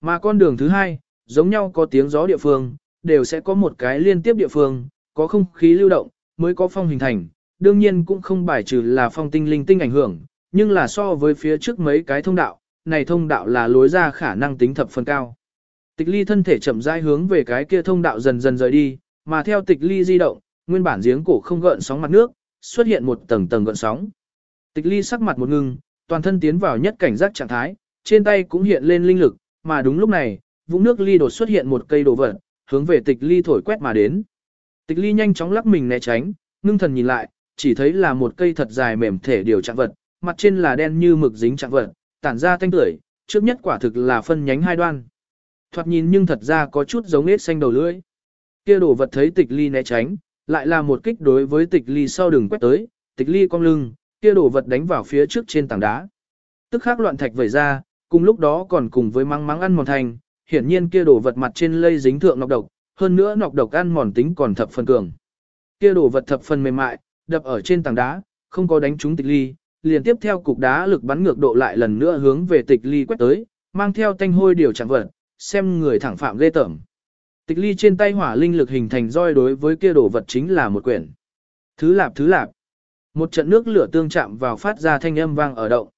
Mà con đường thứ hai, giống nhau có tiếng gió địa phương, đều sẽ có một cái liên tiếp địa phương, có không khí lưu động, mới có phong hình thành, đương nhiên cũng không bài trừ là phong tinh linh tinh ảnh hưởng, nhưng là so với phía trước mấy cái thông đạo, này thông đạo là lối ra khả năng tính thập phần cao. Tịch ly thân thể chậm rãi hướng về cái kia thông đạo dần dần rời đi, mà theo tịch ly di động, nguyên bản giếng cổ không gợn sóng mặt nước, xuất hiện một tầng tầng gợn sóng. Tịch ly sắc mặt một ngưng, toàn thân tiến vào nhất cảnh giác trạng thái, trên tay cũng hiện lên linh lực, mà đúng lúc này, vũng nước ly đột xuất hiện một cây đồ vật, hướng về tịch ly thổi quét mà đến. Tịch ly nhanh chóng lắc mình né tránh, ngưng thần nhìn lại, chỉ thấy là một cây thật dài mềm thể điều trạng vật, mặt trên là đen như mực dính trạng vật, tản ra thanh tưởi, trước nhất quả thực là phân nhánh hai đoan. Thoạt nhìn nhưng thật ra có chút giống nết xanh đầu lưỡi. Kia đồ vật thấy tịch ly né tránh, lại là một kích đối với tịch ly sau đường quét tới, tịch ly cong lưng, kia đồ vật đánh vào phía trước trên tảng đá. Tức khắc loạn thạch vẩy ra, cùng lúc đó còn cùng với mắng mắng ăn mòn thành, hiển nhiên kia đồ vật mặt trên lây dính thượng nọc độc, hơn nữa nọc độc ăn mòn tính còn thập phần cường. Kia đồ vật thập phần mềm mại, đập ở trên tảng đá, không có đánh trúng tịch ly, liền tiếp theo cục đá lực bắn ngược độ lại lần nữa hướng về tịch ly quét tới, mang theo tanh hôi điều chẳng vật, xem người thẳng phạm ghê tởm. Tịch ly trên tay hỏa linh lực hình thành roi đối với kia đồ vật chính là một quyển. Thứ lạp thứ lạp. Một trận nước lửa tương chạm vào phát ra thanh âm vang ở động.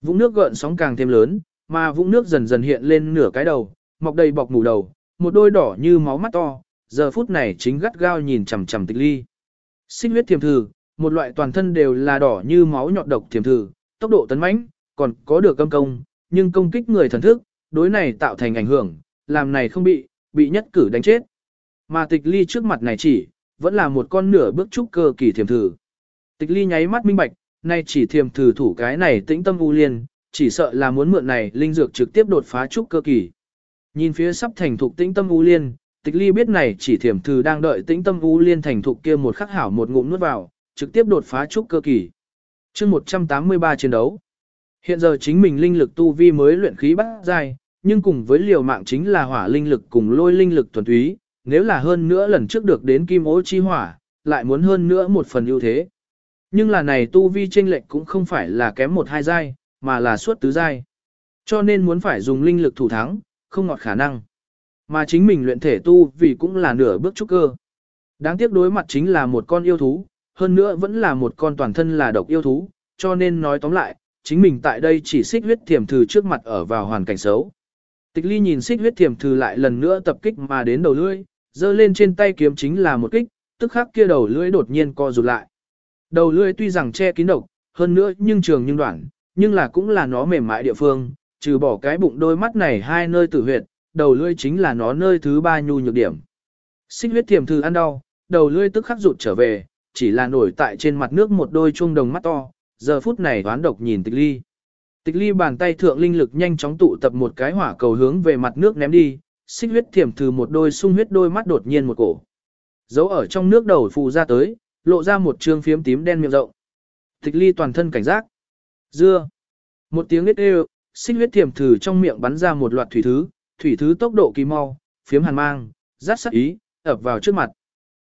Vũng nước gợn sóng càng thêm lớn, mà vũng nước dần dần hiện lên nửa cái đầu, mọc đầy bọc mù đầu, một đôi đỏ như máu mắt to, giờ phút này chính gắt gao nhìn chằm chằm tịch ly. Sinh huyết thiềm thử, một loại toàn thân đều là đỏ như máu nhọt độc thiềm thử, tốc độ tấn mãnh, còn có được công công, nhưng công kích người thần thức, đối này tạo thành ảnh hưởng, làm này không bị, bị nhất cử đánh chết. Mà tịch ly trước mặt này chỉ, vẫn là một con nửa bước trúc cơ kỳ thiềm thử. Tịch ly nháy mắt minh bạch, nay chỉ thiềm thử thủ cái này tĩnh tâm u liên, chỉ sợ là muốn mượn này linh dược trực tiếp đột phá trúc cơ kỳ. Nhìn phía sắp thành thục tĩnh tâm u liên, tịch ly biết này chỉ thiểm thư đang đợi tĩnh tâm u liên thành thục kia một khắc hảo một ngụm nuốt vào, trực tiếp đột phá trúc cơ kỳ. chương 183 chiến đấu. Hiện giờ chính mình linh lực tu vi mới luyện khí bắt giai, nhưng cùng với liều mạng chính là hỏa linh lực cùng lôi linh lực thuần túy, nếu là hơn nữa lần trước được đến kim ố chi hỏa, lại muốn hơn nữa một phần ưu thế. Nhưng là này tu vi chênh lệch cũng không phải là kém một hai giai, mà là suốt tứ giai. Cho nên muốn phải dùng linh lực thủ thắng, không ngọt khả năng. Mà chính mình luyện thể tu vì cũng là nửa bước trúc cơ. Đáng tiếc đối mặt chính là một con yêu thú, hơn nữa vẫn là một con toàn thân là độc yêu thú, cho nên nói tóm lại, chính mình tại đây chỉ xích huyết thiểm thử trước mặt ở vào hoàn cảnh xấu. Tịch ly nhìn xích huyết thiểm thử lại lần nữa tập kích mà đến đầu lưỡi, giơ lên trên tay kiếm chính là một kích, tức khắc kia đầu lưỡi đột nhiên co rụt lại. Đầu lưỡi tuy rằng che kín độc, hơn nữa nhưng trường nhưng đoạn, nhưng là cũng là nó mềm mại địa phương, trừ bỏ cái bụng đôi mắt này hai nơi tử huyệt, đầu lưỡi chính là nó nơi thứ ba nhu nhược điểm. Xích huyết thiểm thư ăn đau, đầu lưỡi tức khắc rụt trở về, chỉ là nổi tại trên mặt nước một đôi chuông đồng mắt to, giờ phút này toán độc nhìn tịch ly. Tịch ly bàn tay thượng linh lực nhanh chóng tụ tập một cái hỏa cầu hướng về mặt nước ném đi, xích huyết thiểm thư một đôi sung huyết đôi mắt đột nhiên một cổ. Giấu ở trong nước đầu phù ra tới, lộ ra một trương phiếm tím đen miệng rộng. Tịch ly toàn thân cảnh giác. Dưa. Một tiếng nít đều, xích huyết thiểm thử trong miệng bắn ra một loạt thủy thứ, thủy thứ tốc độ kỳ mau, phiếm hàn mang, rát sắc ý, ập vào trước mặt.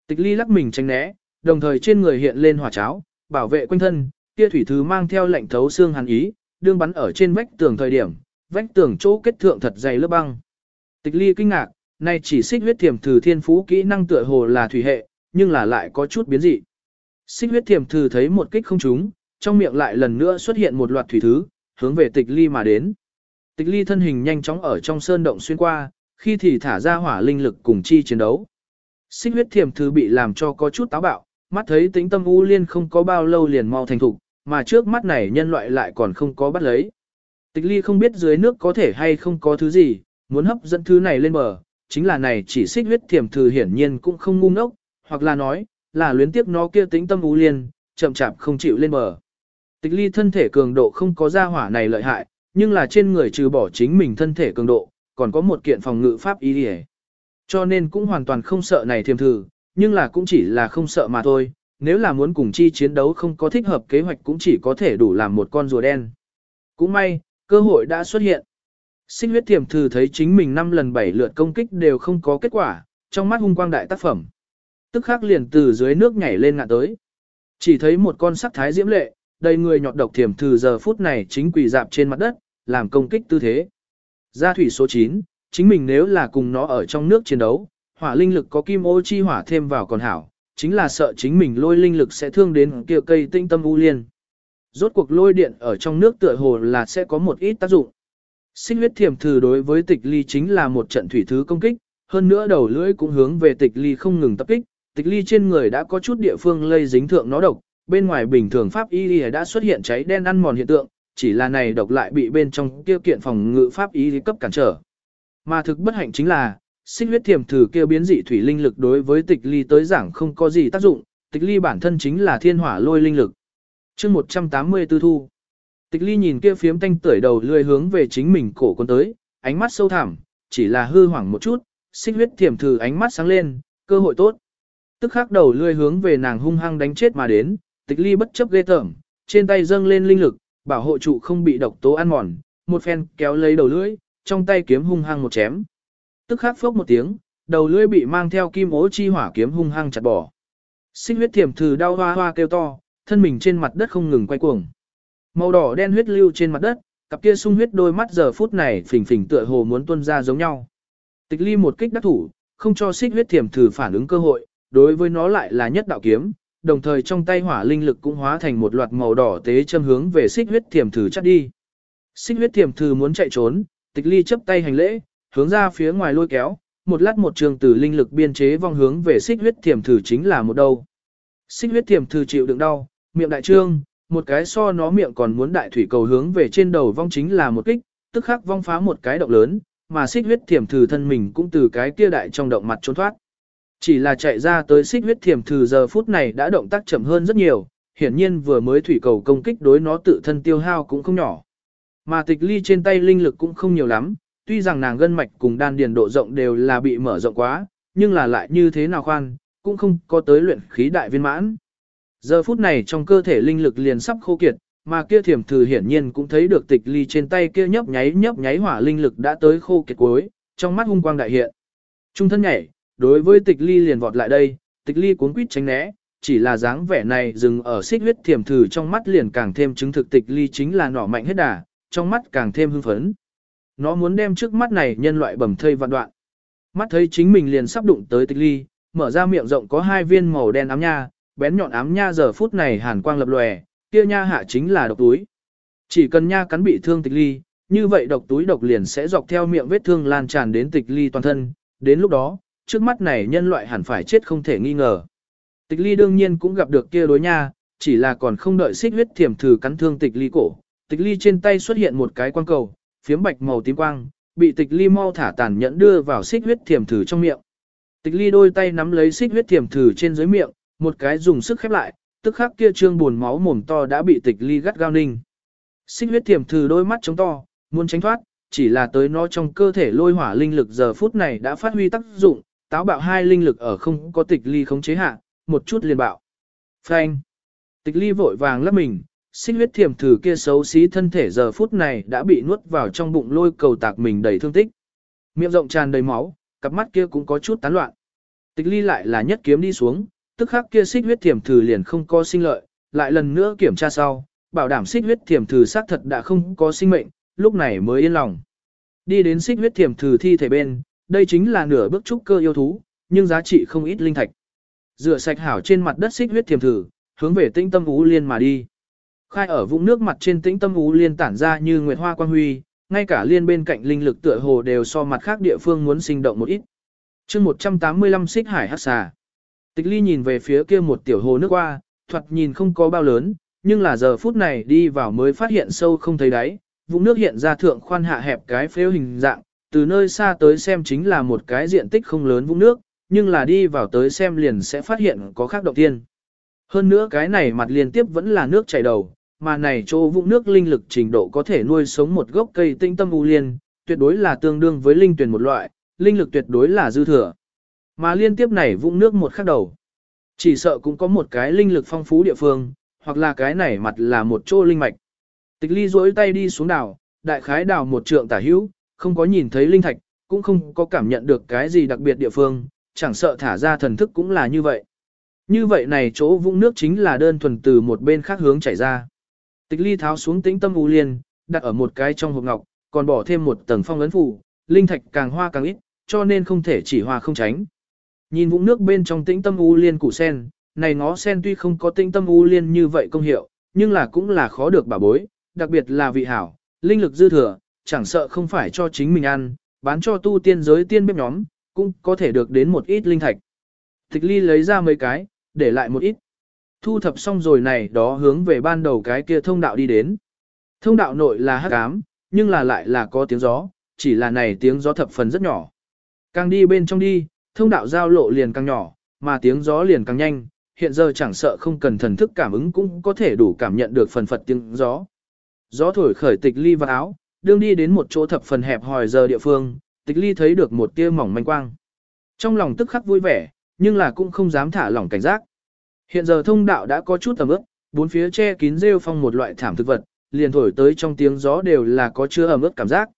Tịch ly lắc mình tránh né, đồng thời trên người hiện lên hỏa cháo, bảo vệ quanh thân, kia thủy thứ mang theo lệnh thấu xương hàn ý, đương bắn ở trên vách tường thời điểm, vách tường chỗ kết thượng thật dày lớp băng. Tịch ly kinh ngạc, nay chỉ xích huyết thiểm thử thiên phú kỹ năng tựa hồ là thủy hệ, nhưng là lại có chút biến dị. Xích huyết thiểm thử thấy một kích không trúng, trong miệng lại lần nữa xuất hiện một loạt thủy thứ, hướng về tịch ly mà đến. Tịch ly thân hình nhanh chóng ở trong sơn động xuyên qua, khi thì thả ra hỏa linh lực cùng chi chiến đấu. Xích huyết thiểm thứ bị làm cho có chút táo bạo, mắt thấy tính tâm u liên không có bao lâu liền mau thành thục, mà trước mắt này nhân loại lại còn không có bắt lấy. Tịch ly không biết dưới nước có thể hay không có thứ gì, muốn hấp dẫn thứ này lên bờ, chính là này chỉ xích huyết thiểm thư hiển nhiên cũng không ngu ngốc, hoặc là nói, là luyến tiếp nó kia tính tâm u liên, chậm chạp không chịu lên bờ. Tịch ly thân thể cường độ không có ra hỏa này lợi hại, nhưng là trên người trừ bỏ chính mình thân thể cường độ, còn có một kiện phòng ngự pháp ý đi Cho nên cũng hoàn toàn không sợ này thiềm thử, nhưng là cũng chỉ là không sợ mà thôi, nếu là muốn cùng chi chiến đấu không có thích hợp kế hoạch cũng chỉ có thể đủ làm một con rùa đen. Cũng may, cơ hội đã xuất hiện. Sinh huyết thiềm thử thấy chính mình năm lần bảy lượt công kích đều không có kết quả, trong mắt hung quang đại tác phẩm. Tức khắc liền từ dưới nước nhảy lên ngạn tới. Chỉ thấy một con sắc thái diễm lệ, đầy người nhọt độc thiểm thư giờ phút này chính quỳ dạp trên mặt đất, làm công kích tư thế. Gia thủy số 9, chính mình nếu là cùng nó ở trong nước chiến đấu, hỏa linh lực có kim ô chi hỏa thêm vào còn hảo, chính là sợ chính mình lôi linh lực sẽ thương đến kia cây tinh tâm u liên. Rốt cuộc lôi điện ở trong nước tựa hồ là sẽ có một ít tác dụng. Sinh huyết thiểm thử đối với tịch ly chính là một trận thủy thứ công kích, hơn nữa đầu lưỡi cũng hướng về tịch ly không ngừng tập kích, tịch ly trên người đã có chút địa phương lây dính thượng nó độc, bên ngoài bình thường pháp y đã xuất hiện cháy đen ăn mòn hiện tượng, chỉ là này độc lại bị bên trong kia kiện phòng ngự pháp y cấp cản trở. Mà thực bất hạnh chính là, xích huyết thiểm thử kia biến dị thủy linh lực đối với tịch ly tới giảng không có gì tác dụng, tịch ly bản thân chính là thiên hỏa lôi linh lực. chương 184 thu. Tịch ly nhìn kia phiếm tanh tưởi đầu lươi hướng về chính mình cổ con tới, ánh mắt sâu thẳm, chỉ là hư hoảng một chút, xích huyết thiểm thử ánh mắt sáng lên, cơ hội tốt. Tức khắc đầu lươi hướng về nàng hung hăng đánh chết mà đến, tịch ly bất chấp ghê tởm, trên tay dâng lên linh lực, bảo hộ trụ không bị độc tố ăn mòn, một phen kéo lấy đầu lưỡi, trong tay kiếm hung hăng một chém. Tức khắc phốc một tiếng, đầu lưỡi bị mang theo kim ố chi hỏa kiếm hung hăng chặt bỏ. Xích huyết thiểm thử đau hoa hoa kêu to, thân mình trên mặt đất không ngừng quay cuồng. Màu đỏ đen huyết lưu trên mặt đất, cặp kia sung huyết đôi mắt giờ phút này phình phình tựa hồ muốn tuôn ra giống nhau. Tịch ly một kích đắc thủ, không cho xích huyết thiểm thử phản ứng cơ hội, đối với nó lại là nhất đạo kiếm, đồng thời trong tay hỏa linh lực cũng hóa thành một loạt màu đỏ tế châm hướng về xích huyết thiểm thử chắt đi. Xích huyết thiểm thử muốn chạy trốn, tịch ly chấp tay hành lễ, hướng ra phía ngoài lôi kéo, một lát một trường từ linh lực biên chế vong hướng về xích huyết thiểm thử chính là một đầu. Xích huyết thiểm thử chịu đựng đau, miệng đại trương, một cái so nó miệng còn muốn đại thủy cầu hướng về trên đầu vong chính là một kích, tức khắc vong phá một cái động lớn, mà xích huyết thiểm thử thân mình cũng từ cái kia đại trong động mặt trốn thoát. Chỉ là chạy ra tới xích huyết thiểm thử giờ phút này đã động tác chậm hơn rất nhiều, hiển nhiên vừa mới thủy cầu công kích đối nó tự thân tiêu hao cũng không nhỏ. Mà tịch ly trên tay linh lực cũng không nhiều lắm, tuy rằng nàng gân mạch cùng đan điền độ rộng đều là bị mở rộng quá, nhưng là lại như thế nào khoan, cũng không có tới luyện khí đại viên mãn. Giờ phút này trong cơ thể linh lực liền sắp khô kiệt, mà kia thiểm thử hiển nhiên cũng thấy được tịch ly trên tay kia nhấp nháy nhấp nháy hỏa linh lực đã tới khô kiệt cuối, trong mắt hung quang đại hiện. Trung thân nhảy, đối với tịch ly liền vọt lại đây, tịch ly cuốn quýt tránh né, chỉ là dáng vẻ này dừng ở xích huyết thiểm thử trong mắt liền càng thêm chứng thực tịch ly chính là nỏ mạnh hết đà, trong mắt càng thêm hưng phấn. Nó muốn đem trước mắt này nhân loại bầm thây vạn đoạn. Mắt thấy chính mình liền sắp đụng tới tịch ly, mở ra miệng rộng có hai viên màu đen ám nha, bén nhọn ám nha giờ phút này hàn quang lập lòe, kia nha hạ chính là độc túi. Chỉ cần nha cắn bị thương tịch ly, như vậy độc túi độc liền sẽ dọc theo miệng vết thương lan tràn đến tịch ly toàn thân, đến lúc đó, trước mắt này nhân loại hẳn phải chết không thể nghi ngờ. Tịch ly đương nhiên cũng gặp được kia đối nha, chỉ là còn không đợi xích huyết thiểm thử cắn thương tịch ly cổ. Tịch ly trên tay xuất hiện một cái quang cầu, phiếm bạch màu tím quang, bị tịch ly mau thả tàn nhẫn đưa vào xích huyết thiểm thử trong miệng. Tịch ly đôi tay nắm lấy xích huyết thiểm thử trên dưới miệng, một cái dùng sức khép lại, tức khắc kia trương buồn máu mồm to đã bị tịch ly gắt gao ninh. Xích huyết thiểm thử đôi mắt trống to, muốn tránh thoát, chỉ là tới nó trong cơ thể lôi hỏa linh lực giờ phút này đã phát huy tác dụng, táo bạo hai linh lực ở không có tịch ly khống chế hạ, một chút liền bạo. Phanh. Tịch ly vội vàng lấp mình, xích huyết thiểm thử kia xấu xí thân thể giờ phút này đã bị nuốt vào trong bụng lôi cầu tạc mình đầy thương tích. Miệng rộng tràn đầy máu, cặp mắt kia cũng có chút tán loạn. Tịch ly lại là nhất kiếm đi xuống, tức khắc kia xích huyết thiểm thử liền không có sinh lợi, lại lần nữa kiểm tra sau, bảo đảm xích huyết thiểm thử xác thật đã không có sinh mệnh, lúc này mới yên lòng. Đi đến xích huyết thiểm thử thi thể bên, đây chính là nửa bước trúc cơ yêu thú, nhưng giá trị không ít linh thạch. Rửa sạch hảo trên mặt đất xích huyết thiềm thử, hướng về tĩnh tâm ú liên mà đi. Khai ở vũng nước mặt trên tĩnh tâm ú liên tản ra như nguyệt hoa quang huy, ngay cả liên bên cạnh linh lực tựa hồ đều so mặt khác địa phương muốn sinh động một ít. chương 185 xích hải hát xà. Tịch ly nhìn về phía kia một tiểu hồ nước qua, thoạt nhìn không có bao lớn, nhưng là giờ phút này đi vào mới phát hiện sâu không thấy đáy, vũng nước hiện ra thượng khoan hạ hẹp cái phếu hình dạng, từ nơi xa tới xem chính là một cái diện tích không lớn vũng nước, nhưng là đi vào tới xem liền sẽ phát hiện có khác động tiên. Hơn nữa cái này mặt liên tiếp vẫn là nước chảy đầu, mà này chỗ vũng nước linh lực trình độ có thể nuôi sống một gốc cây tinh tâm u liên, tuyệt đối là tương đương với linh tuyển một loại, linh lực tuyệt đối là dư thừa. Mà liên tiếp này vũng nước một khắc đầu. Chỉ sợ cũng có một cái linh lực phong phú địa phương, hoặc là cái này mặt là một chỗ linh mạch. Tịch ly duỗi tay đi xuống đảo, đại khái đảo một trượng tả hữu, không có nhìn thấy linh thạch, cũng không có cảm nhận được cái gì đặc biệt địa phương, chẳng sợ thả ra thần thức cũng là như vậy. Như vậy này chỗ vũng nước chính là đơn thuần từ một bên khác hướng chảy ra. Tịch ly tháo xuống tĩnh tâm u liên, đặt ở một cái trong hộp ngọc, còn bỏ thêm một tầng phong ấn phủ linh thạch càng hoa càng ít, cho nên không thể chỉ hoa không tránh. Nhìn vũng nước bên trong tĩnh tâm u liên củ sen, này ngó sen tuy không có tĩnh tâm u liên như vậy công hiệu, nhưng là cũng là khó được bảo bối, đặc biệt là vị hảo, linh lực dư thừa, chẳng sợ không phải cho chính mình ăn, bán cho tu tiên giới tiên bếp nhóm, cũng có thể được đến một ít linh thạch. Tịch ly lấy ra mấy cái, để lại một ít. Thu thập xong rồi này đó hướng về ban đầu cái kia thông đạo đi đến. Thông đạo nội là hắc ám, nhưng là lại là có tiếng gió, chỉ là này tiếng gió thập phần rất nhỏ. Càng đi bên trong đi, thông đạo giao lộ liền càng nhỏ, mà tiếng gió liền càng nhanh, hiện giờ chẳng sợ không cần thần thức cảm ứng cũng có thể đủ cảm nhận được phần phật tiếng gió. Gió thổi khởi tịch ly vào áo, đương đi đến một chỗ thập phần hẹp hòi giờ địa phương, tịch ly thấy được một tia mỏng manh quang. Trong lòng tức khắc vui vẻ, nhưng là cũng không dám thả lỏng cảnh giác. Hiện giờ thông đạo đã có chút tầm ướp, bốn phía che kín rêu phong một loại thảm thực vật, liền thổi tới trong tiếng gió đều là có chứa ẩm ướt cảm giác.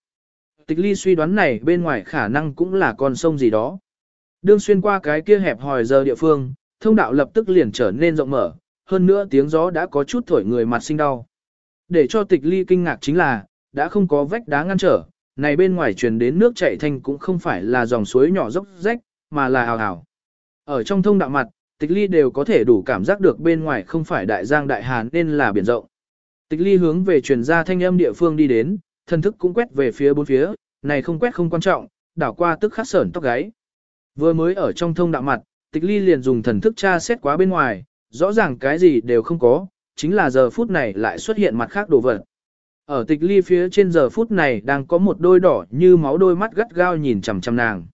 Tịch ly suy đoán này bên ngoài khả năng cũng là con sông gì đó. Đương xuyên qua cái kia hẹp hòi giờ địa phương, thông đạo lập tức liền trở nên rộng mở, hơn nữa tiếng gió đã có chút thổi người mặt sinh đau. Để cho tịch ly kinh ngạc chính là, đã không có vách đá ngăn trở, này bên ngoài truyền đến nước chảy thanh cũng không phải là dòng suối nhỏ dốc rách, mà là hào hào. Ở trong thông đạo mặt, tịch ly đều có thể đủ cảm giác được bên ngoài không phải đại giang đại hàn nên là biển rộng. Tịch ly hướng về truyền ra thanh âm địa phương đi đến, thân thức cũng quét về phía bốn phía, này không quét không quan trọng, đảo qua tức khắc sởn tóc gáy. Vừa mới ở trong thông đạo mặt, tịch ly liền dùng thần thức tra xét quá bên ngoài, rõ ràng cái gì đều không có, chính là giờ phút này lại xuất hiện mặt khác đồ vật. Ở tịch ly phía trên giờ phút này đang có một đôi đỏ như máu đôi mắt gắt gao nhìn chằm chằm nàng.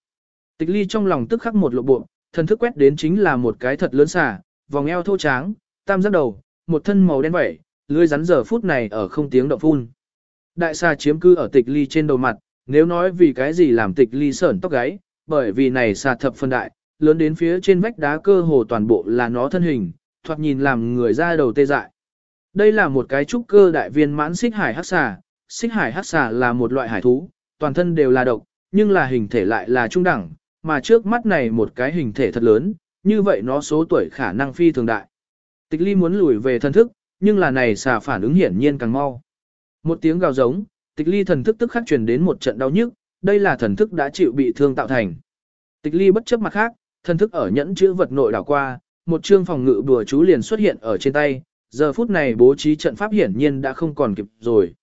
Tịch ly trong lòng tức khắc một lộ bộ, thần thức quét đến chính là một cái thật lớn xà, vòng eo thô tráng, tam giác đầu, một thân màu đen vẩy, lưỡi rắn giờ phút này ở không tiếng động phun. Đại xà chiếm cư ở tịch ly trên đầu mặt, nếu nói vì cái gì làm tịch ly sởn tóc gáy, bởi vì này xà thập phân đại, lớn đến phía trên vách đá cơ hồ toàn bộ là nó thân hình, thoạt nhìn làm người ra đầu tê dại. Đây là một cái trúc cơ đại viên mãn xích hải hắc xà, xích hải hắc xà là một loại hải thú, toàn thân đều là độc, nhưng là hình thể lại là trung đẳng, mà trước mắt này một cái hình thể thật lớn, như vậy nó số tuổi khả năng phi thường đại. Tịch ly muốn lùi về thân thức, nhưng là này xà phản ứng hiển nhiên càng mau. Một tiếng gào giống, tịch ly thần thức tức khắc truyền đến một trận đau nhức, đây là thần thức đã chịu bị thương tạo thành. Tịch ly bất chấp mặt khác, thần thức ở nhẫn chữ vật nội đảo qua, một chương phòng ngự bùa chú liền xuất hiện ở trên tay, giờ phút này bố trí trận pháp hiển nhiên đã không còn kịp rồi.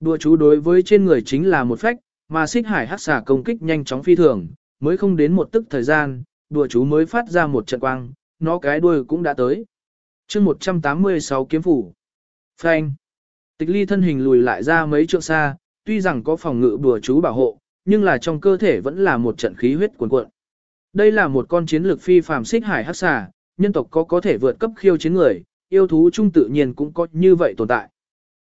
Đùa chú đối với trên người chính là một phách, mà xích hải hắc xà công kích nhanh chóng phi thường, mới không đến một tức thời gian, đùa chú mới phát ra một trận quang, nó cái đuôi cũng đã tới. chương 186 kiếm phủ. Phanh. Tịch ly thân hình lùi lại ra mấy trượng xa, tuy rằng có phòng ngự đùa chú bảo hộ, nhưng là trong cơ thể vẫn là một trận khí huyết cuồn cuộn. Đây là một con chiến lược phi phàm xích hải hắc xà, nhân tộc có có thể vượt cấp khiêu chiến người, yêu thú chung tự nhiên cũng có như vậy tồn tại.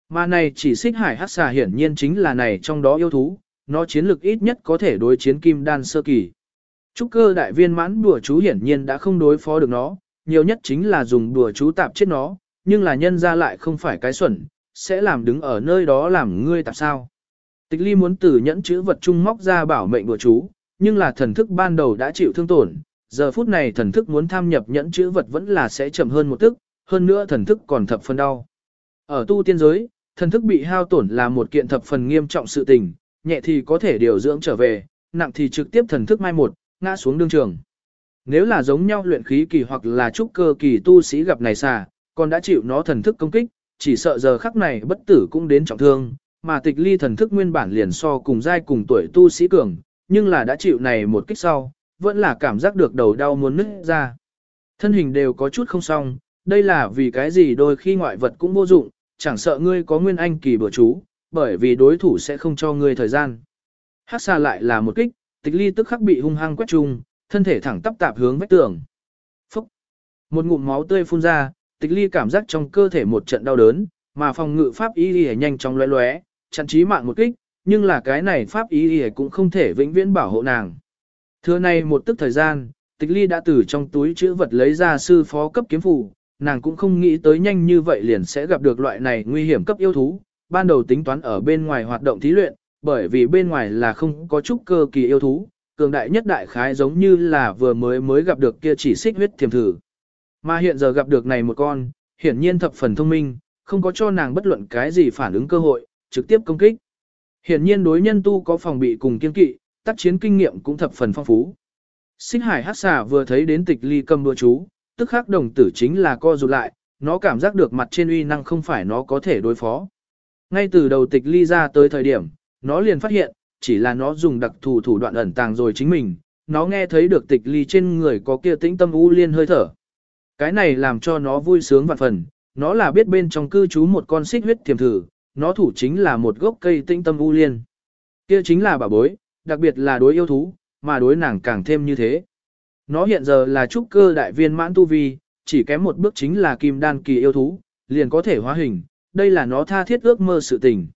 Mà này chỉ xích hải hắc xà hiển nhiên chính là này trong đó yêu thú, nó chiến lực ít nhất có thể đối chiến kim đan sơ kỳ. Trúc cơ đại viên mãn đùa chú hiển nhiên đã không đối phó được nó, nhiều nhất chính là dùng đùa chú tạp chết nó, nhưng là nhân ra lại không phải cái xuẩn, sẽ làm đứng ở nơi đó làm ngươi tạp sao. Tịch ly muốn tử nhẫn chữ vật trung móc ra bảo mệnh đùa chú, nhưng là thần thức ban đầu đã chịu thương tổn, giờ phút này thần thức muốn tham nhập nhẫn chữ vật vẫn là sẽ chậm hơn một tức, hơn nữa thần thức còn thập phần đau. Ở tu tiên giới, thần thức bị hao tổn là một kiện thập phần nghiêm trọng sự tình, nhẹ thì có thể điều dưỡng trở về, nặng thì trực tiếp thần thức mai một, ngã xuống đương trường. Nếu là giống nhau luyện khí kỳ hoặc là trúc cơ kỳ tu sĩ gặp này xà, còn đã chịu nó thần thức công kích, chỉ sợ giờ khắc này bất tử cũng đến trọng thương, mà tịch ly thần thức nguyên bản liền so cùng giai cùng tuổi tu sĩ cường, nhưng là đã chịu này một kích sau, vẫn là cảm giác được đầu đau muốn nứt ra. Thân hình đều có chút không xong, đây là vì cái gì đôi khi ngoại vật cũng vô dụng, chẳng sợ ngươi có nguyên anh kỳ bữa chú, bởi vì đối thủ sẽ không cho ngươi thời gian. Hát xa lại là một kích, tịch ly tức khắc bị hung hăng quét trùng, thân thể thẳng tắp tạp hướng vách tường. Phúc! Một ngụm máu tươi phun ra, tịch ly cảm giác trong cơ thể một trận đau đớn, mà phòng ngự pháp y lìa nhanh chóng lóe lóe, chặn chí mạng một kích, nhưng là cái này pháp y lìa cũng không thể vĩnh viễn bảo hộ nàng. Thưa này một tức thời gian, tịch ly đã từ trong túi chữ vật lấy ra sư phó cấp kiếm phủ nàng cũng không nghĩ tới nhanh như vậy liền sẽ gặp được loại này nguy hiểm cấp yêu thú, ban đầu tính toán ở bên ngoài hoạt động thí luyện, bởi vì bên ngoài là không có chút cơ kỳ yêu thú, cường đại nhất đại khái giống như là vừa mới mới gặp được kia chỉ xích huyết thiềm thử. Mà hiện giờ gặp được này một con, hiển nhiên thập phần thông minh, không có cho nàng bất luận cái gì phản ứng cơ hội, trực tiếp công kích. Hiển nhiên đối nhân tu có phòng bị cùng kiên kỵ, tác chiến kinh nghiệm cũng thập phần phong phú. Xích hải hát xà vừa thấy đến tịch ly cầm đua chú, tức khắc đồng tử chính là co rụt lại, nó cảm giác được mặt trên uy năng không phải nó có thể đối phó. Ngay từ đầu tịch ly ra tới thời điểm, nó liền phát hiện, chỉ là nó dùng đặc thù thủ đoạn ẩn tàng rồi chính mình, nó nghe thấy được tịch ly trên người có kia tĩnh tâm u liên hơi thở. Cái này làm cho nó vui sướng vạn phần, nó là biết bên trong cư trú một con xích huyết thiềm thử, nó thủ chính là một gốc cây tĩnh tâm u liên. Kia chính là bà bối, đặc biệt là đối yêu thú, mà đối nàng càng thêm như thế. Nó hiện giờ là trúc cơ đại viên mãn tu vi, chỉ kém một bước chính là kim đan kỳ yêu thú, liền có thể hóa hình, đây là nó tha thiết ước mơ sự tình.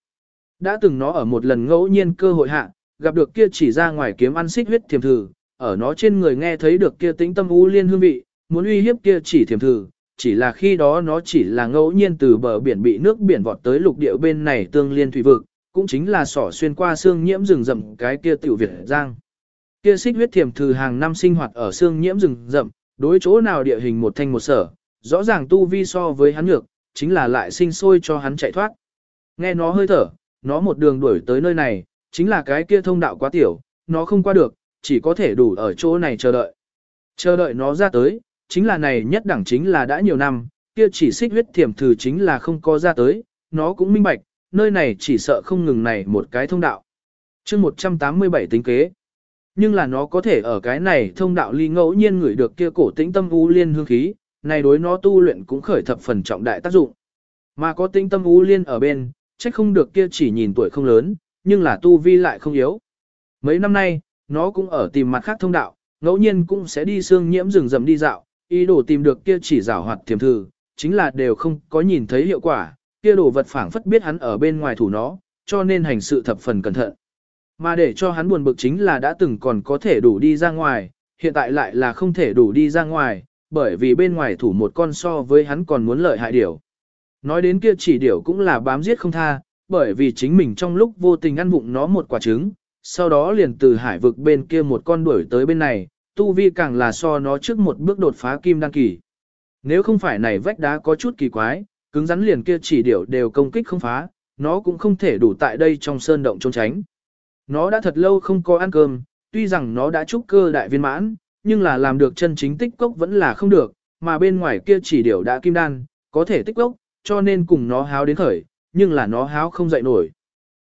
Đã từng nó ở một lần ngẫu nhiên cơ hội hạ, gặp được kia chỉ ra ngoài kiếm ăn xích huyết thiềm thử, ở nó trên người nghe thấy được kia tính tâm u liên hương vị, muốn uy hiếp kia chỉ thiềm thử, chỉ là khi đó nó chỉ là ngẫu nhiên từ bờ biển bị nước biển vọt tới lục địa bên này tương liên thủy vực, cũng chính là sỏ xuyên qua xương nhiễm rừng rậm cái kia tiểu Việt Giang. Kia xích huyết thiểm thử hàng năm sinh hoạt ở xương nhiễm rừng rậm, đối chỗ nào địa hình một thanh một sở, rõ ràng tu vi so với hắn nhược, chính là lại sinh sôi cho hắn chạy thoát. Nghe nó hơi thở, nó một đường đuổi tới nơi này, chính là cái kia thông đạo quá tiểu, nó không qua được, chỉ có thể đủ ở chỗ này chờ đợi. Chờ đợi nó ra tới, chính là này nhất đẳng chính là đã nhiều năm, kia chỉ xích huyết thiểm thử chính là không có ra tới, nó cũng minh bạch, nơi này chỉ sợ không ngừng này một cái thông đạo. chương 187 tính kế. Nhưng là nó có thể ở cái này thông đạo ly ngẫu nhiên ngửi được kia cổ tĩnh tâm u liên hương khí, này đối nó tu luyện cũng khởi thập phần trọng đại tác dụng. Mà có tĩnh tâm u liên ở bên, trách không được kia chỉ nhìn tuổi không lớn, nhưng là tu vi lại không yếu. Mấy năm nay, nó cũng ở tìm mặt khác thông đạo, ngẫu nhiên cũng sẽ đi xương nhiễm rừng rậm đi dạo, ý đồ tìm được kia chỉ rào hoạt thiềm thử, chính là đều không có nhìn thấy hiệu quả, kia đồ vật phảng phất biết hắn ở bên ngoài thủ nó, cho nên hành sự thập phần cẩn thận. Mà để cho hắn buồn bực chính là đã từng còn có thể đủ đi ra ngoài, hiện tại lại là không thể đủ đi ra ngoài, bởi vì bên ngoài thủ một con so với hắn còn muốn lợi hại điểu. Nói đến kia chỉ điểu cũng là bám giết không tha, bởi vì chính mình trong lúc vô tình ăn vụng nó một quả trứng, sau đó liền từ hải vực bên kia một con đuổi tới bên này, tu vi càng là so nó trước một bước đột phá kim đăng kỳ. Nếu không phải này vách đá có chút kỳ quái, cứng rắn liền kia chỉ điểu đều công kích không phá, nó cũng không thể đủ tại đây trong sơn động trốn tránh. Nó đã thật lâu không có ăn cơm, tuy rằng nó đã trúc cơ đại viên mãn, nhưng là làm được chân chính tích cốc vẫn là không được, mà bên ngoài kia chỉ điều đã kim đan, có thể tích cốc, cho nên cùng nó háo đến khởi, nhưng là nó háo không dậy nổi.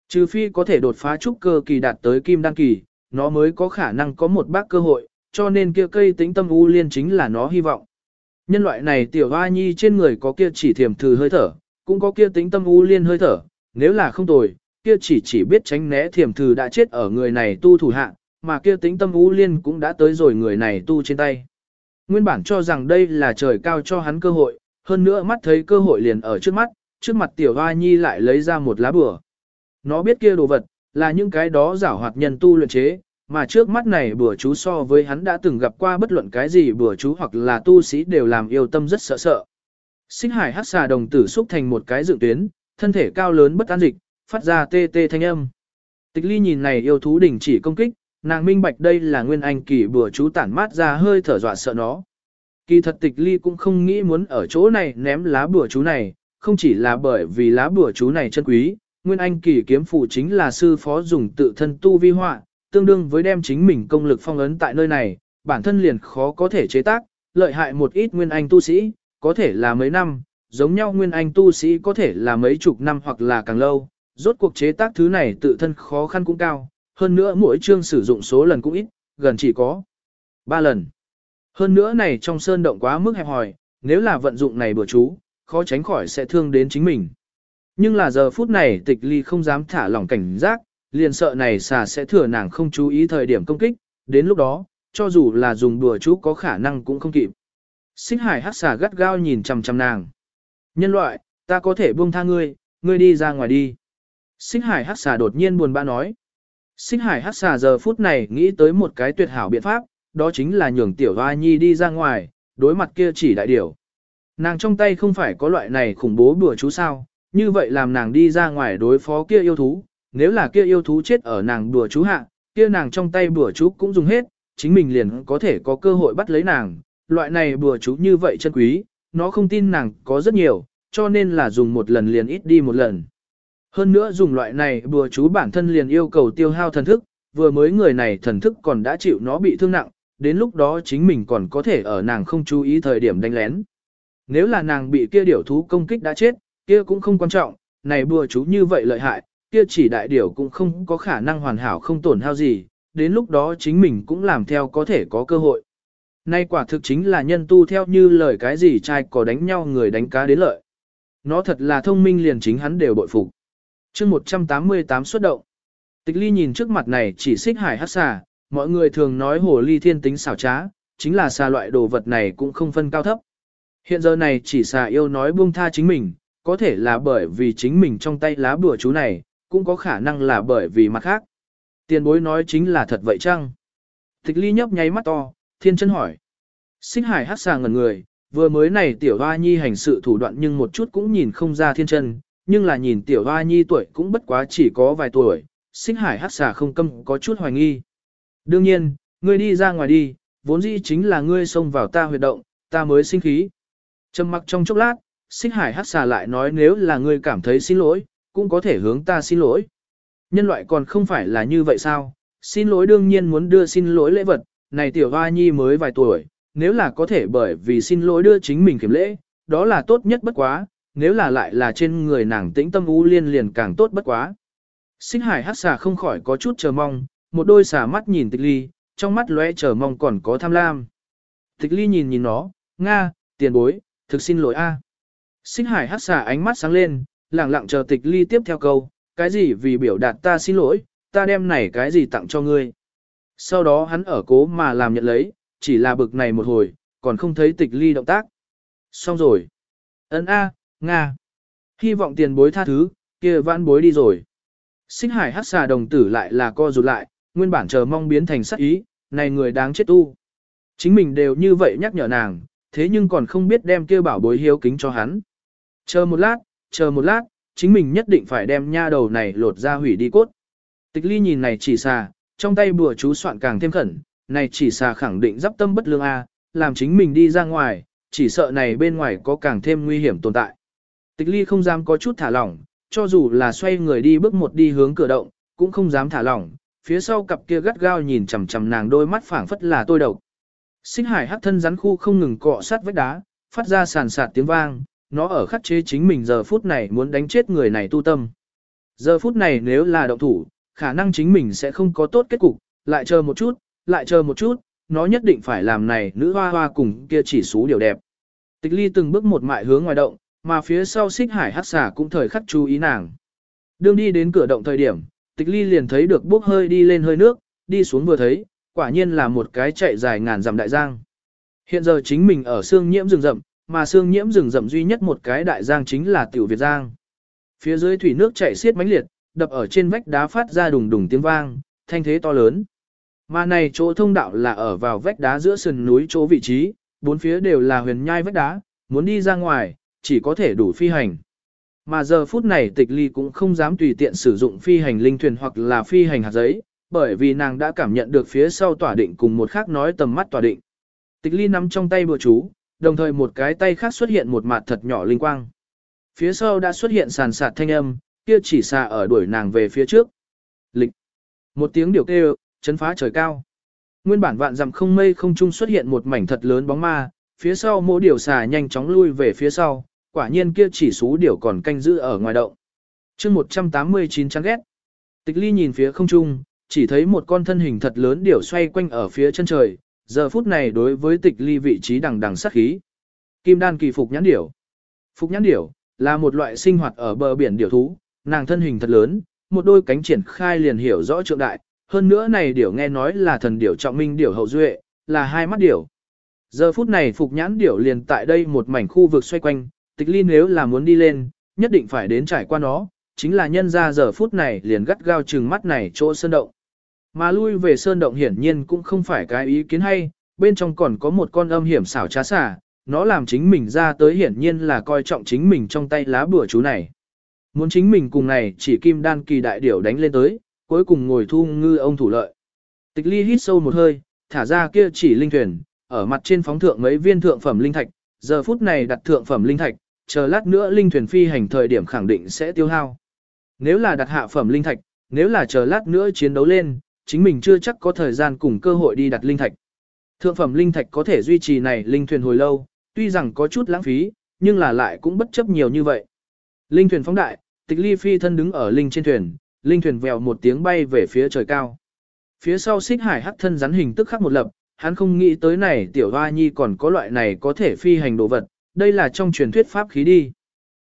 Trừ phi có thể đột phá trúc cơ kỳ đạt tới kim đan kỳ, nó mới có khả năng có một bác cơ hội, cho nên kia cây tính tâm u liên chính là nó hy vọng. Nhân loại này tiểu hoa nhi trên người có kia chỉ thiềm thử hơi thở, cũng có kia tính tâm u liên hơi thở, nếu là không tồi, kia chỉ chỉ biết tránh né thiểm thử đã chết ở người này tu thủ hạ, mà kia tính tâm ú liên cũng đã tới rồi người này tu trên tay. Nguyên bản cho rằng đây là trời cao cho hắn cơ hội, hơn nữa mắt thấy cơ hội liền ở trước mắt, trước mặt tiểu hoa nhi lại lấy ra một lá bừa. Nó biết kia đồ vật, là những cái đó giả hoạt nhân tu luyện chế, mà trước mắt này bừa chú so với hắn đã từng gặp qua bất luận cái gì bừa chú hoặc là tu sĩ đều làm yêu tâm rất sợ sợ. Sinh hải hát xà đồng tử xúc thành một cái dựng tuyến, thân thể cao lớn bất an dịch, phát ra tê tê thanh âm. Tịch ly nhìn này yêu thú đình chỉ công kích, nàng minh bạch đây là nguyên anh kỳ bừa chú tản mát ra hơi thở dọa sợ nó. Kỳ thật tịch ly cũng không nghĩ muốn ở chỗ này ném lá bừa chú này, không chỉ là bởi vì lá bừa chú này chân quý, nguyên anh kỳ kiếm phủ chính là sư phó dùng tự thân tu vi họa, tương đương với đem chính mình công lực phong ấn tại nơi này, bản thân liền khó có thể chế tác, lợi hại một ít nguyên anh tu sĩ, có thể là mấy năm, giống nhau nguyên anh tu sĩ có thể là mấy chục năm hoặc là càng lâu, rốt cuộc chế tác thứ này tự thân khó khăn cũng cao, hơn nữa mỗi chương sử dụng số lần cũng ít, gần chỉ có 3 lần. Hơn nữa này trong sơn động quá mức hẹp hòi, nếu là vận dụng này bừa chú, khó tránh khỏi sẽ thương đến chính mình. Nhưng là giờ phút này tịch ly không dám thả lỏng cảnh giác, liền sợ này xà sẽ thừa nàng không chú ý thời điểm công kích, đến lúc đó, cho dù là dùng đùa chú có khả năng cũng không kịp. Xích hải hát xà gắt gao nhìn chằm chằm nàng. Nhân loại, ta có thể buông tha ngươi, ngươi đi ra ngoài đi. Xích hải hát xà đột nhiên buồn bã nói. Xích hải hát xà giờ phút này nghĩ tới một cái tuyệt hảo biện pháp, đó chính là nhường tiểu hoa nhi đi ra ngoài, đối mặt kia chỉ đại điểu. Nàng trong tay không phải có loại này khủng bố bùa chú sao, như vậy làm nàng đi ra ngoài đối phó kia yêu thú, nếu là kia yêu thú chết ở nàng bùa chú hạ, kia nàng trong tay bùa chú cũng dùng hết, chính mình liền có thể có cơ hội bắt lấy nàng, loại này bùa chú như vậy chân quý, nó không tin nàng có rất nhiều, cho nên là dùng một lần liền ít đi một lần. Hơn nữa dùng loại này bùa chú bản thân liền yêu cầu tiêu hao thần thức, vừa mới người này thần thức còn đã chịu nó bị thương nặng, đến lúc đó chính mình còn có thể ở nàng không chú ý thời điểm đánh lén. Nếu là nàng bị kia điểu thú công kích đã chết, kia cũng không quan trọng, này bùa chú như vậy lợi hại, kia chỉ đại điểu cũng không có khả năng hoàn hảo không tổn hao gì, đến lúc đó chính mình cũng làm theo có thể có cơ hội. Nay quả thực chính là nhân tu theo như lời cái gì trai có đánh nhau người đánh cá đến lợi. Nó thật là thông minh liền chính hắn đều bội phục chương 188 xuất động. Tịch ly nhìn trước mặt này chỉ xích hải hát xà, mọi người thường nói hồ ly thiên tính xảo trá, chính là xà loại đồ vật này cũng không phân cao thấp. Hiện giờ này chỉ xà yêu nói buông tha chính mình, có thể là bởi vì chính mình trong tay lá bùa chú này, cũng có khả năng là bởi vì mặt khác. Tiền bối nói chính là thật vậy chăng? Tịch ly nhấp nháy mắt to, thiên chân hỏi. Xích hải hát xà ngẩn người, vừa mới này tiểu hoa nhi hành sự thủ đoạn nhưng một chút cũng nhìn không ra thiên chân, nhưng là nhìn tiểu hoa nhi tuổi cũng bất quá chỉ có vài tuổi, xích hải hát xà không câm có chút hoài nghi. Đương nhiên, ngươi đi ra ngoài đi, vốn dĩ chính là ngươi xông vào ta huyệt động, ta mới sinh khí. Trầm mặc trong chốc lát, xích hải hát xà lại nói nếu là ngươi cảm thấy xin lỗi, cũng có thể hướng ta xin lỗi. Nhân loại còn không phải là như vậy sao, xin lỗi đương nhiên muốn đưa xin lỗi lễ vật, này tiểu hoa nhi mới vài tuổi, nếu là có thể bởi vì xin lỗi đưa chính mình kiểm lễ, đó là tốt nhất bất quá, nếu là lại là trên người nàng tĩnh tâm u liên liền càng tốt bất quá. Sinh hải hát xà không khỏi có chút chờ mong, một đôi xà mắt nhìn tịch ly, trong mắt lóe chờ mong còn có tham lam. Tịch ly nhìn nhìn nó, Nga, tiền bối, thực xin lỗi a. Sinh hải hát xà ánh mắt sáng lên, lặng lặng chờ tịch ly tiếp theo câu, cái gì vì biểu đạt ta xin lỗi, ta đem này cái gì tặng cho ngươi. Sau đó hắn ở cố mà làm nhận lấy, chỉ là bực này một hồi, còn không thấy tịch ly động tác. Xong rồi. Ấn A, Nga. Hy vọng tiền bối tha thứ, kia vãn bối đi rồi. Sinh hải hát xà đồng tử lại là co rụt lại, nguyên bản chờ mong biến thành sắc ý, này người đáng chết tu. Chính mình đều như vậy nhắc nhở nàng, thế nhưng còn không biết đem kia bảo bối hiếu kính cho hắn. Chờ một lát, chờ một lát, chính mình nhất định phải đem nha đầu này lột ra hủy đi cốt. Tịch ly nhìn này chỉ xà, trong tay bùa chú soạn càng thêm khẩn, này chỉ xà khẳng định dắp tâm bất lương A, làm chính mình đi ra ngoài, chỉ sợ này bên ngoài có càng thêm nguy hiểm tồn tại. Tịch ly không dám có chút thả lỏng, cho dù là xoay người đi bước một đi hướng cửa động, cũng không dám thả lỏng, phía sau cặp kia gắt gao nhìn chằm chằm nàng đôi mắt phảng phất là tôi độc. Sinh hải hắc thân rắn khu không ngừng cọ sát vách đá, phát ra sàn sạt tiếng vang, nó ở khắc chế chính mình giờ phút này muốn đánh chết người này tu tâm. Giờ phút này nếu là động thủ, khả năng chính mình sẽ không có tốt kết cục, lại chờ một chút, lại chờ một chút, nó nhất định phải làm này nữ hoa hoa cùng kia chỉ số điều đẹp. Tịch ly từng bước một mại hướng ngoài động, mà phía sau xích hải hát xà cũng thời khắc chú ý nàng. Đương đi đến cửa động thời điểm, tịch ly liền thấy được bốc hơi đi lên hơi nước, đi xuống vừa thấy, quả nhiên là một cái chạy dài ngàn dặm đại giang. Hiện giờ chính mình ở xương nhiễm rừng rậm, mà xương nhiễm rừng rậm duy nhất một cái đại giang chính là tiểu Việt Giang. Phía dưới thủy nước chảy xiết mãnh liệt, đập ở trên vách đá phát ra đùng đùng tiếng vang, thanh thế to lớn. Mà này chỗ thông đạo là ở vào vách đá giữa sườn núi chỗ vị trí, bốn phía đều là huyền nhai vách đá, muốn đi ra ngoài, chỉ có thể đủ phi hành. Mà giờ phút này tịch ly cũng không dám tùy tiện sử dụng phi hành linh thuyền hoặc là phi hành hạt giấy, bởi vì nàng đã cảm nhận được phía sau tỏa định cùng một khác nói tầm mắt tỏa định. Tịch ly nắm trong tay bừa chú, đồng thời một cái tay khác xuất hiện một mặt thật nhỏ linh quang. Phía sau đã xuất hiện sàn sạt thanh âm, kia chỉ xà ở đuổi nàng về phía trước. Lịch. Một tiếng điều kêu, chấn phá trời cao. Nguyên bản vạn dặm không mây không trung xuất hiện một mảnh thật lớn bóng ma, phía sau mỗi điều xà nhanh chóng lui về phía sau, quả nhiên kia chỉ số điều còn canh giữ ở ngoài động. chương 189 chán ghét. Tịch ly nhìn phía không trung, chỉ thấy một con thân hình thật lớn điều xoay quanh ở phía chân trời, giờ phút này đối với tịch ly vị trí đằng đằng sát khí. Kim đan kỳ phục nhãn điểu. Phục nhãn điểu là một loại sinh hoạt ở bờ biển điểu thú, nàng thân hình thật lớn, một đôi cánh triển khai liền hiểu rõ trượng đại, hơn nữa này điểu nghe nói là thần điểu trọng minh điểu hậu duệ, là hai mắt điểu. Giờ phút này phục nhãn điểu liền tại đây một mảnh khu vực xoay quanh, tịch ly nếu là muốn đi lên, nhất định phải đến trải qua nó, chính là nhân ra giờ phút này liền gắt gao trừng mắt này chỗ sơn động. Mà lui về sơn động hiển nhiên cũng không phải cái ý kiến hay, bên trong còn có một con âm hiểm xảo trá xả, nó làm chính mình ra tới hiển nhiên là coi trọng chính mình trong tay lá bùa chú này. Muốn chính mình cùng này chỉ kim đan kỳ đại điểu đánh lên tới, cuối cùng ngồi thu ngư ông thủ lợi. Tịch ly hít sâu một hơi, thả ra kia chỉ linh thuyền, ở mặt trên phóng thượng mấy viên thượng phẩm linh thạch, giờ phút này đặt thượng phẩm linh thạch, chờ lát nữa linh thuyền phi hành thời điểm khẳng định sẽ tiêu hao. Nếu là đặt hạ phẩm linh thạch, nếu là chờ lát nữa chiến đấu lên, chính mình chưa chắc có thời gian cùng cơ hội đi đặt linh thạch. Thượng phẩm linh thạch có thể duy trì này linh thuyền hồi lâu, tuy rằng có chút lãng phí, nhưng là lại cũng bất chấp nhiều như vậy. Linh thuyền phóng đại, tịch ly phi thân đứng ở linh trên thuyền, linh thuyền vèo một tiếng bay về phía trời cao. Phía sau xích hải hắc thân rắn hình tức khắc một lập, hắn không nghĩ tới này tiểu hoa nhi còn có loại này có thể phi hành đồ vật, đây là trong truyền thuyết pháp khí đi.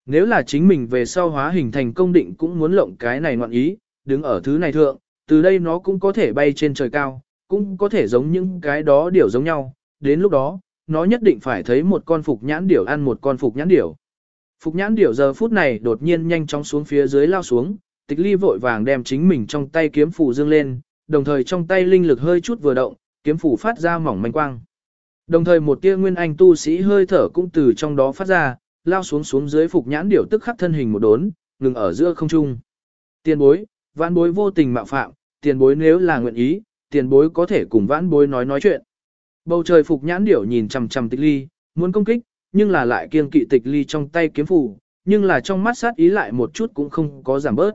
Nếu là chính mình về sau hóa hình thành công định cũng muốn lộng cái này ngoạn ý, đứng ở thứ này thượng, từ đây nó cũng có thể bay trên trời cao, cũng có thể giống những cái đó điểu giống nhau, đến lúc đó, nó nhất định phải thấy một con phục nhãn điểu ăn một con phục nhãn điểu. Phục nhãn điểu giờ phút này đột nhiên nhanh chóng xuống phía dưới lao xuống, tịch ly vội vàng đem chính mình trong tay kiếm phủ dương lên, đồng thời trong tay linh lực hơi chút vừa động, kiếm phủ phát ra mỏng manh quang. Đồng thời một tia nguyên anh tu sĩ hơi thở cũng từ trong đó phát ra, lao xuống xuống dưới phục nhãn điểu tức khắc thân hình một đốn, ngừng ở giữa không trung. Tiền bối, vãn bối vô tình mạo phạm, tiền bối nếu là nguyện ý, tiền bối có thể cùng vãn bối nói nói chuyện. Bầu trời phục nhãn điểu nhìn chằm chằm tịch ly, muốn công kích, nhưng là lại kiêng kỵ tịch ly trong tay kiếm phủ, nhưng là trong mắt sát ý lại một chút cũng không có giảm bớt.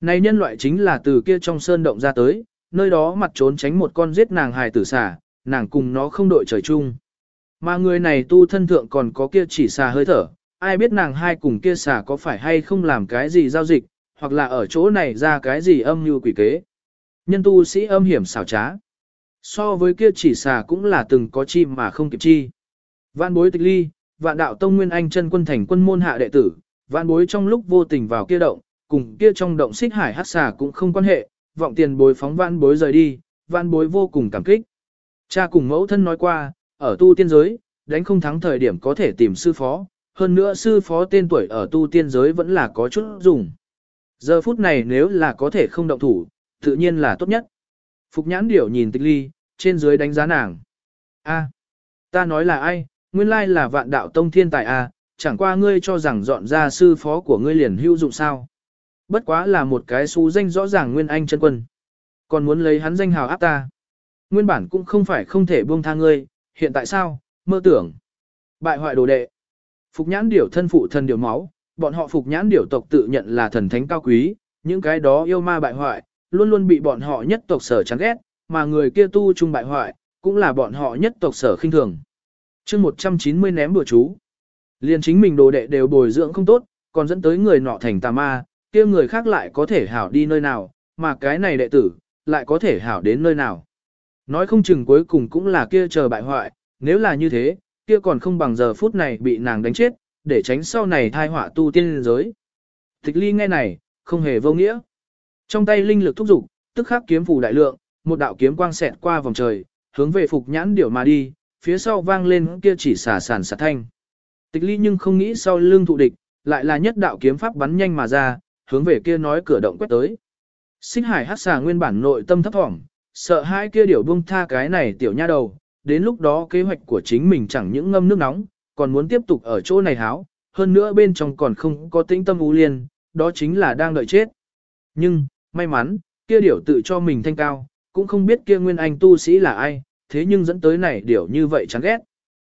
Này nhân loại chính là từ kia trong sơn động ra tới, nơi đó mặt trốn tránh một con giết nàng hài tử xà, nàng cùng nó không đội trời chung. Mà người này tu thân thượng còn có kia chỉ xà hơi thở, ai biết nàng hai cùng kia xà có phải hay không làm cái gì giao dịch, hoặc là ở chỗ này ra cái gì âm như quỷ kế. Nhân tu sĩ âm hiểm xảo trá. So với kia chỉ xà cũng là từng có chi mà không kịp chi. Vạn bối tịch ly, vạn đạo tông nguyên anh chân quân thành quân môn hạ đệ tử, vạn bối trong lúc vô tình vào kia động, cùng kia trong động xích hải hát xà cũng không quan hệ, vọng tiền bối phóng vãn bối rời đi, vãn bối vô cùng cảm kích. Cha cùng mẫu thân nói qua, ở tu tiên giới, đánh không thắng thời điểm có thể tìm sư phó, hơn nữa sư phó tên tuổi ở tu tiên giới vẫn là có chút dùng. Giờ phút này nếu là có thể không động thủ, tự nhiên là tốt nhất. Phục nhãn điểu nhìn tịch ly, trên dưới đánh giá nàng. A, ta nói là ai, nguyên lai là vạn đạo tông thiên tài A, chẳng qua ngươi cho rằng dọn ra sư phó của ngươi liền hữu dụng sao. Bất quá là một cái xú danh rõ ràng nguyên anh chân quân. Còn muốn lấy hắn danh hào áp ta. Nguyên bản cũng không phải không thể buông tha ngươi, hiện tại sao, mơ tưởng. Bại hoại đồ đệ. Phục nhãn điểu thân phụ thần điểu máu, bọn họ phục nhãn điểu tộc tự nhận là thần thánh cao quý, những cái đó yêu ma bại hoại, luôn luôn bị bọn họ nhất tộc sở chán ghét, mà người kia tu trung bại hoại, cũng là bọn họ nhất tộc sở khinh thường. chương 190 ném bừa chú. Liền chính mình đồ đệ đều bồi dưỡng không tốt, còn dẫn tới người nọ thành tà ma, kia người khác lại có thể hảo đi nơi nào, mà cái này đệ tử, lại có thể hảo đến nơi nào. Nói không chừng cuối cùng cũng là kia chờ bại hoại, nếu là như thế, kia còn không bằng giờ phút này bị nàng đánh chết, để tránh sau này thai họa tu tiên giới. Tịch ly nghe này, không hề vô nghĩa. Trong tay linh lực thúc dục, tức khắc kiếm phủ đại lượng, một đạo kiếm quang xẹt qua vòng trời, hướng về phục nhãn điểu mà đi, phía sau vang lên kia chỉ xả sản xả thanh. Tịch ly nhưng không nghĩ sau lưng thụ địch, lại là nhất đạo kiếm pháp bắn nhanh mà ra, hướng về kia nói cửa động quét tới. Xích hải hát xà nguyên bản nội tâm thấp thỏm, sợ hai kia điểu buông tha cái này tiểu nha đầu, đến lúc đó kế hoạch của chính mình chẳng những ngâm nước nóng, còn muốn tiếp tục ở chỗ này háo, hơn nữa bên trong còn không có tĩnh tâm ưu liên, đó chính là đang đợi chết. Nhưng, may mắn, kia điểu tự cho mình thanh cao, cũng không biết kia nguyên anh tu sĩ là ai, thế nhưng dẫn tới này điểu như vậy chán ghét.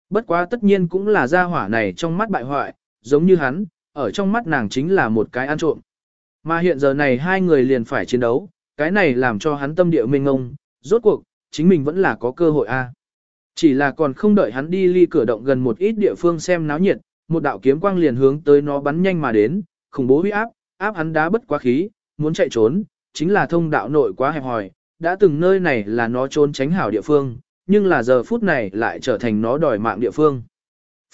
Bất quá tất nhiên cũng là gia hỏa này trong mắt bại hoại, giống như hắn, ở trong mắt nàng chính là một cái ăn trộm. Mà hiện giờ này hai người liền phải chiến đấu, cái này làm cho hắn tâm địa mênh ngông, rốt cuộc, chính mình vẫn là có cơ hội a. Chỉ là còn không đợi hắn đi ly cửa động gần một ít địa phương xem náo nhiệt, một đạo kiếm quang liền hướng tới nó bắn nhanh mà đến, khủng bố huy áp, áp hắn đá bất quá khí, muốn chạy trốn, chính là thông đạo nội quá hẹp hòi, đã từng nơi này là nó trốn tránh hảo địa phương, nhưng là giờ phút này lại trở thành nó đòi mạng địa phương.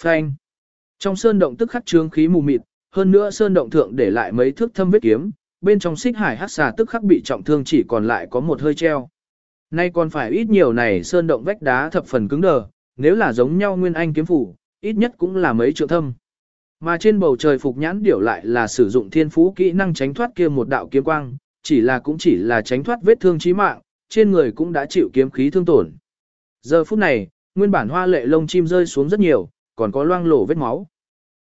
Phanh. Trong sơn động tức khắc trướng khí mù mịt, hơn nữa sơn động thượng để lại mấy thước thâm vết kiếm, bên trong xích hải hắc xà tức khắc bị trọng thương chỉ còn lại có một hơi treo. Nay còn phải ít nhiều này sơn động vách đá thập phần cứng đờ, nếu là giống nhau nguyên anh kiếm phủ, ít nhất cũng là mấy trượng thâm. Mà trên bầu trời phục nhãn điểu lại là sử dụng thiên phú kỹ năng tránh thoát kia một đạo kiếm quang, chỉ là cũng chỉ là tránh thoát vết thương chí mạng, trên người cũng đã chịu kiếm khí thương tổn. Giờ phút này, nguyên bản hoa lệ lông chim rơi xuống rất nhiều, còn có loang lổ vết máu.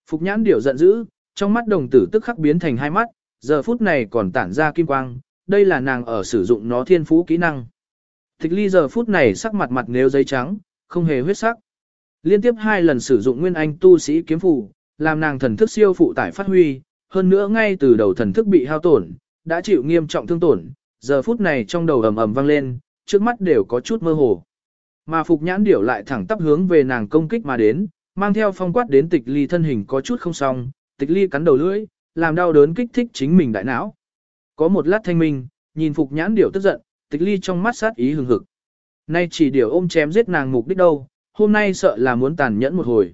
Phục nhãn điểu giận dữ, trong mắt đồng tử tức khắc biến thành hai mắt, giờ phút này còn tản ra kim quang, đây là nàng ở sử dụng nó thiên phú kỹ năng. Tịch ly giờ phút này sắc mặt mặt nếu giấy trắng, không hề huyết sắc. Liên tiếp hai lần sử dụng nguyên anh tu sĩ kiếm phủ, làm nàng thần thức siêu phụ tải phát huy, hơn nữa ngay từ đầu thần thức bị hao tổn, đã chịu nghiêm trọng thương tổn, giờ phút này trong đầu ầm ầm vang lên, trước mắt đều có chút mơ hồ. Mà Phục Nhãn Điểu lại thẳng tắp hướng về nàng công kích mà đến, mang theo phong quát đến tịch ly thân hình có chút không xong, tịch ly cắn đầu lưỡi, làm đau đớn kích thích chính mình đại não. Có một lát thanh minh, nhìn Phục Nhãn Điểu tức giận, tịch ly trong mắt sát ý hừng hực. Nay chỉ Điểu ôm chém giết nàng mục đích đâu, hôm nay sợ là muốn tàn nhẫn một hồi.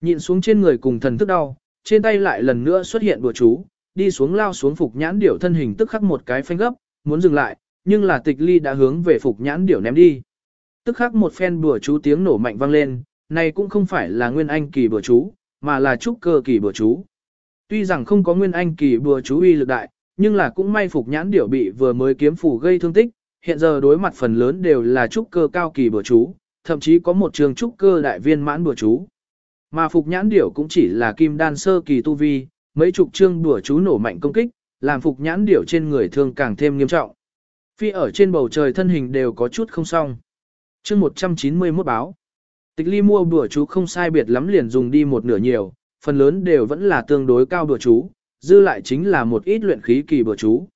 Nhìn xuống trên người cùng thần thức đau, trên tay lại lần nữa xuất hiện bùa chú, đi xuống lao xuống Phục Nhãn Điểu thân hình tức khắc một cái phanh gấp, muốn dừng lại, nhưng là tịch ly đã hướng về Phục Nhãn Điểu ném đi. Tức khắc một phen bùa chú tiếng nổ mạnh vang lên, này cũng không phải là nguyên anh kỳ bùa chú, mà là trúc cơ kỳ bùa chú. Tuy rằng không có nguyên anh kỳ bùa chú uy lực đại, nhưng là cũng may phục nhãn điểu bị vừa mới kiếm phủ gây thương tích, hiện giờ đối mặt phần lớn đều là trúc cơ cao kỳ bùa chú, thậm chí có một trường trúc cơ đại viên mãn bùa chú. Mà phục nhãn điểu cũng chỉ là kim đan sơ kỳ tu vi, mấy chục chương bùa chú nổ mạnh công kích, làm phục nhãn điểu trên người thương càng thêm nghiêm trọng. Phi ở trên bầu trời thân hình đều có chút không xong. chương 191 báo. Tịch ly mua bùa chú không sai biệt lắm liền dùng đi một nửa nhiều, phần lớn đều vẫn là tương đối cao bừa chú, dư lại chính là một ít luyện khí kỳ bừa chú.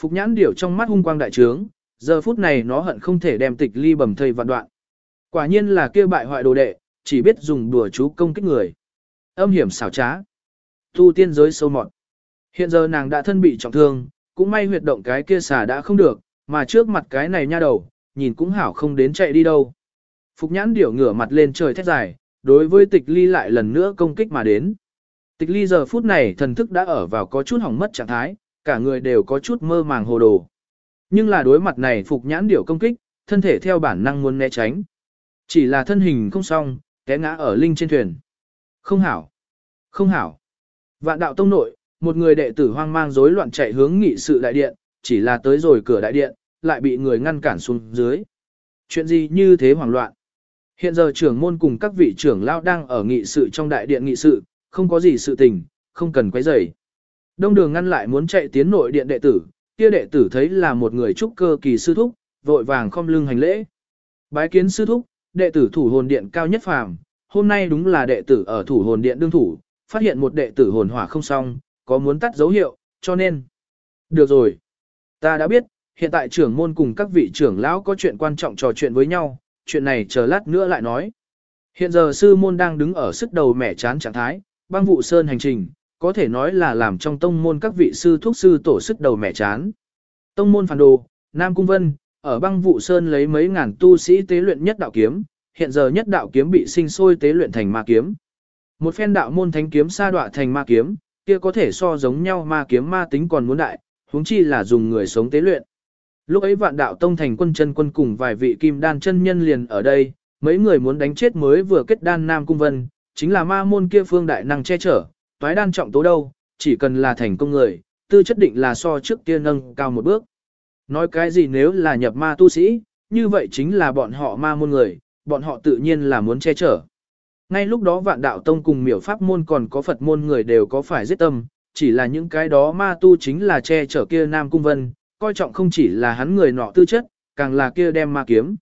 Phục nhãn điểu trong mắt hung quang đại trướng, giờ phút này nó hận không thể đem tịch ly bầm thây vạn đoạn. Quả nhiên là kia bại hoại đồ đệ, chỉ biết dùng đùa chú công kích người. Âm hiểm xảo trá. Tu tiên giới sâu mọt. Hiện giờ nàng đã thân bị trọng thương, cũng may huyệt động cái kia xả đã không được, mà trước mặt cái này nha đầu, nhìn cũng hảo không đến chạy đi đâu. Phục nhãn điểu ngửa mặt lên trời thét dài, đối với tịch ly lại lần nữa công kích mà đến. Tịch ly giờ phút này thần thức đã ở vào có chút hỏng mất trạng thái, cả người đều có chút mơ màng hồ đồ. Nhưng là đối mặt này phục nhãn điểu công kích, thân thể theo bản năng muốn né tránh. Chỉ là thân hình không xong, té ngã ở linh trên thuyền. Không hảo. Không hảo. Vạn đạo tông nội, một người đệ tử hoang mang rối loạn chạy hướng nghị sự đại điện, chỉ là tới rồi cửa đại điện, lại bị người ngăn cản xuống dưới. Chuyện gì như thế hoảng loạn? Hiện giờ trưởng môn cùng các vị trưởng lao đang ở nghị sự trong đại điện nghị sự, không có gì sự tình, không cần quấy rầy. Đông đường ngăn lại muốn chạy tiến nội điện đệ tử, kia đệ tử thấy là một người trúc cơ kỳ sư thúc, vội vàng khom lưng hành lễ. Bái kiến sư thúc, đệ tử thủ hồn điện cao nhất phàm, hôm nay đúng là đệ tử ở thủ hồn điện đương thủ, phát hiện một đệ tử hồn hỏa không xong, có muốn tắt dấu hiệu, cho nên. Được rồi. Ta đã biết, hiện tại trưởng môn cùng các vị trưởng lão có chuyện quan trọng trò chuyện với nhau, chuyện này chờ lát nữa lại nói. Hiện giờ sư môn đang đứng ở sức đầu mẻ chán trạng thái, băng vụ sơn hành trình, có thể nói là làm trong tông môn các vị sư thuốc sư tổ sức đầu mẻ chán. Tông môn phản đồ, Nam Cung Vân, ở băng vụ sơn lấy mấy ngàn tu sĩ tế luyện nhất đạo kiếm, hiện giờ nhất đạo kiếm bị sinh sôi tế luyện thành ma kiếm. Một phen đạo môn thánh kiếm sa đọa thành ma kiếm, kia có thể so giống nhau ma kiếm ma tính còn muốn đại, huống chi là dùng người sống tế luyện. Lúc ấy vạn đạo tông thành quân chân quân cùng vài vị kim đan chân nhân liền ở đây, mấy người muốn đánh chết mới vừa kết đan Nam Cung Vân, chính là ma môn kia phương đại năng che chở, toái đan trọng tố đâu, chỉ cần là thành công người, tư chất định là so trước kia nâng cao một bước. Nói cái gì nếu là nhập ma tu sĩ, như vậy chính là bọn họ ma môn người, bọn họ tự nhiên là muốn che chở. Ngay lúc đó vạn đạo tông cùng miểu pháp môn còn có Phật môn người đều có phải giết tâm, chỉ là những cái đó ma tu chính là che chở kia Nam Cung Vân, coi trọng không chỉ là hắn người nọ tư chất, càng là kia đem ma kiếm.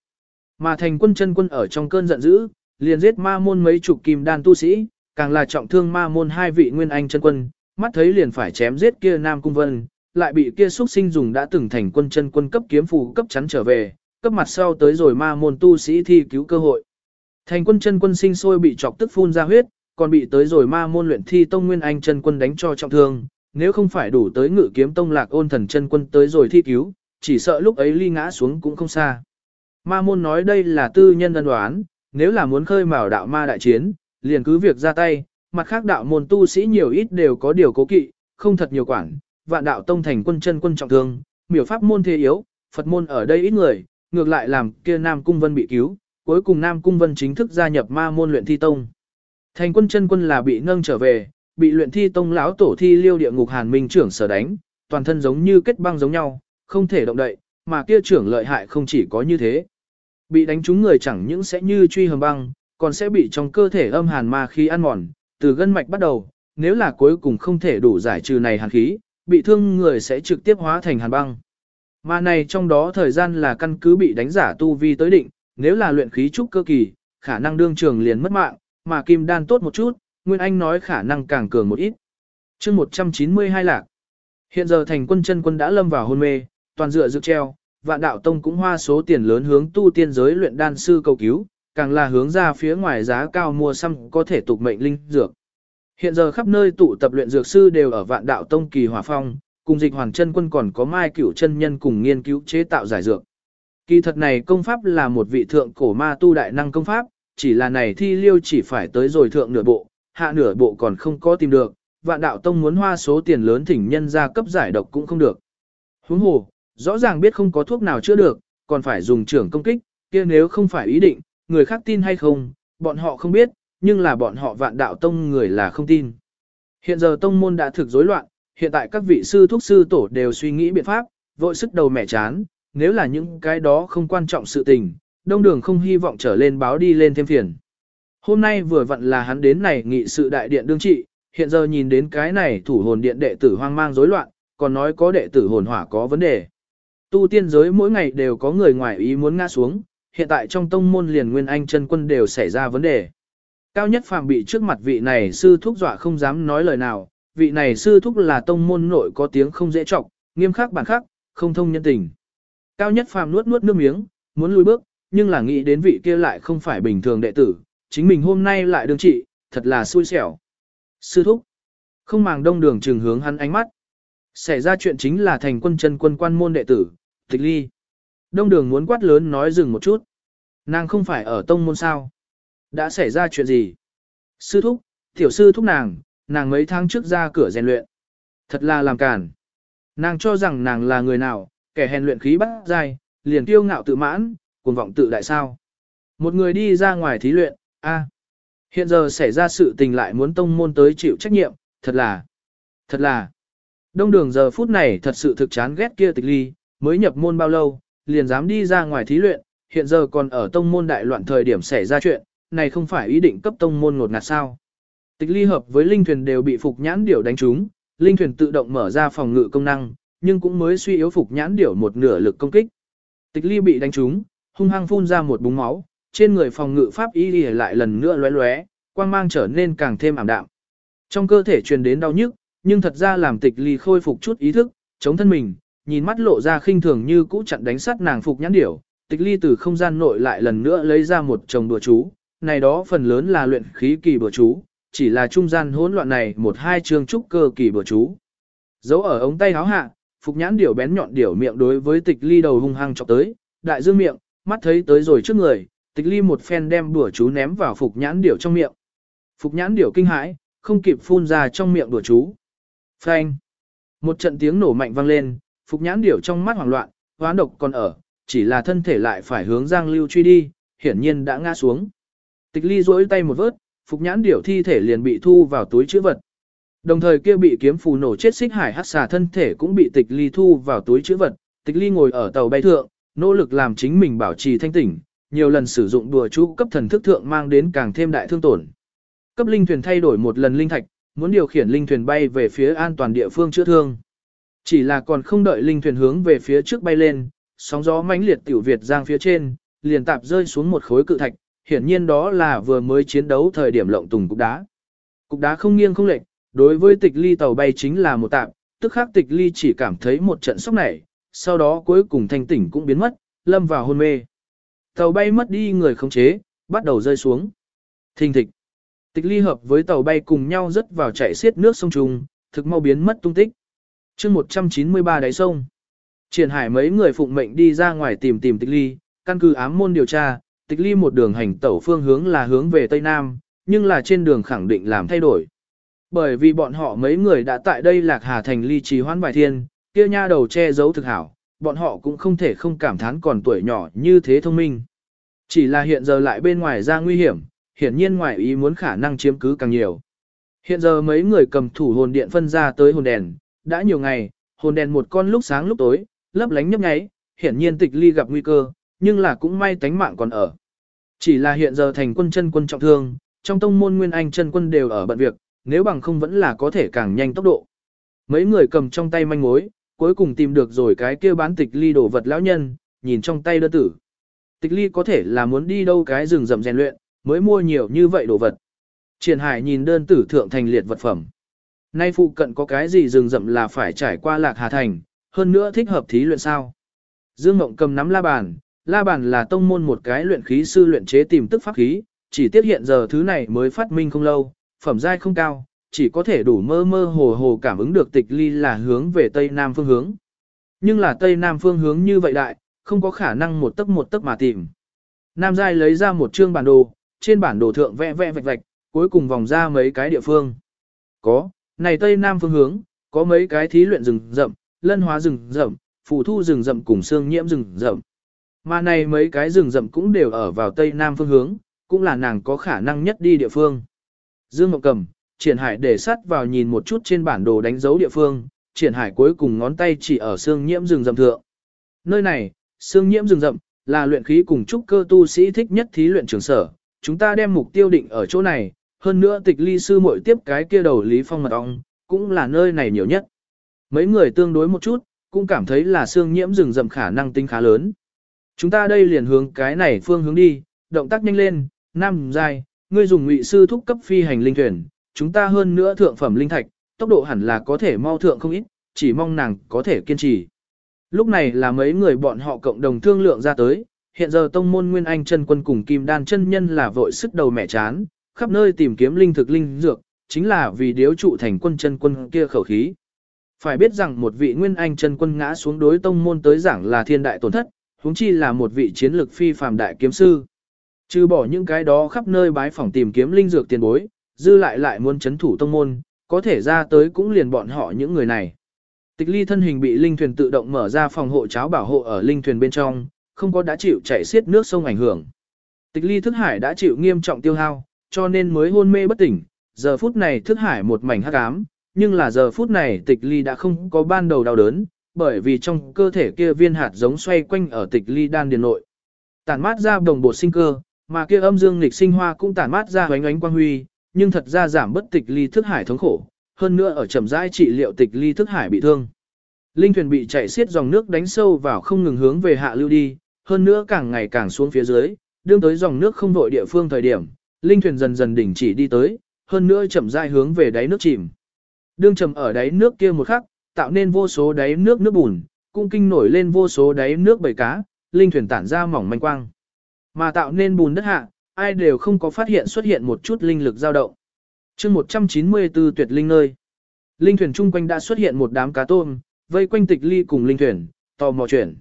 Mà thành quân chân quân ở trong cơn giận dữ, liền giết ma môn mấy chục kim đan tu sĩ, càng là trọng thương ma môn hai vị nguyên anh chân quân, mắt thấy liền phải chém giết kia Nam Cung Vân, lại bị kia xuất sinh dùng đã từng thành quân chân quân cấp kiếm phù cấp chắn trở về, cấp mặt sau tới rồi ma môn tu sĩ thi cứu cơ hội. Thành quân chân quân sinh sôi bị chọc tức phun ra huyết, còn bị tới rồi ma môn luyện thi tông nguyên anh chân quân đánh cho trọng thương, nếu không phải đủ tới ngự kiếm tông lạc ôn thần chân quân tới rồi thi cứu, chỉ sợ lúc ấy ly ngã xuống cũng không xa. Ma môn nói đây là tư nhân đơn đoán, nếu là muốn khơi mào đạo ma đại chiến, liền cứ việc ra tay, mặt khác đạo môn tu sĩ nhiều ít đều có điều cố kỵ, không thật nhiều quản, vạn đạo tông thành quân chân quân trọng thương, miểu pháp môn thế yếu, Phật môn ở đây ít người, ngược lại làm kia Nam Cung Vân bị cứu, cuối cùng Nam Cung Vân chính thức gia nhập ma môn luyện thi tông. Thành quân chân quân là bị nâng trở về, bị luyện thi tông lão tổ thi liêu địa ngục hàn minh trưởng sở đánh, toàn thân giống như kết băng giống nhau, không thể động đậy, mà kia trưởng lợi hại không chỉ có như thế. Bị đánh trúng người chẳng những sẽ như truy hầm băng, còn sẽ bị trong cơ thể âm hàn ma khí ăn mòn, từ gân mạch bắt đầu, nếu là cuối cùng không thể đủ giải trừ này hàn khí, bị thương người sẽ trực tiếp hóa thành hàn băng. Mà này trong đó thời gian là căn cứ bị đánh giả tu vi tới định, nếu là luyện khí trúc cơ kỳ, khả năng đương trường liền mất mạng, mà kim đan tốt một chút, Nguyên Anh nói khả năng càng cường một ít. chương 192 lạc. Hiện giờ thành quân chân quân đã lâm vào hôn mê, toàn dựa dược treo, vạn đạo tông cũng hoa số tiền lớn hướng tu tiên giới luyện đan sư cầu cứu, càng là hướng ra phía ngoài giá cao mua xăm có thể tục mệnh linh dược. Hiện giờ khắp nơi tụ tập luyện dược sư đều ở vạn đạo tông kỳ hỏa phong, cùng dịch hoàng chân quân còn có mai cửu chân nhân cùng nghiên cứu chế tạo giải dược. Kỳ thật này công pháp là một vị thượng cổ ma tu đại năng công pháp, chỉ là này thi liêu chỉ phải tới rồi thượng nửa bộ, hạ nửa bộ còn không có tìm được, vạn đạo tông muốn hoa số tiền lớn thỉnh nhân ra cấp giải độc cũng không được. Huống hồ, rõ ràng biết không có thuốc nào chữa được, còn phải dùng trưởng công kích, kia nếu không phải ý định, người khác tin hay không, bọn họ không biết, nhưng là bọn họ vạn đạo tông người là không tin. Hiện giờ tông môn đã thực rối loạn, hiện tại các vị sư thuốc sư tổ đều suy nghĩ biện pháp, vội sức đầu mẻ chán, nếu là những cái đó không quan trọng sự tình, đông đường không hy vọng trở lên báo đi lên thêm phiền. Hôm nay vừa vặn là hắn đến này nghị sự đại điện đương trị, hiện giờ nhìn đến cái này thủ hồn điện đệ tử hoang mang rối loạn, còn nói có đệ tử hồn hỏa có vấn đề. Tu tiên giới mỗi ngày đều có người ngoài ý muốn ngã xuống, hiện tại trong tông môn liền nguyên anh chân quân đều xảy ra vấn đề. Cao nhất phàm bị trước mặt vị này sư thúc dọa không dám nói lời nào, vị này sư thúc là tông môn nội có tiếng không dễ trọng, nghiêm khắc bản khắc, không thông nhân tình. Cao nhất phàm nuốt nuốt nước miếng, muốn lùi bước, nhưng là nghĩ đến vị kia lại không phải bình thường đệ tử, chính mình hôm nay lại đương trị, thật là xui xẻo. Sư thúc, không màng đông đường trừng hướng hắn ánh mắt. Xảy ra chuyện chính là thành quân chân quân quan môn đệ tử, tịch ly. Đông đường muốn quát lớn nói dừng một chút. Nàng không phải ở tông môn sao. Đã xảy ra chuyện gì? Sư thúc, tiểu sư thúc nàng, nàng mấy tháng trước ra cửa rèn luyện. Thật là làm cản. Nàng cho rằng nàng là người nào, kẻ hèn luyện khí bắt dai, liền kiêu ngạo tự mãn, cuồng vọng tự đại sao. Một người đi ra ngoài thí luyện, a, Hiện giờ xảy ra sự tình lại muốn tông môn tới chịu trách nhiệm, thật là, thật là. Đông đường giờ phút này thật sự thực chán ghét kia tịch ly, mới nhập môn bao lâu, liền dám đi ra ngoài thí luyện, hiện giờ còn ở tông môn đại loạn thời điểm xảy ra chuyện, này không phải ý định cấp tông môn ngột ngạt sao. Tịch ly hợp với linh thuyền đều bị phục nhãn điểu đánh trúng, linh thuyền tự động mở ra phòng ngự công năng, nhưng cũng mới suy yếu phục nhãn điểu một nửa lực công kích. Tịch ly bị đánh trúng, hung hăng phun ra một búng máu, trên người phòng ngự pháp y lìa lại lần nữa lóe lóe, quang mang trở nên càng thêm ảm đạm. Trong cơ thể truyền đến đau nhức, nhưng thật ra làm tịch ly khôi phục chút ý thức, chống thân mình, nhìn mắt lộ ra khinh thường như cũ chặn đánh sát nàng phục nhãn điểu. Tịch ly từ không gian nội lại lần nữa lấy ra một chồng đùa chú, này đó phần lớn là luyện khí kỳ bừa chú, chỉ là trung gian hỗn loạn này một hai chương trúc cơ kỳ bừa chú. Giấu ở ống tay háo hạ, phục nhãn điểu bén nhọn điểu miệng đối với tịch ly đầu hung hăng chọc tới, đại dương miệng, mắt thấy tới rồi trước người, tịch ly một phen đem đùa chú ném vào phục nhãn điểu trong miệng. Phục nhãn điểu kinh hãi, không kịp phun ra trong miệng đùa chú. Phanh. Một trận tiếng nổ mạnh vang lên, phục nhãn điểu trong mắt hoảng loạn, hoán độc còn ở, chỉ là thân thể lại phải hướng Giang Lưu truy đi, hiển nhiên đã ngã xuống. Tịch ly duỗi tay một vớt, phục nhãn điểu thi thể liền bị thu vào túi chữ vật. Đồng thời kia bị kiếm phù nổ chết xích hải hắc xà thân thể cũng bị tịch ly thu vào túi chữ vật. Tịch ly ngồi ở tàu bay thượng, nỗ lực làm chính mình bảo trì thanh tỉnh, nhiều lần sử dụng đùa chú cấp thần thức thượng mang đến càng thêm đại thương tổn. Cấp linh thuyền thay đổi một lần linh thạch, muốn điều khiển linh thuyền bay về phía an toàn địa phương chữa thương. Chỉ là còn không đợi linh thuyền hướng về phía trước bay lên, sóng gió mãnh liệt tiểu Việt giang phía trên, liền tạp rơi xuống một khối cự thạch, hiển nhiên đó là vừa mới chiến đấu thời điểm lộng tùng cục đá. Cục đá không nghiêng không lệch, đối với tịch ly tàu bay chính là một tạp, tức khắc tịch ly chỉ cảm thấy một trận sốc nảy, sau đó cuối cùng thanh tỉnh cũng biến mất, lâm vào hôn mê. Tàu bay mất đi người khống chế, bắt đầu rơi xuống. Thình thịch. Tịch ly hợp với tàu bay cùng nhau rớt vào chạy xiết nước sông trùng, thực mau biến mất tung tích. chương 193 đáy sông. Triển hải mấy người phụng mệnh đi ra ngoài tìm tìm tịch ly, căn cứ ám môn điều tra, tịch ly một đường hành tẩu phương hướng là hướng về Tây Nam, nhưng là trên đường khẳng định làm thay đổi. Bởi vì bọn họ mấy người đã tại đây lạc hà thành ly trì hoán bài thiên, kia nha đầu che giấu thực hảo, bọn họ cũng không thể không cảm thán còn tuổi nhỏ như thế thông minh. Chỉ là hiện giờ lại bên ngoài ra nguy hiểm, hiển nhiên ngoài ý muốn khả năng chiếm cứ càng nhiều. Hiện giờ mấy người cầm thủ hồn điện phân ra tới hồn đèn, đã nhiều ngày, hồn đèn một con lúc sáng lúc tối, lấp lánh nhấp nháy, hiển nhiên tịch ly gặp nguy cơ, nhưng là cũng may tánh mạng còn ở. Chỉ là hiện giờ thành quân chân quân trọng thương, trong tông môn nguyên anh chân quân đều ở bận việc, nếu bằng không vẫn là có thể càng nhanh tốc độ. Mấy người cầm trong tay manh mối, cuối cùng tìm được rồi cái kia bán tịch ly đồ vật lão nhân, nhìn trong tay đơn tử. Tịch ly có thể là muốn đi đâu cái rừng rậm rèn luyện, mới mua nhiều như vậy đồ vật. Triển hải nhìn đơn tử thượng thành liệt vật phẩm. Nay phụ cận có cái gì rừng rậm là phải trải qua lạc hà thành, hơn nữa thích hợp thí luyện sao. Dương Ngộng cầm nắm la bàn, la bàn là tông môn một cái luyện khí sư luyện chế tìm tức pháp khí, chỉ tiết hiện giờ thứ này mới phát minh không lâu, phẩm giai không cao, chỉ có thể đủ mơ mơ hồ hồ cảm ứng được tịch ly là hướng về tây nam phương hướng. Nhưng là tây nam phương hướng như vậy đại, không có khả năng một tấc một tấc mà tìm. Nam giai lấy ra một chương bản đồ, trên bản đồ thượng vẽ vẽ vạch vạch, cuối cùng vòng ra mấy cái địa phương. Có, này tây nam phương hướng, có mấy cái thí luyện rừng rậm, lân hóa rừng rậm, phù thu rừng rậm cùng xương nhiễm rừng rậm. Mà này mấy cái rừng rậm cũng đều ở vào tây nam phương hướng, cũng là nàng có khả năng nhất đi địa phương. Dương Ngọc Cầm, triển hải để sát vào nhìn một chút trên bản đồ đánh dấu địa phương, triển hải cuối cùng ngón tay chỉ ở xương nhiễm rừng rậm thượng. Nơi này, xương nhiễm rừng rậm, là luyện khí cùng trúc cơ tu sĩ thích nhất thí luyện trường sở. Chúng ta đem mục tiêu định ở chỗ này, hơn nữa tịch ly sư muội tiếp cái kia đầu lý phong mật ong, cũng là nơi này nhiều nhất. Mấy người tương đối một chút, cũng cảm thấy là xương nhiễm rừng rậm khả năng tính khá lớn. Chúng ta đây liền hướng cái này phương hướng đi, động tác nhanh lên, năm dài, ngươi dùng ngụy sư thúc cấp phi hành linh thuyền, chúng ta hơn nữa thượng phẩm linh thạch, tốc độ hẳn là có thể mau thượng không ít, chỉ mong nàng có thể kiên trì. Lúc này là mấy người bọn họ cộng đồng thương lượng ra tới, hiện giờ tông môn Nguyên Anh chân quân cùng Kim Đan chân nhân là vội sức đầu mẹ chán, khắp nơi tìm kiếm linh thực linh dược, chính là vì điếu trụ thành quân chân quân kia khẩu khí. Phải biết rằng một vị Nguyên Anh chân quân ngã xuống đối tông môn tới giảng là thiên đại tổn thất, huống chi là một vị chiến lực phi phàm đại kiếm sư. Trừ bỏ những cái đó khắp nơi bái phỏng tìm kiếm linh dược tiền bối, dư lại lại muốn chấn thủ tông môn, có thể ra tới cũng liền bọn họ những người này. Tịch ly thân hình bị linh thuyền tự động mở ra phòng hộ cháo bảo hộ ở linh thuyền bên trong, không có đã chịu chảy xiết nước sông ảnh hưởng. Tịch ly thức hải đã chịu nghiêm trọng tiêu hao, cho nên mới hôn mê bất tỉnh, giờ phút này thức hải một mảnh hắc ám, nhưng là giờ phút này tịch ly đã không có ban đầu đau đớn, bởi vì trong cơ thể kia viên hạt giống xoay quanh ở tịch ly đan điền nội. Tản mát ra đồng bộ sinh cơ, mà kia âm dương nghịch sinh hoa cũng tản mát ra ánh ánh quang huy, nhưng thật ra giảm bất tịch ly thức hải thống khổ, hơn nữa ở chậm rãi trị liệu tịch ly thức hải bị thương. Linh thuyền bị chạy xiết dòng nước đánh sâu vào không ngừng hướng về hạ lưu đi, hơn nữa càng ngày càng xuống phía dưới, đương tới dòng nước không vội địa phương thời điểm, linh thuyền dần dần đỉnh chỉ đi tới, hơn nữa chậm rãi hướng về đáy nước chìm. Đương chầm ở đáy nước kia một khắc, tạo nên vô số đáy nước nước bùn, cung kinh nổi lên vô số đáy nước bầy cá, linh thuyền tản ra mỏng manh quang. Mà tạo nên bùn đất hạ, ai đều không có phát hiện xuất hiện một chút linh lực dao động chương 194 tuyệt linh nơi. Linh thuyền chung quanh đã xuất hiện một đám cá tôm, vây quanh tịch ly cùng linh thuyền, tò mò chuyển.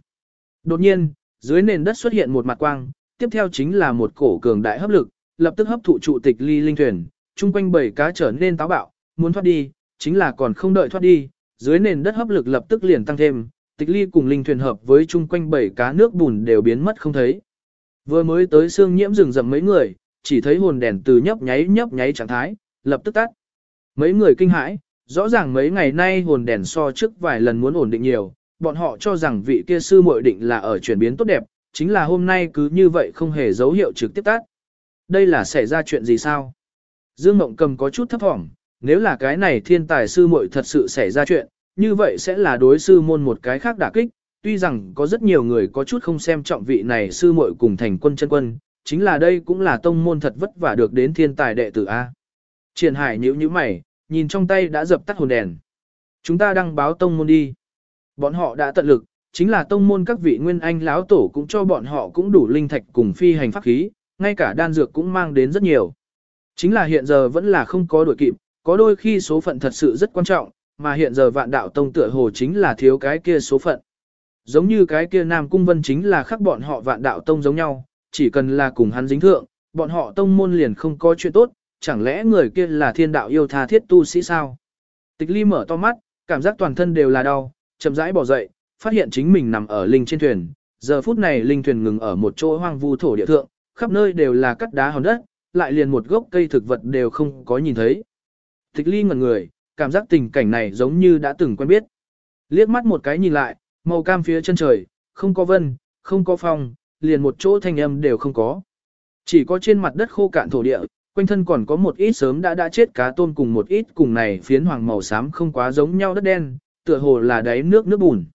Đột nhiên, dưới nền đất xuất hiện một mặt quang, tiếp theo chính là một cổ cường đại hấp lực, lập tức hấp thụ trụ tịch ly linh thuyền, chung quanh bảy cá trở nên táo bạo, muốn thoát đi, chính là còn không đợi thoát đi, dưới nền đất hấp lực lập tức liền tăng thêm, tịch ly cùng linh thuyền hợp với chung quanh bảy cá nước bùn đều biến mất không thấy. Vừa mới tới xương nhiễm rừng rậm mấy người, chỉ thấy hồn đèn từ nhấp nháy nhấp nháy trạng thái, lập tức tắt. Mấy người kinh hãi, rõ ràng mấy ngày nay hồn đèn so trước vài lần muốn ổn định nhiều, bọn họ cho rằng vị kia sư muội định là ở chuyển biến tốt đẹp, chính là hôm nay cứ như vậy không hề dấu hiệu trực tiếp tắt. Đây là xảy ra chuyện gì sao? Dương Mộng Cầm có chút thấp thỏm, nếu là cái này thiên tài sư muội thật sự xảy ra chuyện, như vậy sẽ là đối sư môn một cái khác đả kích, tuy rằng có rất nhiều người có chút không xem trọng vị này sư muội cùng thành quân chân quân, chính là đây cũng là tông môn thật vất vả được đến thiên tài đệ tử A. Triển hải nhíu nhíu mày, nhìn trong tay đã dập tắt hồn đèn. Chúng ta đăng báo tông môn đi. Bọn họ đã tận lực, chính là tông môn các vị nguyên anh lão tổ cũng cho bọn họ cũng đủ linh thạch cùng phi hành pháp khí, ngay cả đan dược cũng mang đến rất nhiều. Chính là hiện giờ vẫn là không có đuổi kịp, có đôi khi số phận thật sự rất quan trọng, mà hiện giờ vạn đạo tông tựa hồ chính là thiếu cái kia số phận. Giống như cái kia Nam Cung Vân chính là khắc bọn họ vạn đạo tông giống nhau, chỉ cần là cùng hắn dính thượng, bọn họ tông môn liền không có chuyện tốt, chẳng lẽ người kia là thiên đạo yêu tha thiết tu sĩ sao? Tịch ly mở to mắt, cảm giác toàn thân đều là đau, chậm rãi bỏ dậy, phát hiện chính mình nằm ở linh trên thuyền. Giờ phút này linh thuyền ngừng ở một chỗ hoang vu thổ địa thượng, khắp nơi đều là cắt đá hòn đất, lại liền một gốc cây thực vật đều không có nhìn thấy. Tịch ly ngẩn người, cảm giác tình cảnh này giống như đã từng quen biết. Liếc mắt một cái nhìn lại, màu cam phía chân trời, không có vân, không có phong, liền một chỗ thanh âm đều không có. Chỉ có trên mặt đất khô cạn thổ địa, quanh thân còn có một ít sớm đã đã chết cá tôm cùng một ít cùng này phiến hoàng màu xám không quá giống nhau đất đen, tựa hồ là đáy nước nước bùn.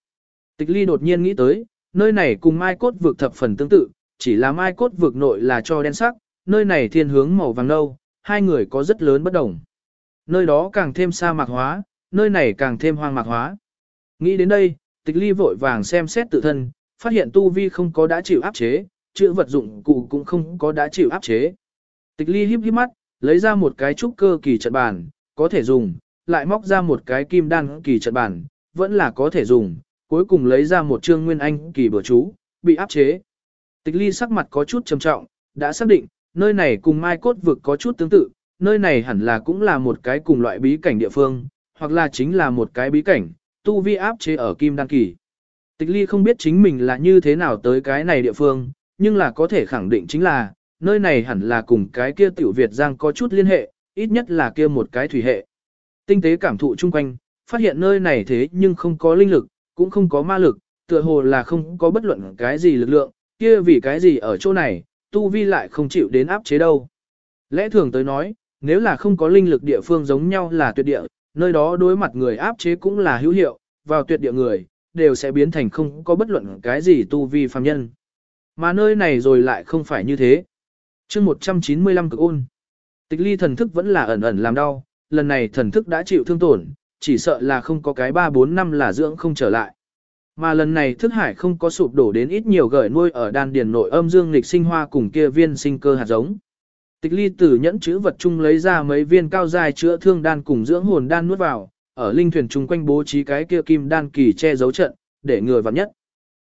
Tịch ly đột nhiên nghĩ tới, nơi này cùng mai cốt vực thập phần tương tự, chỉ là mai cốt vực nội là cho đen sắc, nơi này thiên hướng màu vàng nâu, hai người có rất lớn bất đồng. Nơi đó càng thêm sa mạc hóa, nơi này càng thêm hoang mạc hóa. Nghĩ đến đây, tịch ly vội vàng xem xét tự thân, phát hiện tu vi không có đã chịu áp chế, chữ vật dụng cụ cũng không có đã chịu áp chế. Tịch ly híp híp mắt, lấy ra một cái trúc cơ kỳ trận bàn, có thể dùng, lại móc ra một cái kim đan kỳ trận bàn, vẫn là có thể dùng, cuối cùng lấy ra một trương nguyên anh kỳ bừa chú, bị áp chế. Tịch ly sắc mặt có chút trầm trọng, đã xác định, nơi này cùng mai cốt vực có chút tương tự, nơi này hẳn là cũng là một cái cùng loại bí cảnh địa phương, hoặc là chính là một cái bí cảnh, tu vi áp chế ở kim đan kỳ. Tịch ly không biết chính mình là như thế nào tới cái này địa phương, nhưng là có thể khẳng định chính là, nơi này hẳn là cùng cái kia tiểu Việt Giang có chút liên hệ, ít nhất là kia một cái thủy hệ. Tinh tế cảm thụ chung quanh, phát hiện nơi này thế nhưng không có linh lực, cũng không có ma lực, tựa hồ là không có bất luận cái gì lực lượng, kia vì cái gì ở chỗ này, tu vi lại không chịu đến áp chế đâu. Lẽ thường tới nói, nếu là không có linh lực địa phương giống nhau là tuyệt địa, nơi đó đối mặt người áp chế cũng là hữu hiệu, vào tuyệt địa người, đều sẽ biến thành không có bất luận cái gì tu vi phàm nhân. Mà nơi này rồi lại không phải như thế chương 195 cực ôn. Tịch ly thần thức vẫn là ẩn ẩn làm đau, lần này thần thức đã chịu thương tổn, chỉ sợ là không có cái 3-4 năm là dưỡng không trở lại. Mà lần này thức hải không có sụp đổ đến ít nhiều gởi nuôi ở đan điền nội âm dương lịch sinh hoa cùng kia viên sinh cơ hạt giống. Tịch ly tử nhẫn chữ vật chung lấy ra mấy viên cao dài chữa thương đan cùng dưỡng hồn đan nuốt vào, ở linh thuyền chung quanh bố trí cái kia kim đan kỳ che giấu trận, để người vặn nhất.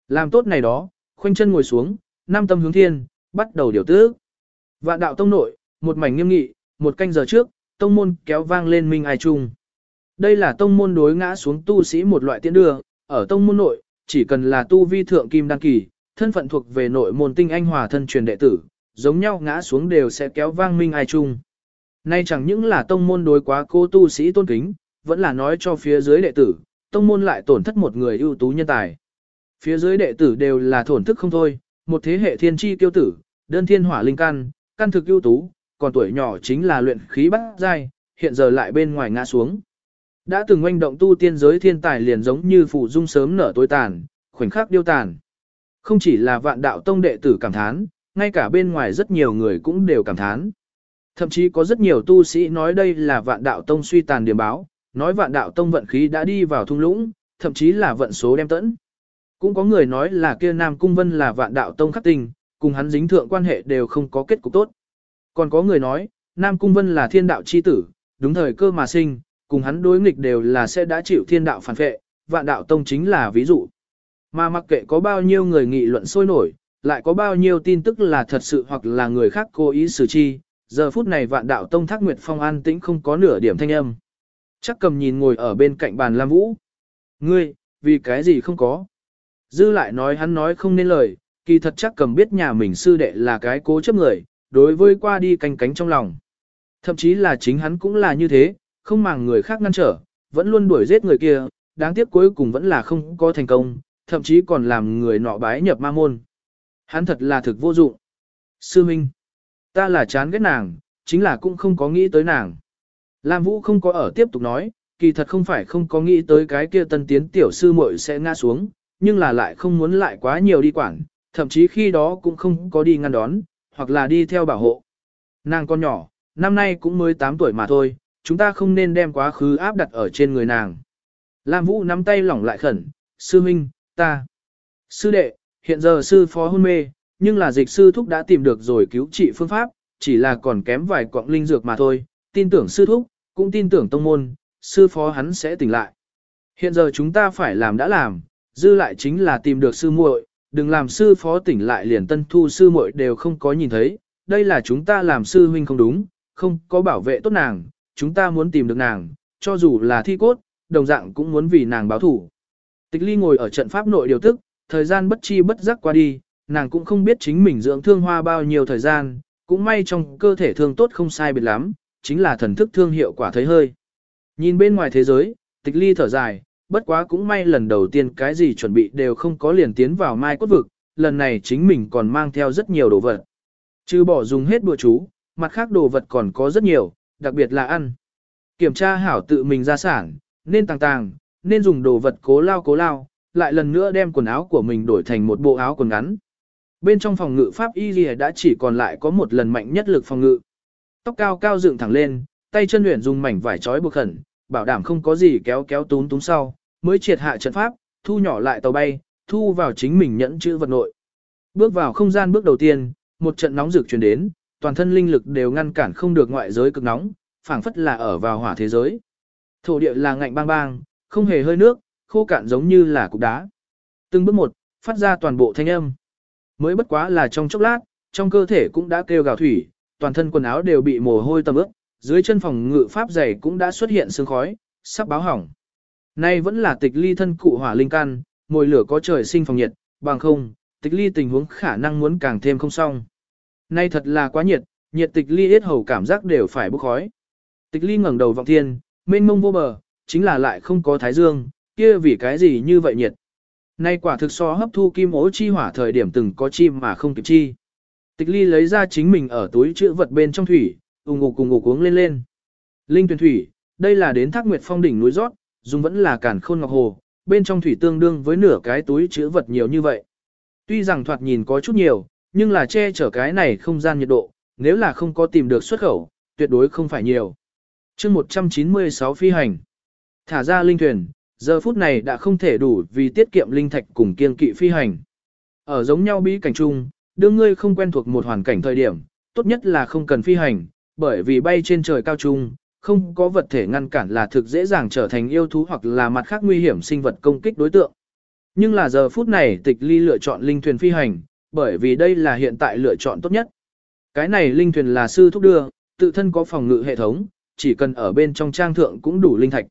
Làm tốt này đó, khoanh chân ngồi xuống, năm tâm hướng thiên, bắt đầu điều tước. Vạn đạo tông nội, một mảnh nghiêm nghị, một canh giờ trước, tông môn kéo vang lên minh ai chung. Đây là tông môn đối ngã xuống tu sĩ một loại tiễn đưa, ở tông môn nội, chỉ cần là tu vi thượng kim đăng kỳ, thân phận thuộc về nội môn tinh anh hòa thân truyền đệ tử, giống nhau ngã xuống đều sẽ kéo vang minh ai chung. Nay chẳng những là tông môn đối quá cô tu sĩ tôn kính, vẫn là nói cho phía dưới đệ tử, tông môn lại tổn thất một người ưu tú nhân tài. Phía dưới đệ tử đều là thổn thức không thôi, một thế hệ thiên tri kiêu tử, đơn thiên hỏa linh căn, căn thực ưu tú, còn tuổi nhỏ chính là luyện khí bát giai, hiện giờ lại bên ngoài ngã xuống. Đã từng oanh động tu tiên giới thiên tài liền giống như phụ dung sớm nở tối tàn, khoảnh khắc điêu tàn. Không chỉ là vạn đạo tông đệ tử cảm thán, ngay cả bên ngoài rất nhiều người cũng đều cảm thán. Thậm chí có rất nhiều tu sĩ nói đây là vạn đạo tông suy tàn điểm báo, nói vạn đạo tông vận khí đã đi vào thung lũng, thậm chí là vận số đem tẫn. Cũng có người nói là kia Nam Cung Vân là vạn đạo tông khắc tình, cùng hắn dính thượng quan hệ đều không có kết cục tốt. Còn có người nói, Nam Cung Vân là thiên đạo chi tử, đúng thời cơ mà sinh, cùng hắn đối nghịch đều là sẽ đã chịu thiên đạo phản phệ, vạn đạo tông chính là ví dụ. Mà mặc kệ có bao nhiêu người nghị luận sôi nổi, lại có bao nhiêu tin tức là thật sự hoặc là người khác cố ý xử chi, giờ phút này vạn đạo tông thác nguyệt phong an tĩnh không có nửa điểm thanh âm. Chắc cầm nhìn ngồi ở bên cạnh bàn Lam Vũ. Ngươi, vì cái gì không có? Dư lại nói hắn nói không nên lời, kỳ thật chắc cầm biết nhà mình sư đệ là cái cố chấp người, đối với qua đi canh cánh trong lòng. Thậm chí là chính hắn cũng là như thế, không màng người khác ngăn trở, vẫn luôn đuổi giết người kia, đáng tiếc cuối cùng vẫn là không có thành công, thậm chí còn làm người nọ bái nhập ma môn. Hắn thật là thực vô dụng. Sư Minh, ta là chán ghét nàng, chính là cũng không có nghĩ tới nàng. Lam Vũ không có ở tiếp tục nói, kỳ thật không phải không có nghĩ tới cái kia tân tiến tiểu sư muội sẽ ngã xuống, nhưng là lại không muốn lại quá nhiều đi quản, thậm chí khi đó cũng không có đi ngăn đón, hoặc là đi theo bảo hộ. Nàng con nhỏ, năm nay cũng mới 8 tuổi mà thôi, chúng ta không nên đem quá khứ áp đặt ở trên người nàng. Lam Vũ nắm tay lỏng lại khẩn, sư minh, ta. Sư đệ, hiện giờ sư phó hôn mê, nhưng là dịch sư thúc đã tìm được rồi cứu trị phương pháp, chỉ là còn kém vài quặng linh dược mà thôi, tin tưởng sư thúc, cũng tin tưởng tông môn, sư phó hắn sẽ tỉnh lại. Hiện giờ chúng ta phải làm đã làm, dư lại chính là tìm được sư muội, đừng làm sư phó tỉnh lại liền tân thu sư muội đều không có nhìn thấy, đây là chúng ta làm sư huynh không đúng, không có bảo vệ tốt nàng, chúng ta muốn tìm được nàng, cho dù là thi cốt, đồng dạng cũng muốn vì nàng báo thủ. Tịch ly ngồi ở trận pháp nội điều tức, thời gian bất chi bất giác qua đi, nàng cũng không biết chính mình dưỡng thương hoa bao nhiêu thời gian, cũng may trong cơ thể thương tốt không sai biệt lắm, chính là thần thức thương hiệu quả thấy hơi. Nhìn bên ngoài thế giới, tịch ly thở dài, bất quá cũng may lần đầu tiên cái gì chuẩn bị đều không có liền tiến vào mai cốt vực, lần này chính mình còn mang theo rất nhiều đồ vật. Chứ bỏ dùng hết bữa chú, mặt khác đồ vật còn có rất nhiều, đặc biệt là ăn. Kiểm tra hảo tự mình ra sản, nên tàng tàng, nên dùng đồ vật cố lao cố lao, lại lần nữa đem quần áo của mình đổi thành một bộ áo quần ngắn. Bên trong phòng ngự pháp y đã chỉ còn lại có một lần mạnh nhất lực phòng ngự. Tóc cao cao dựng thẳng lên, tay chân luyện dùng mảnh vải trói buộc khẩn, bảo đảm không có gì kéo kéo tún tún sau, mới triệt hạ trận pháp, thu nhỏ lại tàu bay, thu vào chính mình nhẫn chữ vật nội. Bước vào không gian bước đầu tiên, một trận nóng rực truyền đến, toàn thân linh lực đều ngăn cản không được ngoại giới cực nóng, phảng phất là ở vào hỏa thế giới. Thổ địa là ngạnh bang bang, không hề hơi nước, khô cạn giống như là cục đá. Từng bước một, phát ra toàn bộ thanh âm. Mới bất quá là trong chốc lát, trong cơ thể cũng đã kêu gào thủy, toàn thân quần áo đều bị mồ hôi tầm ướt, dưới chân phòng ngự pháp dày cũng đã xuất hiện sương khói, sắp báo hỏng. Nay vẫn là tịch ly thân cụ hỏa linh căn, mồi lửa có trời sinh phòng nhiệt, bằng không, tịch ly tình huống khả năng muốn càng thêm không xong. Nay thật là quá nhiệt, nhiệt tịch ly hết hầu cảm giác đều phải bốc khói. Tịch ly ngẩng đầu vọng thiên, mênh mông vô bờ, chính là lại không có thái dương, kia vì cái gì như vậy nhiệt. Nay quả thực so hấp thu kim ố chi hỏa thời điểm từng có chim mà không kịp chi. Tịch ly lấy ra chính mình ở túi chữ vật bên trong thủy, ùng ngục cùng ngục uống lên lên. Linh tuyển thủy, đây là đến thác nguyệt phong đỉnh núi rót, dùng vẫn là cản khôn ngọc hồ, bên trong thủy tương đương với nửa cái túi chứa vật nhiều như vậy. Tuy rằng thoạt nhìn có chút nhiều, nhưng là che chở cái này không gian nhiệt độ, nếu là không có tìm được xuất khẩu, tuyệt đối không phải nhiều. chương 196 phi hành, thả ra linh thuyền, giờ phút này đã không thể đủ vì tiết kiệm linh thạch cùng kiên kỵ phi hành. Ở giống nhau bí cảnh chung, đương ngươi không quen thuộc một hoàn cảnh thời điểm, tốt nhất là không cần phi hành, bởi vì bay trên trời cao trung, không có vật thể ngăn cản là thực dễ dàng trở thành yêu thú hoặc là mặt khác nguy hiểm sinh vật công kích đối tượng. Nhưng là giờ phút này tịch ly lựa chọn linh thuyền phi hành, bởi vì đây là hiện tại lựa chọn tốt nhất. Cái này linh thuyền là sư thúc đưa, tự thân có phòng ngự hệ thống, chỉ cần ở bên trong trang thượng cũng đủ linh thạch.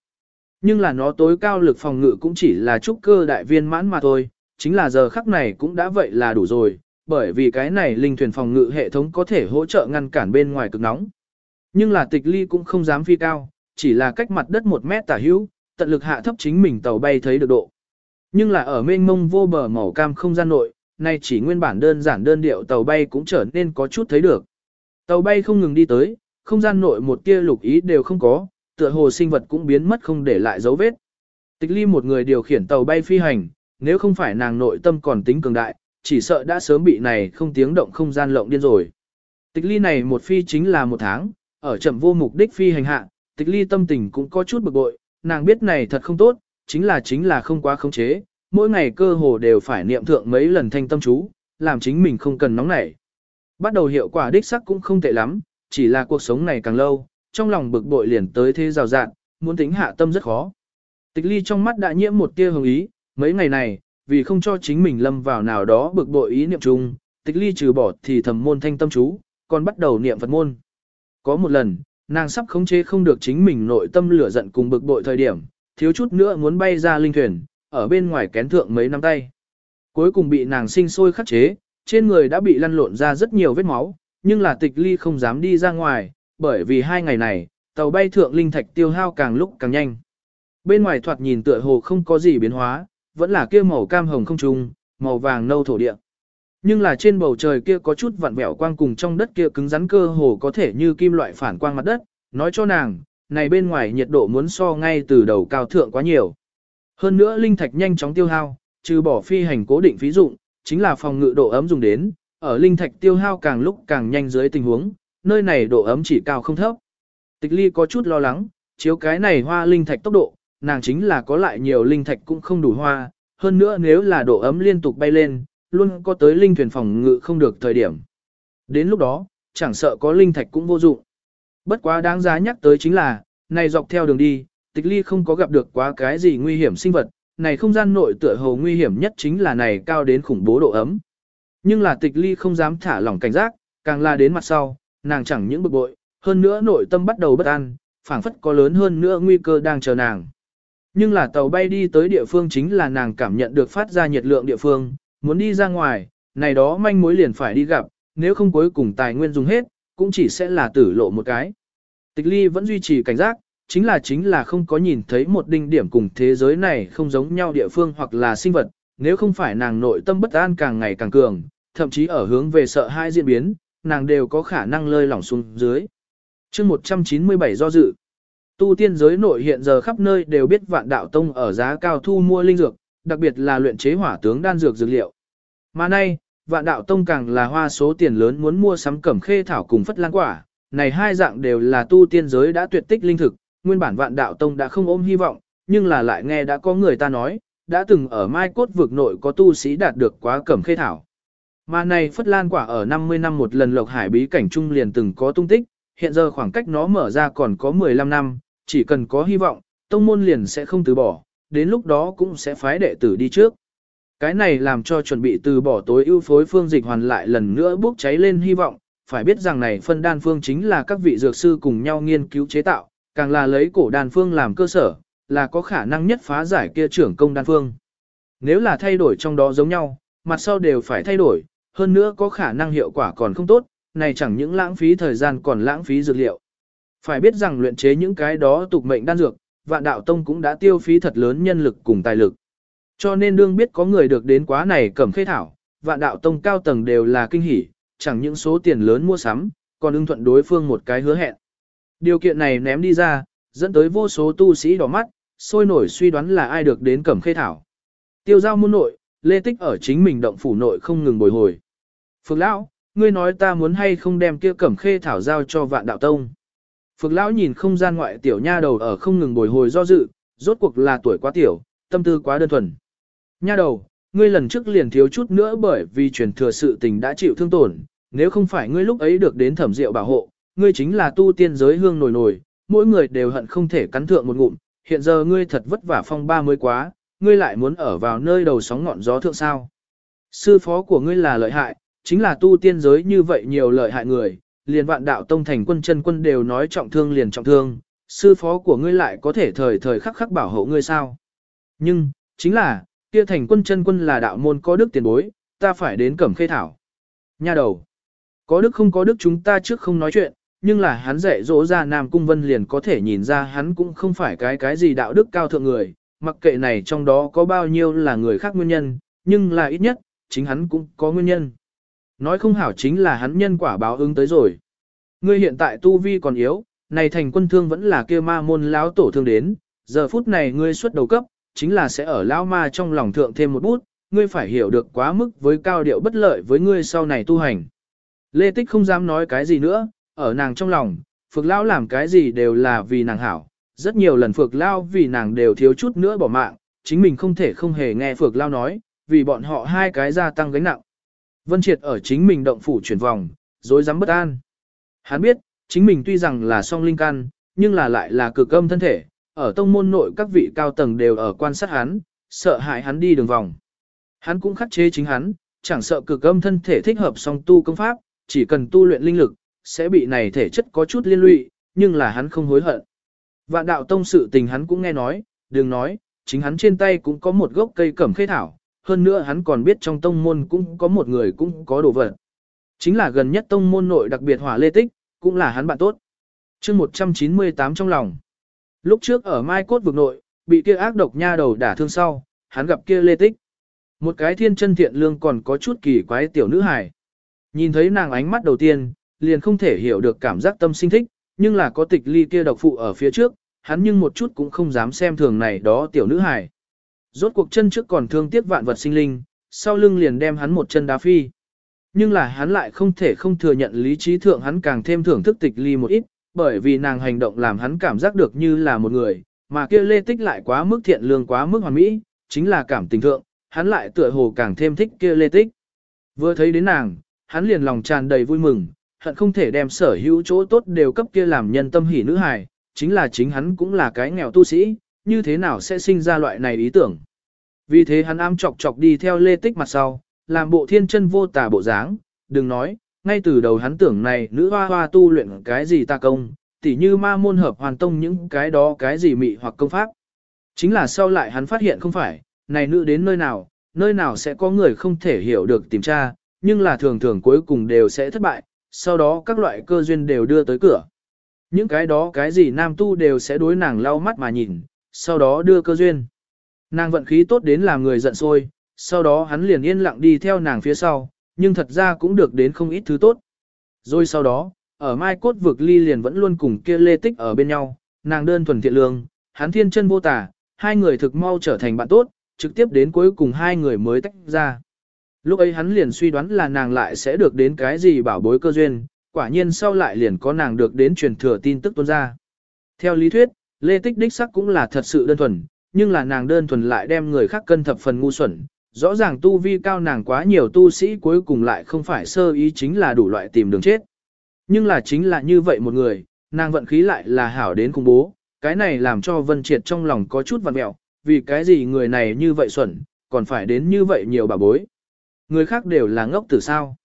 Nhưng là nó tối cao lực phòng ngự cũng chỉ là trúc cơ đại viên mãn mà thôi, chính là giờ khắc này cũng đã vậy là đủ rồi, bởi vì cái này linh thuyền phòng ngự hệ thống có thể hỗ trợ ngăn cản bên ngoài cực nóng. Nhưng là tịch ly cũng không dám phi cao, chỉ là cách mặt đất một mét tả hữu, tận lực hạ thấp chính mình tàu bay thấy được độ. Nhưng là ở mênh mông vô bờ màu cam không gian nội, nay chỉ nguyên bản đơn giản đơn điệu tàu bay cũng trở nên có chút thấy được. Tàu bay không ngừng đi tới, không gian nội một tia lục ý đều không có, tựa hồ sinh vật cũng biến mất không để lại dấu vết. Tịch ly một người điều khiển tàu bay phi hành, nếu không phải nàng nội tâm còn tính cường đại, chỉ sợ đã sớm bị này không tiếng động không gian lộng điên rồi. Tịch ly này một phi chính là một tháng, ở chậm vô mục đích phi hành hạ, tịch ly tâm tình cũng có chút bực bội, nàng biết này thật không tốt, chính là chính là không quá khống chế, mỗi ngày cơ hồ đều phải niệm thượng mấy lần thanh tâm chú, làm chính mình không cần nóng nảy. Bắt đầu hiệu quả đích sắc cũng không tệ lắm, chỉ là cuộc sống này càng lâu, trong lòng bực bội liền tới thế rào rạn, muốn tính hạ tâm rất khó. Tịch ly trong mắt đã nhiễm một tia hồng ý, mấy ngày này, vì không cho chính mình lâm vào nào đó bực bội ý niệm chung, tịch ly trừ bỏ thì thầm môn thanh tâm chú, còn bắt đầu niệm Phật môn. Có một lần, nàng sắp khống chế không được chính mình nội tâm lửa giận cùng bực bội thời điểm, thiếu chút nữa muốn bay ra linh thuyền, ở bên ngoài kén thượng mấy năm tay. Cuối cùng bị nàng sinh sôi khắc chế, trên người đã bị lăn lộn ra rất nhiều vết máu, nhưng là tịch ly không dám đi ra ngoài, bởi vì hai ngày này, tàu bay thượng linh thạch tiêu hao càng lúc càng nhanh. Bên ngoài thoạt nhìn tựa hồ không có gì biến hóa, vẫn là kia màu cam hồng không trùng, màu vàng nâu thổ địa. Nhưng là trên bầu trời kia có chút vặn vẹo quang cùng trong đất kia cứng rắn cơ hồ có thể như kim loại phản quang mặt đất, nói cho nàng, này bên ngoài nhiệt độ muốn so ngay từ đầu cao thượng quá nhiều. Hơn nữa linh thạch nhanh chóng tiêu hao, trừ bỏ phi hành cố định phí dụng, chính là phòng ngự độ ấm dùng đến, ở linh thạch tiêu hao càng lúc càng nhanh dưới tình huống, nơi này độ ấm chỉ cao không thấp. Tịch ly có chút lo lắng, chiếu cái này hoa linh thạch tốc độ, nàng chính là có lại nhiều linh thạch cũng không đủ hoa, hơn nữa nếu là độ ấm liên tục bay lên, luôn có tới linh thuyền phòng ngự không được thời điểm. Đến lúc đó, chẳng sợ có linh thạch cũng vô dụng. Bất quá đáng giá nhắc tới chính là, này dọc theo đường đi, tịch ly không có gặp được quá cái gì nguy hiểm sinh vật, này không gian nội tựa hồ nguy hiểm nhất chính là này cao đến khủng bố độ ấm. Nhưng là tịch ly không dám thả lỏng cảnh giác, càng là đến mặt sau, nàng chẳng những bực bội, hơn nữa nội tâm bắt đầu bất an, phảng phất có lớn hơn nữa nguy cơ đang chờ nàng. Nhưng là tàu bay đi tới địa phương chính là nàng cảm nhận được phát ra nhiệt lượng địa phương, muốn đi ra ngoài, này đó manh mối liền phải đi gặp, nếu không cuối cùng tài nguyên dùng hết, cũng chỉ sẽ là tử lộ một cái. Tịch ly vẫn duy trì cảnh giác, chính là chính là không có nhìn thấy một đinh điểm cùng thế giới này không giống nhau địa phương hoặc là sinh vật, nếu không phải nàng nội tâm bất an càng ngày càng cường, thậm chí ở hướng về sợ hai diễn biến, nàng đều có khả năng lơi lỏng xuống dưới. chương 197 do dự, tu tiên giới nội hiện giờ khắp nơi đều biết vạn đạo tông ở giá cao thu mua linh dược, đặc biệt là luyện chế hỏa tướng đan dược dược liệu. Mà nay, vạn đạo tông càng là hoa số tiền lớn muốn mua sắm cẩm khê thảo cùng phất lan quả, này hai dạng đều là tu tiên giới đã tuyệt tích linh thực, nguyên bản vạn đạo tông đã không ôm hy vọng, nhưng là lại nghe đã có người ta nói, đã từng ở Mai Cốt vực nội có tu sĩ đạt được quá cẩm khê thảo. Mà này Phất Lan quả ở 50 năm một lần lộc hải bí cảnh trung liền từng có tung tích, hiện giờ khoảng cách nó mở ra còn có 15 năm, chỉ cần có hy vọng, tông môn liền sẽ không từ bỏ, đến lúc đó cũng sẽ phái đệ tử đi trước. Cái này làm cho chuẩn bị từ bỏ tối ưu phối phương dịch hoàn lại lần nữa bốc cháy lên hy vọng, phải biết rằng này phân đan phương chính là các vị dược sư cùng nhau nghiên cứu chế tạo, càng là lấy cổ đan phương làm cơ sở, là có khả năng nhất phá giải kia trưởng công đan phương. Nếu là thay đổi trong đó giống nhau, mặt sau đều phải thay đổi, hơn nữa có khả năng hiệu quả còn không tốt, này chẳng những lãng phí thời gian còn lãng phí dược liệu. Phải biết rằng luyện chế những cái đó tục mệnh đan dược, vạn đạo tông cũng đã tiêu phí thật lớn nhân lực cùng tài lực. Cho nên đương biết có người được đến quá này cẩm khê thảo, vạn đạo tông cao tầng đều là kinh hỉ, chẳng những số tiền lớn mua sắm, còn ưng thuận đối phương một cái hứa hẹn. Điều kiện này ném đi ra, dẫn tới vô số tu sĩ đỏ mắt, sôi nổi suy đoán là ai được đến cẩm khê thảo. Tiêu giao môn nội, lê tích ở chính mình động phủ nội không ngừng bồi hồi. Phượng lão, ngươi nói ta muốn hay không đem kia cẩm khê thảo giao cho vạn đạo tông. Phượng lão nhìn không gian ngoại tiểu nha đầu ở không ngừng bồi hồi do dự, rốt cuộc là tuổi quá tiểu, tâm tư quá đơn thuần. Nha đầu, ngươi lần trước liền thiếu chút nữa bởi vì truyền thừa sự tình đã chịu thương tổn, nếu không phải ngươi lúc ấy được đến thẩm diệu bảo hộ, ngươi chính là tu tiên giới hương nổi nổi, mỗi người đều hận không thể cắn thượng một ngụm, hiện giờ ngươi thật vất vả phong ba mới quá, ngươi lại muốn ở vào nơi đầu sóng ngọn gió thượng sao. Sư phó của ngươi là lợi hại, chính là tu tiên giới như vậy nhiều lợi hại người, liền vạn đạo tông thành quân chân quân đều nói trọng thương liền trọng thương, sư phó của ngươi lại có thể thời thời khắc khắc bảo hộ ngươi sao. Nhưng, chính là, kia thành quân chân quân là đạo môn có đức tiền bối, ta phải đến cẩm khê thảo. Nha đầu, có đức không có đức chúng ta trước không nói chuyện, nhưng là hắn dạy dỗ ra Nam Cung Vân liền có thể nhìn ra hắn cũng không phải cái cái gì đạo đức cao thượng người, mặc kệ này trong đó có bao nhiêu là người khác nguyên nhân, nhưng là ít nhất, chính hắn cũng có nguyên nhân. Nói không hảo chính là hắn nhân quả báo ứng tới rồi. Ngươi hiện tại tu vi còn yếu, này thành quân thương vẫn là kia ma môn lão tổ thương đến, giờ phút này ngươi xuất đầu cấp, chính là sẽ ở lão ma trong lòng thượng thêm một bút, ngươi phải hiểu được quá mức với cao điệu bất lợi với ngươi sau này tu hành. Lê Tích không dám nói cái gì nữa, ở nàng trong lòng, Phược Lão làm cái gì đều là vì nàng hảo, rất nhiều lần Phược Lão vì nàng đều thiếu chút nữa bỏ mạng, chính mình không thể không hề nghe Phược Lão nói, vì bọn họ hai cái gia tăng gánh nặng. Vân Triệt ở chính mình động phủ chuyển vòng, dối dám bất an. Hắn biết, chính mình tuy rằng là song linh căn, nhưng là lại là cực âm thân thể, ở tông môn nội các vị cao tầng đều ở quan sát hắn, sợ hại hắn đi đường vòng. Hắn cũng khắc chế chính hắn, chẳng sợ cực âm thân thể thích hợp song tu công pháp, chỉ cần tu luyện linh lực, sẽ bị này thể chất có chút liên lụy, nhưng là hắn không hối hận. Vạn đạo tông sự tình hắn cũng nghe nói, đừng nói, chính hắn trên tay cũng có một gốc cây cẩm khê thảo, hơn nữa hắn còn biết trong tông môn cũng có một người cũng có đồ vật. Chính là gần nhất tông môn nội đặc biệt hỏa lê tích, cũng là hắn bạn tốt. chương 198 trong lòng. Lúc trước ở Mai Cốt vực nội, bị kia ác độc nha đầu đả thương sau, hắn gặp kia lê tích. Một cái thiên chân thiện lương còn có chút kỳ quái tiểu nữ hài. Nhìn thấy nàng ánh mắt đầu tiên, liền không thể hiểu được cảm giác tâm sinh thích, nhưng là có tịch ly kia độc phụ ở phía trước, hắn nhưng một chút cũng không dám xem thường này đó tiểu nữ hài. Rốt cuộc chân trước còn thương tiếc vạn vật sinh linh, sau lưng liền đem hắn một chân đá phi. Nhưng là hắn lại không thể không thừa nhận lý trí thượng hắn càng thêm thưởng thức tịch ly một ít, bởi vì nàng hành động làm hắn cảm giác được như là một người, mà kia lê tích lại quá mức thiện lương quá mức hoàn mỹ, chính là cảm tình thượng, hắn lại tựa hồ càng thêm thích kia lê tích. Vừa thấy đến nàng, hắn liền lòng tràn đầy vui mừng, hận không thể đem sở hữu chỗ tốt đều cấp kia làm nhân tâm hỉ nữ hài, chính là chính hắn cũng là cái nghèo tu sĩ, như thế nào sẽ sinh ra loại này ý tưởng. Vì thế hắn am chọc chọc đi theo lê tích mặt sau, làm bộ thiên chân vô tà bộ dáng, đừng nói, ngay từ đầu hắn tưởng này nữ hoa hoa tu luyện cái gì ta công, tỉ như ma môn hợp hoàn tông những cái đó cái gì mị hoặc công pháp. Chính là sau lại hắn phát hiện không phải, này nữ đến nơi nào, nơi nào sẽ có người không thể hiểu được tìm tra, nhưng là thường thường cuối cùng đều sẽ thất bại, sau đó các loại cơ duyên đều đưa tới cửa. Những cái đó cái gì nam tu đều sẽ đối nàng lau mắt mà nhìn, sau đó đưa cơ duyên. Nàng vận khí tốt đến làm người giận sôi sau đó hắn liền yên lặng đi theo nàng phía sau, nhưng thật ra cũng được đến không ít thứ tốt. Rồi sau đó, ở Mai Cốt vực ly liền vẫn luôn cùng kia lê tích ở bên nhau, nàng đơn thuần thiện lương, hắn thiên chân vô tả, hai người thực mau trở thành bạn tốt, trực tiếp đến cuối cùng hai người mới tách ra. Lúc ấy hắn liền suy đoán là nàng lại sẽ được đến cái gì bảo bối cơ duyên, quả nhiên sau lại liền có nàng được đến truyền thừa tin tức tuôn ra. Theo lý thuyết, Lê Tích đích sắc cũng là thật sự đơn thuần, nhưng là nàng đơn thuần lại đem người khác cân thập phần ngu xuẩn. Rõ ràng tu vi cao nàng quá nhiều tu sĩ cuối cùng lại không phải sơ ý chính là đủ loại tìm đường chết. Nhưng là chính là như vậy một người, nàng vận khí lại là hảo đến cùng bố, cái này làm cho Vân Triệt trong lòng có chút vặn mẹo, vì cái gì người này như vậy xuẩn, còn phải đến như vậy nhiều bà bối. Người khác đều là ngốc từ sao.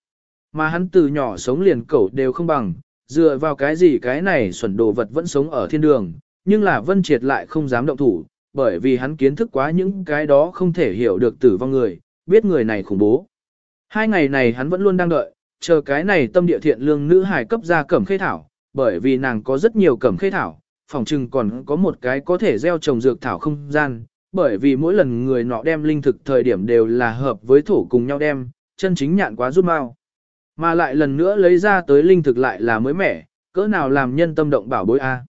Mà hắn từ nhỏ sống liền cẩu đều không bằng, dựa vào cái gì cái này xuẩn đồ vật vẫn sống ở thiên đường, nhưng là Vân Triệt lại không dám động thủ, bởi vì hắn kiến thức quá những cái đó không thể hiểu được tử vong người, biết người này khủng bố. Hai ngày này hắn vẫn luôn đang đợi, chờ cái này tâm địa thiện lương nữ hài cấp ra cẩm khê thảo, bởi vì nàng có rất nhiều cẩm khê thảo, phòng trừng còn có một cái có thể gieo trồng dược thảo không gian, bởi vì mỗi lần người nọ đem linh thực thời điểm đều là hợp với thổ cùng nhau đem, chân chính nhạn quá rút mau. Mà lại lần nữa lấy ra tới linh thực lại là mới mẻ, cỡ nào làm nhân tâm động bảo bối a.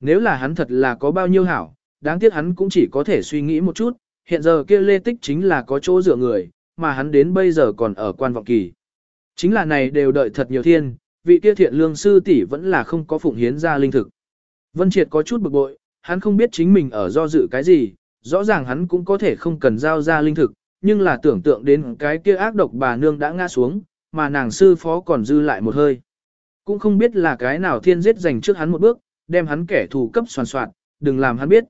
Nếu là hắn thật là có bao nhiêu hảo, đáng tiếc hắn cũng chỉ có thể suy nghĩ một chút, hiện giờ kia lê tích chính là có chỗ dựa người, mà hắn đến bây giờ còn ở quan vọng kỳ. Chính là này đều đợi thật nhiều thiên, vị kia thiện lương sư tỷ vẫn là không có phụng hiến ra linh thực. Vân Triệt có chút bực bội, hắn không biết chính mình ở do dự cái gì, rõ ràng hắn cũng có thể không cần giao ra linh thực, nhưng là tưởng tượng đến cái kia ác độc bà nương đã ngã xuống, mà nàng sư phó còn dư lại một hơi. Cũng không biết là cái nào thiên giết dành trước hắn một bước, đem hắn kẻ thù cấp soàn soạn, đừng làm hắn biết.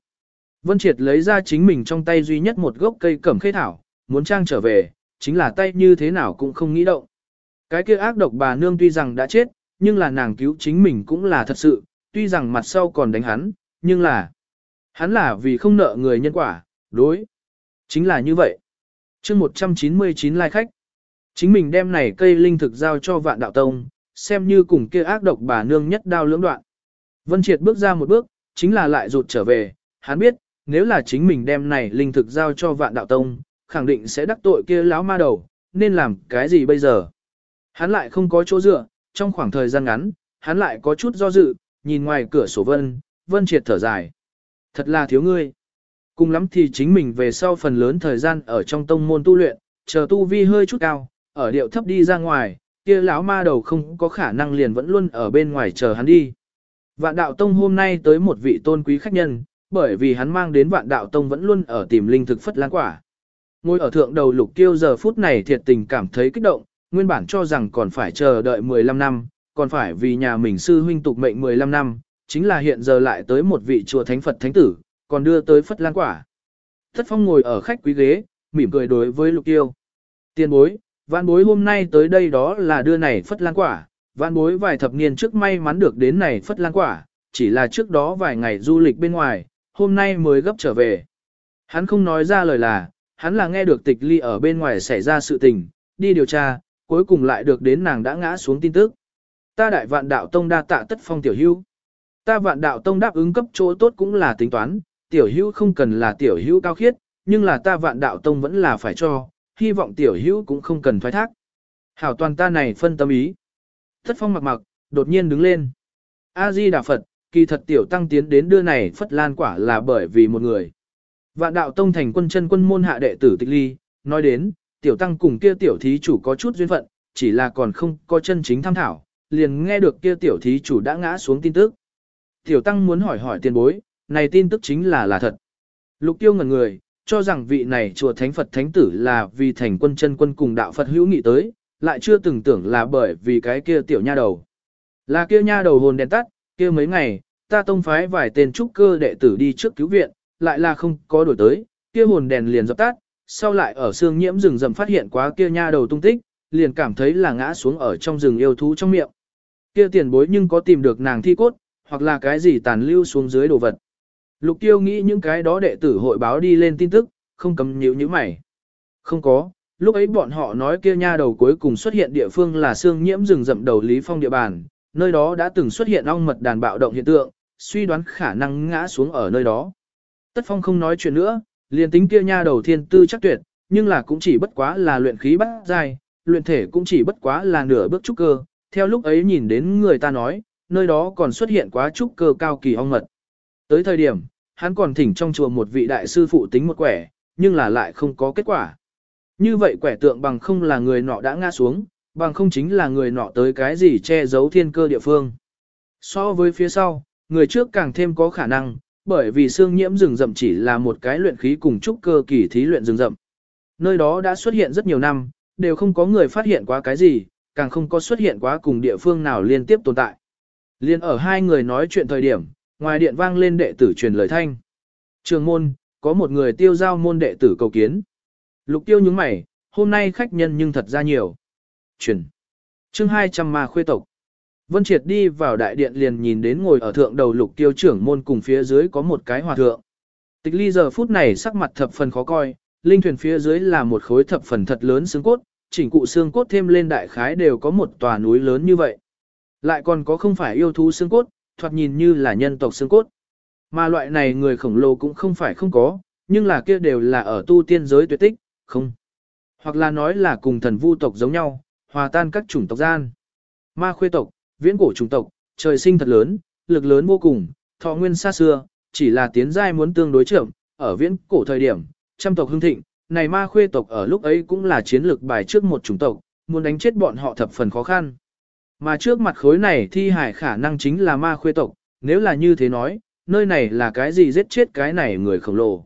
Vân Triệt lấy ra chính mình trong tay duy nhất một gốc cây cẩm khê thảo, muốn trang trở về, chính là tay như thế nào cũng không nghĩ động. Cái kia ác độc bà nương tuy rằng đã chết, nhưng là nàng cứu chính mình cũng là thật sự, tuy rằng mặt sau còn đánh hắn, nhưng là hắn là vì không nợ người nhân quả, đối. Chính là như vậy. chương 199 lai khách. Chính mình đem này cây linh thực giao cho vạn đạo tông, xem như cùng kia ác độc bà nương nhất đao lưỡng đoạn. Vân Triệt bước ra một bước, chính là lại rụt trở về, hắn biết, nếu là chính mình đem này linh thực giao cho vạn đạo tông, khẳng định sẽ đắc tội kia lão ma đầu, nên làm cái gì bây giờ? Hắn lại không có chỗ dựa, trong khoảng thời gian ngắn, hắn lại có chút do dự, nhìn ngoài cửa sổ vân, vân triệt thở dài. Thật là thiếu ngươi. Cùng lắm thì chính mình về sau phần lớn thời gian ở trong tông môn tu luyện, chờ tu vi hơi chút cao, ở điệu thấp đi ra ngoài, kia lão ma đầu không có khả năng liền vẫn luôn ở bên ngoài chờ hắn đi. Vạn đạo tông hôm nay tới một vị tôn quý khách nhân, bởi vì hắn mang đến vạn đạo tông vẫn luôn ở tìm linh thực phất lan quả. Ngồi ở thượng đầu lục tiêu giờ phút này thiệt tình cảm thấy kích động, nguyên bản cho rằng còn phải chờ đợi 15 năm, còn phải vì nhà mình sư huynh tục mệnh 15 năm, chính là hiện giờ lại tới một vị chùa thánh Phật thánh tử, còn đưa tới phất lan quả. Thất phong ngồi ở khách quý ghế, mỉm cười đối với lục tiêu. Tiên bối, vạn bối hôm nay tới đây đó là đưa này phất lan quả, vạn bối vài thập niên trước may mắn được đến này phất lan quả, chỉ là trước đó vài ngày du lịch bên ngoài, hôm nay mới gấp trở về. Hắn không nói ra lời là, hắn là nghe được tịch ly ở bên ngoài xảy ra sự tình, đi điều tra, cuối cùng lại được đến nàng đã ngã xuống tin tức. Ta đại vạn đạo tông đa tạ tất phong tiểu hưu. Ta vạn đạo tông đáp ứng cấp chỗ tốt cũng là tính toán, tiểu hưu không cần là tiểu hưu cao khiết, nhưng là ta vạn đạo tông vẫn là phải cho, hy vọng tiểu hưu cũng không cần thoái thác. Hảo toàn ta này phân tâm ý. Tất phong mặc mặc, đột nhiên đứng lên. A-di Đà Phật, kỳ thật tiểu tăng tiến đến đưa này phất lan quả là bởi vì một người. Vạn đạo tông thành quân chân quân môn hạ đệ tử tịch ly, nói đến, tiểu tăng cùng kia tiểu thí chủ có chút duyên phận, chỉ là còn không có chân chính tham thảo, liền nghe được kia tiểu thí chủ đã ngã xuống tin tức. Tiểu tăng muốn hỏi hỏi tiền bối, này tin tức chính là là thật. Lục tiêu ngẩn người, cho rằng vị này chùa thánh Phật thánh tử là vì thành quân chân quân cùng đạo Phật hữu nghị tới, lại chưa từng tưởng là bởi vì cái kia tiểu nha đầu. Là kia nha đầu hồn đèn tắt, kia mấy ngày, ta tông phái vài tên trúc cơ đệ tử đi trước cứu viện, lại là không có đổi tới, kia hồn đèn liền dập tắt, sau lại ở xương nhiễm rừng rậm phát hiện quá kia nha đầu tung tích, liền cảm thấy là ngã xuống ở trong rừng yêu thú trong miệng. Kia tiền bối nhưng có tìm được nàng thi cốt, hoặc là cái gì tàn lưu xuống dưới đồ vật. Lục tiêu nghĩ những cái đó đệ tử hội báo đi lên tin tức, không cấm nhíu như mày. Không có, lúc ấy bọn họ nói kia nha đầu cuối cùng xuất hiện địa phương là xương nhiễm rừng rậm đầu Lý Phong địa bàn, nơi đó đã từng xuất hiện ong mật đàn bạo động hiện tượng, suy đoán khả năng ngã xuống ở nơi đó. Tất Phong không nói chuyện nữa, liền tính kia nha đầu thiên tư chắc tuyệt, nhưng là cũng chỉ bất quá là luyện khí bắt dài, luyện thể cũng chỉ bất quá là nửa bước trúc cơ, theo lúc ấy nhìn đến người ta nói, nơi đó còn xuất hiện quá trúc cơ cao kỳ ong mật. Tới thời điểm, hắn còn thỉnh trong chùa một vị đại sư phụ tính một quẻ, nhưng là lại không có kết quả. Như vậy quẻ tượng bằng không là người nọ đã ngã xuống, bằng không chính là người nọ tới cái gì che giấu thiên cơ địa phương. So với phía sau, người trước càng thêm có khả năng, bởi vì xương nhiễm rừng rậm chỉ là một cái luyện khí cùng trúc cơ kỳ thí luyện rừng rậm. Nơi đó đã xuất hiện rất nhiều năm, đều không có người phát hiện quá cái gì, càng không có xuất hiện quá cùng địa phương nào liên tiếp tồn tại. Liên ở hai người nói chuyện thời điểm, ngoài điện vang lên đệ tử truyền lời thanh. Trường môn, có một người tiêu giao môn đệ tử cầu kiến. Lục tiêu nhướng mày, hôm nay khách nhân nhưng thật ra nhiều. Chuyển. chương 200 ma khuê tộc. Vân Triệt đi vào đại điện liền nhìn đến ngồi ở thượng đầu lục tiêu trưởng môn cùng phía dưới có một cái hòa thượng. Tịch ly giờ phút này sắc mặt thập phần khó coi, linh thuyền phía dưới là một khối thập phần thật lớn xương cốt, chỉnh cụ xương cốt thêm lên đại khái đều có một tòa núi lớn như vậy. Lại còn có không phải yêu thú xương cốt, thoạt nhìn như là nhân tộc xương cốt. Mà loại này người khổng lồ cũng không phải không có, nhưng là kia đều là ở tu tiên giới tuyệt tích, không. Hoặc là nói là cùng thần vu tộc giống nhau, hòa tan các chủng tộc gian. Ma khuê tộc, viễn cổ chủng tộc, trời sinh thật lớn, lực lớn vô cùng, thọ nguyên xa xưa, chỉ là tiến giai muốn tương đối chậm, ở viễn cổ thời điểm, trăm tộc hưng thịnh, này ma khuê tộc ở lúc ấy cũng là chiến lược bài trước một chủng tộc, muốn đánh chết bọn họ thập phần khó khăn. Mà trước mặt khối này thi hải khả năng chính là ma khuê tộc, nếu là như thế nói, nơi này là cái gì giết chết cái này người khổng lồ.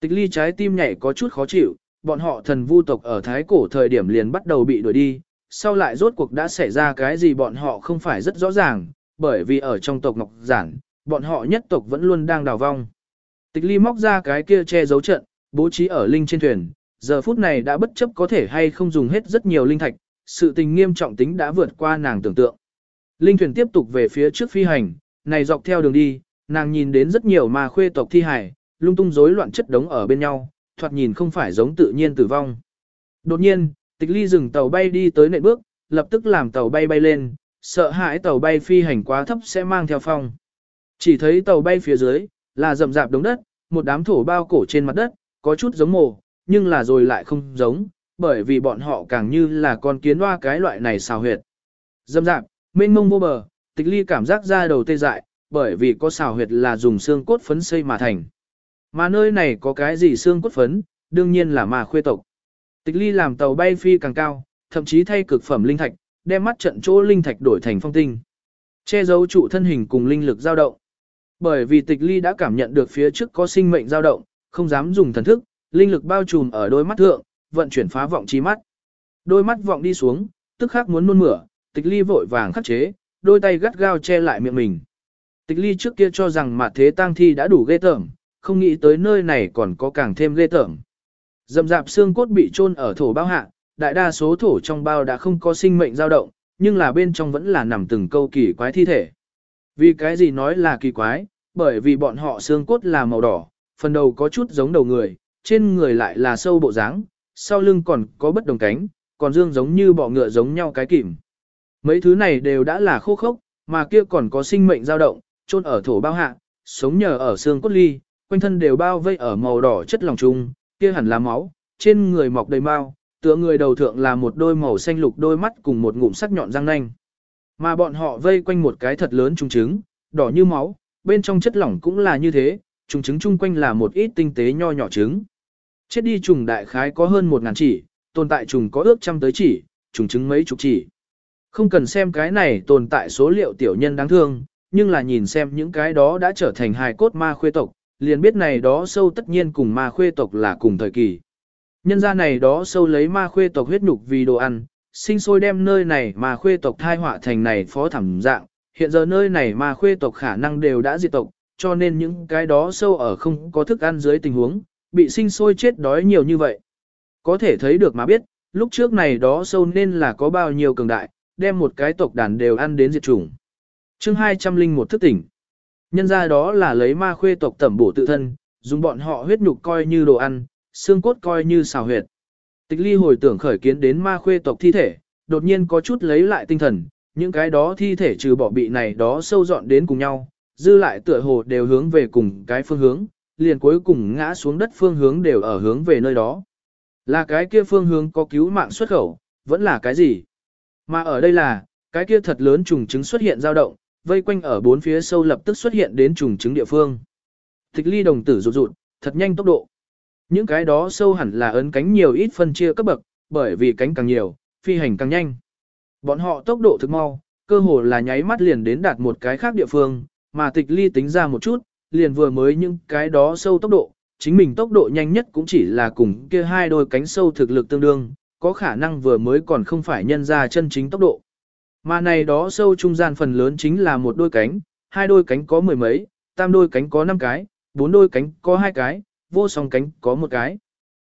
Tịch ly trái tim nhảy có chút khó chịu, bọn họ thần vu tộc ở thái cổ thời điểm liền bắt đầu bị đuổi đi, sau lại rốt cuộc đã xảy ra cái gì bọn họ không phải rất rõ ràng, bởi vì ở trong tộc Ngọc Giản, bọn họ nhất tộc vẫn luôn đang đào vong. Tịch ly móc ra cái kia che giấu trận, bố trí ở linh trên thuyền, giờ phút này đã bất chấp có thể hay không dùng hết rất nhiều linh thạch, sự tình nghiêm trọng tính đã vượt qua nàng tưởng tượng. Linh thuyền tiếp tục về phía trước phi hành, này dọc theo đường đi, nàng nhìn đến rất nhiều ma khuê tộc thi hài, lung tung rối loạn chất đống ở bên nhau, thoạt nhìn không phải giống tự nhiên tử vong. Đột nhiên, tịch ly dừng tàu bay đi tới nệ bước, lập tức làm tàu bay bay lên, sợ hãi tàu bay phi hành quá thấp sẽ mang theo phong. Chỉ thấy tàu bay phía dưới, là rậm rạp đống đất, một đám thổ bao cổ trên mặt đất, có chút giống mồ, nhưng là rồi lại không giống, bởi vì bọn họ càng như là con kiến hoa cái loại này xào huyệt. Rậm rạp, mênh mông vô bờ, tịch ly cảm giác ra đầu tê dại, bởi vì có xào huyệt là dùng xương cốt phấn xây mà thành. Mà nơi này có cái gì xương cốt phấn, đương nhiên là ma khuê tộc. Tịch ly làm tàu bay phi càng cao, thậm chí thay cực phẩm linh thạch, đem mắt trận chỗ linh thạch đổi thành phong tinh. Che giấu trụ thân hình cùng linh lực dao động. Bởi vì tịch ly đã cảm nhận được phía trước có sinh mệnh dao động, không dám dùng thần thức, linh lực bao trùm ở đôi mắt thượng, vận chuyển phá vọng chi mắt. Đôi mắt vọng đi xuống, tức khắc muốn nôn mửa, tịch ly vội vàng khắc chế, đôi tay gắt gao che lại miệng mình. Tịch ly trước kia cho rằng mà thế tang thi đã đủ ghê tởm, không nghĩ tới nơi này còn có càng thêm ghê tởm. Dầm dạp xương cốt bị chôn ở thổ bao hạ, đại đa số thổ trong bao đã không có sinh mệnh dao động, nhưng là bên trong vẫn là nằm từng câu kỳ quái thi thể. Vì cái gì nói là kỳ quái, bởi vì bọn họ xương cốt là màu đỏ, phần đầu có chút giống đầu người, trên người lại là sâu bộ dáng, sau lưng còn có bất đồng cánh, còn dương giống như bọ ngựa giống nhau cái kìm. Mấy thứ này đều đã là khô khốc, mà kia còn có sinh mệnh dao động, chôn ở thổ bao hạ, sống nhờ ở xương cốt ly, quanh thân đều bao vây ở màu đỏ chất lòng trung, kia hẳn là máu, trên người mọc đầy mao, tựa người đầu thượng là một đôi màu xanh lục đôi mắt cùng một ngụm sắc nhọn răng nanh. Mà bọn họ vây quanh một cái thật lớn trùng trứng, đỏ như máu, bên trong chất lỏng cũng là như thế, trùng trứng chung quanh là một ít tinh tế nho nhỏ trứng. Chết đi trùng đại khái có hơn một ngàn chỉ, tồn tại trùng có ước trăm tới chỉ, trùng trứng mấy chục chỉ. Không cần xem cái này tồn tại số liệu tiểu nhân đáng thương, nhưng là nhìn xem những cái đó đã trở thành hài cốt ma khuê tộc, liền biết này đó sâu tất nhiên cùng ma khuê tộc là cùng thời kỳ. Nhân ra này đó sâu lấy ma khuê tộc huyết nhục vì đồ ăn, sinh sôi đem nơi này ma khuê tộc thai họa thành này phó thảm dạng, hiện giờ nơi này ma khuê tộc khả năng đều đã diệt tộc, cho nên những cái đó sâu ở không có thức ăn dưới tình huống, bị sinh sôi chết đói nhiều như vậy. Có thể thấy được mà biết, lúc trước này đó sâu nên là có bao nhiêu cường đại, đem một cái tộc đàn đều ăn đến diệt chủng. chương 201 thức tỉnh. Nhân ra đó là lấy ma khuê tộc tẩm bổ tự thân, dùng bọn họ huyết nhục coi như đồ ăn, xương cốt coi như xào huyệt. Tịch ly hồi tưởng khởi kiến đến ma khuê tộc thi thể, đột nhiên có chút lấy lại tinh thần, những cái đó thi thể trừ bỏ bị này đó sâu dọn đến cùng nhau, dư lại tựa hồ đều hướng về cùng cái phương hướng, liền cuối cùng ngã xuống đất phương hướng đều ở hướng về nơi đó. Là cái kia phương hướng có cứu mạng xuất khẩu, vẫn là cái gì? Mà ở đây là, cái kia thật lớn trùng trứng xuất hiện dao động, vây quanh ở bốn phía sâu lập tức xuất hiện đến trùng trứng địa phương. Tịch ly đồng tử rụt rụt, thật nhanh tốc độ. Những cái đó sâu hẳn là ấn cánh nhiều ít phân chia cấp bậc, bởi vì cánh càng nhiều, phi hành càng nhanh. Bọn họ tốc độ thực mau, cơ hồ là nháy mắt liền đến đạt một cái khác địa phương, mà tịch ly tính ra một chút, liền vừa mới những cái đó sâu tốc độ, chính mình tốc độ nhanh nhất cũng chỉ là cùng kia hai đôi cánh sâu thực lực tương đương, có khả năng vừa mới còn không phải nhân ra chân chính tốc độ. Mà này đó sâu trung gian phần lớn chính là một đôi cánh, hai đôi cánh có mười mấy, tam đôi cánh có năm cái, bốn đôi cánh có hai cái, vô song cánh có một cái.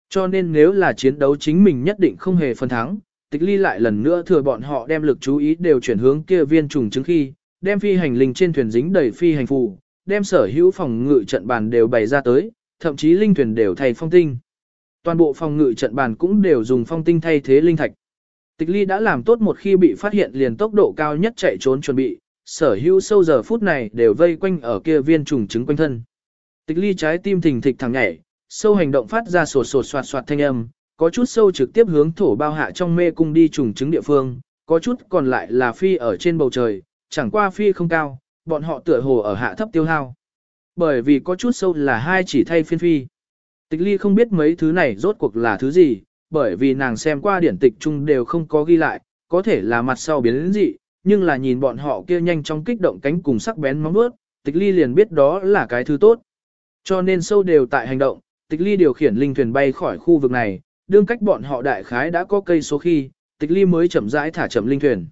Cho nên nếu là chiến đấu chính mình nhất định không hề phân thắng, tịch ly lại lần nữa thừa bọn họ đem lực chú ý đều chuyển hướng kia viên trùng chứng khi, đem phi hành linh trên thuyền dính đầy phi hành phù, đem sở hữu phòng ngự trận bàn đều bày ra tới, thậm chí linh thuyền đều thay phong tinh. Toàn bộ phòng ngự trận bàn cũng đều dùng phong tinh thay thế linh thạch. Tịch ly đã làm tốt một khi bị phát hiện liền tốc độ cao nhất chạy trốn chuẩn bị, sở hữu sâu giờ phút này đều vây quanh ở kia viên trùng trứng quanh thân. Tịch ly trái tim thình thịch thẳng nhảy, sâu hành động phát ra sột sột soạt soạt thanh âm, có chút sâu trực tiếp hướng thổ bao hạ trong mê cung đi trùng trứng địa phương, có chút còn lại là phi ở trên bầu trời, chẳng qua phi không cao, bọn họ tựa hồ ở hạ thấp tiêu hao. Bởi vì có chút sâu là hai chỉ thay phiên phi. Tịch ly không biết mấy thứ này rốt cuộc là thứ gì, bởi vì nàng xem qua điển tịch chung đều không có ghi lại, có thể là mặt sau biến đến dị, nhưng là nhìn bọn họ kia nhanh chóng kích động cánh cùng sắc bén móng vuốt, tịch ly liền biết đó là cái thứ tốt. Cho nên sâu đều tại hành động, tịch ly điều khiển linh thuyền bay khỏi khu vực này, đương cách bọn họ đại khái đã có cây số khi, tịch ly mới chậm rãi thả chậm linh thuyền.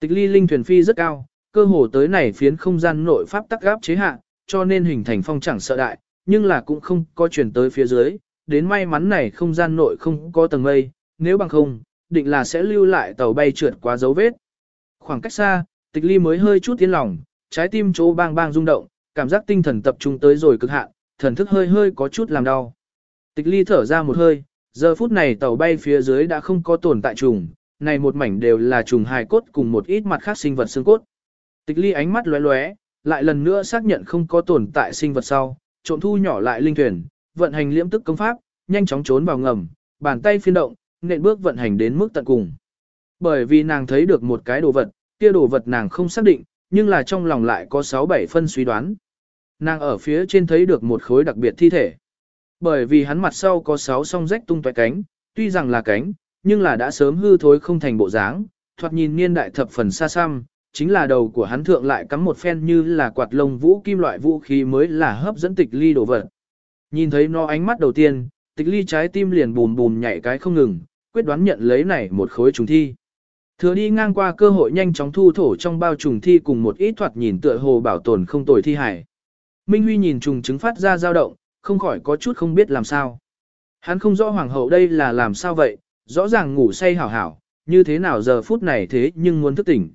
Tịch ly linh thuyền phi rất cao, cơ hồ tới này phiến không gian nội pháp tắc gáp chế hạ, cho nên hình thành phong chẳng sợ đại, nhưng là cũng không có chuyển tới phía dưới, đến may mắn này không gian nội không có tầng mây, nếu bằng không, định là sẽ lưu lại tàu bay trượt qua dấu vết. Khoảng cách xa, tịch ly mới hơi chút tiến lòng, trái tim chỗ bang bang rung động, cảm giác tinh thần tập trung tới rồi cực hạn, thần thức hơi hơi có chút làm đau. Tịch ly thở ra một hơi, giờ phút này tàu bay phía dưới đã không có tồn tại trùng, này một mảnh đều là trùng hài cốt cùng một ít mặt khác sinh vật xương cốt. Tịch ly ánh mắt lóe lóe, lại lần nữa xác nhận không có tồn tại sinh vật sau, trộm thu nhỏ lại linh thuyền, vận hành liễm tức công pháp, nhanh chóng trốn vào ngầm, bàn tay phiên động, nện bước vận hành đến mức tận cùng. Bởi vì nàng thấy được một cái đồ vật, kia đồ vật nàng không xác định, nhưng là trong lòng lại có 6-7 phân suy đoán. Nàng ở phía trên thấy được một khối đặc biệt thi thể. Bởi vì hắn mặt sau có 6 song rách tung tóe cánh, tuy rằng là cánh, nhưng là đã sớm hư thối không thành bộ dáng, thoạt nhìn niên đại thập phần xa xăm, chính là đầu của hắn thượng lại cắm một phen như là quạt lông vũ kim loại vũ khí mới là hấp dẫn tịch ly đồ vật. Nhìn thấy nó ánh mắt đầu tiên, tịch ly trái tim liền bùm bùm nhảy cái không ngừng, quyết đoán nhận lấy này một khối trùng thi. Thừa đi ngang qua cơ hội nhanh chóng thu thổ trong bao trùng thi cùng một ít thoạt nhìn tựa hồ bảo tồn không tồi thi hải. Minh Huy nhìn trùng trứng phát ra dao động, không khỏi có chút không biết làm sao. Hắn không rõ hoàng hậu đây là làm sao vậy, rõ ràng ngủ say hảo hảo, như thế nào giờ phút này thế nhưng muốn thức tỉnh.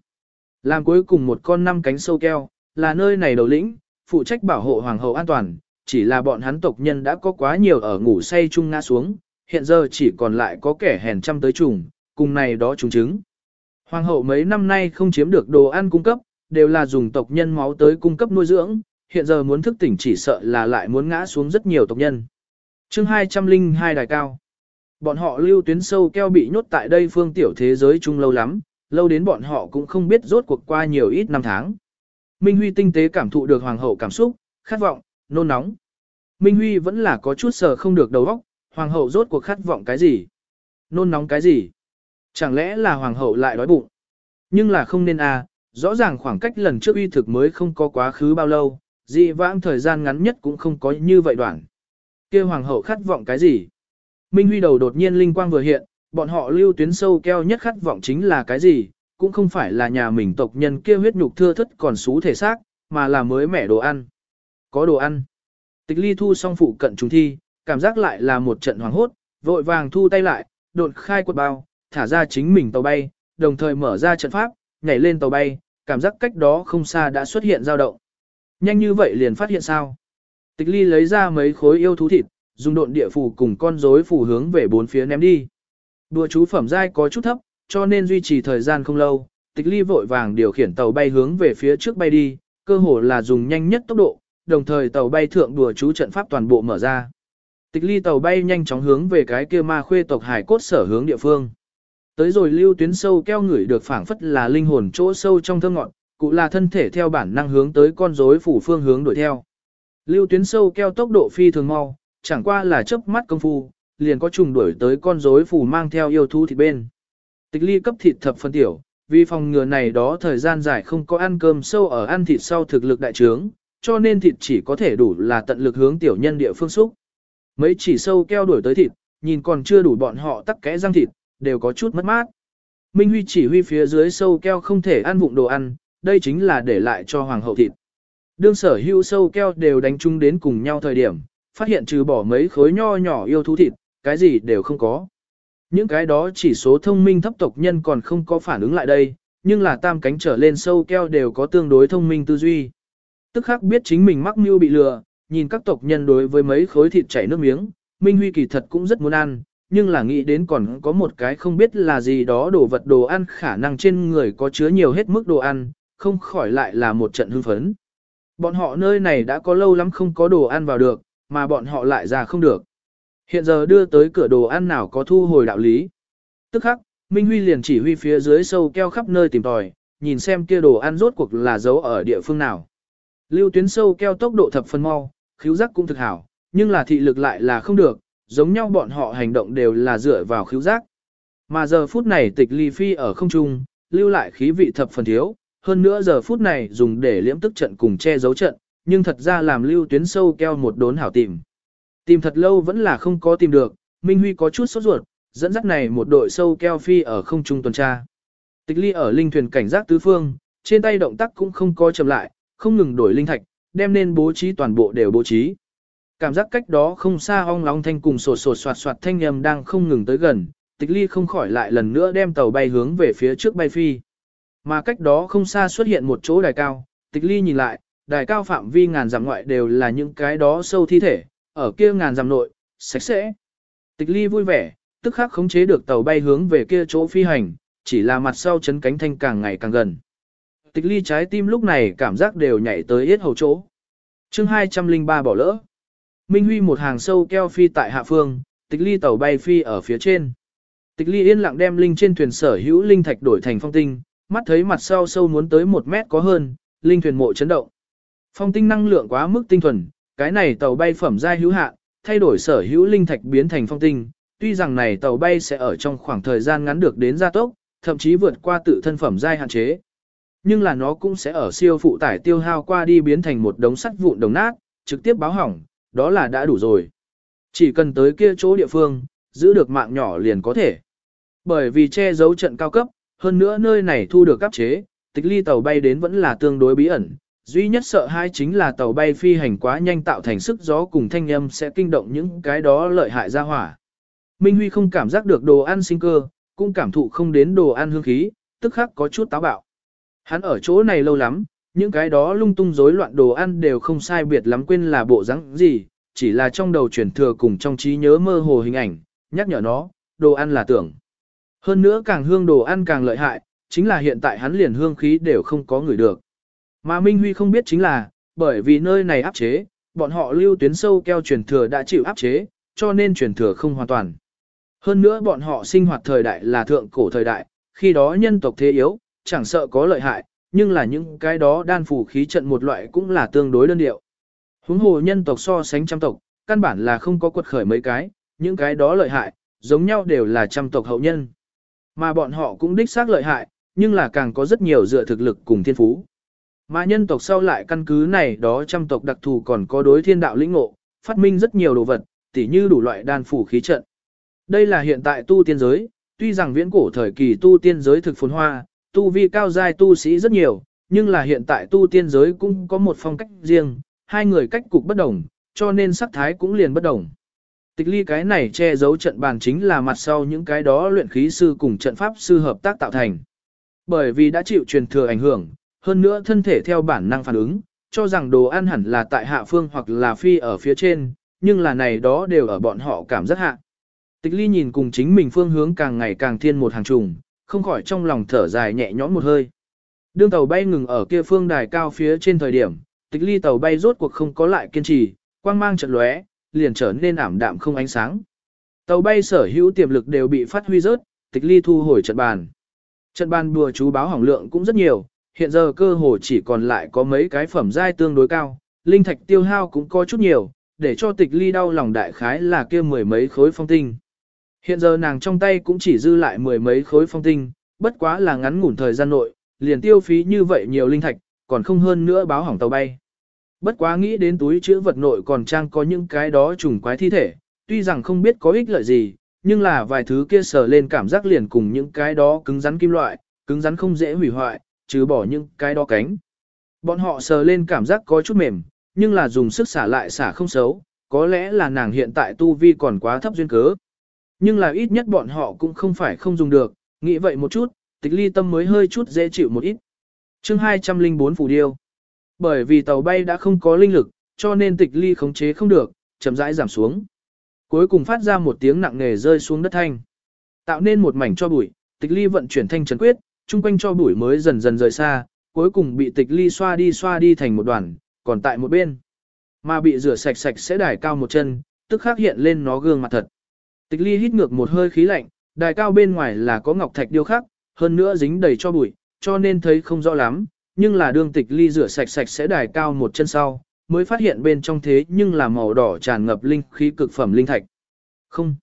Làm cuối cùng một con năm cánh sâu keo, là nơi này đầu lĩnh, phụ trách bảo hộ hoàng hậu an toàn, chỉ là bọn hắn tộc nhân đã có quá nhiều ở ngủ say chung ngã xuống, hiện giờ chỉ còn lại có kẻ hèn trăm tới trùng, cùng này đó trùng trứng. Hoàng hậu mấy năm nay không chiếm được đồ ăn cung cấp, đều là dùng tộc nhân máu tới cung cấp nuôi dưỡng, hiện giờ muốn thức tỉnh chỉ sợ là lại muốn ngã xuống rất nhiều tộc nhân. chương 202 đài cao. Bọn họ lưu tuyến sâu keo bị nhốt tại đây phương tiểu thế giới chung lâu lắm, lâu đến bọn họ cũng không biết rốt cuộc qua nhiều ít năm tháng. Minh Huy tinh tế cảm thụ được hoàng hậu cảm xúc, khát vọng, nôn nóng. Minh Huy vẫn là có chút sờ không được đầu óc, hoàng hậu rốt cuộc khát vọng cái gì? Nôn nóng cái gì? Chẳng lẽ là hoàng hậu lại đói bụng? Nhưng là không nên à, rõ ràng khoảng cách lần trước uy thực mới không có quá khứ bao lâu, dị vãng thời gian ngắn nhất cũng không có như vậy đoạn. kia hoàng hậu khát vọng cái gì? Minh Huy đầu đột nhiên linh quang vừa hiện, bọn họ lưu tuyến sâu keo nhất khát vọng chính là cái gì, cũng không phải là nhà mình tộc nhân kia huyết nhục thưa thất còn xú thể xác, mà là mới mẻ đồ ăn. Có đồ ăn. Tịch ly thu xong phụ cận trùng thi, cảm giác lại là một trận hoàng hốt, vội vàng thu tay lại, đột khai quật bao, thả ra chính mình tàu bay, đồng thời mở ra trận pháp, nhảy lên tàu bay, cảm giác cách đó không xa đã xuất hiện dao động. Nhanh như vậy liền phát hiện sao. Tịch ly lấy ra mấy khối yêu thú thịt, dùng độn địa phù cùng con rối phù hướng về bốn phía ném đi. Đùa chú phẩm giai có chút thấp, cho nên duy trì thời gian không lâu, tịch ly vội vàng điều khiển tàu bay hướng về phía trước bay đi, cơ hồ là dùng nhanh nhất tốc độ, đồng thời tàu bay thượng đùa chú trận pháp toàn bộ mở ra. Tịch ly tàu bay nhanh chóng hướng về cái kia ma khuê tộc hải cốt sở hướng địa phương. Tới rồi lưu tuyến sâu keo ngửi được phảng phất là linh hồn chỗ sâu trong thơm ngọn, cụ là thân thể theo bản năng hướng tới con rối phủ phương hướng đuổi theo. Lưu tuyến sâu keo tốc độ phi thường mau, chẳng qua là chớp mắt công phu, liền có trùng đuổi tới con rối phủ mang theo yêu thú thịt bên. Tịch ly cấp thịt thập phân tiểu, vì phòng ngừa này đó thời gian dài không có ăn cơm sâu ở ăn thịt sau thực lực đại trướng, cho nên thịt chỉ có thể đủ là tận lực hướng tiểu nhân địa phương xúc. Mấy chỉ sâu keo đuổi tới thịt, nhìn còn chưa đủ bọn họ tắc kẽ răng thịt, đều có chút mất mát. Minh Huy chỉ huy phía dưới sâu keo không thể ăn vụng đồ ăn, đây chính là để lại cho hoàng hậu thịt. Đương sở hữu sâu keo đều đánh chung đến cùng nhau thời điểm, phát hiện trừ bỏ mấy khối nho nhỏ yêu thú thịt, cái gì đều không có. Những cái đó chỉ số thông minh thấp tộc nhân còn không có phản ứng lại đây, nhưng là tam cánh trở lên sâu keo đều có tương đối thông minh tư duy. Tức khắc biết chính mình mắc mưu bị lừa, nhìn các tộc nhân đối với mấy khối thịt chảy nước miếng, Minh Huy kỳ thật cũng rất muốn ăn, nhưng là nghĩ đến còn có một cái không biết là gì đó đồ vật đồ ăn khả năng trên người có chứa nhiều hết mức đồ ăn, không khỏi lại là một trận hưng phấn. Bọn họ nơi này đã có lâu lắm không có đồ ăn vào được, mà bọn họ lại ra không được. Hiện giờ đưa tới cửa đồ ăn nào có thu hồi đạo lý. Tức khắc, Minh Huy liền chỉ huy phía dưới sâu keo khắp nơi tìm tòi, nhìn xem kia đồ ăn rốt cuộc là giấu ở địa phương nào. Lưu tuyến sâu keo tốc độ thập phân mau, khíu giác cũng thực hảo, nhưng là thị lực lại là không được, giống nhau bọn họ hành động đều là dựa vào khíu giác. Mà giờ phút này tịch ly phi ở không trung, lưu lại khí vị thập phần thiếu, hơn nữa giờ phút này dùng để liễm tức trận cùng che giấu trận, nhưng thật ra làm lưu tuyến sâu keo một đốn hảo tìm. Tìm thật lâu vẫn là không có tìm được, Minh Huy có chút sốt ruột, dẫn dắt này một đội sâu keo phi ở không trung tuần tra. Tịch ly ở linh thuyền cảnh giác tứ phương, trên tay động tác cũng không có chậm lại, không ngừng đổi linh thạch, đem nên bố trí toàn bộ đều bố trí. Cảm giác cách đó không xa ong long thanh cùng sột sột soạt soạt thanh âm đang không ngừng tới gần, tịch ly không khỏi lại lần nữa đem tàu bay hướng về phía trước bay phi. Mà cách đó không xa xuất hiện một chỗ đài cao, tịch ly nhìn lại, đài cao phạm vi ngàn dặm ngoại đều là những cái đó sâu thi thể, ở kia ngàn dặm nội, sạch sẽ. Tịch ly vui vẻ, tức khắc khống chế được tàu bay hướng về kia chỗ phi hành, chỉ là mặt sau chấn cánh thanh càng ngày càng gần. Tịch ly trái tim lúc này cảm giác đều nhảy tới yết hầu chỗ. chương 203 bỏ lỡ. Minh Huy một hàng sâu keo phi tại hạ phương, tịch ly tàu bay phi ở phía trên. Tịch ly yên lặng đem linh trên thuyền sở hữu linh thạch đổi thành phong tinh, mắt thấy mặt sau sâu muốn tới một mét có hơn, linh thuyền mộ chấn động. Phong tinh năng lượng quá mức tinh thuần, cái này tàu bay phẩm giai hữu hạ, thay đổi sở hữu linh thạch biến thành phong tinh, tuy rằng này tàu bay sẽ ở trong khoảng thời gian ngắn được đến gia tốc, thậm chí vượt qua tự thân phẩm giai hạn chế. Nhưng là nó cũng sẽ ở siêu phụ tải tiêu hao qua đi biến thành một đống sắt vụn đồng nát, trực tiếp báo hỏng, đó là đã đủ rồi. Chỉ cần tới kia chỗ địa phương, giữ được mạng nhỏ liền có thể. Bởi vì che giấu trận cao cấp, hơn nữa nơi này thu được cấp chế, tịch ly tàu bay đến vẫn là tương đối bí ẩn. Duy nhất sợ hai chính là tàu bay phi hành quá nhanh tạo thành sức gió cùng thanh âm sẽ kinh động những cái đó lợi hại ra hỏa. Minh Huy không cảm giác được đồ ăn sinh cơ, cũng cảm thụ không đến đồ ăn hương khí, tức khắc có chút táo bạo. Hắn ở chỗ này lâu lắm, những cái đó lung tung rối loạn đồ ăn đều không sai biệt lắm quên là bộ dáng gì, chỉ là trong đầu chuyển thừa cùng trong trí nhớ mơ hồ hình ảnh, nhắc nhở nó, đồ ăn là tưởng. Hơn nữa càng hương đồ ăn càng lợi hại, chính là hiện tại hắn liền hương khí đều không có người được. Mà Minh Huy không biết chính là, bởi vì nơi này áp chế, bọn họ lưu tuyến sâu keo truyền thừa đã chịu áp chế, cho nên truyền thừa không hoàn toàn. Hơn nữa bọn họ sinh hoạt thời đại là thượng cổ thời đại, khi đó nhân tộc thế yếu, chẳng sợ có lợi hại, nhưng là những cái đó đan phủ khí trận một loại cũng là tương đối đơn điệu. Huống hồ nhân tộc so sánh trăm tộc, căn bản là không có quật khởi mấy cái, những cái đó lợi hại, giống nhau đều là trăm tộc hậu nhân. Mà bọn họ cũng đích xác lợi hại, nhưng là càng có rất nhiều dựa thực lực cùng thiên phú. Mà nhân tộc sau lại căn cứ này đó trăm tộc đặc thù còn có đối thiên đạo lĩnh ngộ, phát minh rất nhiều đồ vật, tỉ như đủ loại đan phủ khí trận. Đây là hiện tại tu tiên giới, tuy rằng viễn cổ thời kỳ tu tiên giới thực phồn hoa, tu vi cao giai tu sĩ rất nhiều, nhưng là hiện tại tu tiên giới cũng có một phong cách riêng, hai người cách cục bất đồng, cho nên sắc thái cũng liền bất đồng. Tịch ly cái này che giấu trận bàn chính là mặt sau những cái đó luyện khí sư cùng trận pháp sư hợp tác tạo thành. Bởi vì đã chịu truyền thừa ảnh hưởng, hơn nữa thân thể theo bản năng phản ứng, cho rằng đồ ăn hẳn là tại hạ phương hoặc là phi ở phía trên, nhưng là này đó đều ở bọn họ cảm giác hạ. Tịch ly nhìn cùng chính mình phương hướng càng ngày càng thiên một hàng trùng, không khỏi trong lòng thở dài nhẹ nhõm một hơi. Đương tàu bay ngừng ở kia phương đài cao phía trên thời điểm, tịch ly tàu bay rốt cuộc không có lại kiên trì, quang mang trận lóe, liền trở nên ảm đạm không ánh sáng. Tàu bay sở hữu tiềm lực đều bị phát huy rớt, tịch ly thu hồi trận bàn. Trận bàn bùa chú báo hỏng lượng cũng rất nhiều, hiện giờ cơ hồ chỉ còn lại có mấy cái phẩm giai tương đối cao, linh thạch tiêu hao cũng có chút nhiều, để cho tịch ly đau lòng đại khái là kia mười mấy khối phong tinh. Hiện giờ nàng trong tay cũng chỉ dư lại mười mấy khối phong tinh, bất quá là ngắn ngủn thời gian nội, liền tiêu phí như vậy nhiều linh thạch, còn không hơn nữa báo hỏng tàu bay. Bất quá nghĩ đến túi chữ vật nội còn trang có những cái đó trùng quái thi thể, tuy rằng không biết có ích lợi gì, nhưng là vài thứ kia sờ lên cảm giác liền cùng những cái đó cứng rắn kim loại, cứng rắn không dễ hủy hoại, trừ bỏ những cái đó cánh. Bọn họ sờ lên cảm giác có chút mềm, nhưng là dùng sức xả lại xả không xấu, có lẽ là nàng hiện tại tu vi còn quá thấp duyên cớ. Nhưng là ít nhất bọn họ cũng không phải không dùng được, nghĩ vậy một chút, tịch ly tâm mới hơi chút dễ chịu một ít. chương 204 phù điêu. Bởi vì tàu bay đã không có linh lực, cho nên tịch ly khống chế không được, chậm rãi giảm xuống. Cuối cùng phát ra một tiếng nặng nề rơi xuống đất thanh. Tạo nên một mảnh cho bụi, tịch ly vận chuyển thanh trấn quyết, chung quanh cho bụi mới dần dần rời xa, cuối cùng bị tịch ly xoa đi xoa đi thành một đoàn, còn tại một bên. Mà bị rửa sạch sạch sẽ đài cao một chân, tức khắc hiện lên nó gương mặt thật. Tịch ly hít ngược một hơi khí lạnh, đài cao bên ngoài là có ngọc thạch điêu khắc, hơn nữa dính đầy cho bụi, cho nên thấy không rõ lắm, nhưng là đương tịch ly rửa sạch sạch sẽ đài cao một chân sau, mới phát hiện bên trong thế nhưng là màu đỏ tràn ngập linh khí cực phẩm linh thạch. Không.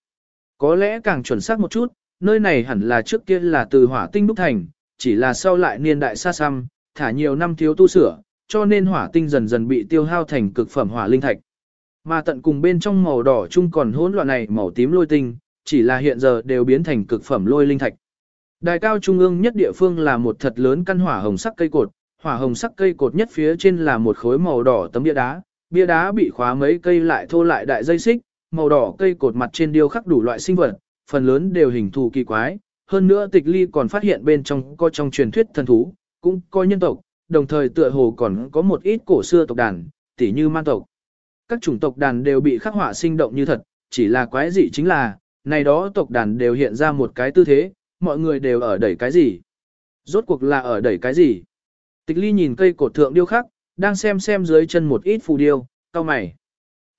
Có lẽ càng chuẩn xác một chút, nơi này hẳn là trước kia là từ hỏa tinh đúc thành, chỉ là sau lại niên đại xa xăm, thả nhiều năm thiếu tu sửa, cho nên hỏa tinh dần dần bị tiêu hao thành cực phẩm hỏa linh thạch. Mà tận cùng bên trong màu đỏ chung còn hỗn loạn này màu tím lôi tinh, chỉ là hiện giờ đều biến thành cực phẩm lôi linh thạch. Đài cao trung ương nhất địa phương là một thật lớn căn hỏa hồng sắc cây cột, hỏa hồng sắc cây cột nhất phía trên là một khối màu đỏ tấm bia đá, bia đá bị khóa mấy cây lại thô lại đại dây xích, màu đỏ cây cột mặt trên điêu khắc đủ loại sinh vật, phần lớn đều hình thù kỳ quái, hơn nữa tịch ly còn phát hiện bên trong có trong truyền thuyết thần thú, cũng có nhân tộc, đồng thời tựa hồ còn có một ít cổ xưa tộc đàn, tỉ như man tộc. Các chủng tộc đàn đều bị khắc họa sinh động như thật, chỉ là quái dị chính là, này đó tộc đàn đều hiện ra một cái tư thế, mọi người đều ở đẩy cái gì. Rốt cuộc là ở đẩy cái gì. Tịch ly nhìn cây cột thượng điêu khắc, đang xem xem dưới chân một ít phù điêu, cao mày.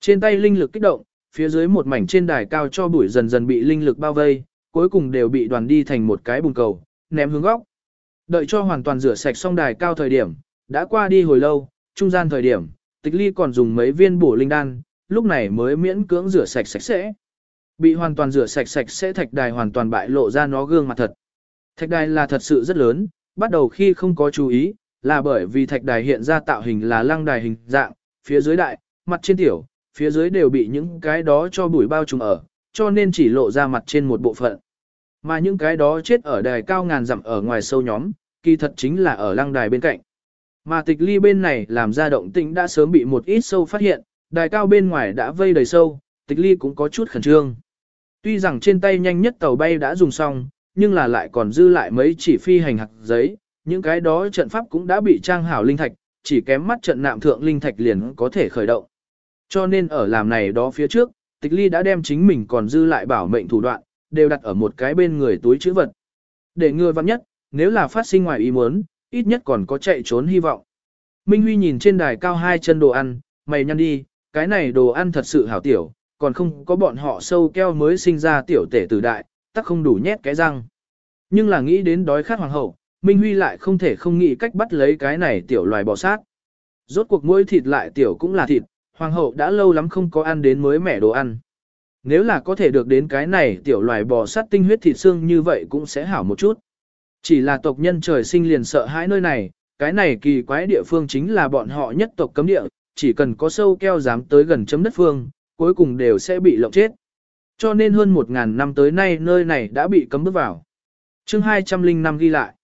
Trên tay linh lực kích động, phía dưới một mảnh trên đài cao cho bụi dần dần bị linh lực bao vây, cuối cùng đều bị đoàn đi thành một cái bùng cầu, ném hướng góc. Đợi cho hoàn toàn rửa sạch xong đài cao thời điểm, đã qua đi hồi lâu, trung gian thời điểm, tịch ly còn dùng mấy viên bổ linh đan, lúc này mới miễn cưỡng rửa sạch sạch sẽ. Bị hoàn toàn rửa sạch sạch sẽ thạch đài hoàn toàn bại lộ ra nó gương mặt thật. Thạch đài là thật sự rất lớn, bắt đầu khi không có chú ý, là bởi vì thạch đài hiện ra tạo hình là lăng đài hình dạng, phía dưới đại, mặt trên tiểu, phía dưới đều bị những cái đó cho bụi bao trùm ở, cho nên chỉ lộ ra mặt trên một bộ phận. Mà những cái đó chết ở đài cao ngàn dặm ở ngoài sâu nhóm, kỳ thật chính là ở lăng đài bên cạnh. Mà tịch ly bên này làm ra động tĩnh đã sớm bị một ít sâu phát hiện, đài cao bên ngoài đã vây đầy sâu, tịch ly cũng có chút khẩn trương. Tuy rằng trên tay nhanh nhất tàu bay đã dùng xong, nhưng là lại còn dư lại mấy chỉ phi hành hạt giấy, những cái đó trận pháp cũng đã bị trang hảo linh thạch, chỉ kém mắt trận nạm thượng linh thạch liền có thể khởi động. Cho nên ở làm này đó phía trước, tịch ly đã đem chính mình còn dư lại bảo mệnh thủ đoạn, đều đặt ở một cái bên người túi chữ vật. Để ngừa vắng nhất, nếu là phát sinh ngoài ý muốn, ít nhất còn có chạy trốn hy vọng. Minh Huy nhìn trên đài cao hai chân đồ ăn, mày nhăn đi, cái này đồ ăn thật sự hảo tiểu, còn không có bọn họ sâu keo mới sinh ra tiểu tể tử đại, tắc không đủ nhét cái răng. Nhưng là nghĩ đến đói khát hoàng hậu, Minh Huy lại không thể không nghĩ cách bắt lấy cái này tiểu loài bò sát. Rốt cuộc mỗi thịt lại tiểu cũng là thịt, hoàng hậu đã lâu lắm không có ăn đến mới mẻ đồ ăn. Nếu là có thể được đến cái này tiểu loài bò sát tinh huyết thịt xương như vậy cũng sẽ hảo một chút. Chỉ là tộc nhân trời sinh liền sợ hãi nơi này, cái này kỳ quái địa phương chính là bọn họ nhất tộc cấm địa, chỉ cần có sâu keo dám tới gần chấm đất phương, cuối cùng đều sẽ bị lộng chết. Cho nên hơn một ngàn năm tới nay nơi này đã bị cấm bước vào. chương 205 ghi lại.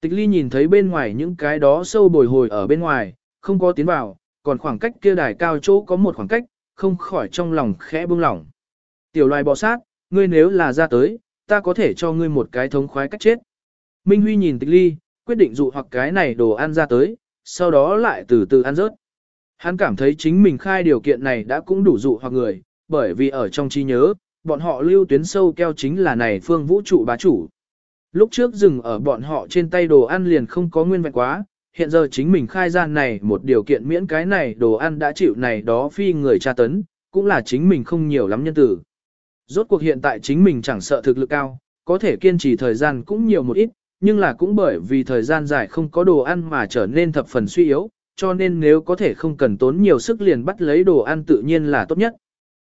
Tịch ly nhìn thấy bên ngoài những cái đó sâu bồi hồi ở bên ngoài, không có tiến vào, còn khoảng cách kia đài cao chỗ có một khoảng cách, không khỏi trong lòng khẽ buông lỏng. Tiểu loài bò sát, ngươi nếu là ra tới, ta có thể cho ngươi một cái thống khoái cách chết. Minh Huy nhìn tịch ly, quyết định dụ hoặc cái này đồ ăn ra tới, sau đó lại từ từ ăn rớt. Hắn cảm thấy chính mình khai điều kiện này đã cũng đủ dụ hoặc người, bởi vì ở trong trí nhớ, bọn họ lưu tuyến sâu keo chính là này phương vũ trụ bá chủ. Lúc trước dừng ở bọn họ trên tay đồ ăn liền không có nguyên vẹn quá, hiện giờ chính mình khai ra này một điều kiện miễn cái này đồ ăn đã chịu này đó phi người tra tấn, cũng là chính mình không nhiều lắm nhân tử. Rốt cuộc hiện tại chính mình chẳng sợ thực lực cao, có thể kiên trì thời gian cũng nhiều một ít, nhưng là cũng bởi vì thời gian dài không có đồ ăn mà trở nên thập phần suy yếu, cho nên nếu có thể không cần tốn nhiều sức liền bắt lấy đồ ăn tự nhiên là tốt nhất.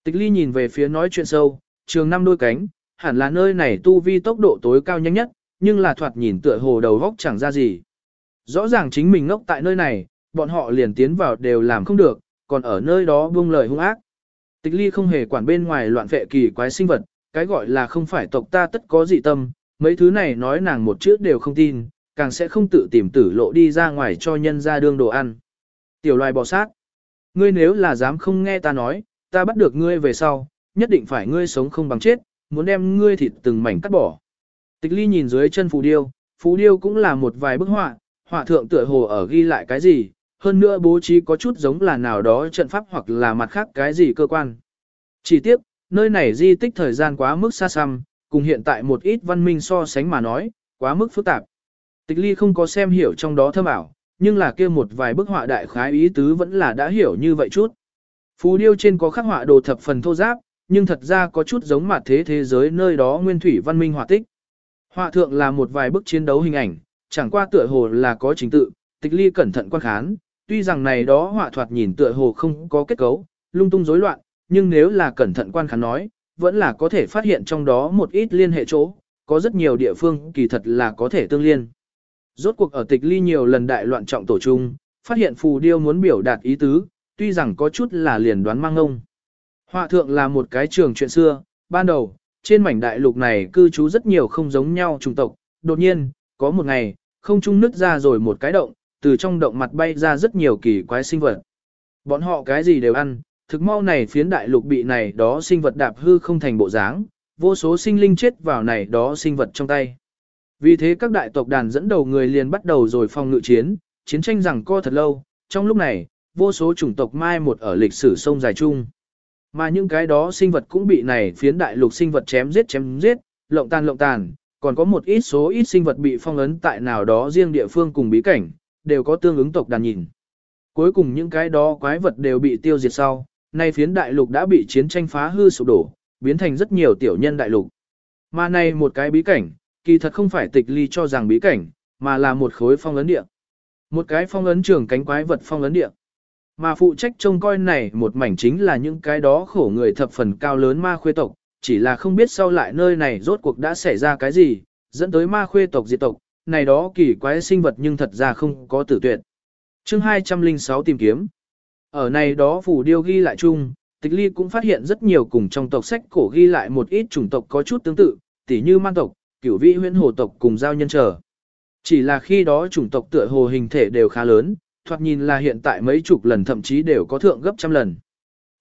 Tịch ly nhìn về phía nói chuyện sâu, trường năm đôi cánh, hẳn là nơi này tu vi tốc độ tối cao nhanh nhất, nhưng là thoạt nhìn tựa hồ đầu góc chẳng ra gì. Rõ ràng chính mình ngốc tại nơi này, bọn họ liền tiến vào đều làm không được, còn ở nơi đó buông lời hung ác. Tịch ly không hề quản bên ngoài loạn vệ kỳ quái sinh vật, cái gọi là không phải tộc ta tất có dị tâm, mấy thứ này nói nàng một chữ đều không tin, càng sẽ không tự tìm tử lộ đi ra ngoài cho nhân ra đương đồ ăn. Tiểu loài bò sát. Ngươi nếu là dám không nghe ta nói, ta bắt được ngươi về sau, nhất định phải ngươi sống không bằng chết, muốn đem ngươi thịt từng mảnh cắt bỏ. Tịch ly nhìn dưới chân phù điêu, phù điêu cũng là một vài bức họa, họa thượng tựa hồ ở ghi lại cái gì, hơn nữa bố trí có chút giống là nào đó trận pháp hoặc là mặt khác cái gì cơ quan. Chỉ tiếp, nơi này di tích thời gian quá mức xa xăm, cùng hiện tại một ít văn minh so sánh mà nói, quá mức phức tạp. Tịch ly không có xem hiểu trong đó thâm ảo, nhưng là kia một vài bức họa đại khái ý tứ vẫn là đã hiểu như vậy chút. Phú điêu trên có khắc họa đồ thập phần thô giáp, nhưng thật ra có chút giống mặt thế thế giới nơi đó nguyên thủy văn minh họa tích. Họa thượng là một vài bức chiến đấu hình ảnh, chẳng qua tựa hồ là có trình tự, tịch ly cẩn thận quan khán, tuy rằng này đó họa thoạt nhìn tựa hồ không có kết cấu, lung tung rối loạn, nhưng nếu là cẩn thận quan khán nói, vẫn là có thể phát hiện trong đó một ít liên hệ chỗ, có rất nhiều địa phương kỳ thật là có thể tương liên. Rốt cuộc ở tịch ly nhiều lần đại loạn trọng tổ chung, phát hiện phù điêu muốn biểu đạt ý tứ, tuy rằng có chút là liền đoán mang ông. Họa thượng là một cái trường chuyện xưa, ban đầu, trên mảnh đại lục này cư trú rất nhiều không giống nhau chủng tộc, đột nhiên, có một ngày, không trung nứt ra rồi một cái động, từ trong động mặt bay ra rất nhiều kỳ quái sinh vật. Bọn họ cái gì đều ăn, thực mau này phiến đại lục bị này đó sinh vật đạp hư không thành bộ dáng, vô số sinh linh chết vào này đó sinh vật trong tay. Vì thế các đại tộc đàn dẫn đầu người liền bắt đầu rồi phong ngự chiến, chiến tranh rằng co thật lâu, trong lúc này, vô số chủng tộc mai một ở lịch sử sông dài chung. Mà những cái đó sinh vật cũng bị này phiến đại lục sinh vật chém giết chém giết, lộng tàn lộng tàn, còn có một ít số ít sinh vật bị phong ấn tại nào đó riêng địa phương cùng bí cảnh, đều có tương ứng tộc đàn nhìn. Cuối cùng những cái đó quái vật đều bị tiêu diệt sau, nay phiến đại lục đã bị chiến tranh phá hư sụp đổ, biến thành rất nhiều tiểu nhân đại lục. Mà này một cái bí cảnh, kỳ thật không phải tịch ly cho rằng bí cảnh, mà là một khối phong ấn địa. Một cái phong ấn trường cánh quái vật phong ấn địa. Mà phụ trách trông coi này một mảnh chính là những cái đó khổ người thập phần cao lớn ma khuê tộc, chỉ là không biết sau lại nơi này rốt cuộc đã xảy ra cái gì, dẫn tới ma khuê tộc diệt tộc, này đó kỳ quái sinh vật nhưng thật ra không có tử tuyệt. chương 206 tìm kiếm. Ở này đó phủ điêu ghi lại chung, tịch ly cũng phát hiện rất nhiều cùng trong tộc sách cổ ghi lại một ít chủng tộc có chút tương tự, tỉ như man tộc, cửu vĩ huyễn hồ tộc cùng giao nhân trở. Chỉ là khi đó chủng tộc tựa hồ hình thể đều khá lớn, thoạt nhìn là hiện tại mấy chục lần thậm chí đều có thượng gấp trăm lần.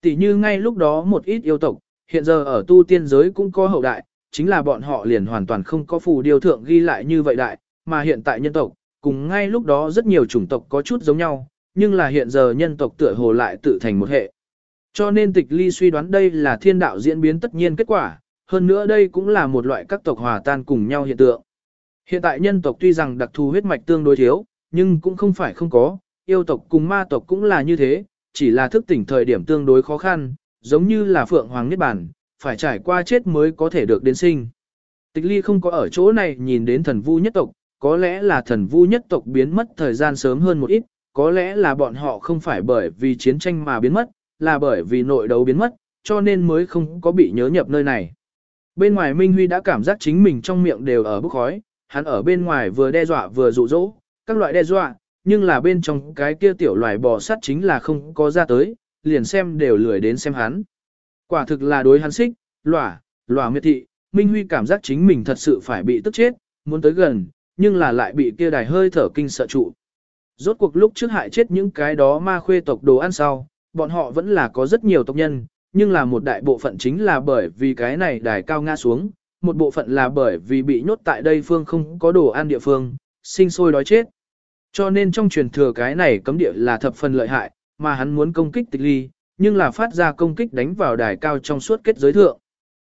Tỷ như ngay lúc đó một ít yêu tộc, hiện giờ ở tu tiên giới cũng có hậu đại, chính là bọn họ liền hoàn toàn không có phù điêu thượng ghi lại như vậy đại, mà hiện tại nhân tộc, cùng ngay lúc đó rất nhiều chủng tộc có chút giống nhau, nhưng là hiện giờ nhân tộc tựa hồ lại tự thành một hệ. Cho nên tịch ly suy đoán đây là thiên đạo diễn biến tất nhiên kết quả, hơn nữa đây cũng là một loại các tộc hòa tan cùng nhau hiện tượng. Hiện tại nhân tộc tuy rằng đặc thù huyết mạch tương đối thiếu, nhưng cũng không phải không có, yêu tộc cùng ma tộc cũng là như thế, chỉ là thức tỉnh thời điểm tương đối khó khăn, giống như là Phượng Hoàng Niết Bản, phải trải qua chết mới có thể được đến sinh. Tịch ly không có ở chỗ này nhìn đến thần vu nhất tộc, có lẽ là thần vu nhất tộc biến mất thời gian sớm hơn một ít, có lẽ là bọn họ không phải bởi vì chiến tranh mà biến mất, là bởi vì nội đấu biến mất, cho nên mới không có bị nhớ nhập nơi này. Bên ngoài Minh Huy đã cảm giác chính mình trong miệng đều ở bức khói, hắn ở bên ngoài vừa đe dọa vừa dụ dỗ, các loại đe dọa, nhưng là bên trong cái kia tiểu loài bò sắt chính là không có ra tới, liền xem đều lười đến xem hắn. Quả thực là đối hắn xích, lỏa, lỏa miệt thị, Minh Huy cảm giác chính mình thật sự phải bị tức chết, muốn tới gần, nhưng là lại bị kia đài hơi thở kinh sợ trụ. Rốt cuộc lúc trước hại chết những cái đó ma khuê tộc đồ ăn sau, bọn họ vẫn là có rất nhiều tộc nhân, nhưng là một đại bộ phận chính là bởi vì cái này đài cao ngã xuống, một bộ phận là bởi vì bị nhốt tại đây phương không có đồ ăn địa phương, sinh sôi đói chết. Cho nên trong truyền thừa cái này cấm địa là thập phần lợi hại, mà hắn muốn công kích tịch ly, nhưng là phát ra công kích đánh vào đài cao trong suốt kết giới thượng.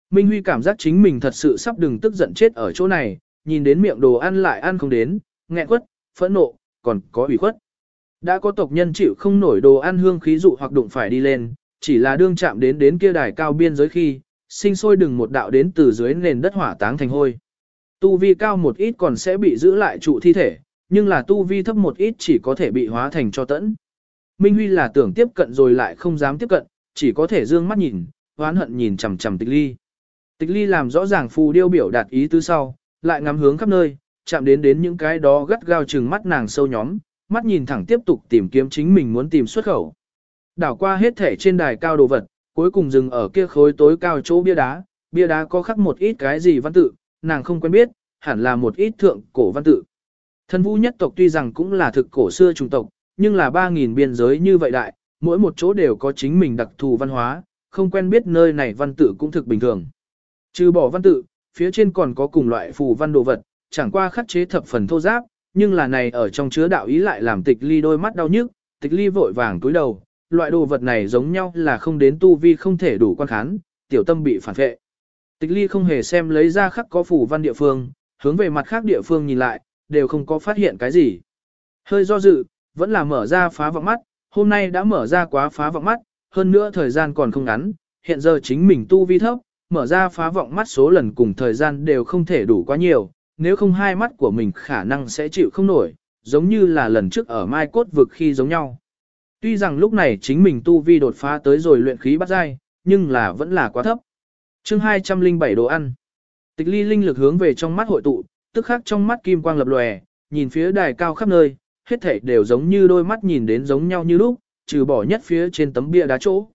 Minh Huy cảm giác chính mình thật sự sắp đừng tức giận chết ở chỗ này, nhìn đến miệng đồ ăn lại ăn không đến, nghẹn quất, phẫn nộ, còn có ủy khuất. Đã có tộc nhân chịu không nổi đồ ăn hương khí dụ hoặc đụng phải đi lên, chỉ là đương chạm đến đến kia đài cao biên giới khi, sinh sôi đừng một đạo đến từ dưới nền đất hỏa táng thành hôi. Tu vi cao một ít còn sẽ bị giữ lại trụ thi thể, nhưng là tu vi thấp một ít chỉ có thể bị hóa thành cho tẫn. Minh Huy là tưởng tiếp cận rồi lại không dám tiếp cận, chỉ có thể dương mắt nhìn, hoán hận nhìn chằm chằm tịch ly. Tịch ly làm rõ ràng phù điêu biểu đạt ý tứ sau, lại ngắm hướng khắp nơi, chạm đến đến những cái đó gắt gao chừng mắt nàng sâu nhóm, mắt nhìn thẳng tiếp tục tìm kiếm chính mình muốn tìm xuất khẩu. Đảo qua hết thể trên đài cao đồ vật, cuối cùng dừng ở kia khối tối cao chỗ bia đá, bia đá có khắc một ít cái gì văn tự, nàng không quen biết, hẳn là một ít thượng cổ văn tự. Thần vũ nhất tộc tuy rằng cũng là thực cổ xưa trùng tộc, nhưng là 3.000 biên giới như vậy đại, mỗi một chỗ đều có chính mình đặc thù văn hóa, không quen biết nơi này văn tự cũng thực bình thường. Trừ bỏ văn tự, phía trên còn có cùng loại phù văn đồ vật, chẳng qua khắc chế thập phần thô giáp, nhưng là này ở trong chứa đạo ý lại làm tịch ly đôi mắt đau nhức, tịch ly vội vàng túi đầu, loại đồ vật này giống nhau là không đến tu vi không thể đủ quan khán, tiểu tâm bị phản vệ. Tịch ly không hề xem lấy ra khắc có phủ văn địa phương, hướng về mặt khác địa phương nhìn lại, đều không có phát hiện cái gì. Hơi do dự, vẫn là mở ra phá vọng mắt, hôm nay đã mở ra quá phá vọng mắt, hơn nữa thời gian còn không ngắn, hiện giờ chính mình tu vi thấp, mở ra phá vọng mắt số lần cùng thời gian đều không thể đủ quá nhiều, nếu không hai mắt của mình khả năng sẽ chịu không nổi, giống như là lần trước ở Mai Cốt vực khi giống nhau. Tuy rằng lúc này chính mình tu vi đột phá tới rồi luyện khí bắt dai, nhưng là vẫn là quá thấp. chương 207 đồ ăn. Tịch ly linh lực hướng về trong mắt hội tụ, tức khắc trong mắt kim quang lập lòe, nhìn phía đài cao khắp nơi, hết thảy đều giống như đôi mắt nhìn đến giống nhau như lúc, trừ bỏ nhất phía trên tấm bia đá chỗ.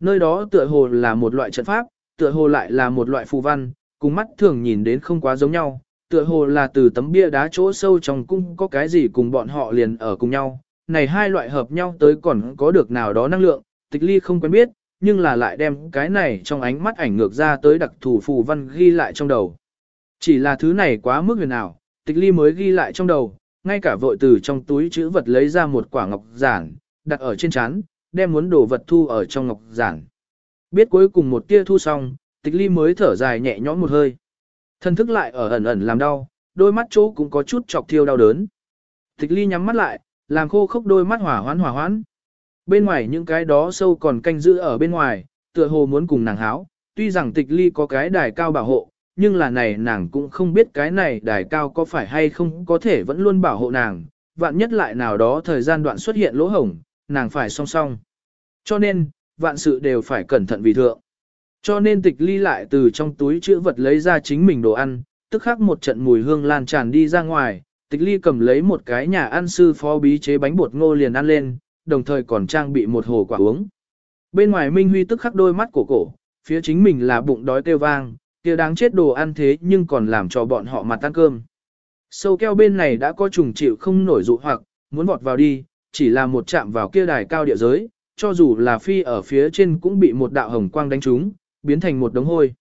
Nơi đó tựa hồ là một loại trận pháp, tựa hồ lại là một loại phù văn, cùng mắt thường nhìn đến không quá giống nhau, tựa hồ là từ tấm bia đá chỗ sâu trong cung có cái gì cùng bọn họ liền ở cùng nhau. Này hai loại hợp nhau tới còn có được nào đó năng lượng, tịch ly không quen biết, nhưng là lại đem cái này trong ánh mắt ảnh ngược ra tới đặc thủ phù văn ghi lại trong đầu. Chỉ là thứ này quá mức huyền ảo, tịch ly mới ghi lại trong đầu, ngay cả vội từ trong túi chữ vật lấy ra một quả ngọc giản, đặt ở trên chán, đem muốn đổ vật thu ở trong ngọc giản. Biết cuối cùng một tia thu xong, tịch ly mới thở dài nhẹ nhõm một hơi. Thân thức lại ở ẩn ẩn làm đau, đôi mắt chỗ cũng có chút chọc thiêu đau đớn. Tịch ly nhắm mắt lại, làm khô khốc đôi mắt hỏa hoán hỏa hoán. Bên ngoài những cái đó sâu còn canh giữ ở bên ngoài, tựa hồ muốn cùng nàng háo, tuy rằng tịch ly có cái đài cao bảo hộ, nhưng là này nàng cũng không biết cái này đài cao có phải hay không có thể vẫn luôn bảo hộ nàng, vạn nhất lại nào đó thời gian đoạn xuất hiện lỗ hổng, nàng phải song song. Cho nên, vạn sự đều phải cẩn thận vì thượng. Cho nên tịch ly lại từ trong túi chữ vật lấy ra chính mình đồ ăn, tức khắc một trận mùi hương lan tràn đi ra ngoài, tịch ly cầm lấy một cái nhà ăn sư phó bí chế bánh bột ngô liền ăn lên, đồng thời còn trang bị một hồ quả uống. Bên ngoài Minh Huy tức khắc đôi mắt cổ cổ, phía chính mình là bụng đói kêu vang, kia đáng chết đồ ăn thế nhưng còn làm cho bọn họ mặt ăn cơm. Sâu keo bên này đã có trùng chịu không nổi dụ hoặc, muốn vọt vào đi, chỉ là một chạm vào kia đài cao địa giới, cho dù là phi ở phía trên cũng bị một đạo hồng quang đánh trúng, biến thành một đống hôi.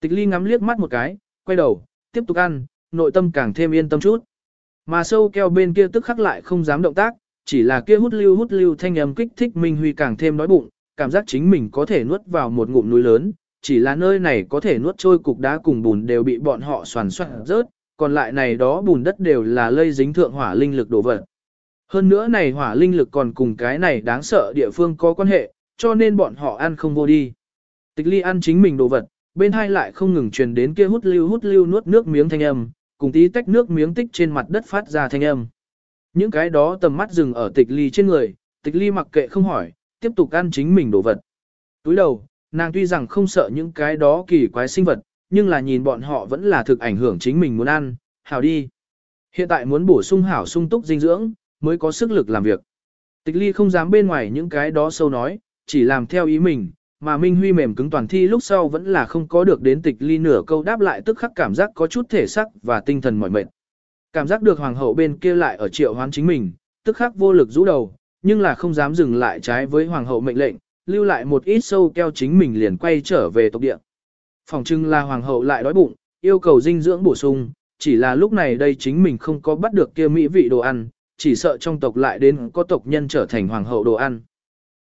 Tịch ly ngắm liếc mắt một cái, quay đầu, tiếp tục ăn, nội tâm càng thêm yên tâm chút. Mà sâu keo bên kia tức khắc lại không dám động tác, chỉ là kia hút lưu hút lưu thanh âm kích thích Minh Huy càng thêm đói bụng, cảm giác chính mình có thể nuốt vào một ngụm núi lớn, chỉ là nơi này có thể nuốt trôi cục đá cùng bùn đều bị bọn họ soàn soạn rớt, còn lại này đó bùn đất đều là lây dính thượng hỏa linh lực đổ vật. Hơn nữa này hỏa linh lực còn cùng cái này đáng sợ địa phương có quan hệ, cho nên bọn họ ăn không vô đi. Tịch ly ăn chính mình đồ vật, bên hai lại không ngừng truyền đến kia hút lưu hút lưu nuốt nước miếng thanh âm, cùng tí tách nước miếng tích trên mặt đất phát ra thanh âm. Những cái đó tầm mắt dừng ở tịch ly trên người, tịch ly mặc kệ không hỏi, tiếp tục ăn chính mình đồ vật. Túi đầu, nàng tuy rằng không sợ những cái đó kỳ quái sinh vật, nhưng là nhìn bọn họ vẫn là thực ảnh hưởng chính mình muốn ăn, hảo đi. Hiện tại muốn bổ sung hảo sung túc dinh dưỡng, mới có sức lực làm việc. Tịch ly không dám bên ngoài những cái đó sâu nói, chỉ làm theo ý mình, mà Minh Huy mềm cứng toàn thi lúc sau vẫn là không có được đến tịch ly nửa câu đáp lại tức khắc cảm giác có chút thể sắc và tinh thần mỏi mệt. Cảm giác được hoàng hậu bên kia lại ở triệu hoán chính mình, tức khắc vô lực rũ đầu, nhưng là không dám dừng lại trái với hoàng hậu mệnh lệnh, lưu lại một ít sâu keo chính mình liền quay trở về tộc địa. Phòng trưng là hoàng hậu lại đói bụng, yêu cầu dinh dưỡng bổ sung, chỉ là lúc này đây chính mình không có bắt được kia mỹ vị đồ ăn, chỉ sợ trong tộc lại đến có tộc nhân trở thành hoàng hậu đồ ăn.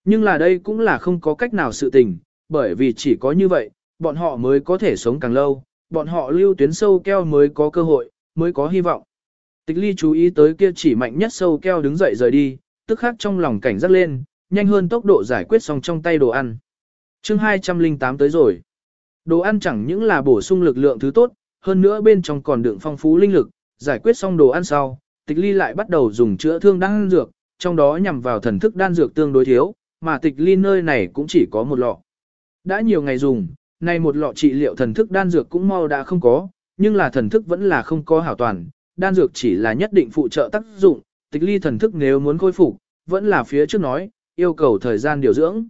Nhưng là đây cũng là không có cách nào sự tình, bởi vì chỉ có như vậy, bọn họ mới có thể sống càng lâu, bọn họ lưu tuyến sâu keo mới có cơ hội, mới có hy vọng. Tịch ly chú ý tới kia chỉ mạnh nhất sâu keo đứng dậy rời đi, tức khắc trong lòng cảnh giác lên, nhanh hơn tốc độ giải quyết xong trong tay đồ ăn. chương 208 tới rồi. Đồ ăn chẳng những là bổ sung lực lượng thứ tốt, hơn nữa bên trong còn đựng phong phú linh lực, giải quyết xong đồ ăn sau, tịch ly lại bắt đầu dùng chữa thương đan dược, trong đó nhằm vào thần thức đan dược tương đối thiếu, mà tịch ly nơi này cũng chỉ có một lọ. Đã nhiều ngày dùng, nay một lọ trị liệu thần thức đan dược cũng mau đã không có, nhưng là thần thức vẫn là không có hảo toàn, đan dược chỉ là nhất định phụ trợ tác dụng, tịch ly thần thức nếu muốn khôi phục, vẫn là phía trước nói, yêu cầu thời gian điều dưỡng.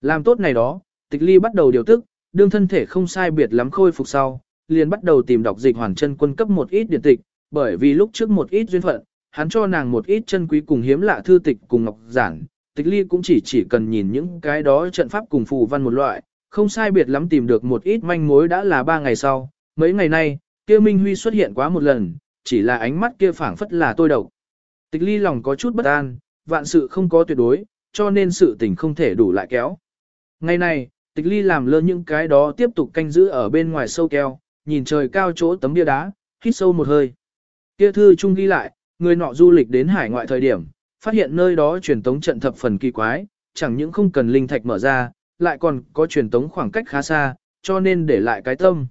Làm tốt này đó, tịch ly bắt đầu điều tức, đương thân thể không sai biệt lắm khôi phục sau, liền bắt đầu tìm đọc dịch hoàn chân quân cấp một ít điện tịch, bởi vì lúc trước một ít duyên phận, hắn cho nàng một ít chân quý cùng hiếm lạ thư tịch cùng ngọc giản, tịch ly cũng chỉ chỉ cần nhìn những cái đó trận pháp cùng phù văn một loại, không sai biệt lắm tìm được một ít manh mối đã là ba ngày sau, mấy ngày nay, kia Minh Huy xuất hiện quá một lần, chỉ là ánh mắt kia phảng phất là tôi độc. Tịch ly lòng có chút bất an, vạn sự không có tuyệt đối, cho nên sự tình không thể đủ lại kéo. Ngày này, tịch ly làm lơ những cái đó tiếp tục canh giữ ở bên ngoài sâu keo, nhìn trời cao chỗ tấm bia đá, hít sâu một hơi. Kia thư chung ghi lại, người nọ du lịch đến hải ngoại thời điểm, phát hiện nơi đó truyền tống trận thập phần kỳ quái, chẳng những không cần linh thạch mở ra, lại còn có truyền tống khoảng cách khá xa, cho nên để lại cái tâm.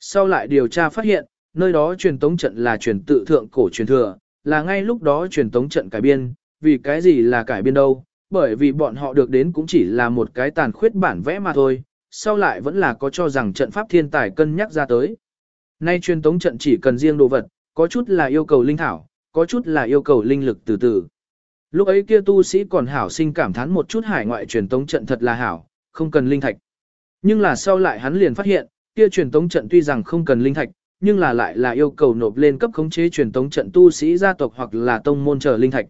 Sau lại điều tra phát hiện, nơi đó truyền tống trận là truyền tự thượng cổ truyền thừa, là ngay lúc đó truyền tống trận cải biên, vì cái gì là cải biên đâu, bởi vì bọn họ được đến cũng chỉ là một cái tàn khuyết bản vẽ mà thôi, sau lại vẫn là có cho rằng trận pháp thiên tài cân nhắc ra tới. Nay truyền tống trận chỉ cần riêng đồ vật, có chút là yêu cầu linh thảo, có chút là yêu cầu linh lực từ từ. Lúc ấy kia tu sĩ còn hảo sinh cảm thán một chút hải ngoại truyền tống trận thật là hảo, không cần linh thạch. Nhưng là sau lại hắn liền phát hiện, kia truyền tống trận tuy rằng không cần linh thạch, nhưng là lại là yêu cầu nộp lên cấp khống chế truyền tống trận tu sĩ gia tộc hoặc là tông môn chờ linh thạch.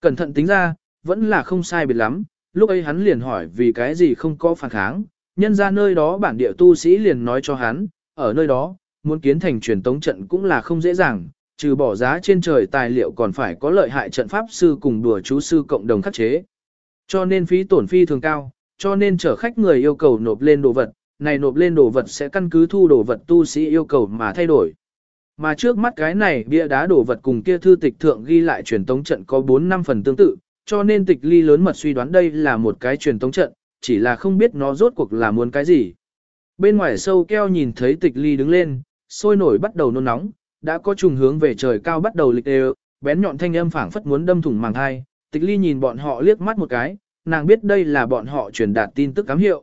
Cẩn thận tính ra, vẫn là không sai biệt lắm, lúc ấy hắn liền hỏi vì cái gì không có phản kháng, nhân ra nơi đó bản địa tu sĩ liền nói cho hắn, ở nơi đó, muốn kiến thành truyền tống trận cũng là không dễ dàng, trừ bỏ giá trên trời tài liệu còn phải có lợi hại trận pháp sư cùng đùa chú sư cộng đồng khắc chế. Cho nên phí tổn phi thường cao, cho nên chở khách người yêu cầu nộp lên đồ vật, này nộp lên đồ vật sẽ căn cứ thu đồ vật tu sĩ yêu cầu mà thay đổi. Mà trước mắt cái này bia đá đồ vật cùng kia thư tịch thượng ghi lại truyền tống trận có 4 năm phần tương tự, cho nên tịch ly lớn mật suy đoán đây là một cái truyền tống trận, chỉ là không biết nó rốt cuộc là muốn cái gì. Bên ngoài sâu keo nhìn thấy tịch ly đứng lên, sôi nổi bắt đầu nôn nóng, đã có trùng hướng về trời cao bắt đầu lịch đều, bén nhọn thanh âm phảng phất muốn đâm thủng màng thai, tịch ly nhìn bọn họ liếc mắt một cái, nàng biết đây là bọn họ truyền đạt tin tức cám hiệu.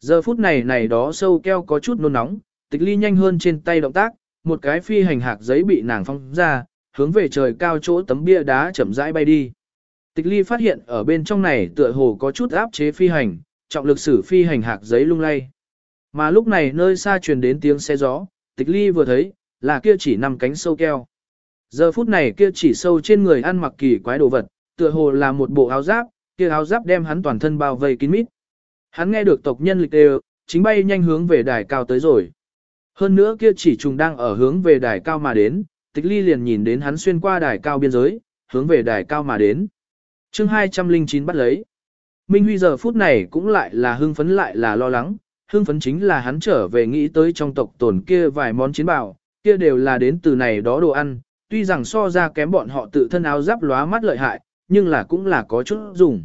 Giờ phút này này đó sâu keo có chút nôn nóng, tịch ly nhanh hơn trên tay động tác, một cái phi hành hạc giấy bị nàng phong ra, hướng về trời cao chỗ tấm bia đá chậm rãi bay đi. Tịch ly phát hiện ở bên trong này tựa hồ có chút áp chế phi hành, trọng lực sử phi hành hạc giấy lung lay. Mà lúc này nơi xa truyền đến tiếng xe gió, tịch ly vừa thấy, là kia chỉ nằm cánh sâu keo. Giờ phút này kia chỉ sâu trên người ăn mặc kỳ quái đồ vật, tựa hồ là một bộ áo giáp, kia áo giáp đem hắn toàn thân bao vây kín mít. Hắn nghe được tộc nhân lịch đều, chính bay nhanh hướng về đài cao tới rồi. Hơn nữa kia chỉ trùng đang ở hướng về đài cao mà đến, tịch ly liền nhìn đến hắn xuyên qua đài cao biên giới, hướng về đài cao mà đến. chương 209 bắt lấy. Minh Huy giờ phút này cũng lại là hưng phấn lại là lo lắng, hưng phấn chính là hắn trở về nghĩ tới trong tộc tổn kia vài món chiến bảo, kia đều là đến từ này đó đồ ăn, tuy rằng so ra kém bọn họ tự thân áo giáp lóa mắt lợi hại, nhưng là cũng là có chút dùng.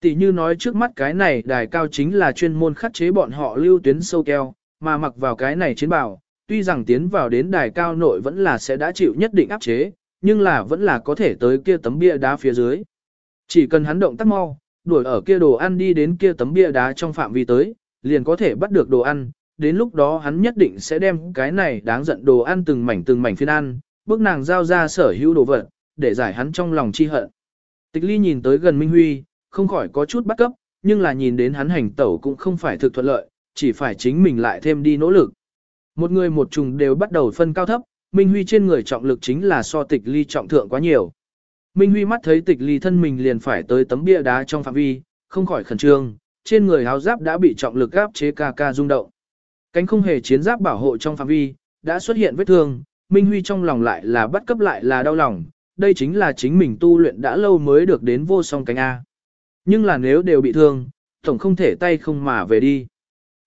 Tỷ như nói trước mắt cái này đài cao chính là chuyên môn khắc chế bọn họ lưu tuyến sâu keo, mà mặc vào cái này chiến bảo, tuy rằng tiến vào đến đài cao nội vẫn là sẽ đã chịu nhất định áp chế, nhưng là vẫn là có thể tới kia tấm bia đá phía dưới. Chỉ cần hắn động tác mau, đuổi ở kia đồ ăn đi đến kia tấm bia đá trong phạm vi tới, liền có thể bắt được đồ ăn, đến lúc đó hắn nhất định sẽ đem cái này đáng giận đồ ăn từng mảnh từng mảnh phiên ăn, bước nàng giao ra sở hữu đồ vật, để giải hắn trong lòng chi hận. Tịch ly nhìn tới gần Minh Huy, không khỏi có chút bắt cấp, nhưng là nhìn đến hắn hành tẩu cũng không phải thực thuận lợi, chỉ phải chính mình lại thêm đi nỗ lực. Một người một trùng đều bắt đầu phân cao thấp, Minh Huy trên người trọng lực chính là so tịch ly trọng thượng quá nhiều. Minh Huy mắt thấy tịch ly thân mình liền phải tới tấm bia đá trong phạm vi, không khỏi khẩn trương, trên người áo giáp đã bị trọng lực áp chế ca ca rung động. Cánh không hề chiến giáp bảo hộ trong phạm vi, đã xuất hiện vết thương, Minh Huy trong lòng lại là bắt cấp lại là đau lòng, đây chính là chính mình tu luyện đã lâu mới được đến vô song cánh A. Nhưng là nếu đều bị thương, tổng không thể tay không mà về đi.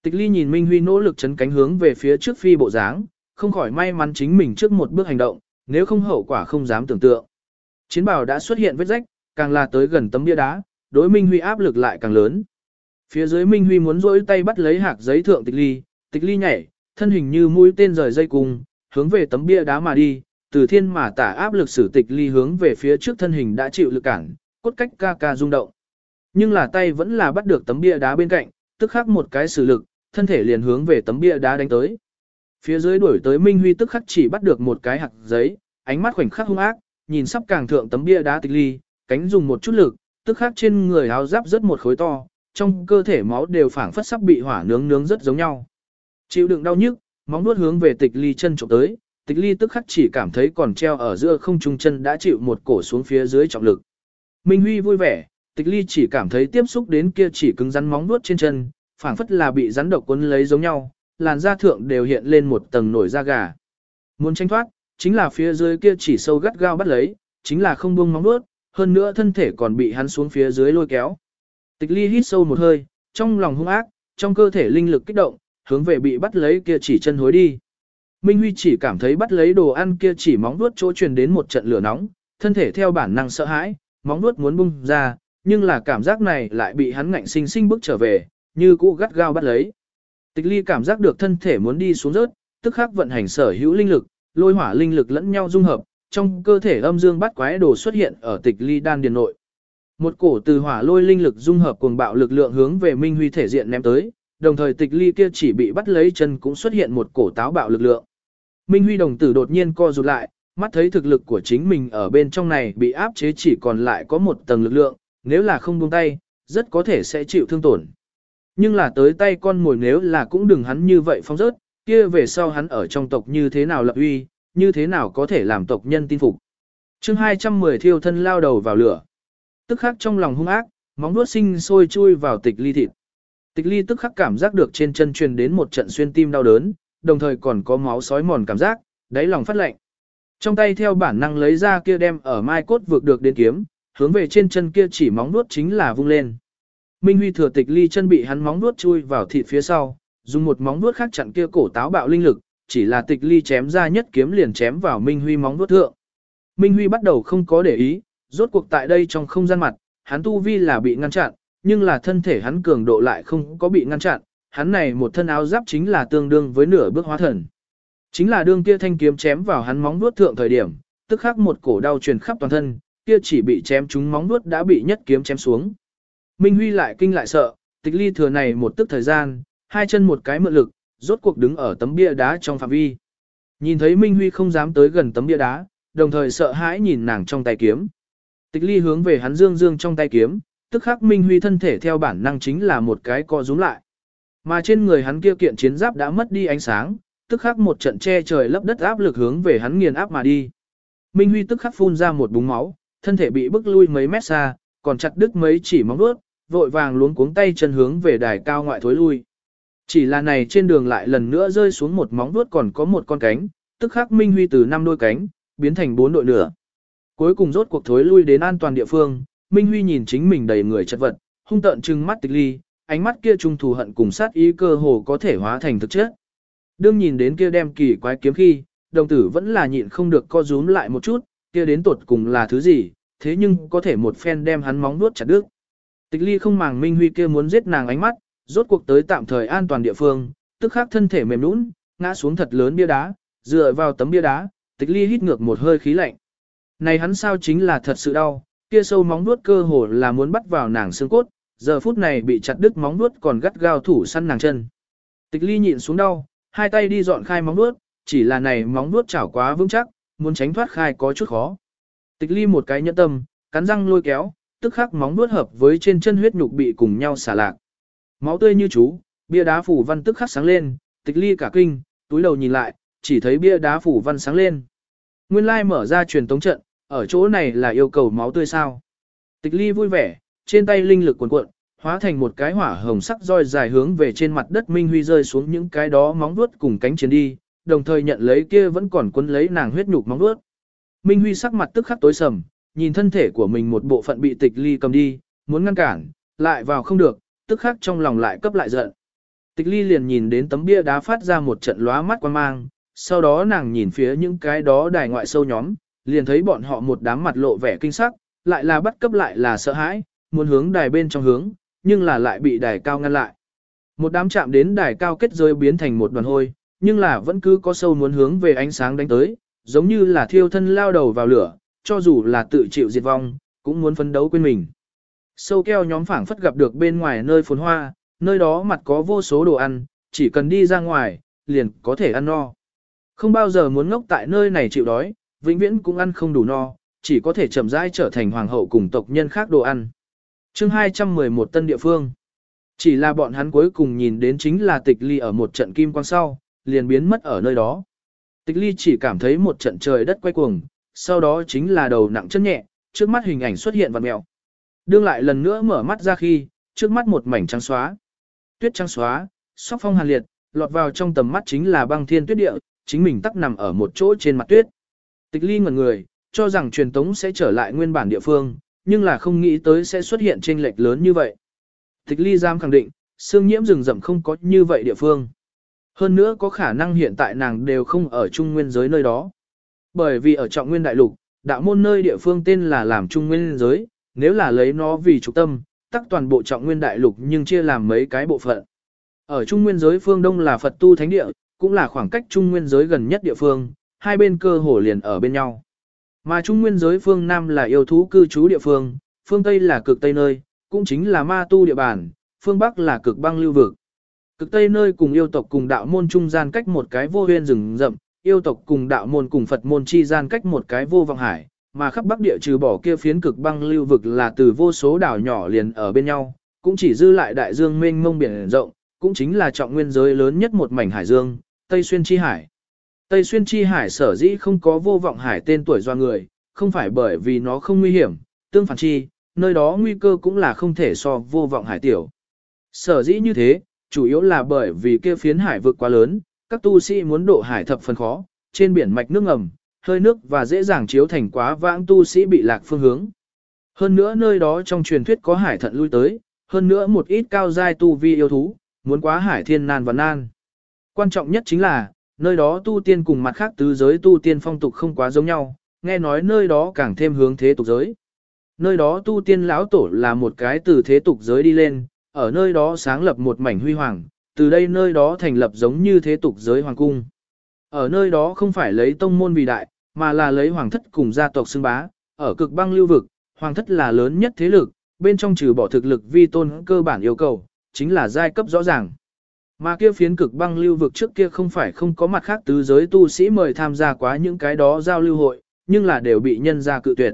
Tịch ly nhìn Minh Huy nỗ lực chấn cánh hướng về phía trước phi bộ dáng, không khỏi may mắn chính mình trước một bước hành động, nếu không hậu quả không dám tưởng tượng. Chiến bào đã xuất hiện vết rách, càng là tới gần tấm bia đá, đối Minh Huy áp lực lại càng lớn. Phía dưới Minh Huy muốn rỗi tay bắt lấy hạc giấy thượng tịch ly, tịch ly nhảy, thân hình như mũi tên rời dây cung, hướng về tấm bia đá mà đi, từ thiên mà tả áp lực sử tịch ly hướng về phía trước thân hình đã chịu lực cản, cốt cách ca ca rung động. Nhưng là tay vẫn là bắt được tấm bia đá bên cạnh, tức khắc một cái sử lực, thân thể liền hướng về tấm bia đá đánh tới. Phía dưới đuổi tới Minh Huy tức khắc chỉ bắt được một cái hạt giấy, ánh mắt khoảnh khắc hung ác, nhìn sắp càng thượng tấm bia đá tịch ly, cánh dùng một chút lực, tức khắc trên người áo giáp rất một khối to, trong cơ thể máu đều phảng phất sắp bị hỏa nướng nướng rất giống nhau. Chịu đựng đau nhức, móng nuốt hướng về tịch ly chân trộm tới, tịch ly tức khắc chỉ cảm thấy còn treo ở giữa không trung chân đã chịu một cổ xuống phía dưới trọng lực. Minh Huy vui vẻ, tịch ly chỉ cảm thấy tiếp xúc đến kia chỉ cứng rắn móng nuốt trên chân, phảng phất là bị rắn độc cuốn lấy giống nhau, làn da thượng đều hiện lên một tầng nổi da gà. Muốn tranh thoát, chính là phía dưới kia chỉ sâu gắt gao bắt lấy, chính là không buông móng nuốt, hơn nữa thân thể còn bị hắn xuống phía dưới lôi kéo. Tịch ly hít sâu một hơi, trong lòng hung ác, trong cơ thể linh lực kích động, hướng về bị bắt lấy kia chỉ chân hối đi. Minh Huy chỉ cảm thấy bắt lấy đồ ăn kia chỉ móng vuốt chỗ truyền đến một trận lửa nóng, thân thể theo bản năng sợ hãi, móng vuốt muốn bung ra, nhưng là cảm giác này lại bị hắn ngạnh sinh sinh bước trở về, như cũ gắt gao bắt lấy. Tịch ly cảm giác được thân thể muốn đi xuống rớt, tức khắc vận hành sở hữu linh lực, lôi hỏa linh lực lẫn nhau dung hợp, trong cơ thể âm dương bắt quái đồ xuất hiện ở tịch ly đan điền nội. Một cổ từ hỏa lôi linh lực dung hợp cuồng bạo lực lượng hướng về Minh Huy thể diện ném tới, đồng thời tịch ly kia chỉ bị bắt lấy chân cũng xuất hiện một cổ táo bạo lực lượng. Minh Huy đồng tử đột nhiên co rụt lại, mắt thấy thực lực của chính mình ở bên trong này bị áp chế chỉ còn lại có một tầng lực lượng, nếu là không buông tay, rất có thể sẽ chịu thương tổn. Nhưng là tới tay con mồi nếu là cũng đừng hắn như vậy phong rớt, kia về sau hắn ở trong tộc như thế nào lập uy, như thế nào có thể làm tộc nhân tin phục. chương 210 thiêu thân lao đầu vào lửa. Tức khắc trong lòng hung ác, móng đuốt sinh sôi chui vào tịch ly thịt. Tịch ly tức khắc cảm giác được trên chân truyền đến một trận xuyên tim đau đớn, đồng thời còn có máu sói mòn cảm giác, đáy lòng phát lạnh. Trong tay theo bản năng lấy ra kia đem ở mai cốt vượt được đến kiếm, hướng về trên chân kia chỉ móng nuốt chính là vung lên. Minh Huy thừa tịch ly chân bị hắn móng nuốt chui vào thịt phía sau, dùng một móng nuốt khác chặn kia cổ táo bạo linh lực, chỉ là tịch ly chém ra nhất kiếm liền chém vào Minh Huy móng nuốt thượng. Minh Huy bắt đầu không có để ý, rốt cuộc tại đây trong không gian mặt, hắn tu vi là bị ngăn chặn, nhưng là thân thể hắn cường độ lại không có bị ngăn chặn, hắn này một thân áo giáp chính là tương đương với nửa bước hóa thần. Chính là đương kia thanh kiếm chém vào hắn móng vuốt thượng thời điểm, tức khắc một cổ đau truyền khắp toàn thân, kia chỉ bị chém trúng móng vuốt đã bị nhất kiếm chém xuống. Minh Huy lại kinh lại sợ, tịch ly thừa này một tức thời gian, hai chân một cái mượn lực, rốt cuộc đứng ở tấm bia đá trong phạm vi. Nhìn thấy Minh Huy không dám tới gần tấm bia đá, đồng thời sợ hãi nhìn nàng trong tay kiếm. Tịch ly hướng về hắn dương dương trong tay kiếm, tức khắc Minh Huy thân thể theo bản năng chính là một cái co rúm lại. Mà trên người hắn kia kiện chiến giáp đã mất đi ánh sáng, tức khắc một trận che trời lấp đất áp lực hướng về hắn nghiền áp mà đi. Minh Huy tức khắc phun ra một búng máu, thân thể bị bức lui mấy mét xa, còn chặt đứt mấy chỉ móng vuốt, vội vàng luống cuống tay chân hướng về đài cao ngoại thối lui. Chỉ là này trên đường lại lần nữa rơi xuống một móng vuốt còn có một con cánh, tức khắc Minh Huy từ năm đôi cánh, biến thành bốn đội nửa. Cuối cùng rốt cuộc thối lui đến an toàn địa phương, Minh Huy nhìn chính mình đầy người chất vật, hung tợn trừng mắt tịch ly, ánh mắt kia trung thù hận cùng sát ý cơ hồ có thể hóa thành thực chất. Đương nhìn đến kia đem kỳ quái kiếm khi, đồng tử vẫn là nhịn không được co rúm lại một chút, kia đến tột cùng là thứ gì, thế nhưng có thể một phen đem hắn móng nuốt chặt đứt. Tịch ly không màng Minh Huy kia muốn giết nàng ánh mắt, rốt cuộc tới tạm thời an toàn địa phương, tức khắc thân thể mềm nũng, ngã xuống thật lớn bia đá, dựa vào tấm bia đá, tịch ly hít ngược một hơi khí lạnh. Này hắn sao chính là thật sự đau, kia sâu móng nuốt cơ hồ là muốn bắt vào nàng xương cốt, giờ phút này bị chặt đứt móng nuốt còn gắt gao thủ săn nàng chân. Tịch ly nhịn xuống đau, hai tay đi dọn khai móng nuốt, chỉ là này móng nuốt chảo quá vững chắc, muốn tránh thoát khai có chút khó. Tịch ly một cái nhẫn tâm, cắn răng lôi kéo, tức khắc móng nuốt hợp với trên chân huyết nhục bị cùng nhau xả lạc. Máu tươi như chú, bia đá phủ văn tức khắc sáng lên, tịch ly cả kinh, túi đầu nhìn lại, chỉ thấy bia đá phủ văn sáng lên. Nguyên lai mở ra truyền tống trận, ở chỗ này là yêu cầu máu tươi sao. Tịch ly vui vẻ, trên tay linh lực cuồn cuộn, hóa thành một cái hỏa hồng sắc roi dài hướng về trên mặt đất Minh Huy rơi xuống những cái đó móng vuốt cùng cánh chiến đi, đồng thời nhận lấy kia vẫn còn quấn lấy nàng huyết nhục móng vuốt. Minh Huy sắc mặt tức khắc tối sầm, nhìn thân thể của mình một bộ phận bị tịch ly cầm đi, muốn ngăn cản, lại vào không được, tức khắc trong lòng lại cấp lại giận. Tịch ly liền nhìn đến tấm bia đá phát ra một trận lóa mắt quan mang, sau đó nàng nhìn phía những cái đó đài ngoại sâu nhóm, liền thấy bọn họ một đám mặt lộ vẻ kinh sắc, lại là bắt cấp lại là sợ hãi, muốn hướng đài bên trong hướng, nhưng là lại bị đài cao ngăn lại. Một đám chạm đến đài cao kết rơi biến thành một đoàn hôi, nhưng là vẫn cứ có sâu muốn hướng về ánh sáng đánh tới, giống như là thiêu thân lao đầu vào lửa, cho dù là tự chịu diệt vong, cũng muốn phấn đấu quên mình. Sâu keo nhóm phảng phất gặp được bên ngoài nơi phồn hoa, nơi đó mặt có vô số đồ ăn, chỉ cần đi ra ngoài, liền có thể ăn no. Không bao giờ muốn ngốc tại nơi này chịu đói, vĩnh viễn cũng ăn không đủ no, chỉ có thể chậm rãi trở thành hoàng hậu cùng tộc nhân khác đồ ăn. chương 211 tân địa phương. Chỉ là bọn hắn cuối cùng nhìn đến chính là tịch ly ở một trận kim quang sau, liền biến mất ở nơi đó. Tịch ly chỉ cảm thấy một trận trời đất quay cuồng, sau đó chính là đầu nặng chân nhẹ, trước mắt hình ảnh xuất hiện vặn mèo. Đương lại lần nữa mở mắt ra khi, trước mắt một mảnh trắng xóa. Tuyết trắng xóa, sóc phong hàn liệt, lọt vào trong tầm mắt chính là băng thiên tuyết địa, chính mình tắc nằm ở một chỗ trên mặt tuyết. Tịch ly ngẩn người, cho rằng truyền tống sẽ trở lại nguyên bản địa phương, nhưng là không nghĩ tới sẽ xuất hiện trên lệch lớn như vậy. Tịch ly giam khẳng định, xương nhiễm rừng rậm không có như vậy địa phương. Hơn nữa có khả năng hiện tại nàng đều không ở trung nguyên giới nơi đó. Bởi vì ở trọng nguyên đại lục, đạo môn nơi địa phương tên là làm trung nguyên giới, nếu là lấy nó vì trục tâm, tắc toàn bộ trọng nguyên đại lục nhưng chia làm mấy cái bộ phận. Ở trung nguyên giới phương Đông là Phật tu thánh địa, cũng là khoảng cách trung nguyên giới gần nhất địa phương, hai bên cơ hồ liền ở bên nhau. Mà trung nguyên giới phương Nam là yêu thú cư trú địa phương, phương Tây là cực Tây nơi, cũng chính là ma tu địa bàn, phương Bắc là cực băng lưu vực. Cực Tây nơi cùng yêu tộc cùng đạo môn trung gian cách một cái vô huyên rừng rậm, yêu tộc cùng đạo môn cùng Phật môn chi gian cách một cái vô vọng hải, mà khắp Bắc địa trừ bỏ kia phiến cực băng lưu vực là từ vô số đảo nhỏ liền ở bên nhau, cũng chỉ dư lại đại dương mênh mông biển rộng, cũng chính là trọng nguyên giới lớn nhất một mảnh hải dương, Tây Xuyên Chi Hải. Tây Xuyên Chi Hải sở dĩ không có vô vọng hải tên tuổi do người, không phải bởi vì nó không nguy hiểm, tương phản chi, nơi đó nguy cơ cũng là không thể so vô vọng hải tiểu. Sở dĩ như thế, chủ yếu là bởi vì kia phiến hải vực quá lớn, các tu sĩ muốn độ hải thập phần khó, trên biển mạch nước ngầm, hơi nước và dễ dàng chiếu thành quá vãng tu sĩ bị lạc phương hướng. Hơn nữa nơi đó trong truyền thuyết có hải thận lui tới, hơn nữa một ít cao giai tu vi yêu thú, muốn quá hải thiên nan và nan. Quan trọng nhất chính là, nơi đó tu tiên cùng mặt khác tứ giới tu tiên phong tục không quá giống nhau, nghe nói nơi đó càng thêm hướng thế tục giới. Nơi đó tu tiên lão tổ là một cái từ thế tục giới đi lên, ở nơi đó sáng lập một mảnh huy hoàng, từ đây nơi đó thành lập giống như thế tục giới hoàng cung. Ở nơi đó không phải lấy tông môn vì đại, mà là lấy hoàng thất cùng gia tộc xưng bá, ở cực băng lưu vực, hoàng thất là lớn nhất thế lực, bên trong trừ bỏ thực lực vi tôn cơ bản yêu cầu, chính là giai cấp rõ ràng. Mà kia phiến cực băng lưu vực trước kia không phải không có mặt khác tứ giới tu sĩ mời tham gia quá những cái đó giao lưu hội, nhưng là đều bị nhân gia cự tuyệt.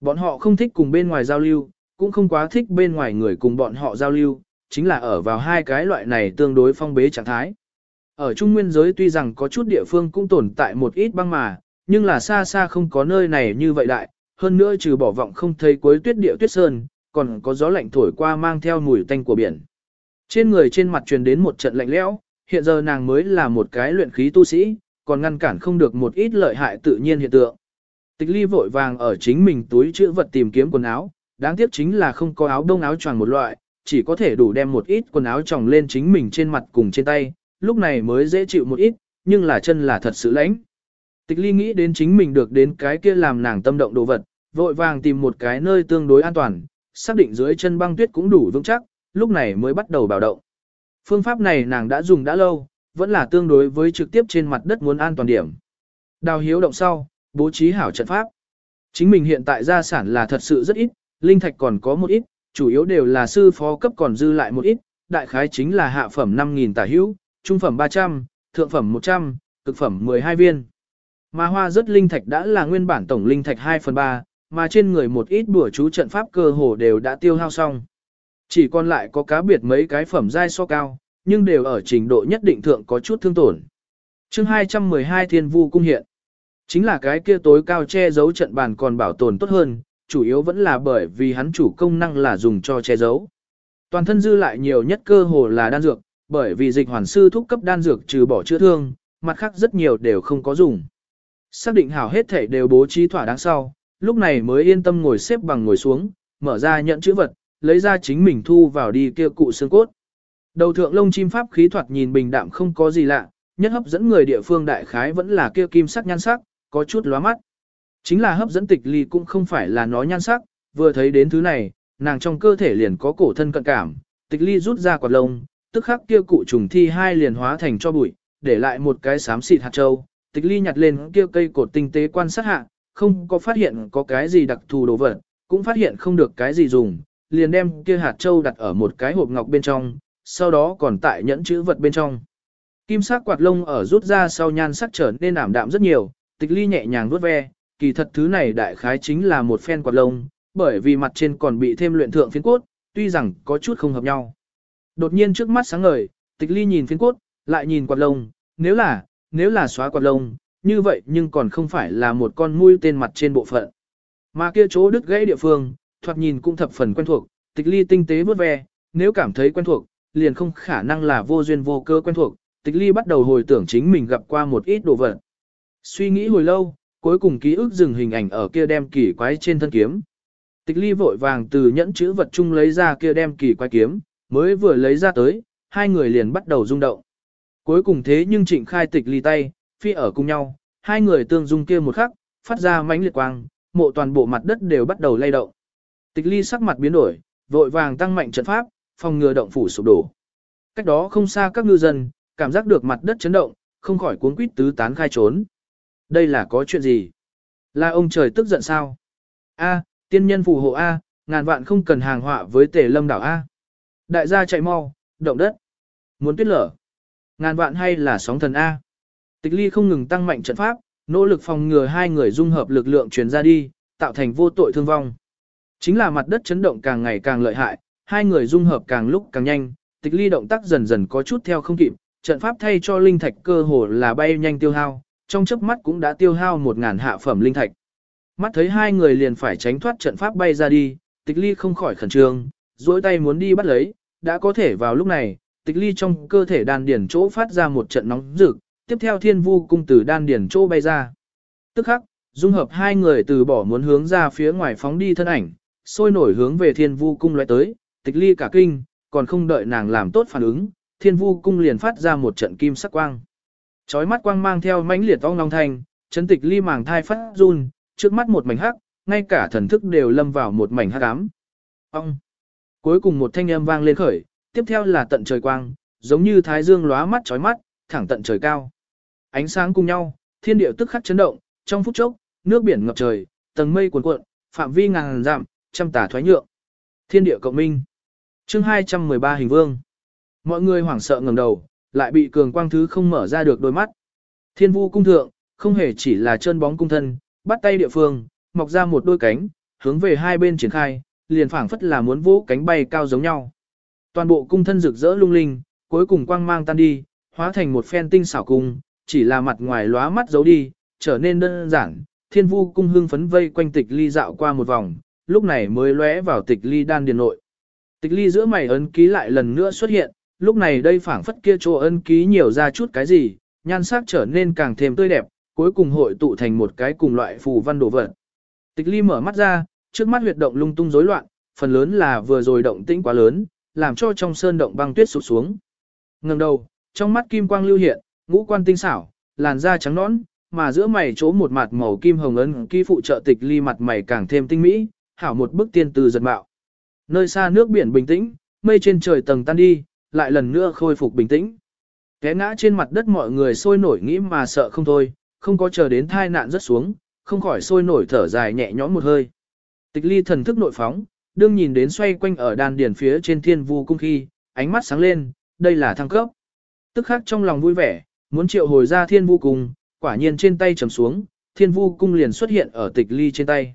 Bọn họ không thích cùng bên ngoài giao lưu, cũng không quá thích bên ngoài người cùng bọn họ giao lưu, chính là ở vào hai cái loại này tương đối phong bế trạng thái. Ở Trung Nguyên giới tuy rằng có chút địa phương cũng tồn tại một ít băng mà, nhưng là xa xa không có nơi này như vậy đại, hơn nữa trừ bỏ vọng không thấy cuối tuyết địa tuyết sơn, còn có gió lạnh thổi qua mang theo mùi tanh của biển. Trên người trên mặt truyền đến một trận lạnh lẽo, hiện giờ nàng mới là một cái luyện khí tu sĩ, còn ngăn cản không được một ít lợi hại tự nhiên hiện tượng. Tịch ly vội vàng ở chính mình túi chữ vật tìm kiếm quần áo, đáng tiếc chính là không có áo đông áo choàng một loại, chỉ có thể đủ đem một ít quần áo tròng lên chính mình trên mặt cùng trên tay, lúc này mới dễ chịu một ít, nhưng là chân là thật sự lãnh. Tịch ly nghĩ đến chính mình được đến cái kia làm nàng tâm động đồ vật, vội vàng tìm một cái nơi tương đối an toàn, xác định dưới chân băng tuyết cũng đủ vững chắc, lúc này mới bắt đầu bảo động. Phương pháp này nàng đã dùng đã lâu, vẫn là tương đối với trực tiếp trên mặt đất muốn an toàn điểm. Đào hiếu động sau, bố trí hảo trận pháp. Chính mình hiện tại gia sản là thật sự rất ít, linh thạch còn có một ít, chủ yếu đều là sư phó cấp còn dư lại một ít, đại khái chính là hạ phẩm 5.000 tả hữu, trung phẩm 300, thượng phẩm 100, cực phẩm 12 viên. Mà hoa rất linh thạch đã là nguyên bản tổng linh thạch 2 phần 3, mà trên người một ít bùa chú trận pháp cơ hồ đều đã tiêu hao xong. Chỉ còn lại có cá biệt mấy cái phẩm giai so cao, nhưng đều ở trình độ nhất định thượng có chút thương tổn. chương 212 Thiên Vu Cung hiện. Chính là cái kia tối cao che giấu trận bàn còn bảo tồn tốt hơn, chủ yếu vẫn là bởi vì hắn chủ công năng là dùng cho che giấu. Toàn thân dư lại nhiều nhất cơ hồ là đan dược, bởi vì dịch hoàn sư thúc cấp đan dược trừ bỏ chữa thương, mặt khác rất nhiều đều không có dùng. Xác định hảo hết thể đều bố trí thỏa đáng sau, lúc này mới yên tâm ngồi xếp bằng ngồi xuống, mở ra nhận chữ vật, lấy ra chính mình thu vào đi kia cụ xương cốt. Đầu thượng lông chim pháp khí thoạt nhìn bình đạm không có gì lạ, nhất hấp dẫn người địa phương đại khái vẫn là kia kim sắc nhan sắc, có chút lóa mắt. Chính là hấp dẫn tịch ly cũng không phải là nó nhan sắc, vừa thấy đến thứ này, nàng trong cơ thể liền có cổ thân cận cảm, tịch ly rút ra quạt lông, tức khắc kia cụ trùng thi hai liền hóa thành cho bụi, để lại một cái xám xịt hạt châu. Tịch ly nhặt lên kia cây cột tinh tế quan sát hạ, không có phát hiện có cái gì đặc thù đồ vật, cũng phát hiện không được cái gì dùng, liền đem kia hạt châu đặt ở một cái hộp ngọc bên trong, sau đó còn tại nhẫn chữ vật bên trong. Kim sắc quạt lông ở rút ra sau nhan sắc trở nên ảm đạm rất nhiều, tịch ly nhẹ nhàng vuốt ve, kỳ thật thứ này đại khái chính là một phen quạt lông, bởi vì mặt trên còn bị thêm luyện thượng phiến cốt, tuy rằng có chút không hợp nhau. Đột nhiên trước mắt sáng ngời, tịch ly nhìn phiến cốt, lại nhìn quạt lông, nếu là, nếu là xóa quạt lông, như vậy nhưng còn không phải là một con mũi tên mặt trên bộ phận. Mà kia chỗ đứt gãy địa phương, thoạt nhìn cũng thập phần quen thuộc, tịch ly tinh tế vuốt ve, nếu cảm thấy quen thuộc, liền không khả năng là vô duyên vô cơ quen thuộc, tịch ly bắt đầu hồi tưởng chính mình gặp qua một ít đồ vật. Suy nghĩ hồi lâu, cuối cùng ký ức dừng hình ảnh ở kia đem kỳ quái trên thân kiếm. Tịch ly vội vàng từ nhẫn chữ vật chung lấy ra kia đem kỳ quái kiếm, mới vừa lấy ra tới, hai người liền bắt đầu rung động. Cuối cùng thế nhưng trịnh khai tịch ly tay, phi ở cùng nhau, hai người tương dung kia một khắc, phát ra mãnh liệt quang, mộ toàn bộ mặt đất đều bắt đầu lay động. Tịch ly sắc mặt biến đổi, vội vàng tăng mạnh trận pháp, phòng ngừa động phủ sụp đổ. Cách đó không xa các ngư dân, cảm giác được mặt đất chấn động, không khỏi cuốn quýt tứ tán khai trốn. Đây là có chuyện gì? Là ông trời tức giận sao? A, tiên nhân phù hộ A, ngàn vạn không cần hàng họa với tề lâm đảo A. Đại gia chạy mau, động đất. Muốn tuyết lở. Ngàn vạn hay là sóng thần A. Tịch ly không ngừng tăng mạnh trận pháp, nỗ lực phòng ngừa hai người dung hợp lực lượng truyền ra đi, tạo thành vô tội thương vong. Chính là mặt đất chấn động càng ngày càng lợi hại, hai người dung hợp càng lúc càng nhanh, tịch ly động tác dần dần có chút theo không kịp, trận pháp thay cho linh thạch cơ hồ là bay nhanh tiêu hao, trong chớp mắt cũng đã tiêu hao một ngàn hạ phẩm linh thạch. Mắt thấy hai người liền phải tránh thoát trận pháp bay ra đi, tịch ly không khỏi khẩn trương, duỗi tay muốn đi bắt lấy, đã có thể vào lúc này, tịch ly trong cơ thể đan điển chỗ phát ra một trận nóng rực, tiếp theo thiên vu cung từ đan điển chỗ bay ra. Tức khắc, dung hợp hai người từ bỏ muốn hướng ra phía ngoài phóng đi thân ảnh, sôi nổi hướng về thiên vu cung loại tới, tịch ly cả kinh, còn không đợi nàng làm tốt phản ứng, thiên vu cung liền phát ra một trận kim sắc quang. Chói mắt quang mang theo mãnh liệt ong long thanh, chấn tịch ly màng thai phát run, trước mắt một mảnh hắc, ngay cả thần thức đều lâm vào một mảnh hắc ám. Ong. Cuối cùng một thanh âm vang lên khởi, tiếp theo là tận trời quang, giống như thái dương lóa mắt chói mắt, thẳng tận trời cao. Ánh sáng cùng nhau, thiên địa tức khắc chấn động, trong phút chốc, nước biển ngập trời, tầng mây cuồn cuộn, phạm vi ngàn dặm, trăm tà thoái nhượng. Thiên địa cộng minh. Chương 213 hình vương. Mọi người hoảng sợ ngẩng đầu, lại bị cường quang thứ không mở ra được đôi mắt. Thiên vu cung thượng, không hề chỉ là chân bóng cung thân, bắt tay địa phương, mọc ra một đôi cánh, hướng về hai bên triển khai, liền phảng phất là muốn vỗ cánh bay cao giống nhau. Toàn bộ cung thân rực rỡ lung linh, cuối cùng quang mang tan đi, hóa thành một phen tinh xảo cung, chỉ là mặt ngoài lóa mắt giấu đi, trở nên đơn giản. Thiên vu cung hưng phấn vây quanh tịch ly dạo qua một vòng, lúc này mới lóe vào tịch ly đan điền nội. Tịch ly giữa mày ấn ký lại lần nữa xuất hiện, lúc này đây phảng phất kia chỗ ấn ký nhiều ra chút cái gì, nhan sắc trở nên càng thêm tươi đẹp, cuối cùng hội tụ thành một cái cùng loại phù văn đồ vật. Tịch ly mở mắt ra, trước mắt huyệt động lung tung rối loạn, phần lớn là vừa rồi động tĩnh quá lớn, làm cho trong sơn động băng tuyết sụt xuống. Ngẩng đầu, trong mắt kim quang lưu hiện, ngũ quan tinh xảo, làn da trắng nõn, mà giữa mày chỗ một mặt màu kim hồng ấn ký phụ trợ tịch ly mặt mày càng thêm tinh mỹ, hảo một bức tiên từ giật mạo. Nơi xa nước biển bình tĩnh, mây trên trời tầng tan đi, lại lần nữa khôi phục bình tĩnh. Té ngã trên mặt đất mọi người sôi nổi nghĩ mà sợ không thôi, không có chờ đến thai nạn rất xuống, không khỏi sôi nổi thở dài nhẹ nhõm một hơi. Tịch ly thần thức nội phóng, đương nhìn đến xoay quanh ở đan điển phía trên thiên vu cung khi, ánh mắt sáng lên, đây là thăng cấp. Tức khắc trong lòng vui vẻ, muốn triệu hồi ra thiên vu cung, quả nhiên trên tay trầm xuống, thiên vu cung liền xuất hiện ở tịch ly trên tay.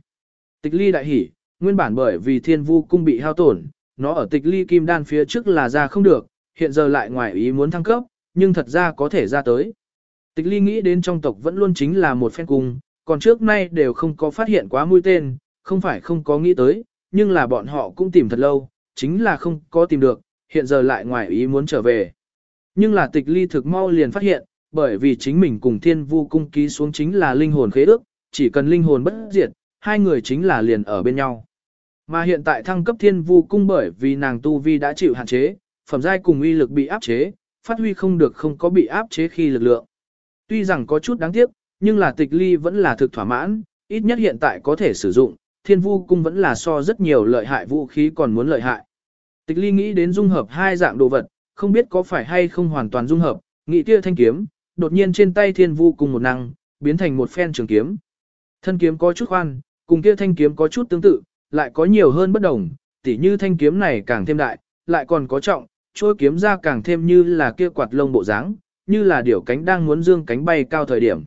Tịch ly đại hỉ, nguyên bản bởi vì thiên vu cung bị hao tổn, nó ở tịch ly kim đan phía trước là ra không được, hiện giờ lại ngoài ý muốn thăng cấp, nhưng thật ra có thể ra tới. Tịch ly nghĩ đến trong tộc vẫn luôn chính là một phen cung, còn trước nay đều không có phát hiện quá mũi tên, không phải không có nghĩ tới, nhưng là bọn họ cũng tìm thật lâu, chính là không có tìm được, hiện giờ lại ngoài ý muốn trở về. Nhưng là tịch ly thực mau liền phát hiện, bởi vì chính mình cùng thiên vu cung ký xuống chính là linh hồn khế ước, chỉ cần linh hồn bất diệt, hai người chính là liền ở bên nhau. Mà hiện tại thăng cấp thiên vu cung bởi vì nàng tu vi đã chịu hạn chế, phẩm giai cùng uy lực bị áp chế, phát huy không được không có bị áp chế khi lực lượng. Tuy rằng có chút đáng tiếc, nhưng là tịch ly vẫn là thực thỏa mãn, ít nhất hiện tại có thể sử dụng, thiên vu cung vẫn là so rất nhiều lợi hại vũ khí còn muốn lợi hại. Tịch ly nghĩ đến dung hợp hai dạng đồ vật, không biết có phải hay không hoàn toàn dung hợp, nghĩ tia thanh kiếm, đột nhiên trên tay thiên vu cung một năng, biến thành một phen trường kiếm. Thân kiếm có chút khoan, cùng kia thanh kiếm có chút tương tự, lại có nhiều hơn bất đồng, tỉ như thanh kiếm này càng thêm đại, lại còn có trọng, trôi kiếm ra càng thêm như là kia quạt lông bộ dáng, như là điểu cánh đang muốn dương cánh bay cao thời điểm.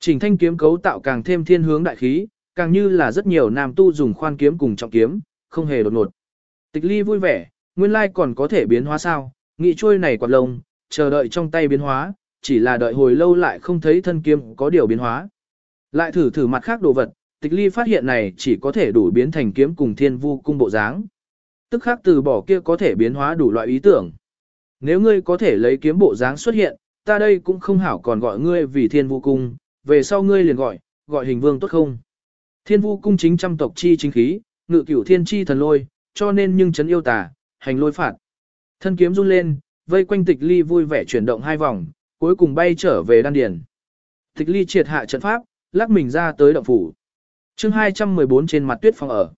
Trình thanh kiếm cấu tạo càng thêm thiên hướng đại khí, càng như là rất nhiều nam tu dùng khoan kiếm cùng trọng kiếm, không hề đột ngột. Tịch ly vui vẻ, nguyên lai còn có thể biến hóa sao, nghị trôi này quạt lông, chờ đợi trong tay biến hóa, chỉ là đợi hồi lâu lại không thấy thân kiếm có điều biến hóa. Lại thử thử mặt khác đồ vật, tịch ly phát hiện này chỉ có thể đủ biến thành kiếm cùng thiên vu cung bộ dáng. Tức khác từ bỏ kia có thể biến hóa đủ loại ý tưởng. Nếu ngươi có thể lấy kiếm bộ dáng xuất hiện, ta đây cũng không hảo còn gọi ngươi vì thiên vu cung, về sau ngươi liền gọi, gọi hình vương tốt không? Thiên vu cung chính trăm tộc chi chính khí, ngự cửu thiên chi thần lôi, cho nên nhưng chấn yêu tà, hành lôi phạt. Thân kiếm run lên, vây quanh tịch ly vui vẻ chuyển động hai vòng, cuối cùng bay trở về đan điền. Tịch ly triệt hạ trận pháp, lắc mình ra tới động phủ chương 214 trên mặt tuyết phong ở.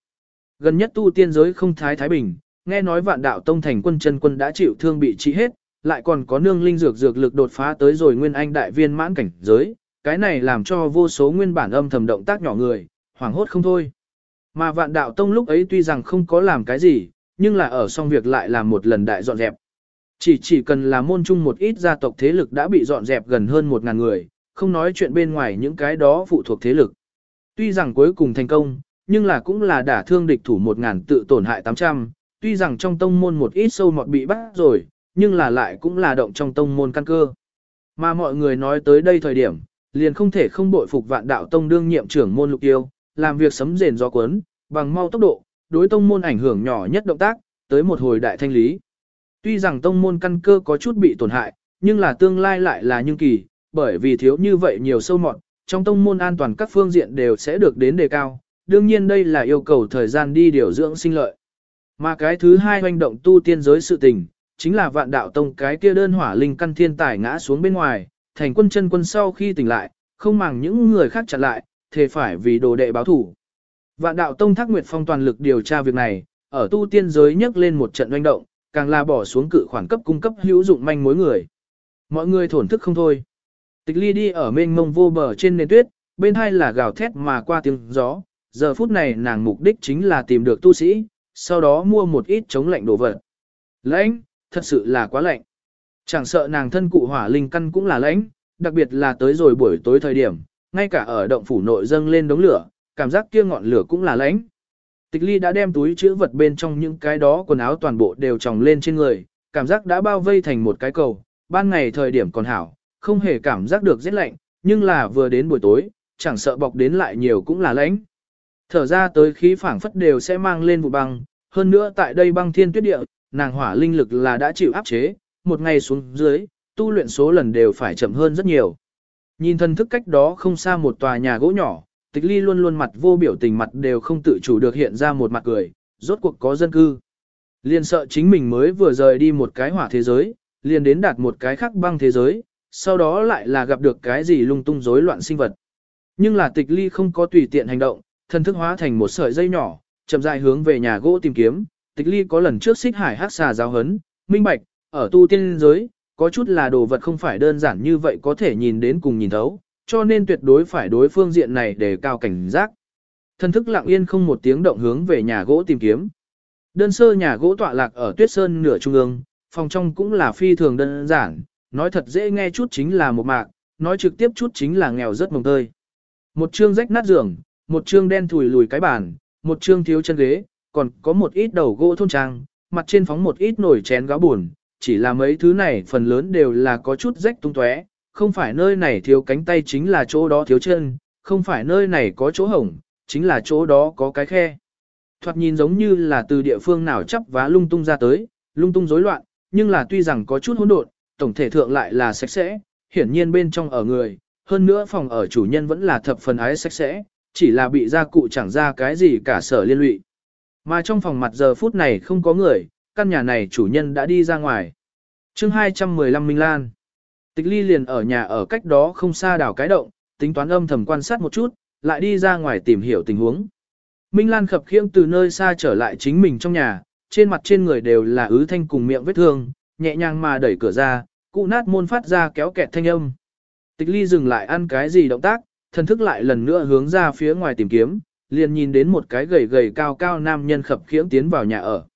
Gần nhất tu tiên giới không thái thái bình, nghe nói vạn đạo tông thành quân chân quân đã chịu thương bị trị hết, lại còn có nương linh dược dược lực đột phá tới rồi nguyên anh đại viên mãn cảnh giới, cái này làm cho vô số nguyên bản âm thầm động tác nhỏ người, hoảng hốt không thôi. Mà vạn đạo tông lúc ấy tuy rằng không có làm cái gì, nhưng là ở xong việc lại làm một lần đại dọn dẹp. Chỉ chỉ cần là môn chung một ít gia tộc thế lực đã bị dọn dẹp gần hơn một ngàn người, không nói chuyện bên ngoài những cái đó phụ thuộc thế lực. Tuy rằng cuối cùng thành công, nhưng là cũng là đả thương địch thủ một ngàn tự tổn hại 800, tuy rằng trong tông môn một ít sâu mọt bị bắt rồi, nhưng là lại cũng là động trong tông môn căn cơ. Mà mọi người nói tới đây thời điểm, liền không thể không bội phục vạn đạo tông đương nhiệm trưởng môn lục tiêu, làm việc sấm rền do cuốn, bằng mau tốc độ, đối tông môn ảnh hưởng nhỏ nhất động tác, tới một hồi đại thanh lý. Tuy rằng tông môn căn cơ có chút bị tổn hại, nhưng là tương lai lại là nhưng kỳ, bởi vì thiếu như vậy nhiều sâu mọt, trong tông môn an toàn các phương diện đều sẽ được đến đề cao. Đương nhiên đây là yêu cầu thời gian đi điều dưỡng sinh lợi. Mà cái thứ hai hoành động tu tiên giới sự tình, chính là vạn đạo tông cái kia đơn hỏa linh căn thiên tài ngã xuống bên ngoài, thành quân chân quân sau khi tỉnh lại, không màng những người khác chặn lại, thề phải vì đồ đệ báo thủ. Vạn đạo tông thác nguyệt phong toàn lực điều tra việc này, ở tu tiên giới nhấc lên một trận doanh động, càng là bỏ xuống cự khoản cấp cung cấp hữu dụng manh mối người. Mọi người thổn thức không thôi. Tịch ly đi ở mênh mông vô bờ trên nền tuyết, bên hai là gào thét mà qua tiếng gió, giờ phút này nàng mục đích chính là tìm được tu sĩ, sau đó mua một ít chống lạnh đồ vật. Lãnh, thật sự là quá lạnh. Chẳng sợ nàng thân cụ hỏa linh căn cũng là lãnh, đặc biệt là tới rồi buổi tối thời điểm, ngay cả ở động phủ nội dâng lên đống lửa, cảm giác kia ngọn lửa cũng là lãnh. Tịch ly đã đem túi chữ vật bên trong những cái đó quần áo toàn bộ đều tròng lên trên người, cảm giác đã bao vây thành một cái cầu, ban ngày thời điểm còn hảo, không hề cảm giác được rét lạnh, nhưng là vừa đến buổi tối, chẳng sợ bọc đến lại nhiều cũng là lạnh. Thở ra tới khí phảng phất đều sẽ mang lên vụ băng, hơn nữa tại đây băng thiên tuyết địa, nàng hỏa linh lực là đã chịu áp chế, một ngày xuống dưới, tu luyện số lần đều phải chậm hơn rất nhiều. Nhìn thân thức cách đó không xa một tòa nhà gỗ nhỏ, tịch ly luôn luôn mặt vô biểu tình mặt đều không tự chủ được hiện ra một mặt cười, rốt cuộc có dân cư. Liền sợ chính mình mới vừa rời đi một cái hỏa thế giới, liền đến đạt một cái khác băng thế giới, sau đó lại là gặp được cái gì lung tung rối loạn sinh vật. Nhưng là tịch ly không có tùy tiện hành động, thân thức hóa thành một sợi dây nhỏ, chậm rãi hướng về nhà gỗ tìm kiếm, tịch ly có lần trước xích hải hát xà giáo hấn, minh bạch, ở tu tiên giới, có chút là đồ vật không phải đơn giản như vậy có thể nhìn đến cùng nhìn thấu, cho nên tuyệt đối phải đối phương diện này để cao cảnh giác. Thân thức lặng yên không một tiếng động hướng về nhà gỗ tìm kiếm. Đơn sơ nhà gỗ tọa lạc ở tuyết sơn nửa trung ương, phòng trong cũng là phi thường đơn giản, nói thật dễ nghe chút chính là một mạc, nói trực tiếp chút chính là nghèo rất mồng tơi. Một chương rách nát giường, một chương đen thùi lùi cái bàn, một chương thiếu chân ghế, còn có một ít đầu gỗ thôn trang, mặt trên phóng một ít nồi chén gáo buồn, chỉ là mấy thứ này phần lớn đều là có chút rách tung tóe, không phải nơi này thiếu cánh tay chính là chỗ đó thiếu chân, không phải nơi này có chỗ hổng, chính là chỗ đó có cái khe. Thoạt nhìn giống như là từ địa phương nào chấp vá lung tung ra tới, lung tung rối loạn, nhưng là tuy rằng có chút hỗn độn, tổng thể thượng lại là sạch sẽ, hiển nhiên bên trong ở người, hơn nữa phòng ở chủ nhân vẫn là thập phần ái sạch sẽ, chỉ là bị gia cụ chẳng ra cái gì cả sở liên lụy. Mà trong phòng mặt giờ phút này không có người, căn nhà này chủ nhân đã đi ra ngoài. chương 215 Minh Lan Tịch ly liền ở nhà ở cách đó không xa đảo cái động, tính toán âm thầm quan sát một chút, lại đi ra ngoài tìm hiểu tình huống. Minh Lan khập khiễng từ nơi xa trở lại chính mình trong nhà, trên mặt trên người đều là ứ thanh cùng miệng vết thương, nhẹ nhàng mà đẩy cửa ra, cụ nát môn phát ra kéo kẹt thanh âm. Tịch ly dừng lại ăn cái gì động tác, thần thức lại lần nữa hướng ra phía ngoài tìm kiếm, liền nhìn đến một cái gầy gầy cao cao nam nhân khập khiễng tiến vào nhà ở.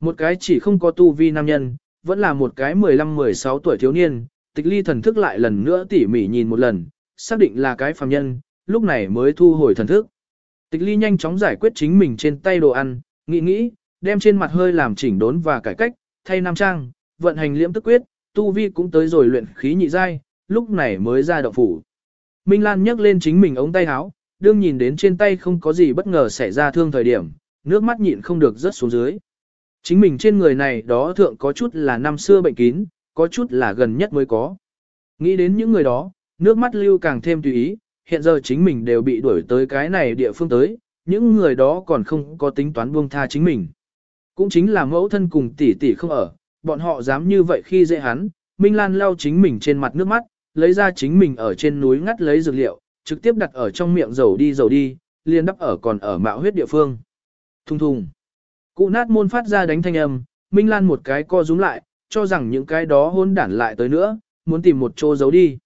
Một cái chỉ không có tu vi nam nhân, vẫn là một cái 15-16 tuổi thiếu niên, tịch ly thần thức lại lần nữa tỉ mỉ nhìn một lần, xác định là cái phàm nhân, lúc này mới thu hồi thần thức. Tịch ly nhanh chóng giải quyết chính mình trên tay đồ ăn, nghĩ nghĩ, đem trên mặt hơi làm chỉnh đốn và cải cách, thay nam trang, vận hành liễm tức quyết, tu vi cũng tới rồi luyện khí nhị giai, lúc này mới ra động phủ. Minh Lan nhấc lên chính mình ống tay áo, đương nhìn đến trên tay không có gì bất ngờ xảy ra thương thời điểm, nước mắt nhịn không được rớt xuống dưới. Chính mình trên người này đó thượng có chút là năm xưa bệnh kín, có chút là gần nhất mới có. Nghĩ đến những người đó, nước mắt lưu càng thêm tùy ý, hiện giờ chính mình đều bị đuổi tới cái này địa phương tới, những người đó còn không có tính toán buông tha chính mình. Cũng chính là mẫu thân cùng tỷ tỷ không ở, bọn họ dám như vậy khi dễ hắn, Minh Lan lau chính mình trên mặt nước mắt, lấy ra chính mình ở trên núi ngắt lấy dược liệu, trực tiếp đặt ở trong miệng dầu đi dầu đi, liền đắp ở còn ở mạo huyết địa phương. Thùng thùng. Cụ nát môn phát ra đánh thanh âm, Minh Lan một cái co rúm lại, cho rằng những cái đó hôn đản lại tới nữa, muốn tìm một chỗ giấu đi.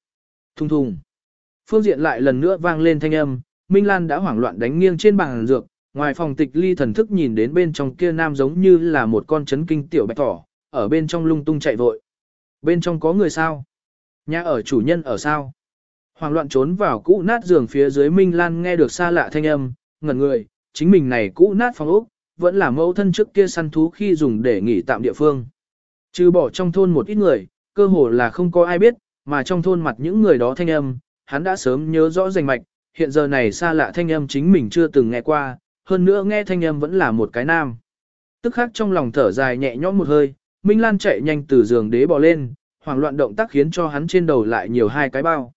Thùng thùng. Phương diện lại lần nữa vang lên thanh âm, Minh Lan đã hoảng loạn đánh nghiêng trên bàn dược, ngoài phòng tịch ly thần thức nhìn đến bên trong kia nam giống như là một con chấn kinh tiểu bạch thỏ, ở bên trong lung tung chạy vội. Bên trong có người sao? Nhà ở chủ nhân ở sao? Hoàng loạn trốn vào cũ nát giường phía dưới Minh Lan nghe được xa lạ thanh âm, ngẩn người, chính mình này cũ nát phòng ốc, vẫn là mẫu thân trước kia săn thú khi dùng để nghỉ tạm địa phương. Trừ bỏ trong thôn một ít người, cơ hồ là không có ai biết, mà trong thôn mặt những người đó thanh âm, hắn đã sớm nhớ rõ rành mạch, hiện giờ này xa lạ thanh âm chính mình chưa từng nghe qua, hơn nữa nghe thanh âm vẫn là một cái nam. Tức khắc trong lòng thở dài nhẹ nhõm một hơi, Minh Lan chạy nhanh từ giường đế bò lên, hoảng loạn động tác khiến cho hắn trên đầu lại nhiều hai cái bao.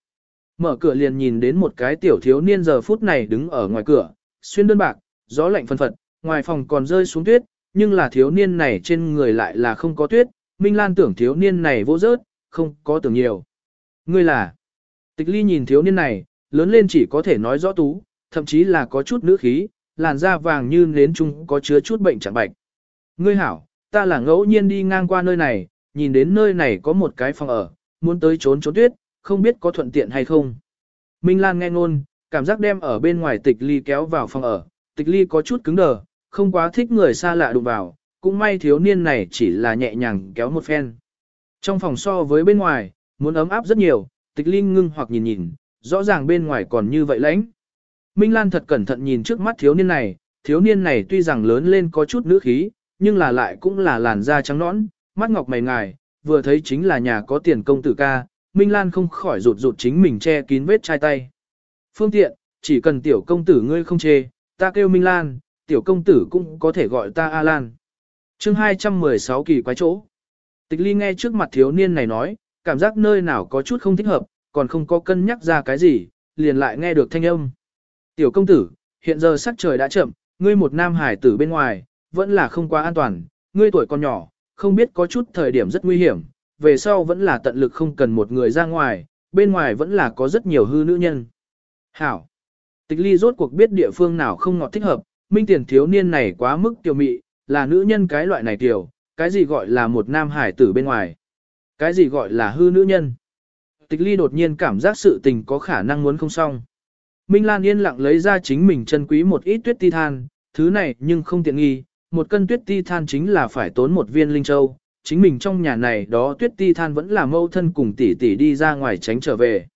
Mở cửa liền nhìn đến một cái tiểu thiếu niên giờ phút này đứng ở ngoài cửa, xuyên đơn bạc, gió lạnh phân phật, ngoài phòng còn rơi xuống tuyết, nhưng là thiếu niên này trên người lại là không có tuyết, Minh Lan tưởng thiếu niên này vô rớt, không có tưởng nhiều. Ngươi là, tịch ly nhìn thiếu niên này, lớn lên chỉ có thể nói rõ tú, thậm chí là có chút nữ khí, làn da vàng như nến chung có chứa chút bệnh chẳng bạch. Ngươi hảo, ta là ngẫu nhiên đi ngang qua nơi này, nhìn đến nơi này có một cái phòng ở, muốn tới trốn trốn tuyết, không biết có thuận tiện hay không. Minh Lan nghe ngôn, cảm giác đem ở bên ngoài tịch ly kéo vào phòng ở, tịch ly có chút cứng đờ, không quá thích người xa lạ đụng vào, cũng may thiếu niên này chỉ là nhẹ nhàng kéo một phen. Trong phòng so với bên ngoài, muốn ấm áp rất nhiều, tịch ly ngưng hoặc nhìn nhìn, rõ ràng bên ngoài còn như vậy lãnh. Minh Lan thật cẩn thận nhìn trước mắt thiếu niên này, thiếu niên này tuy rằng lớn lên có chút nữ khí, nhưng là lại cũng là làn da trắng nõn, mắt ngọc mày ngài, vừa thấy chính là nhà có tiền công tử ca, Minh Lan không khỏi rụt rụt chính mình che kín vết chai tay. Phương tiện, chỉ cần tiểu công tử ngươi không chê, ta kêu Minh Lan, tiểu công tử cũng có thể gọi ta A Lan. chương 216 kỳ quái chỗ. Tịch ly nghe trước mặt thiếu niên này nói, cảm giác nơi nào có chút không thích hợp, còn không có cân nhắc ra cái gì, liền lại nghe được thanh âm. Tiểu công tử, hiện giờ sắc trời đã chậm, ngươi một nam hải tử bên ngoài, vẫn là không quá an toàn, ngươi tuổi còn nhỏ, không biết có chút thời điểm rất nguy hiểm, về sau vẫn là tận lực không cần một người ra ngoài, bên ngoài vẫn là có rất nhiều hư nữ nhân. Hảo! Tịch ly rốt cuộc biết địa phương nào không ngọt thích hợp, minh tiền thiếu niên này quá mức tiểu mị, là nữ nhân cái loại này tiểu, cái gì gọi là một nam hải tử bên ngoài, cái gì gọi là hư nữ nhân. Tịch ly đột nhiên cảm giác sự tình có khả năng muốn không xong. Minh Lan yên lặng lấy ra chính mình chân quý một ít tuyết ti than, thứ này nhưng không tiện nghi, một cân tuyết ti than chính là phải tốn một viên linh châu, chính mình trong nhà này đó tuyết ti than vẫn là mâu thân cùng tỷ tỷ đi ra ngoài tránh trở về.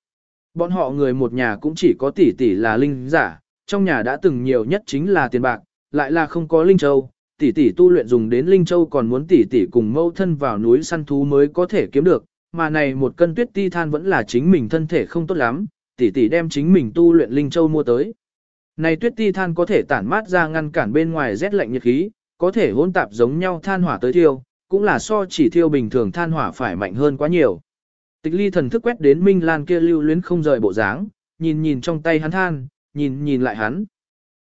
Bọn họ người một nhà cũng chỉ có tỷ tỷ là linh giả, trong nhà đã từng nhiều nhất chính là tiền bạc, lại là không có linh châu, tỷ tỷ tu luyện dùng đến linh châu còn muốn tỷ tỷ cùng mâu thân vào núi săn thú mới có thể kiếm được, mà này một cân tuyết ti than vẫn là chính mình thân thể không tốt lắm, tỷ tỷ đem chính mình tu luyện linh châu mua tới. Này tuyết ti than có thể tản mát ra ngăn cản bên ngoài rét lạnh nhiệt khí, có thể hỗn tạp giống nhau than hỏa tới thiêu, cũng là so chỉ thiêu bình thường than hỏa phải mạnh hơn quá nhiều. Tịch ly thần thức quét đến Minh Lan kia lưu luyến không rời bộ dáng, nhìn nhìn trong tay hắn than, nhìn nhìn lại hắn.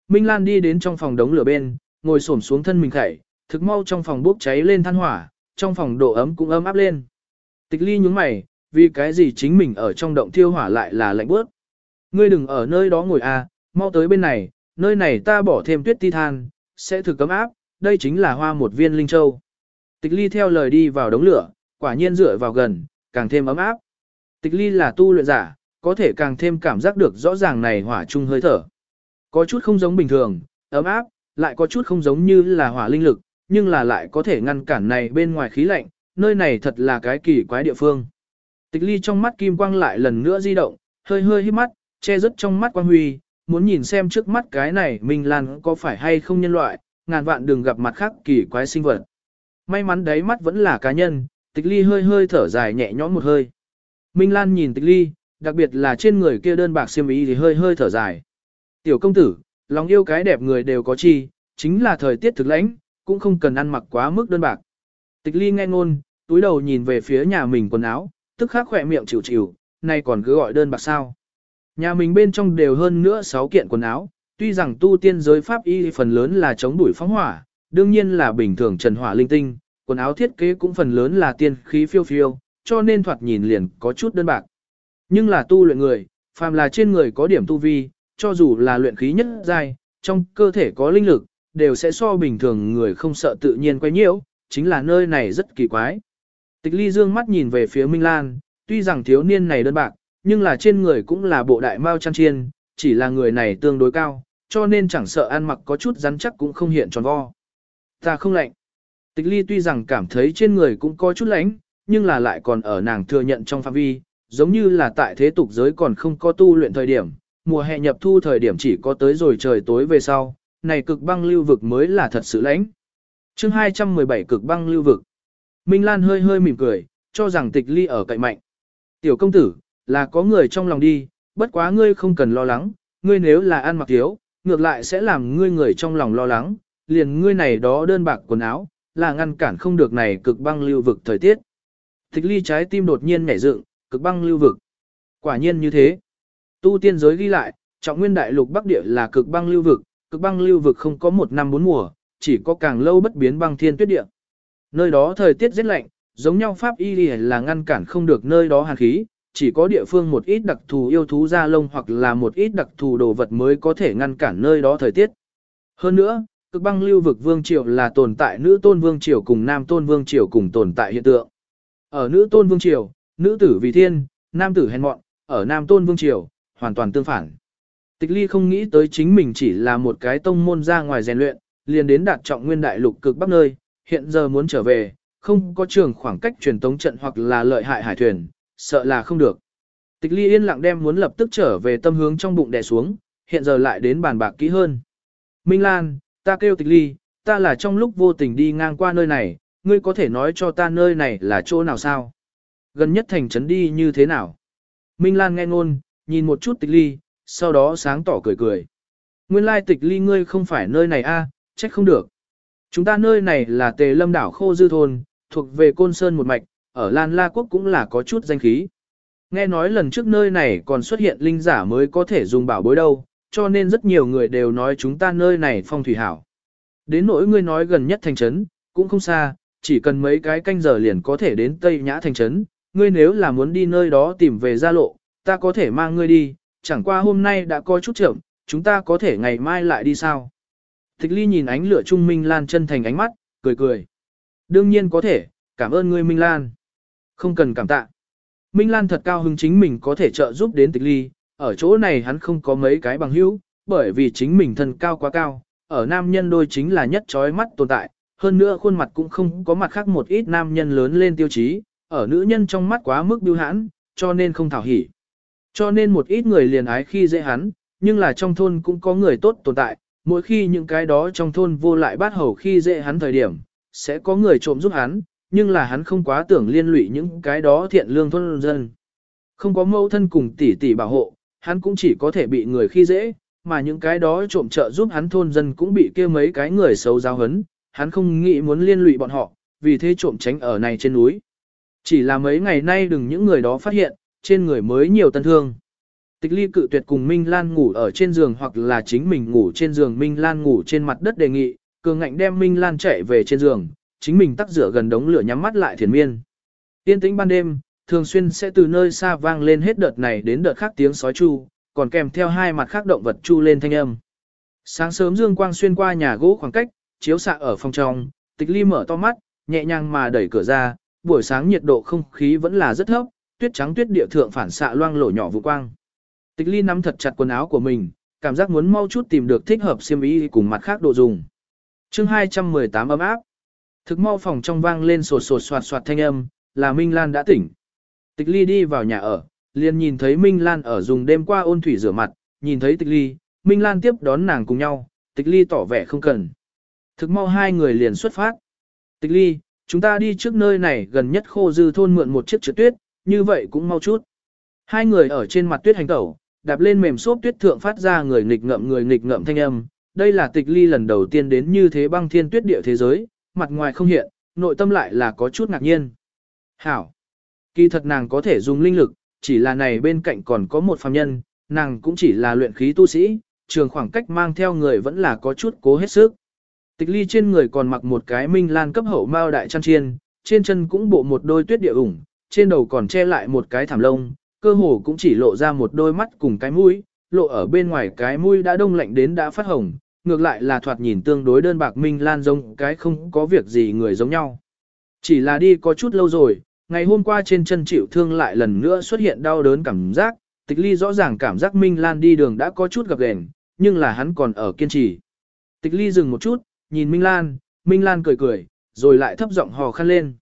Minh Lan đi đến trong phòng đống lửa bên, ngồi xổm xuống thân mình khẩy, thực mau trong phòng bốc cháy lên than hỏa, trong phòng độ ấm cũng ấm áp lên. Tịch ly nhúng mày, vì cái gì chính mình ở trong động thiêu hỏa lại là lạnh bớt. Ngươi đừng ở nơi đó ngồi à, mau tới bên này, nơi này ta bỏ thêm tuyết ti than, sẽ thực cấm áp, đây chính là hoa một viên linh châu. Tịch ly theo lời đi vào đống lửa, quả nhiên dựa vào gần, càng thêm ấm áp. Tịch ly là tu luyện giả, có thể càng thêm cảm giác được rõ ràng này hỏa chung hơi thở. Có chút không giống bình thường, ấm áp, lại có chút không giống như là hỏa linh lực, nhưng là lại có thể ngăn cản này bên ngoài khí lạnh, nơi này thật là cái kỳ quái địa phương. Tịch ly trong mắt kim quang lại lần nữa di động, hơi hơi hít mắt, che rất trong mắt quang huy, muốn nhìn xem trước mắt cái này Minh Lan có phải hay không nhân loại, ngàn vạn đừng gặp mặt khác kỳ quái sinh vật. May mắn đấy mắt vẫn là cá nhân, tịch ly hơi hơi thở dài nhẹ nhõm một hơi. Minh Lan nhìn tịch ly, đặc biệt là trên người kia đơn bạc xiêm ý thì hơi hơi thở dài. Tiểu công tử, lòng yêu cái đẹp người đều có chi, chính là thời tiết thực lãnh, cũng không cần ăn mặc quá mức đơn bạc. Tịch ly nghe ngôn, túi đầu nhìn về phía nhà mình quần áo, tức khắc khỏe miệng chịu chịu, này còn cứ gọi đơn bạc sao. Nhà mình bên trong đều hơn nữa 6 kiện quần áo, tuy rằng tu tiên giới pháp y phần lớn là chống đuổi phóng hỏa, đương nhiên là bình thường trần hỏa linh tinh, quần áo thiết kế cũng phần lớn là tiên khí phiêu phiêu, cho nên thoạt nhìn liền có chút đơn bạc. Nhưng là tu luyện người, phàm là trên người có điểm tu vi, cho dù là luyện khí nhất giai, trong cơ thể có linh lực, đều sẽ so bình thường người không sợ tự nhiên quay nhiễu, chính là nơi này rất kỳ quái. Tịch ly dương mắt nhìn về phía Minh Lan, tuy rằng thiếu niên này đơn bạc, nhưng là trên người cũng là bộ đại mao chăn chiên, chỉ là người này tương đối cao, cho nên chẳng sợ ăn mặc có chút rắn chắc cũng không hiện tròn vo. Ta không lạnh. Tịch ly tuy rằng cảm thấy trên người cũng có chút lạnh, nhưng là lại còn ở nàng thừa nhận trong phạm vi, giống như là tại thế tục giới còn không có tu luyện thời điểm, mùa hè nhập thu thời điểm chỉ có tới rồi trời tối về sau, này cực băng lưu vực mới là thật sự lãnh. chương 217 cực băng lưu vực. Minh Lan hơi hơi mỉm cười, cho rằng tịch ly ở cạnh mạnh. Tiểu công tử, là có người trong lòng đi, bất quá ngươi không cần lo lắng, ngươi nếu là ăn mặc thiếu, ngược lại sẽ làm ngươi người trong lòng lo lắng, liền ngươi này đó đơn bạc quần áo, là ngăn cản không được này cực băng lưu vực thời tiết. Thích ly trái tim đột nhiên nhảy dựng, cực băng lưu vực. Quả nhiên như thế. Tu tiên giới ghi lại, trọng nguyên đại lục Bắc Địa là cực băng lưu vực, cực băng lưu vực không có một năm bốn mùa, chỉ có càng lâu bất biến băng thiên tuyết địa. Nơi đó thời tiết rất lạnh, giống nhau pháp y là ngăn cản không được nơi đó hàn khí, chỉ có địa phương một ít đặc thù yêu thú da lông hoặc là một ít đặc thù đồ vật mới có thể ngăn cản nơi đó thời tiết. Hơn nữa, cực băng lưu vực vương triều là tồn tại nữ tôn vương triều cùng nam tôn vương triều cùng tồn tại hiện tượng. Ở nữ tôn vương triều, nữ tử vì thiên, nam tử hèn mọn, ở nam tôn vương triều, hoàn toàn tương phản. Tịch ly không nghĩ tới chính mình chỉ là một cái tông môn ra ngoài rèn luyện, liền đến đạt trọng nguyên đại lục cực bắc nơi, hiện giờ muốn trở về, không có trường khoảng cách truyền tống trận hoặc là lợi hại hải thuyền, sợ là không được. Tịch ly yên lặng đem muốn lập tức trở về tâm hướng trong bụng đè xuống, hiện giờ lại đến bàn bạc kỹ hơn. Minh Lan, ta kêu tịch ly, ta là trong lúc vô tình đi ngang qua nơi này, ngươi có thể nói cho ta nơi này là chỗ nào sao? Gần nhất thành trấn đi như thế nào? Minh Lan nghe ngôn, nhìn một chút tịch ly, sau đó sáng tỏ cười cười. Nguyên lai tịch ly ngươi không phải nơi này a, à, trách không được. Chúng ta nơi này là tề lâm đảo khô dư thôn, thuộc về côn sơn một mạch, ở Lan La Quốc cũng là có chút danh khí. Nghe nói lần trước nơi này còn xuất hiện linh giả mới có thể dùng bảo bối đâu, cho nên rất nhiều người đều nói chúng ta nơi này phong thủy hảo. Đến nỗi ngươi nói gần nhất thành trấn, cũng không xa, chỉ cần mấy cái canh giờ liền có thể đến Tây Nhã thành trấn, ngươi nếu là muốn đi nơi đó tìm về gia lộ, ta có thể mang ngươi đi, chẳng qua hôm nay đã có chút chậm, chúng ta có thể ngày mai lại đi sao. Tịch ly nhìn ánh lửa trung Minh Lan chân thành ánh mắt, cười cười. Đương nhiên có thể, cảm ơn ngươi Minh Lan. Không cần cảm tạ. Minh Lan thật cao hứng chính mình có thể trợ giúp đến tịch ly, ở chỗ này hắn không có mấy cái bằng hữu, bởi vì chính mình thân cao quá cao, ở nam nhân đôi chính là nhất trói mắt tồn tại, hơn nữa khuôn mặt cũng không có mặt khác một ít nam nhân lớn lên tiêu chí, ở nữ nhân trong mắt quá mức biêu hãn, cho nên không thảo hỉ. Cho nên một ít người liền ái khi dễ hắn, nhưng là trong thôn cũng có người tốt tồn tại, mỗi khi những cái đó trong thôn vô lại bát hầu khi dễ hắn thời điểm, sẽ có người trộm giúp hắn, nhưng là hắn không quá tưởng liên lụy những cái đó thiện lương thôn dân. Không có mâu thân cùng tỷ tỷ bảo hộ, hắn cũng chỉ có thể bị người khi dễ, mà những cái đó trộm trợ giúp hắn thôn dân cũng bị kia mấy cái người xấu giáo hấn, hắn không nghĩ muốn liên lụy bọn họ, vì thế trộm tránh ở này trên núi. Chỉ là mấy ngày nay đừng những người đó phát hiện, trên người mới nhiều tân thương. Tịch ly cự tuyệt cùng Minh Lan ngủ ở trên giường hoặc là chính mình ngủ trên giường Minh Lan ngủ trên mặt đất đề nghị, cường ngạnh đem Minh Lan chạy về trên giường, chính mình tắt rửa gần đống lửa nhắm mắt lại thiền miên. Tiên tĩnh ban đêm, thường xuyên sẽ từ nơi xa vang lên hết đợt này đến đợt khác tiếng sói chu, còn kèm theo hai mặt khác động vật chu lên thanh âm. Sáng sớm dương quang xuyên qua nhà gỗ khoảng cách, chiếu xạ ở phòng trong, tịch ly mở to mắt, nhẹ nhàng mà đẩy cửa ra, buổi sáng nhiệt độ không khí vẫn là rất thấp, tuyết trắng tuyết địa thượng phản xạ loang lổ nhỏ vụ quang. Tịch ly nắm thật chặt quần áo của mình, cảm giác muốn mau chút tìm được thích hợp xiêm y cùng mặt khác độ dùng. chương 218 ấm áp. Thực mau phòng trong vang lên sột sột soạt soạt thanh âm, là Minh Lan đã tỉnh. Tịch ly đi vào nhà ở, liền nhìn thấy Minh Lan ở dùng đêm qua ôn thủy rửa mặt, nhìn thấy tịch ly, Minh Lan tiếp đón nàng cùng nhau, tịch ly tỏ vẻ không cần. Thực mau hai người liền xuất phát. Tịch ly, chúng ta đi trước nơi này gần nhất khô dư thôn mượn một chiếc trượt tuyết, như vậy cũng mau chút. Hai người ở trên mặt tuyết hành tẩu, đạp lên mềm xốp tuyết thượng phát ra người nghịch ngợm người nghịch ngợm thanh âm. Đây là tịch ly lần đầu tiên đến như thế băng thiên tuyết địa thế giới, mặt ngoài không hiện, nội tâm lại là có chút ngạc nhiên. Hảo! Kỳ thật nàng có thể dùng linh lực, chỉ là này bên cạnh còn có một phàm nhân, nàng cũng chỉ là luyện khí tu sĩ, trường khoảng cách mang theo người vẫn là có chút cố hết sức. Tịch ly trên người còn mặc một cái minh lan cấp hậu mao đại trang chiên, trên chân cũng bộ một đôi tuyết địa ủng, trên đầu còn che lại một cái thảm lông, cơ hồ cũng chỉ lộ ra một đôi mắt cùng cái mũi, lộ ở bên ngoài cái mũi đã đông lạnh đến đã phát hồng, ngược lại là thoạt nhìn tương đối đơn bạc minh lan giống cái không có việc gì người giống nhau. Chỉ là đi có chút lâu rồi, ngày hôm qua trên chân chịu thương lại lần nữa xuất hiện đau đớn cảm giác, tịch ly rõ ràng cảm giác minh lan đi đường đã có chút gặp gền, nhưng là hắn còn ở kiên trì. Tịch ly dừng một chút, nhìn Minh Lan, Minh Lan cười cười, rồi lại thấp giọng hò khăn lên.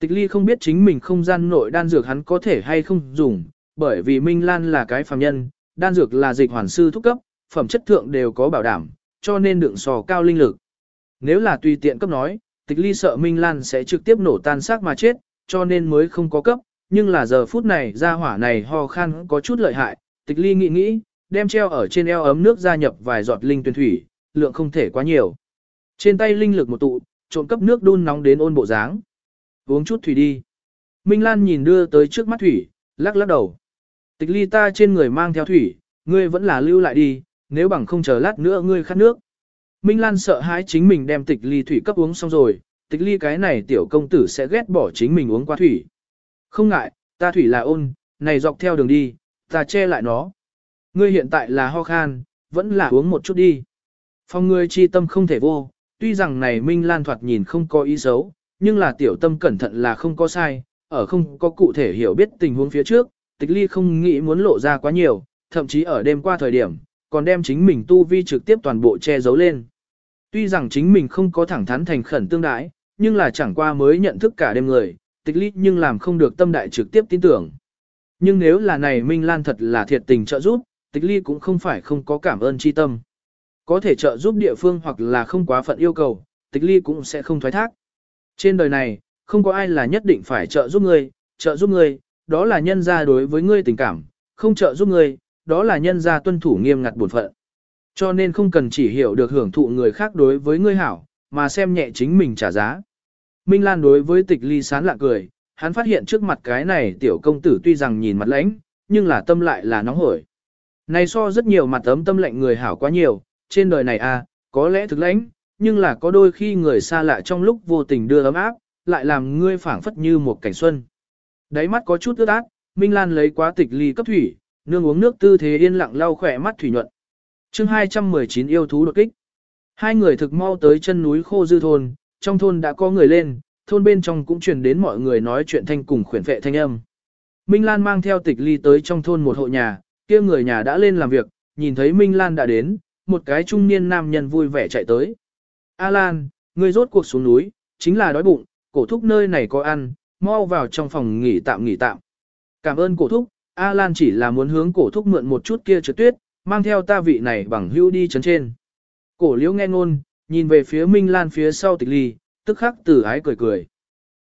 Tịch ly không biết chính mình không gian nội đan dược hắn có thể hay không dùng, bởi vì Minh Lan là cái phàm nhân, đan dược là dịch hoàn sư thúc cấp, phẩm chất thượng đều có bảo đảm, cho nên đựng sò cao linh lực. Nếu là tùy tiện cấp nói, tịch ly sợ Minh Lan sẽ trực tiếp nổ tan xác mà chết, cho nên mới không có cấp, nhưng là giờ phút này ra hỏa này ho khan có chút lợi hại, tịch ly nghĩ nghĩ, đem treo ở trên eo ấm nước gia nhập vài giọt linh tuyển thủy, lượng không thể quá nhiều. Trên tay linh lực một tụ, trộn cấp nước đun nóng đến ôn bộ dáng. Uống chút thủy đi. Minh Lan nhìn đưa tới trước mắt thủy, lắc lắc đầu. Tịch ly ta trên người mang theo thủy, ngươi vẫn là lưu lại đi, nếu bằng không chờ lát nữa ngươi khát nước. Minh Lan sợ hãi chính mình đem tịch ly thủy cấp uống xong rồi, tịch ly cái này tiểu công tử sẽ ghét bỏ chính mình uống qua thủy. Không ngại, ta thủy là ôn, này dọc theo đường đi, ta che lại nó. Ngươi hiện tại là ho khan, vẫn là uống một chút đi. Phong ngươi chi tâm không thể vô, tuy rằng này Minh Lan thoạt nhìn không có ý xấu, nhưng là tiểu tâm cẩn thận là không có sai, ở không có cụ thể hiểu biết tình huống phía trước, tịch ly không nghĩ muốn lộ ra quá nhiều, thậm chí ở đêm qua thời điểm, còn đem chính mình tu vi trực tiếp toàn bộ che giấu lên. Tuy rằng chính mình không có thẳng thắn thành khẩn tương đái, nhưng là chẳng qua mới nhận thức cả đêm người, tịch ly nhưng làm không được tâm đại trực tiếp tin tưởng. Nhưng nếu là này Minh Lan thật là thiệt tình trợ giúp, tịch ly cũng không phải không có cảm ơn chi tâm. Có thể trợ giúp địa phương hoặc là không quá phận yêu cầu, tịch ly cũng sẽ không thoái thác. Trên đời này, không có ai là nhất định phải trợ giúp ngươi, trợ giúp ngươi, đó là nhân gia đối với ngươi tình cảm, không trợ giúp ngươi, đó là nhân gia tuân thủ nghiêm ngặt bổn phận. Cho nên không cần chỉ hiểu được hưởng thụ người khác đối với ngươi hảo, mà xem nhẹ chính mình trả giá. Minh Lan đối với tịch ly sán lạ cười, hắn phát hiện trước mặt cái này tiểu công tử tuy rằng nhìn mặt lãnh, nhưng là tâm lại là nóng hổi. Này so rất nhiều mặt ấm tâm lạnh người hảo quá nhiều, trên đời này à, có lẽ thực lãnh, nhưng là có đôi khi người xa lạ trong lúc vô tình đưa ấm áp, lại làm ngươi phảng phất như một cảnh xuân. Đáy mắt có chút ướt át, Minh Lan lấy quá tịch ly cấp thủy, nương uống nước tư thế yên lặng lau khỏe mắt thủy nhuận. chương 219 yêu thú đột kích. Hai người thực mau tới chân núi khô dư thôn, trong thôn đã có người lên, thôn bên trong cũng truyền đến mọi người nói chuyện thanh cùng khuyển vệ thanh âm. Minh Lan mang theo tịch ly tới trong thôn một hộ nhà, kia người nhà đã lên làm việc, nhìn thấy Minh Lan đã đến, một cái trung niên nam nhân vui vẻ chạy tới. A Lan, ngươi rốt cuộc xuống núi, chính là đói bụng, cổ thúc nơi này có ăn, mau vào trong phòng nghỉ tạm nghỉ tạm. Cảm ơn cổ thúc, A Lan chỉ là muốn hướng cổ thúc mượn một chút kia trượt tuyết, mang theo ta vị này bằng hưu đi chấn trên. Cổ liễu nghe ngôn, nhìn về phía Minh Lan phía sau tịch ly, tức khắc tử ái cười cười.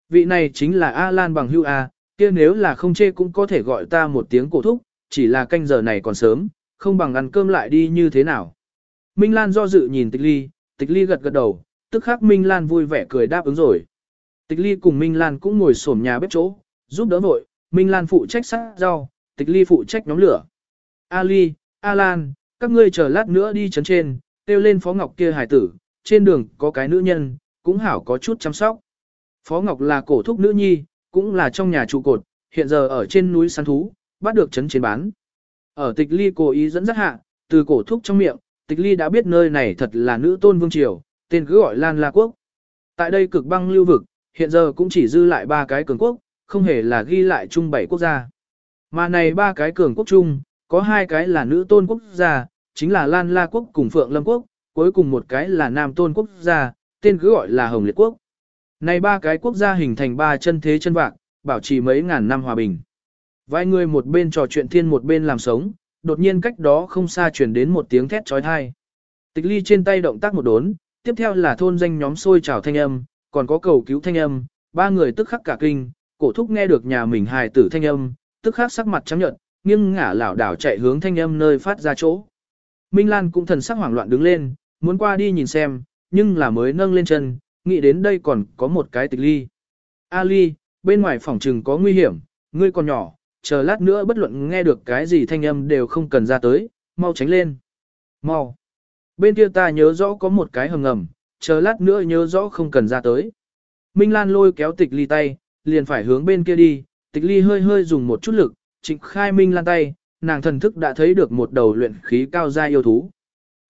Vị này chính là A Lan bằng hưu A, kia nếu là không chê cũng có thể gọi ta một tiếng cổ thúc, chỉ là canh giờ này còn sớm, không bằng ăn cơm lại đi như thế nào. Minh Lan do dự nhìn tịch ly, tịch ly gật gật đầu, tức khắc Minh Lan vui vẻ cười đáp ứng rồi. Tịch ly cùng Minh Lan cũng ngồi xổm nhà bếp chỗ, giúp đỡ vội, Minh Lan phụ trách sát rau, tịch ly phụ trách nhóm lửa. A ly, A Lan, các ngươi chờ lát nữa đi chấn trên, kêu lên Phó Ngọc kia hải tử, trên đường có cái nữ nhân, cũng hảo có chút chăm sóc. Phó Ngọc là cổ thúc nữ nhi, cũng là trong nhà trụ cột, hiện giờ ở trên núi săn thú, bắt được chấn trên bán. Ở tịch ly cố ý dẫn dắt hạ, từ cổ thúc trong miệng, tịch ly đã biết nơi này thật là nữ tôn vương triều, tên cứ gọi Lan La Quốc. Tại đây cực băng lưu vực, hiện giờ cũng chỉ dư lại ba cái cường quốc, không hề là ghi lại chung bảy quốc gia. Mà này ba cái cường quốc chung, có hai cái là nữ tôn quốc gia, chính là Lan La Quốc cùng Phượng Lâm Quốc, cuối cùng một cái là nam tôn quốc gia, tên cứ gọi là Hồng Liệt Quốc. Này ba cái quốc gia hình thành ba chân thế chân vạc, bảo trì mấy ngàn năm hòa bình. Vài người một bên trò chuyện thiên một bên làm sống, đột nhiên cách đó không xa truyền đến một tiếng thét trói thai. Tịch ly trên tay động tác một đốn, tiếp theo là thôn danh nhóm xôi trào thanh âm, còn có cầu cứu thanh âm, ba người tức khắc cả kinh, cổ thúc nghe được nhà mình hài tử thanh âm, tức khắc sắc mặt trắng nhợt, nghiêng ngả lảo đảo chạy hướng thanh âm nơi phát ra chỗ. Minh Lan cũng thần sắc hoảng loạn đứng lên, muốn qua đi nhìn xem, nhưng là mới nâng lên chân, nghĩ đến đây còn có một cái tịch ly. A ly, bên ngoài phòng trừng có nguy hiểm, ngươi còn nhỏ, chờ lát nữa bất luận nghe được cái gì thanh âm đều không cần ra tới, mau tránh lên. Mau. Bên kia ta nhớ rõ có một cái hầm ngầm, chờ lát nữa nhớ rõ không cần ra tới. Minh Lan lôi kéo tịch ly tay, liền phải hướng bên kia đi, tịch ly hơi hơi dùng một chút lực, trịnh khai Minh Lan tay, nàng thần thức đã thấy được một đầu luyện khí cao gia yêu thú.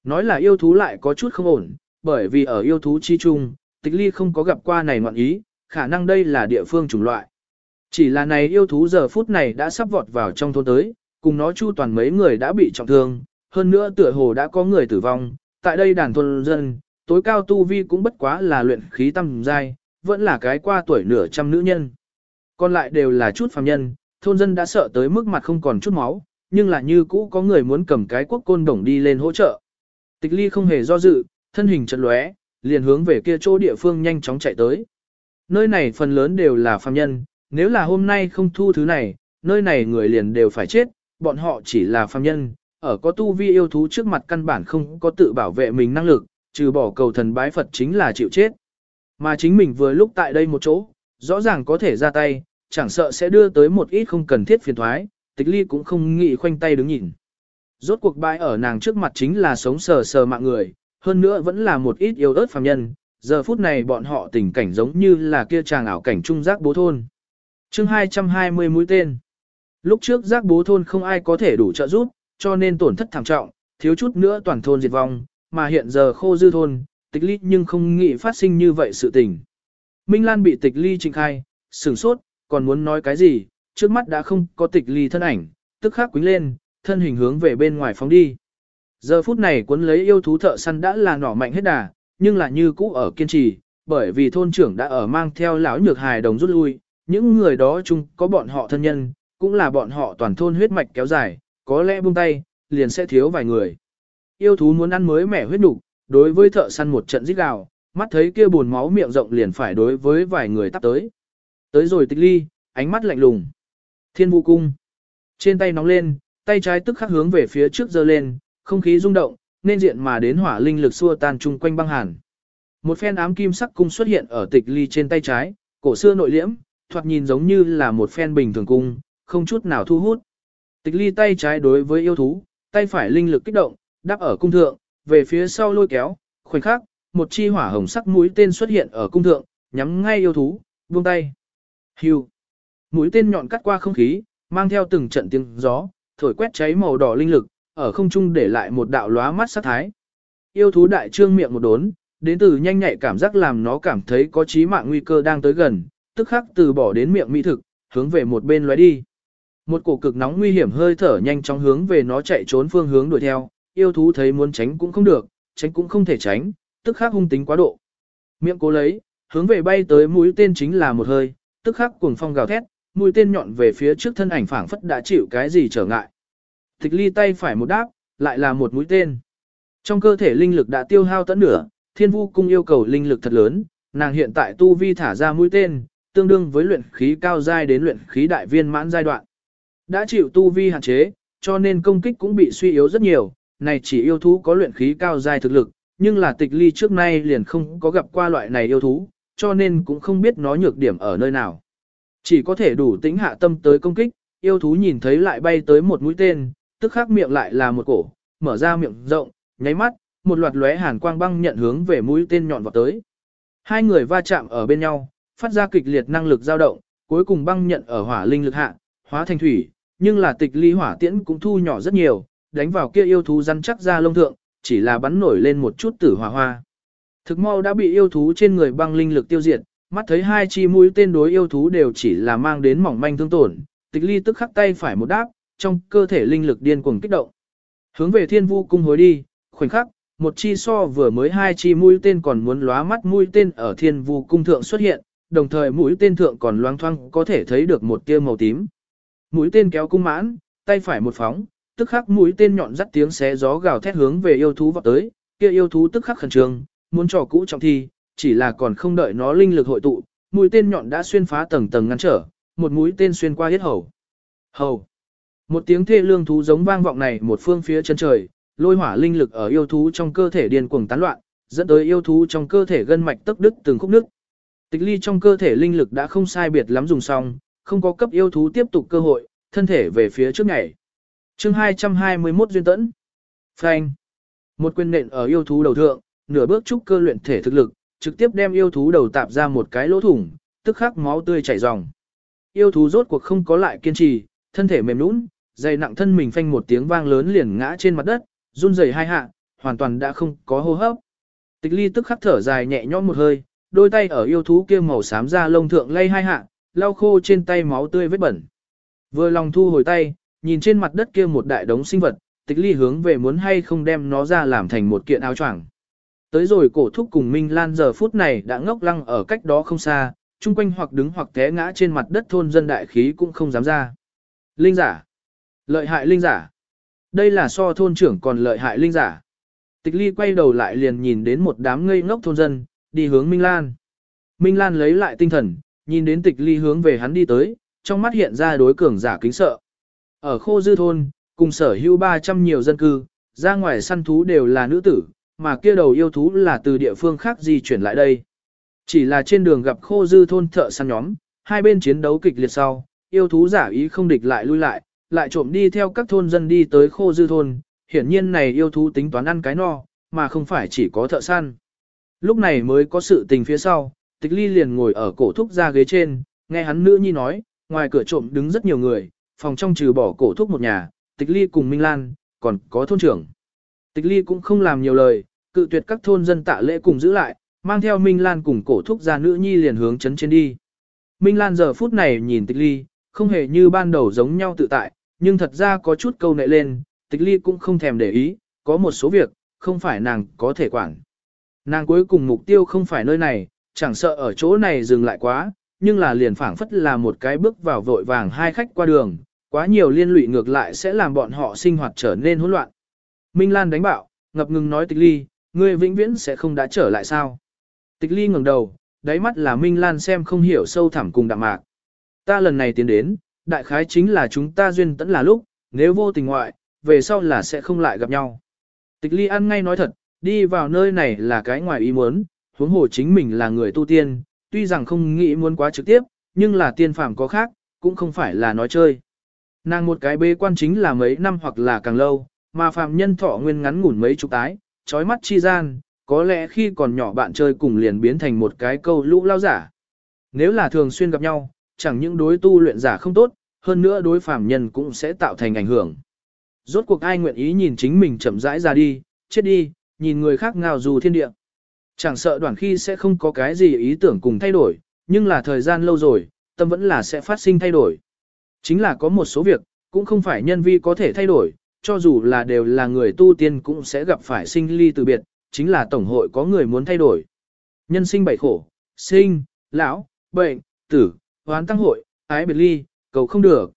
Nói là yêu thú lại có chút không ổn, bởi vì ở yêu thú chi chung, tịch ly không có gặp qua này ngoạn ý, khả năng đây là địa phương chủng loại. Chỉ là này yêu thú giờ phút này đã sắp vọt vào trong thôn tới, cùng nó chu toàn mấy người đã bị trọng thương, hơn nữa tựa hồ đã có người tử vong, tại đây đàn thôn dân, tối cao tu vi cũng bất quá là luyện khí tâm giai, vẫn là cái qua tuổi nửa trăm nữ nhân. Còn lại đều là chút phàm nhân, thôn dân đã sợ tới mức mặt không còn chút máu, nhưng là như cũ có người muốn cầm cái quốc côn đồng đi lên hỗ trợ. Tịch ly không hề do dự, thân hình chật lóe, liền hướng về kia chỗ địa phương nhanh chóng chạy tới. Nơi này phần lớn đều là phàm nhân, nếu là hôm nay không thu thứ này, nơi này người liền đều phải chết, bọn họ chỉ là phàm nhân, ở có tu vi yêu thú trước mặt căn bản không có tự bảo vệ mình năng lực, trừ bỏ cầu thần bái Phật chính là chịu chết. Mà chính mình vừa lúc tại đây một chỗ, rõ ràng có thể ra tay, chẳng sợ sẽ đưa tới một ít không cần thiết phiền thoái, tịch ly cũng không nghĩ khoanh tay đứng nhìn. Rốt cuộc bãi ở nàng trước mặt chính là sống sờ sờ mạng người, hơn nữa vẫn là một ít yêu ớt phàm nhân, giờ phút này bọn họ tình cảnh giống như là kia chàng ảo cảnh trung giác bố thôn. chương 220 mũi tên. Lúc trước giác bố thôn không ai có thể đủ trợ giúp, cho nên tổn thất thảm trọng, thiếu chút nữa toàn thôn diệt vong, mà hiện giờ khô dư thôn, tịch ly nhưng không nghĩ phát sinh như vậy sự tình. Minh Lan bị tịch ly trình khai, sửng sốt, còn muốn nói cái gì, trước mắt đã không có tịch ly thân ảnh, tức khắc quýnh lên, thân hình hướng về bên ngoài phóng đi. Giờ phút này cuốn lấy yêu thú thợ săn đã là nỏ mạnh hết đà, nhưng là như cũ ở kiên trì, bởi vì thôn trưởng đã ở mang theo lão nhược hài đồng rút lui, những người đó chung có bọn họ thân nhân, cũng là bọn họ toàn thôn huyết mạch kéo dài, có lẽ buông tay, liền sẽ thiếu vài người. Yêu thú muốn ăn mới mẻ huyết đủ đối với thợ săn một trận giết gào, mắt thấy kia buồn máu miệng rộng liền phải đối với vài người tắp tới. Tới rồi tịch ly, ánh mắt lạnh lùng. Thiên vũ cung. Trên tay nóng lên, tay trái tức khắc hướng về phía trước giơ lên, không khí rung động, nên diện mà đến hỏa linh lực xua tan chung quanh băng hàn. Một phen ám kim sắc cung xuất hiện ở tịch ly trên tay trái, cổ xưa nội liễm, thoạt nhìn giống như là một phen bình thường cung, không chút nào thu hút. Tịch ly tay trái đối với yêu thú, tay phải linh lực kích động, đáp ở cung thượng, về phía sau lôi kéo, khoảnh khắc, một chi hỏa hồng sắc mũi tên xuất hiện ở cung thượng, nhắm ngay yêu thú, buông tay. Hưu. Mũi tên nhọn cắt qua không khí, mang theo từng trận tiếng gió, thổi quét cháy màu đỏ linh lực, ở không trung để lại một đạo lóa mắt sát thái. Yêu thú đại trương miệng một đốn, đến từ nhanh nhạy cảm giác làm nó cảm thấy có chí mạng nguy cơ đang tới gần, tức khắc từ bỏ đến miệng mỹ thực, hướng về một bên lóe đi. Một cổ cực nóng nguy hiểm hơi thở nhanh chóng hướng về nó chạy trốn phương hướng đuổi theo, yêu thú thấy muốn tránh cũng không được, tránh cũng không thể tránh, tức khắc hung tính quá độ. Miệng cố lấy, hướng về bay tới mũi tên chính là một hơi, tức khắc cuồng phong gào thét, mũi tên nhọn về phía trước thân ảnh phảng phất đã chịu cái gì trở ngại. Tịch ly tay phải một đáp, lại là một mũi tên. Trong cơ thể linh lực đã tiêu hao tận nửa, thiên vu cung yêu cầu linh lực thật lớn, nàng hiện tại tu vi thả ra mũi tên, tương đương với luyện khí cao giai đến luyện khí đại viên mãn giai đoạn. Đã chịu tu vi hạn chế, cho nên công kích cũng bị suy yếu rất nhiều, này chỉ yêu thú có luyện khí cao giai thực lực, nhưng là tịch ly trước nay liền không có gặp qua loại này yêu thú, cho nên cũng không biết nó nhược điểm ở nơi nào. Chỉ có thể đủ tính hạ tâm tới công kích, yêu thú nhìn thấy lại bay tới một mũi tên, tức khắc miệng lại là một cổ, mở ra miệng rộng, nháy mắt, một loạt lóe hàn quang băng nhận hướng về mũi tên nhọn vào tới. Hai người va chạm ở bên nhau, phát ra kịch liệt năng lực dao động, cuối cùng băng nhận ở hỏa linh lực hạ, hóa thành thủy, nhưng là tịch ly hỏa tiễn cũng thu nhỏ rất nhiều, đánh vào kia yêu thú rắn chắc ra lông thượng, chỉ là bắn nổi lên một chút tử hỏa hoa. Thực mau đã bị yêu thú trên người băng linh lực tiêu diệt, mắt thấy hai chi mũi tên đối yêu thú đều chỉ là mang đến mỏng manh thương tổn, tịch ly tức khắc tay phải một đáp, trong cơ thể linh lực điên cuồng kích động. Hướng về thiên vu cung hối đi, khoảnh khắc, một chi so vừa mới hai chi mũi tên còn muốn lóa mắt mũi tên ở thiên vu cung thượng xuất hiện, đồng thời mũi tên thượng còn loáng thoang có thể thấy được một tia màu tím. mũi tên kéo cung mãn, tay phải một phóng, tức khắc mũi tên nhọn dắt tiếng xé gió gào thét hướng về yêu thú vọt tới, kia yêu thú tức khắc khẩn trương, muốn trò cũ trọng thi, chỉ là còn không đợi nó linh lực hội tụ, mũi tên nhọn đã xuyên phá tầng tầng ngăn trở, một mũi tên xuyên qua hết hầu. Hầu. Một tiếng thê lương thú giống vang vọng này một phương phía chân trời, lôi hỏa linh lực ở yêu thú trong cơ thể điên cuồng tán loạn, dẫn tới yêu thú trong cơ thể gân mạch tức đứt từng khúc nước. Tịch ly trong cơ thể linh lực đã không sai biệt lắm dùng xong, không có cấp yêu thú tiếp tục cơ hội, thân thể về phía trước ngày. chương 221 duyên tẫn. Phanh. Một quyền nện ở yêu thú đầu thượng, nửa bước trúc cơ luyện thể thực lực, trực tiếp đem yêu thú đầu tạp ra một cái lỗ thủng, tức khắc máu tươi chảy ròng. Yêu thú rốt cuộc không có lại kiên trì, thân thể mềm nũng, dày nặng thân mình phanh một tiếng vang lớn liền ngã trên mặt đất, run rẩy hai hạ, hoàn toàn đã không có hô hấp. Tịch ly tức khắc thở dài nhẹ nhõm một hơi, đôi tay ở yêu thú kia màu xám da lông thượng lay hai hạ, lau khô trên tay máu tươi vết bẩn. Vừa lòng thu hồi tay, nhìn trên mặt đất kia một đại đống sinh vật, tịch ly hướng về muốn hay không đem nó ra làm thành một kiện áo choàng. Tới rồi cổ thúc cùng Minh Lan giờ phút này đã ngốc lăng ở cách đó không xa, chung quanh hoặc đứng hoặc té ngã trên mặt đất thôn dân đại khí cũng không dám ra. Linh giả. Lợi hại linh giả. Đây là so thôn trưởng còn lợi hại linh giả. Tịch ly quay đầu lại liền nhìn đến một đám ngây ngốc thôn dân, đi hướng Minh Lan. Minh Lan lấy lại tinh thần, nhìn đến tịch ly hướng về hắn đi tới, trong mắt hiện ra đối cường giả kính sợ. Ở khô dư thôn, cùng sở hữu 300 nhiều dân cư, ra ngoài săn thú đều là nữ tử, mà kia đầu yêu thú là từ địa phương khác di chuyển lại đây. Chỉ là trên đường gặp khô dư thôn thợ săn nhóm, hai bên chiến đấu kịch liệt sau, yêu thú giả ý không địch lại lui lại, lại trộm đi theo các thôn dân đi tới khô dư thôn, hiển nhiên này yêu thú tính toán ăn cái no, mà không phải chỉ có thợ săn. Lúc này mới có sự tình phía sau, tịch ly liền ngồi ở cổ thúc ra ghế trên, nghe hắn nữ nhi nói, ngoài cửa trộm đứng rất nhiều người, phòng trong trừ bỏ cổ thúc một nhà, tịch ly cùng Minh Lan, còn có thôn trưởng. Tịch ly cũng không làm nhiều lời, cự tuyệt các thôn dân tạ lễ cùng giữ lại, mang theo Minh Lan cùng cổ thúc ra nữ nhi liền hướng chấn trên đi. Minh Lan giờ phút này nhìn tịch ly, không hề như ban đầu giống nhau tự tại, nhưng thật ra có chút câu nệ lên, tịch ly cũng không thèm để ý, có một số việc, không phải nàng có thể quản. Nàng cuối cùng mục tiêu không phải nơi này, chẳng sợ ở chỗ này dừng lại quá, nhưng là liền phảng phất là một cái bước vào vội vàng hai khách qua đường, quá nhiều liên lụy ngược lại sẽ làm bọn họ sinh hoạt trở nên hỗn loạn. Minh Lan đánh bạo, ngập ngừng nói tịch ly, ngươi vĩnh viễn sẽ không đã trở lại sao. Tịch ly ngẩng đầu, đáy mắt là Minh Lan xem không hiểu sâu thẳm cùng đạm mạc. Ta lần này tiến đến, đại khái chính là chúng ta duyên tẫn là lúc, nếu vô tình ngoại, về sau là sẽ không lại gặp nhau. Tịch ly ăn ngay nói thật, đi vào nơi này là cái ngoài ý muốn, huống hồ chính mình là người tu tiên, tuy rằng không nghĩ muốn quá trực tiếp, nhưng là tiên phàm có khác, cũng không phải là nói chơi. Nàng một cái bế quan chính là mấy năm hoặc là càng lâu, mà phàm nhân thọ nguyên ngắn ngủn mấy chục tái, trói mắt chi gian, có lẽ khi còn nhỏ bạn chơi cùng liền biến thành một cái câu lũ lao giả. Nếu là thường xuyên gặp nhau, chẳng những đối tu luyện giả không tốt, hơn nữa đối phàm nhân cũng sẽ tạo thành ảnh hưởng. Rốt cuộc ai nguyện ý nhìn chính mình chậm rãi ra đi, chết đi, nhìn người khác ngào dù thiên địa. Chẳng sợ đoạn khi sẽ không có cái gì ý tưởng cùng thay đổi, nhưng là thời gian lâu rồi, tâm vẫn là sẽ phát sinh thay đổi. Chính là có một số việc, cũng không phải nhân vi có thể thay đổi, cho dù là đều là người tu tiên cũng sẽ gặp phải sinh ly từ biệt, chính là tổng hội có người muốn thay đổi. Nhân sinh bảy khổ, sinh, lão, bệnh, tử, hoán tăng hội, ái biệt ly, cầu không được.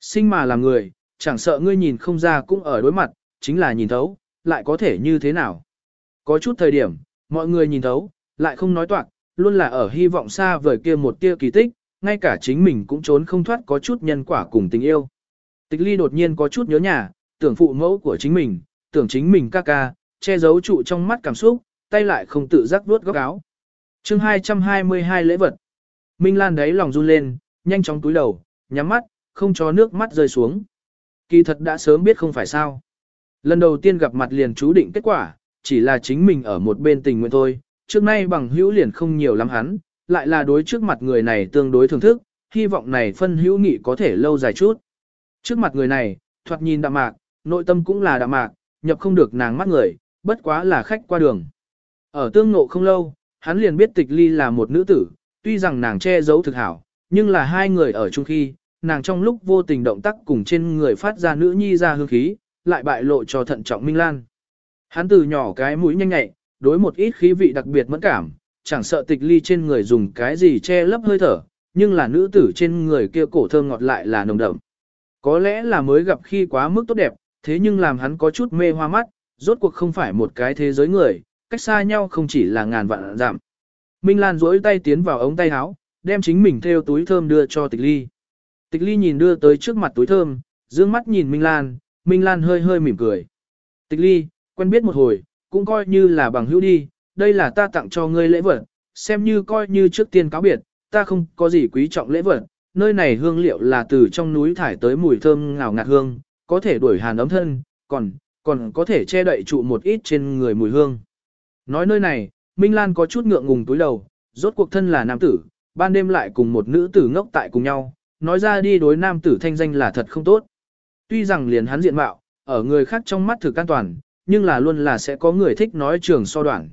Sinh mà làm người, chẳng sợ ngươi nhìn không ra cũng ở đối mặt, chính là nhìn thấu, lại có thể như thế nào. Có chút thời điểm, mọi người nhìn thấu, lại không nói toạc, luôn là ở hy vọng xa vời kia một tia kỳ tích, ngay cả chính mình cũng trốn không thoát có chút nhân quả cùng tình yêu. Tịch ly đột nhiên có chút nhớ nhà, tưởng phụ mẫu của chính mình, tưởng chính mình ca ca, che giấu trụ trong mắt cảm xúc, tay lại không tự giác vuốt góc áo. chương 222 lễ vật. Minh Lan đấy lòng run lên, nhanh chóng túi đầu, nhắm mắt, không cho nước mắt rơi xuống. Kỳ thật đã sớm biết không phải sao. Lần đầu tiên gặp mặt liền chú định kết quả, chỉ là chính mình ở một bên tình nguyện thôi, trước nay bằng hữu liền không nhiều lắm hắn, lại là đối trước mặt người này tương đối thưởng thức, hy vọng này phân hữu nghị có thể lâu dài chút. Trước mặt người này, thoạt nhìn đạm mạc, nội tâm cũng là đạm mạc, nhập không được nàng mắt người, bất quá là khách qua đường. Ở tương ngộ không lâu, hắn liền biết tịch ly là một nữ tử, tuy rằng nàng che giấu thực hảo, nhưng là hai người ở chung khi, nàng trong lúc vô tình động tác cùng trên người phát ra nữ nhi ra hương khí, lại bại lộ cho thận trọng Minh Lan. Hắn từ nhỏ cái mũi nhanh nhạy, đối một ít khí vị đặc biệt mẫn cảm, chẳng sợ tịch ly trên người dùng cái gì che lấp hơi thở, nhưng là nữ tử trên người kia cổ thơm ngọt lại là nồng đậm. Có lẽ là mới gặp khi quá mức tốt đẹp, thế nhưng làm hắn có chút mê hoa mắt, rốt cuộc không phải một cái thế giới người, cách xa nhau không chỉ là ngàn vạn giảm. Minh Lan duỗi tay tiến vào ống tay áo, đem chính mình theo túi thơm đưa cho Tịch Ly. Tịch Ly nhìn đưa tới trước mặt túi thơm, dương mắt nhìn Minh Lan, Minh Lan hơi hơi mỉm cười. Tịch Ly, quen biết một hồi, cũng coi như là bằng hữu đi, đây là ta tặng cho ngươi lễ vật, xem như coi như trước tiên cáo biệt, ta không có gì quý trọng lễ vật, nơi này hương liệu là từ trong núi thải tới mùi thơm ngào ngạt hương, có thể đuổi hàn ấm thân, còn, còn có thể che đậy trụ một ít trên người mùi hương. Nói nơi này, Minh Lan có chút ngượng ngùng túi đầu, rốt cuộc thân là nam tử, ban đêm lại cùng một nữ tử ngốc tại cùng nhau, nói ra đi đối nam tử thanh danh là thật không tốt. Tuy rằng liền hắn diện mạo, ở người khác trong mắt thực an toàn, nhưng là luôn là sẽ có người thích nói trường so đoạn.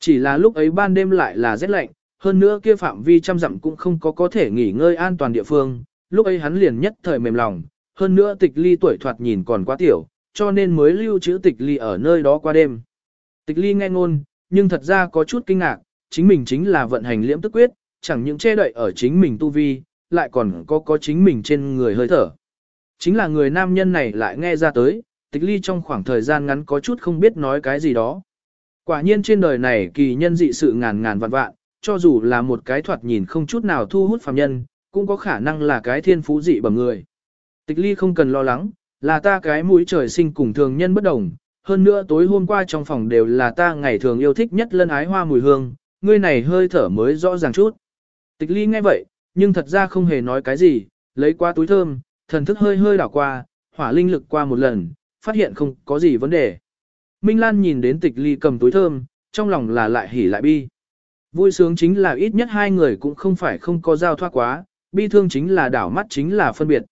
Chỉ là lúc ấy ban đêm lại là rét lạnh, hơn nữa kia phạm vi trăm dặm cũng không có có thể nghỉ ngơi an toàn địa phương, lúc ấy hắn liền nhất thời mềm lòng, hơn nữa tịch ly tuổi thoạt nhìn còn quá tiểu, cho nên mới lưu trữ tịch ly ở nơi đó qua đêm. Tịch ly nghe ngôn, nhưng thật ra có chút kinh ngạc, chính mình chính là vận hành liễm tức quyết, chẳng những che đậy ở chính mình tu vi, lại còn có có chính mình trên người hơi thở. Chính là người nam nhân này lại nghe ra tới, tịch ly trong khoảng thời gian ngắn có chút không biết nói cái gì đó. Quả nhiên trên đời này kỳ nhân dị sự ngàn ngàn vạn vạn, cho dù là một cái thoạt nhìn không chút nào thu hút phàm nhân, cũng có khả năng là cái thiên phú dị bẩm người. Tịch ly không cần lo lắng, là ta cái mũi trời sinh cùng thường nhân bất đồng, hơn nữa tối hôm qua trong phòng đều là ta ngày thường yêu thích nhất lân ái hoa mùi hương, ngươi này hơi thở mới rõ ràng chút. Tịch ly nghe vậy, nhưng thật ra không hề nói cái gì, lấy qua túi thơm, thần thức hơi hơi đảo qua, hỏa linh lực qua một lần, phát hiện không có gì vấn đề. Minh Lan nhìn đến tịch ly cầm túi thơm, trong lòng là lại hỉ lại bi. Vui sướng chính là ít nhất hai người cũng không phải không có giao thoát quá, bi thương chính là đảo mắt chính là phân biệt.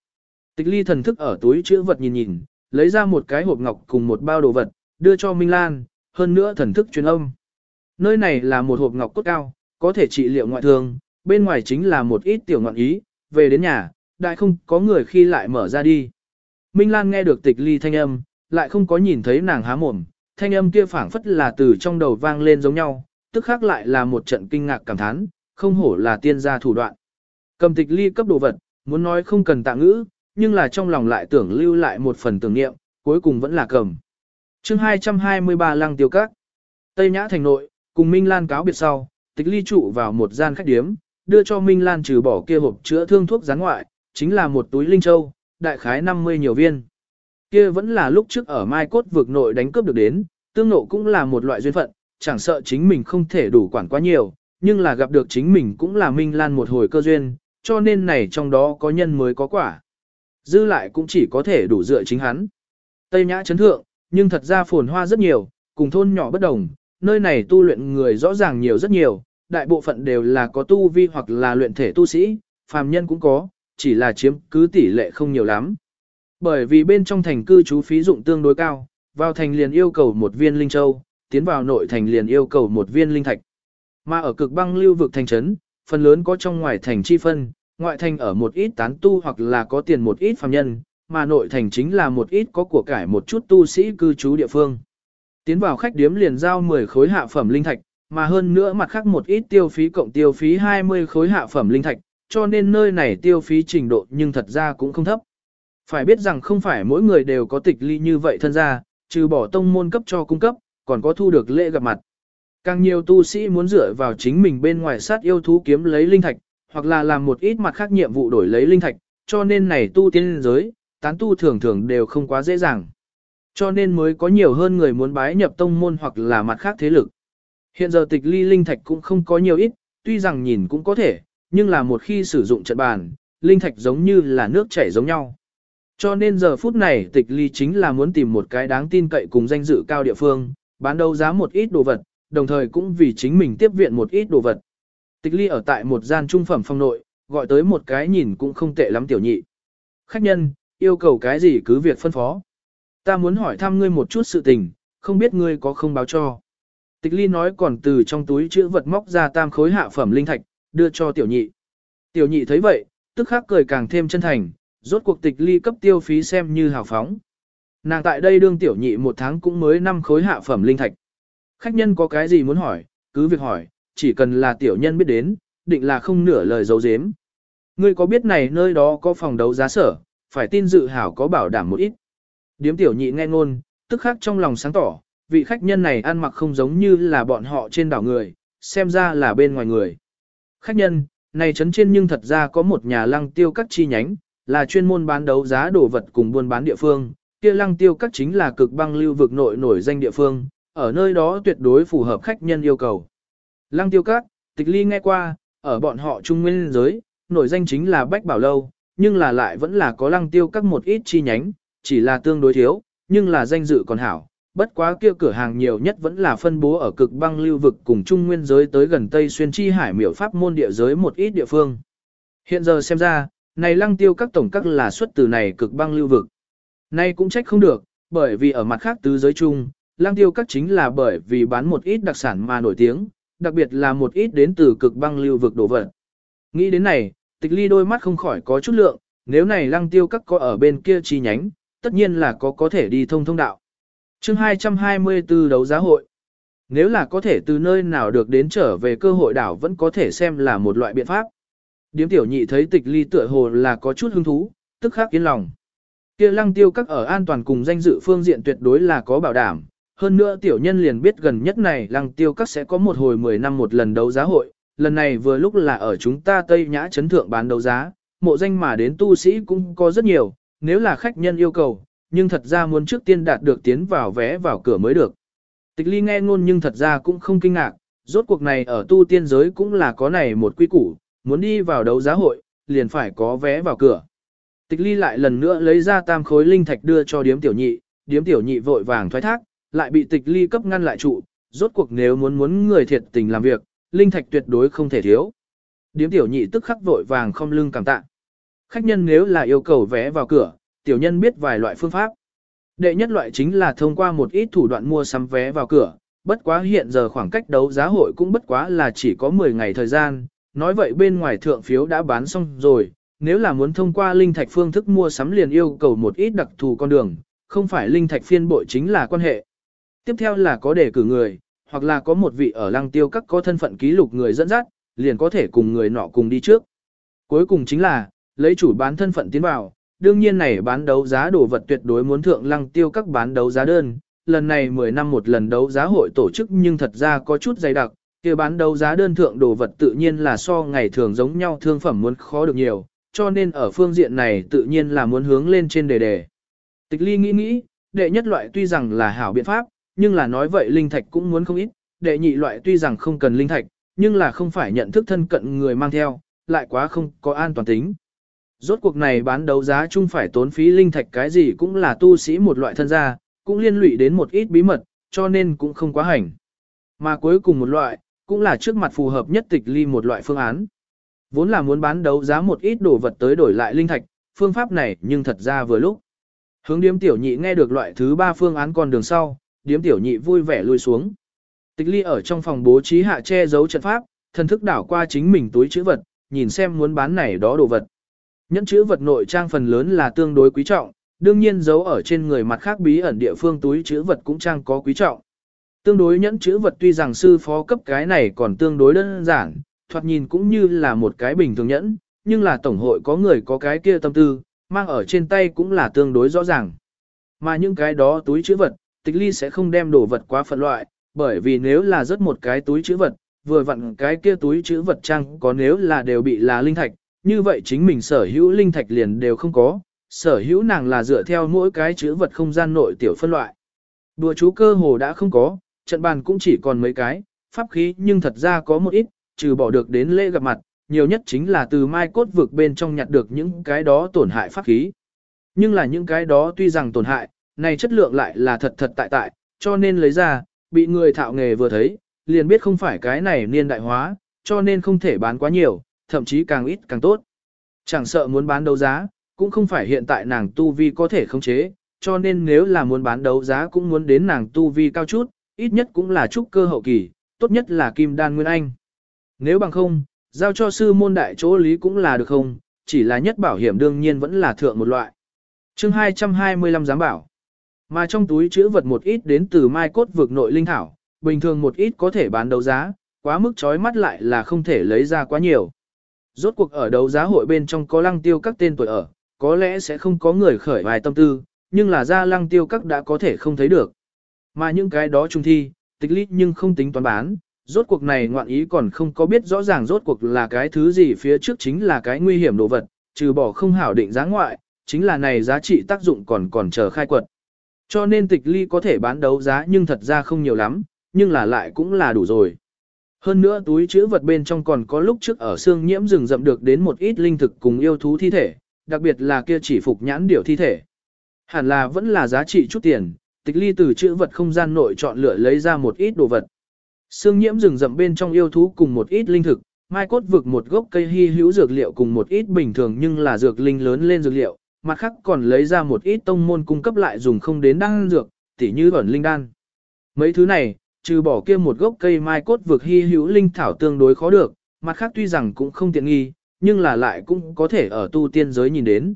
Tịch ly thần thức ở túi chữ vật nhìn nhìn, lấy ra một cái hộp ngọc cùng một bao đồ vật, đưa cho Minh Lan, hơn nữa thần thức truyền âm. Nơi này là một hộp ngọc cốt cao, có thể trị liệu ngoại thương, bên ngoài chính là một ít tiểu ngọn ý, về đến nhà, đại không có người khi lại mở ra đi. Minh Lan nghe được tịch ly thanh âm, lại không có nhìn thấy nàng há mồm, thanh âm kia phảng phất là từ trong đầu vang lên giống nhau, tức khác lại là một trận kinh ngạc cảm thán, không hổ là tiên gia thủ đoạn. Cầm tịch ly cấp đồ vật, muốn nói không cần tạ ngữ, nhưng là trong lòng lại tưởng lưu lại một phần tưởng niệm, cuối cùng vẫn là cầm. chương 223 lăng tiêu các. Tây Nhã thành nội, cùng Minh Lan cáo biệt sau, tịch ly trụ vào một gian khách điếm, đưa cho Minh Lan trừ bỏ kia hộp chữa thương thuốc gián ngoại, chính là một túi linh châu, đại khái 50 nhiều viên. Kia vẫn là lúc trước ở Mai Cốt vực nội đánh cướp được đến, tương nộ cũng là một loại duyên phận, chẳng sợ chính mình không thể đủ quản quá nhiều, nhưng là gặp được chính mình cũng là Minh Lan một hồi cơ duyên, cho nên này trong đó có nhân mới có quả. Dư lại cũng chỉ có thể đủ dựa chính hắn. Tây Nhã chấn thượng, nhưng thật ra phồn hoa rất nhiều, cùng thôn nhỏ bất đồng, nơi này tu luyện người rõ ràng nhiều rất nhiều, đại bộ phận đều là có tu vi hoặc là luyện thể tu sĩ, phàm nhân cũng có, chỉ là chiếm cứ tỷ lệ không nhiều lắm. Bởi vì bên trong thành cư trú phí dụng tương đối cao, vào thành liền yêu cầu một viên linh châu, tiến vào nội thành liền yêu cầu một viên linh thạch. Mà ở cực băng lưu vực thành trấn, phần lớn có trong ngoài thành chi phân, ngoại thành ở một ít tán tu hoặc là có tiền một ít phàm nhân, mà nội thành chính là một ít có của cải một chút tu sĩ cư trú địa phương. Tiến vào khách điếm liền giao 10 khối hạ phẩm linh thạch, mà hơn nữa mặt khác một ít tiêu phí cộng tiêu phí 20 khối hạ phẩm linh thạch, cho nên nơi này tiêu phí trình độ nhưng thật ra cũng không thấp. Phải biết rằng không phải mỗi người đều có tịch ly như vậy thân ra, trừ bỏ tông môn cấp cho cung cấp, còn có thu được lễ gặp mặt. Càng nhiều tu sĩ muốn dựa vào chính mình bên ngoài sát yêu thú kiếm lấy linh thạch, hoặc là làm một ít mặt khác nhiệm vụ đổi lấy linh thạch, cho nên này tu tiên giới, tán tu thường thường đều không quá dễ dàng. Cho nên mới có nhiều hơn người muốn bái nhập tông môn hoặc là mặt khác thế lực. Hiện giờ tịch ly linh thạch cũng không có nhiều ít, tuy rằng nhìn cũng có thể, nhưng là một khi sử dụng trận bàn, linh thạch giống như là nước chảy giống nhau. Cho nên giờ phút này tịch ly chính là muốn tìm một cái đáng tin cậy cùng danh dự cao địa phương, bán đấu giá một ít đồ vật, đồng thời cũng vì chính mình tiếp viện một ít đồ vật. Tịch ly ở tại một gian trung phẩm phong nội, gọi tới một cái nhìn cũng không tệ lắm tiểu nhị. Khách nhân, yêu cầu cái gì cứ việc phân phó. Ta muốn hỏi thăm ngươi một chút sự tình, không biết ngươi có không báo cho. Tịch ly nói còn từ trong túi chữ vật móc ra tam khối hạ phẩm linh thạch, đưa cho tiểu nhị. Tiểu nhị thấy vậy, tức khắc cười càng thêm chân thành, rốt cuộc tịch ly cấp tiêu phí xem như hào phóng. Nàng tại đây đương tiểu nhị một tháng cũng mới năm khối hạ phẩm linh thạch. Khách nhân có cái gì muốn hỏi, cứ việc hỏi, chỉ cần là tiểu nhân biết đến, định là không nửa lời giấu giếm. Ngươi có biết này nơi đó có phòng đấu giá sở, phải tin dự hảo có bảo đảm một ít. Điếm tiểu nhị nghe ngôn, tức khắc trong lòng sáng tỏ, vị khách nhân này ăn mặc không giống như là bọn họ trên đảo người, xem ra là bên ngoài người. Khách nhân, này trấn trên nhưng thật ra có một nhà lăng tiêu các chi nhánh, là chuyên môn bán đấu giá đồ vật cùng buôn bán địa phương, kia lăng tiêu các chính là cực băng lưu vực nội nổi danh địa phương, ở nơi đó tuyệt đối phù hợp khách nhân yêu cầu. Lăng tiêu các, tịch ly nghe qua, ở bọn họ trung nguyên giới, nổi danh chính là Bách Bảo Lâu, nhưng là lại vẫn là có lăng tiêu các một ít chi nhánh, chỉ là tương đối thiếu, nhưng là danh dự còn hảo. Bất quá kia cửa hàng nhiều nhất vẫn là phân bố ở cực băng lưu vực cùng trung nguyên giới tới gần Tây Xuyên Chi Hải miểu pháp môn địa giới một ít địa phương. Hiện giờ xem ra, này lăng tiêu các tổng các là xuất từ này cực băng lưu vực. Nay cũng trách không được, bởi vì ở mặt khác tứ giới chung, lăng tiêu các chính là bởi vì bán một ít đặc sản mà nổi tiếng, đặc biệt là một ít đến từ cực băng lưu vực đồ vật. Nghĩ đến này, tịch ly đôi mắt không khỏi có chút lượng, nếu này lăng tiêu các có ở bên kia chi nhánh, tất nhiên là có có thể đi thông thông đạo. chương 224 đấu giá hội. Nếu là có thể từ nơi nào được đến trở về cơ hội đảo vẫn có thể xem là một loại biện pháp. Điếm tiểu nhị thấy tịch ly tựa hồ là có chút hứng thú, tức khắc yên lòng. kia lăng tiêu các ở an toàn cùng danh dự phương diện tuyệt đối là có bảo đảm. Hơn nữa tiểu nhân liền biết gần nhất này lăng tiêu các sẽ có một hồi 10 năm một lần đấu giá hội, lần này vừa lúc là ở chúng ta Tây Nhã chấn thượng bán đấu giá, mộ danh mà đến tu sĩ cũng có rất nhiều, nếu là khách nhân yêu cầu, nhưng thật ra muốn trước tiên đạt được tiến vào vé vào cửa mới được. Tịch ly nghe ngôn nhưng thật ra cũng không kinh ngạc, rốt cuộc này ở tu tiên giới cũng là có này một quy củ, muốn đi vào đấu giá hội, liền phải có vé vào cửa. Tịch ly lại lần nữa lấy ra tam khối linh thạch đưa cho điếm tiểu nhị, điếm tiểu nhị vội vàng thoái thác, lại bị tịch ly cấp ngăn lại trụ, rốt cuộc nếu muốn muốn người thiệt tình làm việc, linh thạch tuyệt đối không thể thiếu. Điếm tiểu nhị tức khắc vội vàng không lưng cảm tạ. Khách nhân nếu là yêu cầu vé vào cửa, tiểu nhân biết vài loại phương pháp. Đệ nhất loại chính là thông qua một ít thủ đoạn mua sắm vé vào cửa, bất quá hiện giờ khoảng cách đấu giá hội cũng bất quá là chỉ có 10 ngày thời gian, nói vậy bên ngoài thượng phiếu đã bán xong rồi, nếu là muốn thông qua linh thạch phương thức mua sắm liền yêu cầu một ít đặc thù con đường, không phải linh thạch phiên bội chính là quan hệ. Tiếp theo là có đề cử người, hoặc là có một vị ở lăng tiêu các có thân phận ký lục người dẫn dắt, liền có thể cùng người nọ cùng đi trước. Cuối cùng chính là, lấy chủ bán thân phận tiến vào, đương nhiên này bán đấu giá đồ vật tuyệt đối muốn thượng lăng tiêu các bán đấu giá đơn, lần này 10 năm một lần đấu giá hội tổ chức nhưng thật ra có chút dày đặc, kia bán đấu giá đơn thượng đồ vật tự nhiên là so ngày thường giống nhau thương phẩm muốn khó được nhiều, cho nên ở phương diện này tự nhiên là muốn hướng lên trên đề đề. Tịch ly nghĩ nghĩ, đệ nhất loại tuy rằng là hảo biện pháp, nhưng là nói vậy linh thạch cũng muốn không ít, đệ nhị loại tuy rằng không cần linh thạch, nhưng là không phải nhận thức thân cận người mang theo, lại quá không có an toàn tính. Rốt cuộc này bán đấu giá chung phải tốn phí linh thạch cái gì cũng là tu sĩ một loại thân gia, cũng liên lụy đến một ít bí mật, cho nên cũng không quá hành. Mà cuối cùng một loại, cũng là trước mặt phù hợp nhất tịch ly một loại phương án. Vốn là muốn bán đấu giá một ít đồ vật tới đổi lại linh thạch, phương pháp này nhưng thật ra vừa lúc. Hướng điếm tiểu nhị nghe được loại thứ ba phương án còn đường sau, điếm tiểu nhị vui vẻ lui xuống. Tịch ly ở trong phòng bố trí hạ che giấu trận pháp, thần thức đảo qua chính mình túi chữ vật, nhìn xem muốn bán này đó đồ vật. Nhẫn chữ vật nội trang phần lớn là tương đối quý trọng, đương nhiên giấu ở trên người mặt khác bí ẩn địa phương túi chữ vật cũng trang có quý trọng. Tương đối nhẫn chữ vật tuy rằng sư phó cấp cái này còn tương đối đơn giản, thoạt nhìn cũng như là một cái bình thường nhẫn, nhưng là tổng hội có người có cái kia tâm tư, mang ở trên tay cũng là tương đối rõ ràng. Mà những cái đó túi chữ vật, tịch ly sẽ không đem đồ vật quá phân loại, bởi vì nếu là rất một cái túi chữ vật, vừa vặn cái kia túi chữ vật trang có nếu là đều bị là linh thạch, như vậy chính mình sở hữu linh thạch liền đều không có, sở hữu nàng là dựa theo mỗi cái chữ vật không gian nội tiểu phân loại. Đùa chú cơ hồ đã không có, trận bàn cũng chỉ còn mấy cái, pháp khí nhưng thật ra có một ít, trừ bỏ được đến lễ gặp mặt, nhiều nhất chính là từ mai cốt vực bên trong nhặt được những cái đó tổn hại pháp khí. Nhưng là những cái đó tuy rằng tổn hại, này chất lượng lại là thật thật tại tại, cho nên lấy ra, bị người thạo nghề vừa thấy, liền biết không phải cái này niên đại hóa, cho nên không thể bán quá nhiều, thậm chí càng ít càng tốt. Chẳng sợ muốn bán đấu giá, cũng không phải hiện tại nàng tu vi có thể khống chế, cho nên nếu là muốn bán đấu giá cũng muốn đến nàng tu vi cao chút, ít nhất cũng là trúc cơ hậu kỳ, tốt nhất là kim đan nguyên anh. Nếu bằng không, giao cho sư môn đại chỗ lý cũng là được không, chỉ là nhất bảo hiểm đương nhiên vẫn là thượng một loại. chương 225 giám bảo. Mà trong túi chữ vật một ít đến từ mai cốt vực nội linh thảo, bình thường một ít có thể bán đấu giá, quá mức chói mắt lại là không thể lấy ra quá nhiều. Rốt cuộc ở đấu giá hội bên trong có lăng tiêu các tên tuổi ở, có lẽ sẽ không có người khởi vài tâm tư, nhưng là ra lăng tiêu các đã có thể không thấy được. Mà những cái đó trung thi, tịch lít nhưng không tính toán bán, rốt cuộc này ngoạn ý còn không có biết rõ ràng rốt cuộc là cái thứ gì phía trước chính là cái nguy hiểm đồ vật, trừ bỏ không hảo định giá ngoại, chính là này giá trị tác dụng còn còn chờ khai quật. Cho nên tịch ly có thể bán đấu giá nhưng thật ra không nhiều lắm, nhưng là lại cũng là đủ rồi. Hơn nữa túi chữ vật bên trong còn có lúc trước ở xương nhiễm rừng rậm được đến một ít linh thực cùng yêu thú thi thể, đặc biệt là kia chỉ phục nhãn điểu thi thể. Hẳn là vẫn là giá trị chút tiền, tịch ly từ chữ vật không gian nội chọn lựa lấy ra một ít đồ vật. Xương nhiễm rừng rậm bên trong yêu thú cùng một ít linh thực, mai cốt vực một gốc cây hy hữu dược liệu cùng một ít bình thường nhưng là dược linh lớn lên dược liệu, mặt khác còn lấy ra một ít tông môn cung cấp lại dùng không đến đan dược, tỉ như ẩn linh đan. Mấy thứ này, trừ bỏ kia một gốc cây mai cốt vực hy hữu linh thảo tương đối khó được, mặt khác tuy rằng cũng không tiện nghi, nhưng là lại cũng có thể ở tu tiên giới nhìn đến.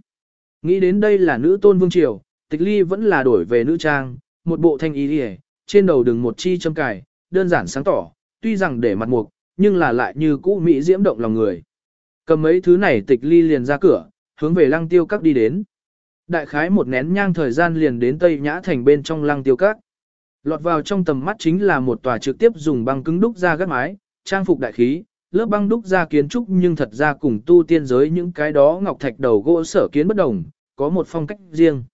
Nghĩ đến đây là nữ tôn vương triều, tịch ly vẫn là đổi về nữ trang, một bộ thanh y đi trên đầu đừng một chi châm cài, đơn giản sáng tỏ, tuy rằng để mặt mục, nhưng là lại như cũ mỹ diễm động lòng người. Cầm mấy thứ này tịch ly liền ra cửa, hướng về lăng tiêu các đi đến. Đại khái một nén nhang thời gian liền đến Tây Nhã Thành bên trong lăng tiêu các. Lọt vào trong tầm mắt chính là một tòa trực tiếp dùng băng cứng đúc ra gác mái, trang phục đại khí, lớp băng đúc ra kiến trúc nhưng thật ra cùng tu tiên giới những cái đó ngọc thạch đầu gỗ sở kiến bất đồng, có một phong cách riêng.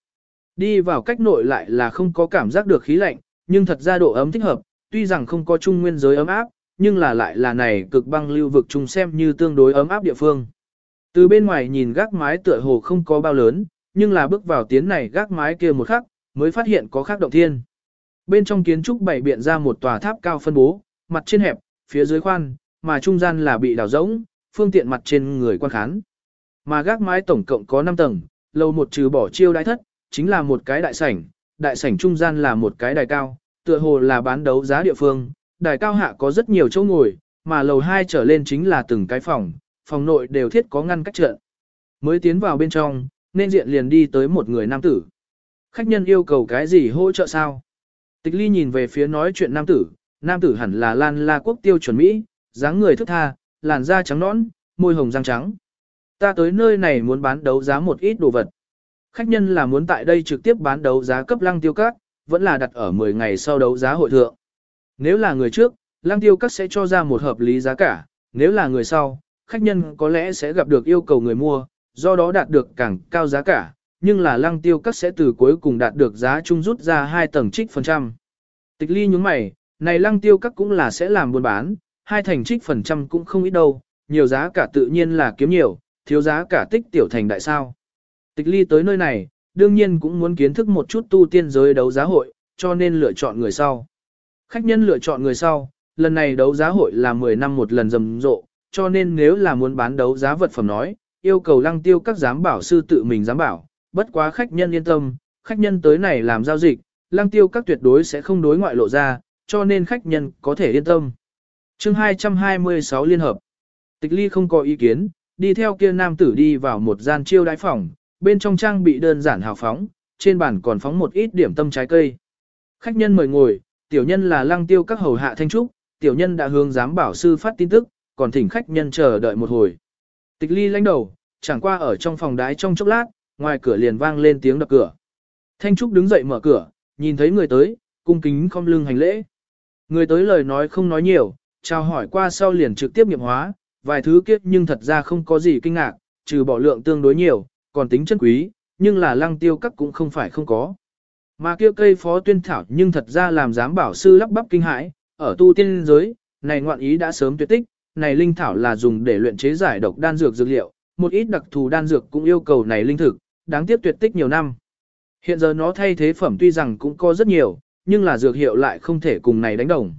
Đi vào cách nội lại là không có cảm giác được khí lạnh, nhưng thật ra độ ấm thích hợp, tuy rằng không có trung nguyên giới ấm áp, nhưng là lại là này cực băng lưu vực chung xem như tương đối ấm áp địa phương. Từ bên ngoài nhìn gác mái tựa hồ không có bao lớn, nhưng là bước vào tiến này gác mái kia một khắc, mới phát hiện có khác động thiên. Bên trong kiến trúc bảy biện ra một tòa tháp cao phân bố, mặt trên hẹp, phía dưới khoan, mà trung gian là bị đào rỗng, phương tiện mặt trên người quan khán. Mà gác mái tổng cộng có 5 tầng, lầu một trừ bỏ chiêu đái thất, chính là một cái đại sảnh, đại sảnh trung gian là một cái đài cao, tựa hồ là bán đấu giá địa phương, đài cao hạ có rất nhiều chỗ ngồi, mà lầu 2 trở lên chính là từng cái phòng, phòng nội đều thiết có ngăn cách trận. Mới tiến vào bên trong, nên diện liền đi tới một người nam tử. Khách nhân yêu cầu cái gì hỗ trợ sao? Tịch ly nhìn về phía nói chuyện nam tử, nam tử hẳn là Lan La quốc tiêu chuẩn Mỹ, dáng người thức tha, làn da trắng nõn, môi hồng răng trắng. Ta tới nơi này muốn bán đấu giá một ít đồ vật. Khách nhân là muốn tại đây trực tiếp bán đấu giá cấp lăng tiêu cát, vẫn là đặt ở 10 ngày sau đấu giá hội thượng. Nếu là người trước, lăng tiêu cát sẽ cho ra một hợp lý giá cả, nếu là người sau, khách nhân có lẽ sẽ gặp được yêu cầu người mua, do đó đạt được càng cao giá cả, nhưng là lăng tiêu các sẽ từ cuối cùng đạt được giá chung rút ra 2 tầng trích phần trăm. Tịch ly nhúng mày, này lăng tiêu các cũng là sẽ làm buôn bán, hai thành trích phần trăm cũng không ít đâu, nhiều giá cả tự nhiên là kiếm nhiều, thiếu giá cả tích tiểu thành đại sao. Tịch ly tới nơi này, đương nhiên cũng muốn kiến thức một chút tu tiên giới đấu giá hội, cho nên lựa chọn người sau. Khách nhân lựa chọn người sau, lần này đấu giá hội là 10 năm một lần rầm rộ, cho nên nếu là muốn bán đấu giá vật phẩm nói, yêu cầu lăng tiêu các giám bảo sư tự mình giám bảo, bất quá khách nhân yên tâm, khách nhân tới này làm giao dịch, lăng tiêu các tuyệt đối sẽ không đối ngoại lộ ra, cho nên khách nhân có thể yên tâm. chương 226 Liên Hợp Tịch ly không có ý kiến, đi theo kia nam tử đi vào một gian chiêu đái phòng, bên trong trang bị đơn giản hào phóng, trên bàn còn phóng một ít điểm tâm trái cây. Khách nhân mời ngồi, tiểu nhân là lăng tiêu các hầu hạ thanh trúc, tiểu nhân đã hướng giám bảo sư phát tin tức, còn thỉnh khách nhân chờ đợi một hồi. Tịch ly lãnh đầu, chẳng qua ở trong phòng đái trong chốc lát, ngoài cửa liền vang lên tiếng đập cửa. Thanh Trúc đứng dậy mở cửa, nhìn thấy người tới, cung kính không lưng hành lễ. Người tới lời nói không nói nhiều, chào hỏi qua sau liền trực tiếp nghiệm hóa, vài thứ kiếp nhưng thật ra không có gì kinh ngạc, trừ bỏ lượng tương đối nhiều, còn tính chân quý, nhưng là lăng tiêu các cũng không phải không có. Mà kia cây phó tuyên thảo nhưng thật ra làm giám bảo sư lắp bắp kinh hãi, ở tu tiên giới, này ngoạn ý đã sớm tuyệt tích, này linh thảo là dùng để luyện chế giải độc đan dược dược liệu, một ít đặc thù đan dược cũng yêu cầu này linh thực, đáng tiếc tuyệt tích nhiều năm. Hiện giờ nó thay thế phẩm tuy rằng cũng có rất nhiều, nhưng là dược hiệu lại không thể cùng này đánh đồng.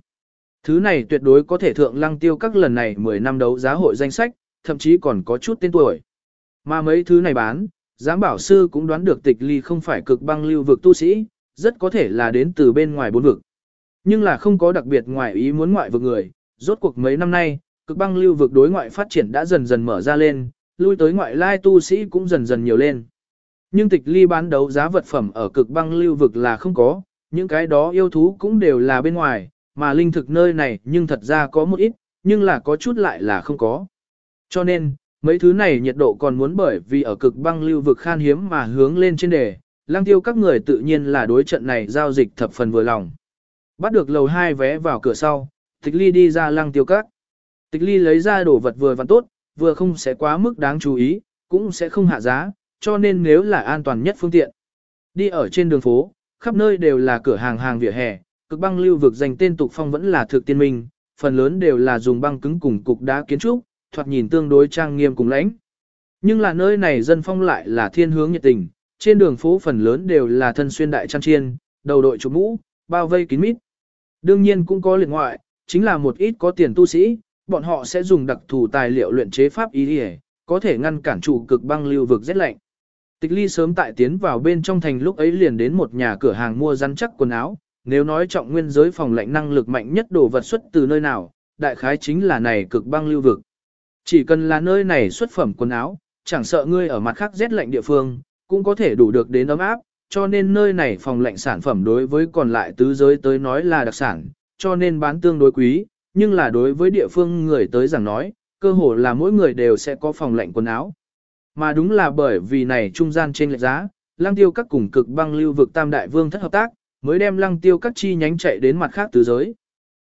Thứ này tuyệt đối có thể thượng lăng tiêu các lần này 10 năm đấu giá hội danh sách, thậm chí còn có chút tên tuổi. Mà mấy thứ này bán, giám bảo sư cũng đoán được tịch ly không phải cực băng lưu vực tu sĩ, rất có thể là đến từ bên ngoài bốn vực. Nhưng là không có đặc biệt ngoài ý muốn ngoại vực người, rốt cuộc mấy năm nay, cực băng lưu vực đối ngoại phát triển đã dần dần mở ra lên, lui tới ngoại lai tu sĩ cũng dần dần nhiều lên. Nhưng tịch ly bán đấu giá vật phẩm ở cực băng lưu vực là không có, những cái đó yêu thú cũng đều là bên ngoài, mà linh thực nơi này nhưng thật ra có một ít, nhưng là có chút lại là không có. Cho nên, Mấy thứ này nhiệt độ còn muốn bởi vì ở cực băng lưu vực khan hiếm mà hướng lên trên đề, lang tiêu các người tự nhiên là đối trận này giao dịch thập phần vừa lòng. Bắt được lầu hai vé vào cửa sau, tịch ly đi ra lang tiêu các. Tịch ly lấy ra đồ vật vừa vặn tốt, vừa không sẽ quá mức đáng chú ý, cũng sẽ không hạ giá, cho nên nếu là an toàn nhất phương tiện. Đi ở trên đường phố, khắp nơi đều là cửa hàng hàng vỉa hè, cực băng lưu vực dành tên tục phong vẫn là thực tiên minh, phần lớn đều là dùng băng cứng cùng cục đá kiến trúc, thoạt nhìn tương đối trang nghiêm cùng lãnh. Nhưng là nơi này dân phong lại là thiên hướng nhiệt tình, trên đường phố phần lớn đều là thân xuyên đại trang chiên, đầu đội chụp mũ, bao vây kín mít. Đương nhiên cũng có liệt ngoại, chính là một ít có tiền tu sĩ, bọn họ sẽ dùng đặc thù tài liệu luyện chế pháp ý đi có thể ngăn cản trụ cực băng lưu vực rét lạnh. Tịch ly sớm tại tiến vào bên trong thành lúc ấy liền đến một nhà cửa hàng mua rắn chắc quần áo, nếu nói trọng nguyên giới phòng lạnh năng lực mạnh nhất đồ vật xuất từ nơi nào, đại khái chính là này cực băng lưu vực. Chỉ cần là nơi này xuất phẩm quần áo, chẳng sợ ngươi ở mặt khác rét lạnh địa phương, cũng có thể đủ được đến ấm áp, cho nên nơi này phòng lạnh sản phẩm đối với còn lại tứ giới tới nói là đặc sản, cho nên bán tương đối quý, nhưng là đối với địa phương người tới rằng nói, cơ hồ là mỗi người đều sẽ có phòng lạnh quần áo. Mà đúng là bởi vì này trung gian trên lệch giá, lăng tiêu các cùng cực băng lưu vực tam đại vương thất hợp tác, mới đem lăng tiêu các chi nhánh chạy đến mặt khác tứ giới.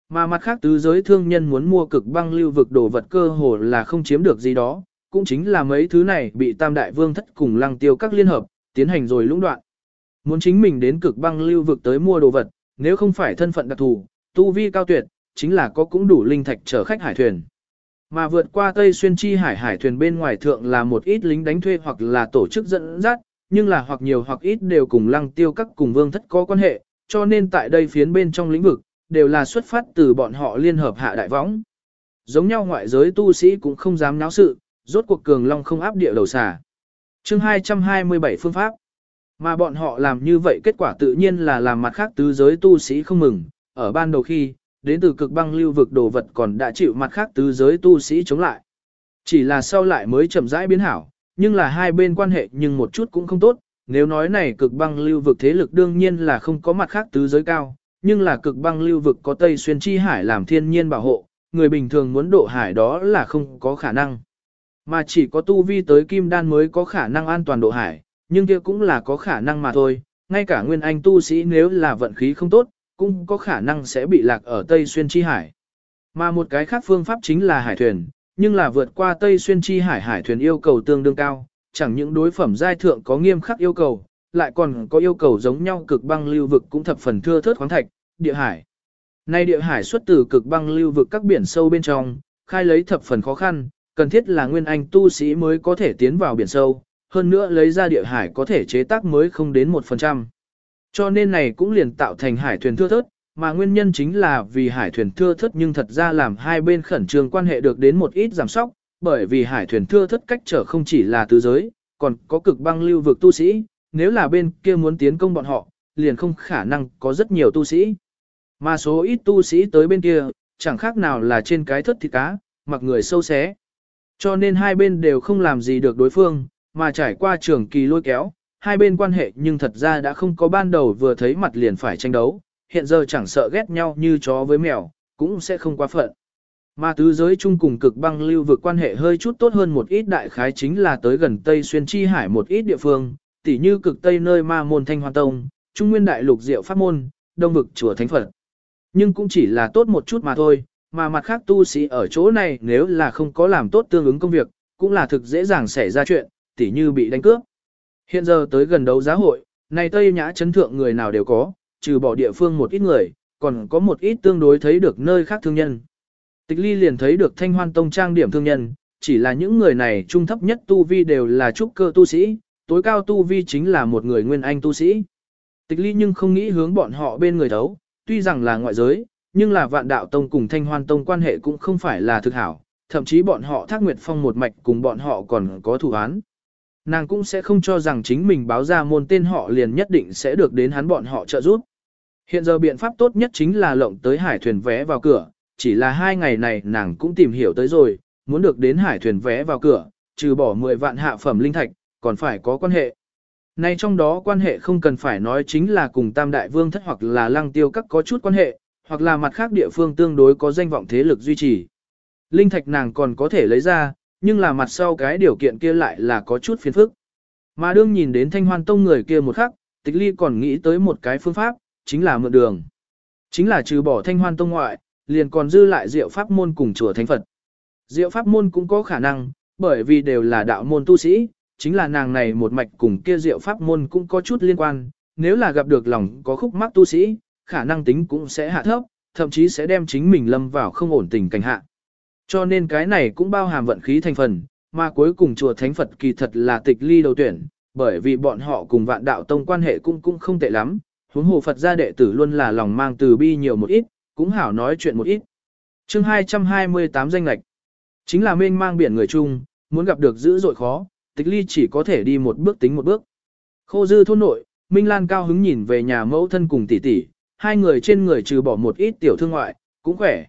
Mà mặt khác tứ giới thương nhân muốn mua cực băng lưu vực đồ vật cơ hồ là không chiếm được gì đó, cũng chính là mấy thứ này bị tam đại vương thất cùng lăng tiêu các liên hợp, tiến hành rồi lũng đoạn. Muốn chính mình đến cực băng lưu vực tới mua đồ vật, nếu không phải thân phận đặc thù, tu vi cao tuyệt, chính là có cũng đủ linh thạch chở khách hải thuyền. Mà vượt qua Tây Xuyên Chi hải hải thuyền bên ngoài thượng là một ít lính đánh thuê hoặc là tổ chức dẫn dắt, nhưng là hoặc nhiều hoặc ít đều cùng lăng tiêu các cùng vương thất có quan hệ, cho nên tại đây phiến bên trong lĩnh vực, đều là xuất phát từ bọn họ liên hợp hạ đại võng. Giống nhau ngoại giới tu sĩ cũng không dám náo sự, rốt cuộc cường long không áp địa đầu xà. chương 227 phương pháp. Mà bọn họ làm như vậy kết quả tự nhiên là làm mặt khác tứ giới tu sĩ không mừng, ở ban đầu khi, đến từ cực băng lưu vực đồ vật còn đã chịu mặt khác tứ giới tu sĩ chống lại. Chỉ là sau lại mới chậm rãi biến hảo, nhưng là hai bên quan hệ nhưng một chút cũng không tốt, nếu nói này cực băng lưu vực thế lực đương nhiên là không có mặt khác tứ giới cao, nhưng là cực băng lưu vực có Tây Xuyên Chi Hải làm thiên nhiên bảo hộ, người bình thường muốn độ hải đó là không có khả năng. Mà chỉ có tu vi tới kim đan mới có khả năng an toàn độ hải, nhưng kia cũng là có khả năng mà thôi, ngay cả nguyên anh tu sĩ nếu là vận khí không tốt, cũng có khả năng sẽ bị lạc ở Tây Xuyên Chi Hải. Mà một cái khác phương pháp chính là hải thuyền, nhưng là vượt qua Tây Xuyên Chi Hải hải thuyền yêu cầu tương đương cao, chẳng những đối phẩm giai thượng có nghiêm khắc yêu cầu, lại còn có yêu cầu giống nhau cực băng lưu vực cũng thập phần thưa thớt khoáng thạch, địa hải. Nay địa hải xuất từ cực băng lưu vực các biển sâu bên trong, khai lấy thập phần khó khăn, cần thiết là nguyên anh tu sĩ mới có thể tiến vào biển sâu, hơn nữa lấy ra địa hải có thể chế tác mới không đến 1%. Cho nên này cũng liền tạo thành hải thuyền thưa thớt, mà nguyên nhân chính là vì hải thuyền thưa thớt nhưng thật ra làm hai bên khẩn trương quan hệ được đến một ít giảm sóc, bởi vì hải thuyền thưa thớt cách trở không chỉ là tứ giới, còn có cực băng lưu vực tu sĩ, nếu là bên kia muốn tiến công bọn họ, liền không khả năng có rất nhiều tu sĩ. Mà số ít tu sĩ tới bên kia, chẳng khác nào là trên cái thất thịt cá, mặc người sâu xé. Cho nên hai bên đều không làm gì được đối phương, mà trải qua trường kỳ lôi kéo, hai bên quan hệ nhưng thật ra đã không có ban đầu vừa thấy mặt liền phải tranh đấu, hiện giờ chẳng sợ ghét nhau như chó với mèo, cũng sẽ không quá phận. Mà tứ giới chung cùng cực băng lưu vực quan hệ hơi chút tốt hơn một ít đại khái chính là tới gần Tây Xuyên Chi Hải một ít địa phương, tỉ như cực Tây nơi ma môn thanh hoa tông, trung nguyên đại lục diệu pháp môn, đông vực chùa thánh Phật. Nhưng cũng chỉ là tốt một chút mà thôi, mà mặt khác tu sĩ ở chỗ này nếu là không có làm tốt tương ứng công việc, cũng là thực dễ dàng xảy ra chuyện, tỉ như bị đánh cướp. Hiện giờ tới gần đấu giá hội, này Tây Nhã chấn thượng người nào đều có, trừ bỏ địa phương một ít người, còn có một ít tương đối thấy được nơi khác thương nhân. Tịch ly liền thấy được thanh hoan tông trang điểm thương nhân, chỉ là những người này trung thấp nhất tu vi đều là trúc cơ tu sĩ, tối cao tu vi chính là một người nguyên anh tu sĩ. Tịch ly nhưng không nghĩ hướng bọn họ bên người thấu, tuy rằng là ngoại giới, nhưng là vạn đạo tông cùng thanh hoan tông quan hệ cũng không phải là thực hảo, thậm chí bọn họ thác nguyệt phong một mạch cùng bọn họ còn có thủ án. Nàng cũng sẽ không cho rằng chính mình báo ra môn tên họ liền nhất định sẽ được đến hắn bọn họ trợ giúp. Hiện giờ biện pháp tốt nhất chính là lộng tới hải thuyền vé vào cửa, chỉ là hai ngày này nàng cũng tìm hiểu tới rồi, muốn được đến hải thuyền vé vào cửa, trừ bỏ 10 vạn hạ phẩm linh thạch, còn phải có quan hệ. Nay trong đó quan hệ không cần phải nói chính là cùng tam đại vương thất hoặc là lăng tiêu các có chút quan hệ, hoặc là mặt khác địa phương tương đối có danh vọng thế lực duy trì. Linh thạch nàng còn có thể lấy ra, nhưng là mặt sau cái điều kiện kia lại là có chút phiền phức. Mà đương nhìn đến thanh hoan tông người kia một khắc, tịch ly còn nghĩ tới một cái phương pháp, chính là mượn đường. Chính là trừ bỏ thanh hoan tông ngoại, liền còn dư lại diệu pháp môn cùng chùa thánh Phật. Diệu pháp môn cũng có khả năng, bởi vì đều là đạo môn tu sĩ, chính là nàng này một mạch cùng kia diệu pháp môn cũng có chút liên quan, nếu là gặp được lòng có khúc mắc tu sĩ, khả năng tính cũng sẽ hạ thấp, thậm chí sẽ đem chính mình lâm vào không ổn tình cảnh hạ. Cho nên cái này cũng bao hàm vận khí thành phần, mà cuối cùng chùa Thánh Phật kỳ thật là tịch ly đầu tuyển, bởi vì bọn họ cùng vạn đạo tông quan hệ cũng cũng không tệ lắm, huống hồ Phật gia đệ tử luôn là lòng mang từ bi nhiều một ít, cũng hảo nói chuyện một ít. chương 228 danh lạch, chính là mênh mang biển người chung, muốn gặp được dữ dội khó, tịch ly chỉ có thể đi một bước tính một bước. Khô dư thôn nội, Minh Lan cao hứng nhìn về nhà mẫu thân cùng tỷ tỷ, hai người trên người trừ bỏ một ít tiểu thương ngoại, cũng khỏe.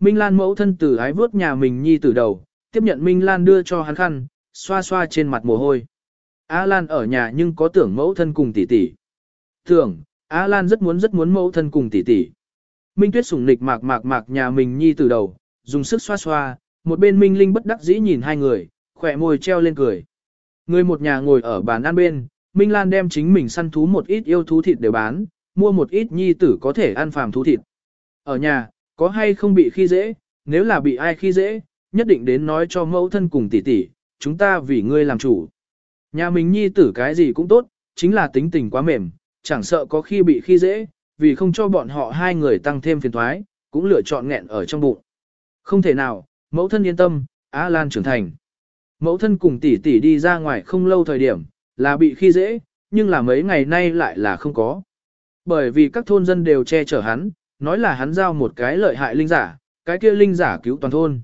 Minh Lan mẫu thân từ ái vớt nhà mình nhi từ đầu, tiếp nhận Minh Lan đưa cho hắn khăn, xoa xoa trên mặt mồ hôi. A Lan ở nhà nhưng có tưởng mẫu thân cùng tỷ tỷ. Tưởng, A Lan rất muốn rất muốn mẫu thân cùng tỷ tỷ. Minh Tuyết sủng nịch mạc mạc mạc nhà mình nhi từ đầu, dùng sức xoa xoa, một bên Minh Linh bất đắc dĩ nhìn hai người, khỏe môi treo lên cười. Người một nhà ngồi ở bàn ăn bên, Minh Lan đem chính mình săn thú một ít yêu thú thịt để bán, mua một ít nhi tử có thể ăn phàm thú thịt. Ở nhà, có hay không bị khi dễ, nếu là bị ai khi dễ, nhất định đến nói cho mẫu thân cùng tỷ tỷ, chúng ta vì ngươi làm chủ. Nhà mình nhi tử cái gì cũng tốt, chính là tính tình quá mềm, chẳng sợ có khi bị khi dễ, vì không cho bọn họ hai người tăng thêm phiền thoái, cũng lựa chọn nghẹn ở trong bụng. Không thể nào, mẫu thân yên tâm, Á Lan trưởng thành. Mẫu thân cùng tỷ tỷ đi ra ngoài không lâu thời điểm, là bị khi dễ, nhưng là mấy ngày nay lại là không có. Bởi vì các thôn dân đều che chở hắn, nói là hắn giao một cái lợi hại linh giả, cái kia linh giả cứu toàn thôn.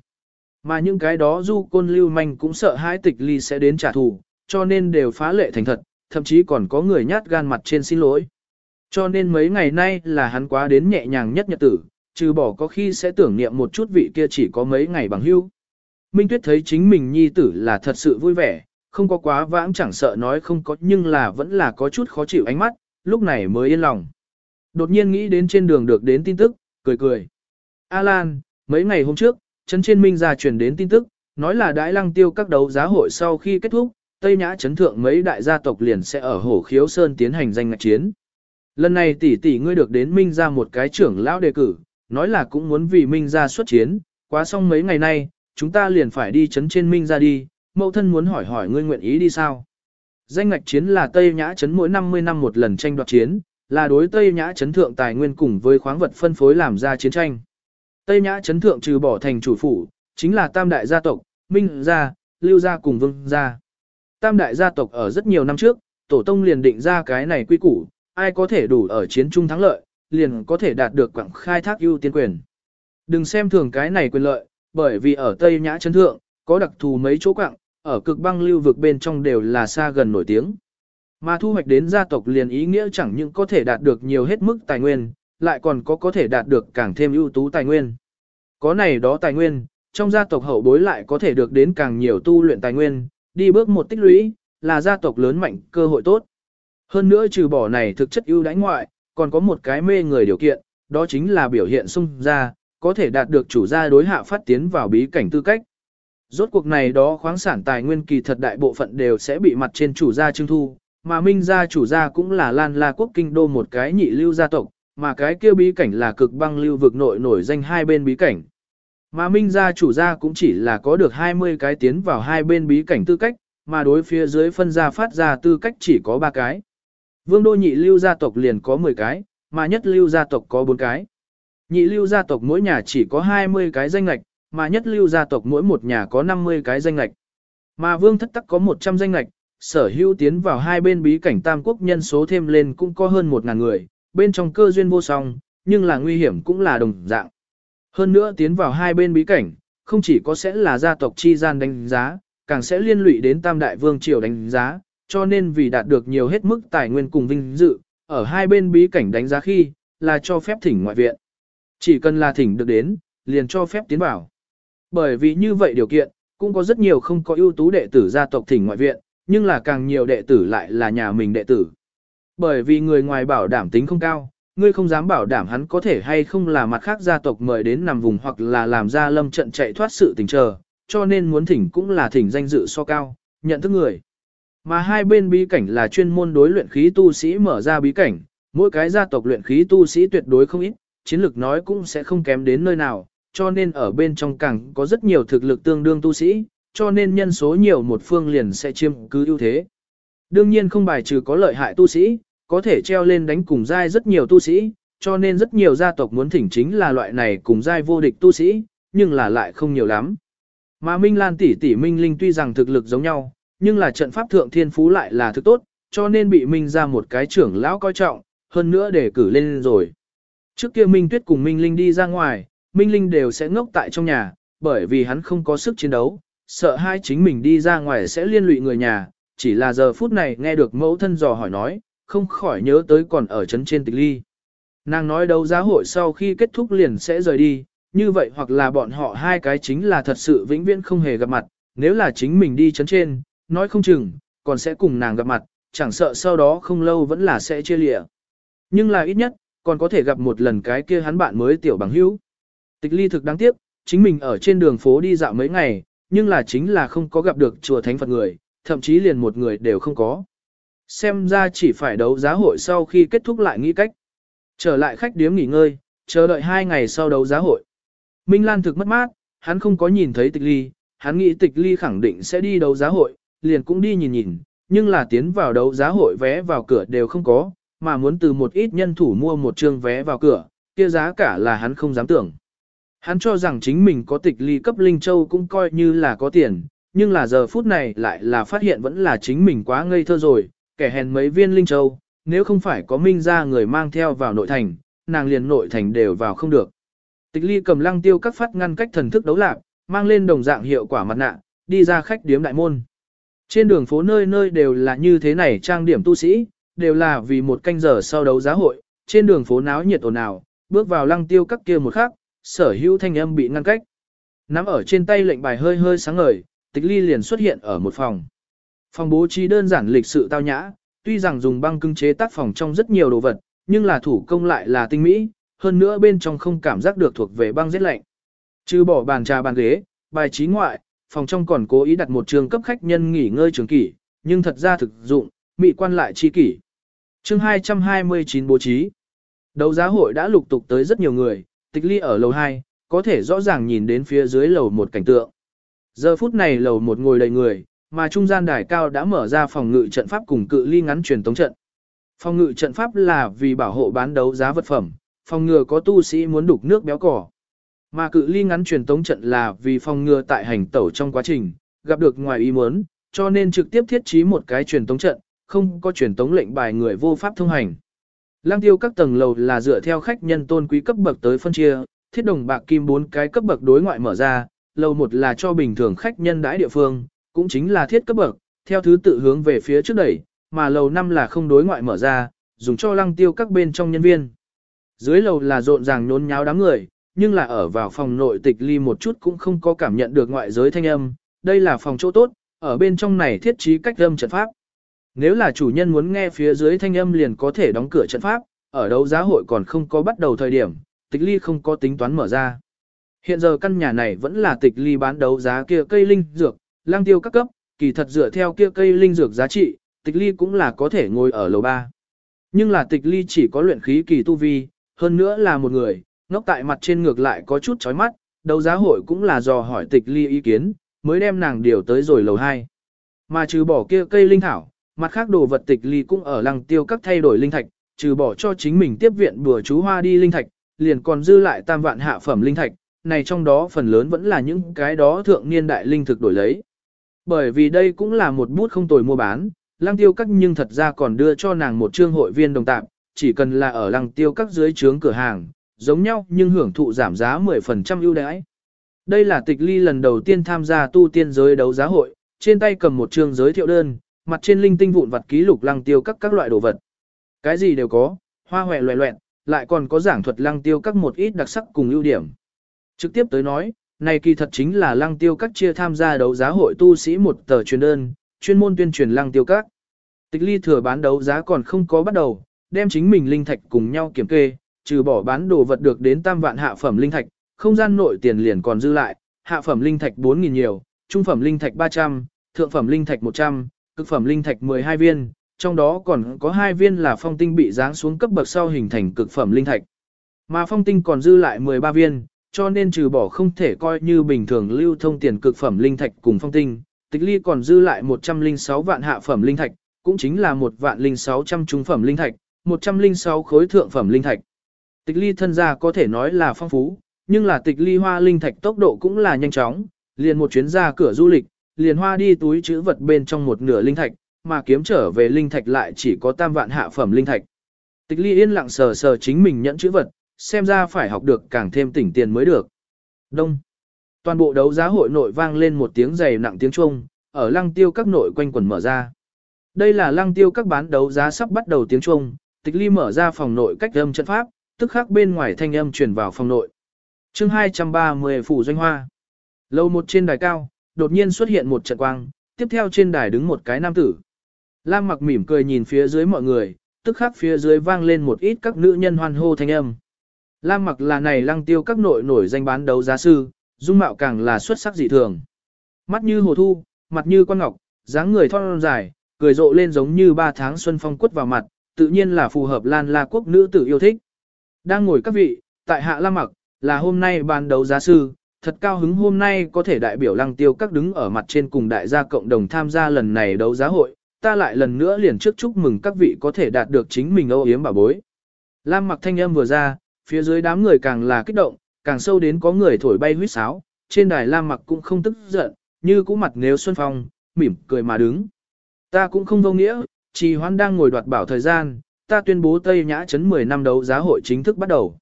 Mà những cái đó du côn lưu manh cũng sợ hãi tịch ly sẽ đến trả thù, cho nên đều phá lệ thành thật, thậm chí còn có người nhát gan mặt trên xin lỗi. Cho nên mấy ngày nay là hắn quá đến nhẹ nhàng nhất nhật tử, trừ bỏ có khi sẽ tưởng niệm một chút vị kia chỉ có mấy ngày bằng hưu. Minh Tuyết thấy chính mình nhi tử là thật sự vui vẻ, không có quá vãng chẳng sợ nói không có nhưng là vẫn là có chút khó chịu ánh mắt, lúc này mới yên lòng. Đột nhiên nghĩ đến trên đường được đến tin tức, cười cười. A Lan, mấy ngày hôm trước, Trấn trên Minh ra truyền đến tin tức, nói là đãi lăng tiêu các đấu giá hội sau khi kết thúc, Tây Nhã chấn thượng mấy đại gia tộc liền sẽ ở Hổ Khiếu Sơn tiến hành danh ngạch chiến. Lần này tỷ tỷ ngươi được đến Minh ra một cái trưởng lão đề cử, nói là cũng muốn vì Minh ra xuất chiến, quá xong mấy ngày nay, chúng ta liền phải đi chấn trên Minh ra đi, mẫu thân muốn hỏi hỏi ngươi nguyện ý đi sao. Danh ngạch chiến là Tây Nhã chấn mỗi 50 năm một lần tranh đoạt chiến, là đối Tây Nhã Trấn thượng tài nguyên cùng với khoáng vật phân phối làm ra chiến tranh. Tây Nhã Trấn thượng trừ bỏ thành chủ phủ, chính là tam đại gia tộc, Minh gia, Lưu gia cùng Vương gia. Tam đại gia tộc ở rất nhiều năm trước, tổ tông liền định ra cái này quy củ, ai có thể đủ ở chiến trung thắng lợi, liền có thể đạt được quảng khai thác ưu tiên quyền. Đừng xem thường cái này quyền lợi, bởi vì ở Tây Nhã Trấn thượng, có đặc thù mấy chỗ quảng, ở cực băng lưu vực bên trong đều là xa gần nổi tiếng. Mà thu hoạch đến gia tộc liền ý nghĩa chẳng những có thể đạt được nhiều hết mức tài nguyên, lại còn có có thể đạt được càng thêm ưu tú tài nguyên. Có này đó tài nguyên, trong gia tộc hậu bối lại có thể được đến càng nhiều tu luyện tài nguyên, đi bước một tích lũy, là gia tộc lớn mạnh cơ hội tốt. Hơn nữa trừ bỏ này thực chất ưu đãi ngoại, còn có một cái mê người điều kiện, đó chính là biểu hiện sung ra, có thể đạt được chủ gia đối hạ phát tiến vào bí cảnh tư cách. Rốt cuộc này đó khoáng sản tài nguyên kỳ thật đại bộ phận đều sẽ bị mặt trên chủ gia trưng thu, mà minh gia chủ gia cũng là Lan La quốc kinh đô một cái nhị lưu gia tộc, mà cái kia bí cảnh là cực băng lưu vực nội nổi danh hai bên bí cảnh. Mà minh gia chủ gia cũng chỉ là có được 20 cái tiến vào hai bên bí cảnh tư cách, mà đối phía dưới phân gia phát ra tư cách chỉ có 3 cái. Vương đô nhị lưu gia tộc liền có 10 cái, mà nhất lưu gia tộc có 4 cái. Nhị lưu gia tộc mỗi nhà chỉ có 20 cái danh lạch, mà nhất lưu gia tộc mỗi một nhà có 50 cái danh lạch. Mà vương thất tắc có 100 danh lạch, sở hữu tiến vào hai bên bí cảnh tam quốc nhân số thêm lên cũng có hơn 1.000 người, bên trong cơ duyên vô song, nhưng là nguy hiểm cũng là đồng dạng. Hơn nữa tiến vào hai bên bí cảnh, không chỉ có sẽ là gia tộc chi gian đánh giá, càng sẽ liên lụy đến tam đại vương triều đánh giá, cho nên vì đạt được nhiều hết mức tài nguyên cùng vinh dự, ở hai bên bí cảnh đánh giá khi, là cho phép thỉnh ngoại viện. Chỉ cần là thỉnh được đến, liền cho phép tiến vào. Bởi vì như vậy điều kiện, cũng có rất nhiều không có ưu tú đệ tử gia tộc thỉnh ngoại viện, nhưng là càng nhiều đệ tử lại là nhà mình đệ tử. Bởi vì người ngoài bảo đảm tính không cao, ngươi không dám bảo đảm hắn có thể hay không là mặt khác gia tộc mời đến nằm vùng hoặc là làm ra lâm trận chạy thoát sự tình chờ, cho nên muốn thỉnh cũng là thỉnh danh dự so cao, nhận thức người. Mà hai bên bí cảnh là chuyên môn đối luyện khí tu sĩ mở ra bí cảnh, mỗi cái gia tộc luyện khí tu sĩ tuyệt đối không ít, chiến lược nói cũng sẽ không kém đến nơi nào, cho nên ở bên trong càng có rất nhiều thực lực tương đương tu sĩ, cho nên nhân số nhiều một phương liền sẽ chiếm cứ ưu thế. Đương nhiên không bài trừ có lợi hại tu sĩ, có thể treo lên đánh cùng giai rất nhiều tu sĩ, cho nên rất nhiều gia tộc muốn thỉnh chính là loại này cùng giai vô địch tu sĩ, nhưng là lại không nhiều lắm. Mà Minh Lan tỷ tỷ Minh Linh tuy rằng thực lực giống nhau, nhưng là trận pháp thượng thiên phú lại là thứ tốt, cho nên bị Minh ra một cái trưởng lão coi trọng, hơn nữa để cử lên rồi. Trước kia Minh Tuyết cùng Minh Linh đi ra ngoài, Minh Linh đều sẽ ngốc tại trong nhà, bởi vì hắn không có sức chiến đấu, sợ hai chính mình đi ra ngoài sẽ liên lụy người nhà, chỉ là giờ phút này nghe được mẫu thân dò hỏi nói, không khỏi nhớ tới còn ở trấn trên tịch ly. Nàng nói đấu giá hội sau khi kết thúc liền sẽ rời đi, như vậy hoặc là bọn họ hai cái chính là thật sự vĩnh viễn không hề gặp mặt, nếu là chính mình đi trấn trên, nói không chừng, còn sẽ cùng nàng gặp mặt, chẳng sợ sau đó không lâu vẫn là sẽ chia lịa. Nhưng là ít nhất, còn có thể gặp một lần cái kia hắn bạn mới tiểu bằng hữu. Tịch ly thực đáng tiếc, chính mình ở trên đường phố đi dạo mấy ngày, nhưng là chính là không có gặp được chùa thánh Phật người, thậm chí liền một người đều không có. Xem ra chỉ phải đấu giá hội sau khi kết thúc lại nghĩ cách. Trở lại khách điếm nghỉ ngơi, chờ đợi hai ngày sau đấu giá hội. Minh Lan thực mất mát, hắn không có nhìn thấy tịch ly, hắn nghĩ tịch ly khẳng định sẽ đi đấu giá hội, liền cũng đi nhìn nhìn, nhưng là tiến vào đấu giá hội vé vào cửa đều không có, mà muốn từ một ít nhân thủ mua một trường vé vào cửa, kia giá cả là hắn không dám tưởng. Hắn cho rằng chính mình có tịch ly cấp Linh Châu cũng coi như là có tiền, nhưng là giờ phút này lại là phát hiện vẫn là chính mình quá ngây thơ rồi, kẻ hèn mấy viên Linh Châu, nếu không phải có minh ra người mang theo vào nội thành, nàng liền nội thành đều vào không được. Tịch ly cầm lăng tiêu các phát ngăn cách thần thức đấu lạc, mang lên đồng dạng hiệu quả mặt nạ, đi ra khách điếm đại môn. Trên đường phố nơi nơi đều là như thế này trang điểm tu sĩ, đều là vì một canh giờ sau đấu giá hội, trên đường phố náo nhiệt ồn ào, bước vào lăng tiêu các kia một khắc, sở hữu thanh âm bị ngăn cách. Nắm ở trên tay lệnh bài hơi hơi sáng ngời, tịch ly liền xuất hiện ở một phòng. Phòng bố trí đơn giản lịch sự tao nhã, tuy rằng dùng băng cưng chế tác phòng trong rất nhiều đồ vật, nhưng là thủ công lại là tinh mỹ, hơn nữa bên trong không cảm giác được thuộc về băng rét lạnh. Trừ bỏ bàn trà bàn ghế, bài trí ngoại, phòng trong còn cố ý đặt một trường cấp khách nhân nghỉ ngơi trường kỷ, nhưng thật ra thực dụng, mỹ quan lại chi kỷ. Chương 229 bố trí. Đấu giá hội đã lục tục tới rất nhiều người, tịch ly ở lầu 2, có thể rõ ràng nhìn đến phía dưới lầu một cảnh tượng. Giờ phút này lầu một ngồi đầy người, mà trung gian đài cao đã mở ra phòng ngự trận pháp cùng cự ly ngắn truyền tống trận. Phòng ngự trận pháp là vì bảo hộ bán đấu giá vật phẩm, phòng ngừa có tu sĩ muốn đục nước béo cỏ. Mà cự ly ngắn truyền tống trận là vì phòng ngừa tại hành tẩu trong quá trình, gặp được ngoài ý muốn, cho nên trực tiếp thiết trí một cái truyền tống trận, không có truyền tống lệnh bài người vô pháp thông hành. Lang tiêu các tầng lầu là dựa theo khách nhân tôn quý cấp bậc tới phân chia, thiết đồng bạc kim bốn cái cấp bậc đối ngoại mở ra, lầu một là cho bình thường khách nhân đãi địa phương, cũng chính là thiết cấp bậc, theo thứ tự hướng về phía trước đẩy, mà lầu năm là không đối ngoại mở ra, dùng cho lăng tiêu các bên trong nhân viên. Dưới lầu là rộn ràng nhốn nháo đám người, nhưng là ở vào phòng nội tịch ly một chút cũng không có cảm nhận được ngoại giới thanh âm, đây là phòng chỗ tốt, ở bên trong này thiết trí cách âm trận pháp. Nếu là chủ nhân muốn nghe phía dưới thanh âm liền có thể đóng cửa trận pháp, ở đấu giá hội còn không có bắt đầu thời điểm, tịch ly không có tính toán mở ra. Hiện giờ căn nhà này vẫn là tịch ly bán đấu giá kia cây linh dược, lang tiêu các cấp, kỳ thật dựa theo kia cây linh dược giá trị, tịch ly cũng là có thể ngồi ở lầu 3. Nhưng là tịch ly chỉ có luyện khí kỳ tu vi, hơn nữa là một người, ngóc tại mặt trên ngược lại có chút chói mắt, đấu giá hội cũng là dò hỏi tịch ly ý kiến, mới đem nàng điều tới rồi lầu 2. Mà trừ bỏ kia cây linh thảo, mặt khác đồ vật tịch ly cũng ở lăng tiêu các thay đổi linh thạch, trừ bỏ cho chính mình tiếp viện bùa chú hoa đi linh thạch, liền còn dư lại tam vạn hạ phẩm linh thạch, này trong đó phần lớn vẫn là những cái đó thượng niên đại linh thực đổi lấy. Bởi vì đây cũng là một bút không tồi mua bán, lăng tiêu các nhưng thật ra còn đưa cho nàng một trương hội viên đồng tạm, chỉ cần là ở lăng tiêu các dưới trướng cửa hàng, giống nhau nhưng hưởng thụ giảm giá 10% ưu đãi. Đây là tịch ly lần đầu tiên tham gia tu tiên giới đấu giá hội, trên tay cầm một trương giới thiệu đơn, mặt trên linh tinh vụn vặt ký lục lăng tiêu các các loại đồ vật. Cái gì đều có, hoa hòe loẹ loẹn, lại còn có giảng thuật lăng tiêu các một ít đặc sắc cùng ưu điểm. Trực tiếp tới nói, này kỳ thật chính là lăng tiêu các chia tham gia đấu giá hội tu sĩ một tờ truyền đơn, chuyên môn tuyên truyền lăng tiêu các. Tịch ly thừa bán đấu giá còn không có bắt đầu, đem chính mình linh thạch cùng nhau kiểm kê, trừ bỏ bán đồ vật được đến tam vạn hạ phẩm linh thạch, không gian nội tiền liền còn dư lại, hạ phẩm linh thạch 4.000 nhiều, trung phẩm linh thạch 300, thượng phẩm linh thạch 100, cực phẩm linh thạch 12 viên, trong đó còn có 2 viên là phong tinh bị giáng xuống cấp bậc sau hình thành cực phẩm linh thạch. Mà phong tinh còn dư lại 13 viên, cho nên trừ bỏ không thể coi như bình thường lưu thông tiền cực phẩm linh thạch cùng phong tinh, tịch ly còn dư lại 106 vạn hạ phẩm linh thạch, cũng chính là một vạn linh 600 trung phẩm linh thạch, 106 khối thượng phẩm linh thạch. Tịch ly thân gia có thể nói là phong phú, nhưng là tịch ly hoa linh thạch tốc độ cũng là nhanh chóng, liền một chuyến ra cửa du lịch, liền hoa đi túi chữ vật bên trong một nửa linh thạch, mà kiếm trở về linh thạch lại chỉ có tam vạn hạ phẩm linh thạch. Tịch ly yên lặng sờ sờ chính mình nhẫn chữ vật, xem ra phải học được càng thêm tỉnh tiền mới được. Đông. Toàn bộ đấu giá hội nội vang lên một tiếng dày nặng tiếng chuông, ở lăng tiêu các nội quanh quần mở ra. Đây là lăng tiêu các bán đấu giá sắp bắt đầu tiếng chuông, tịch ly mở ra phòng nội cách âm trận pháp, tức khắc bên ngoài thanh âm truyền vào phòng nội. chương 230 phủ doanh hoa. Lâu một trên đài cao, đột nhiên xuất hiện một trận quang, tiếp theo trên đài đứng một cái nam tử. Lam mặc mỉm cười nhìn phía dưới mọi người, tức khắc phía dưới vang lên một ít các nữ nhân hoan hô thanh âm. Lam mặc là này lăng tiêu các nội nổi danh bán đấu giá sư, dung mạo càng là xuất sắc dị thường. Mắt như hồ thu, mặt như con ngọc, dáng người thon dài, cười rộ lên giống như ba tháng xuân phong quất vào mặt, tự nhiên là phù hợp lan la quốc nữ tử yêu thích. Đang ngồi các vị, tại hạ Lam mặc, là hôm nay bán đấu giá sư, thật cao hứng hôm nay có thể đại biểu lăng tiêu các đứng ở mặt trên cùng đại gia cộng đồng tham gia lần này đấu giá hội, ta lại lần nữa liền trước chúc mừng các vị có thể đạt được chính mình âu yếm bảo bối. Lam mặc thanh âm vừa ra, phía dưới đám người càng là kích động, càng sâu đến có người thổi bay huyết sáo, trên đài Lam mặc cũng không tức giận, như cũ mặt nếu xuân phong, mỉm cười mà đứng. Ta cũng không vô nghĩa, trì hoan đang ngồi đoạt bảo thời gian, ta tuyên bố Tây Nhã Trấn 10 năm đấu giá hội chính thức bắt đầu.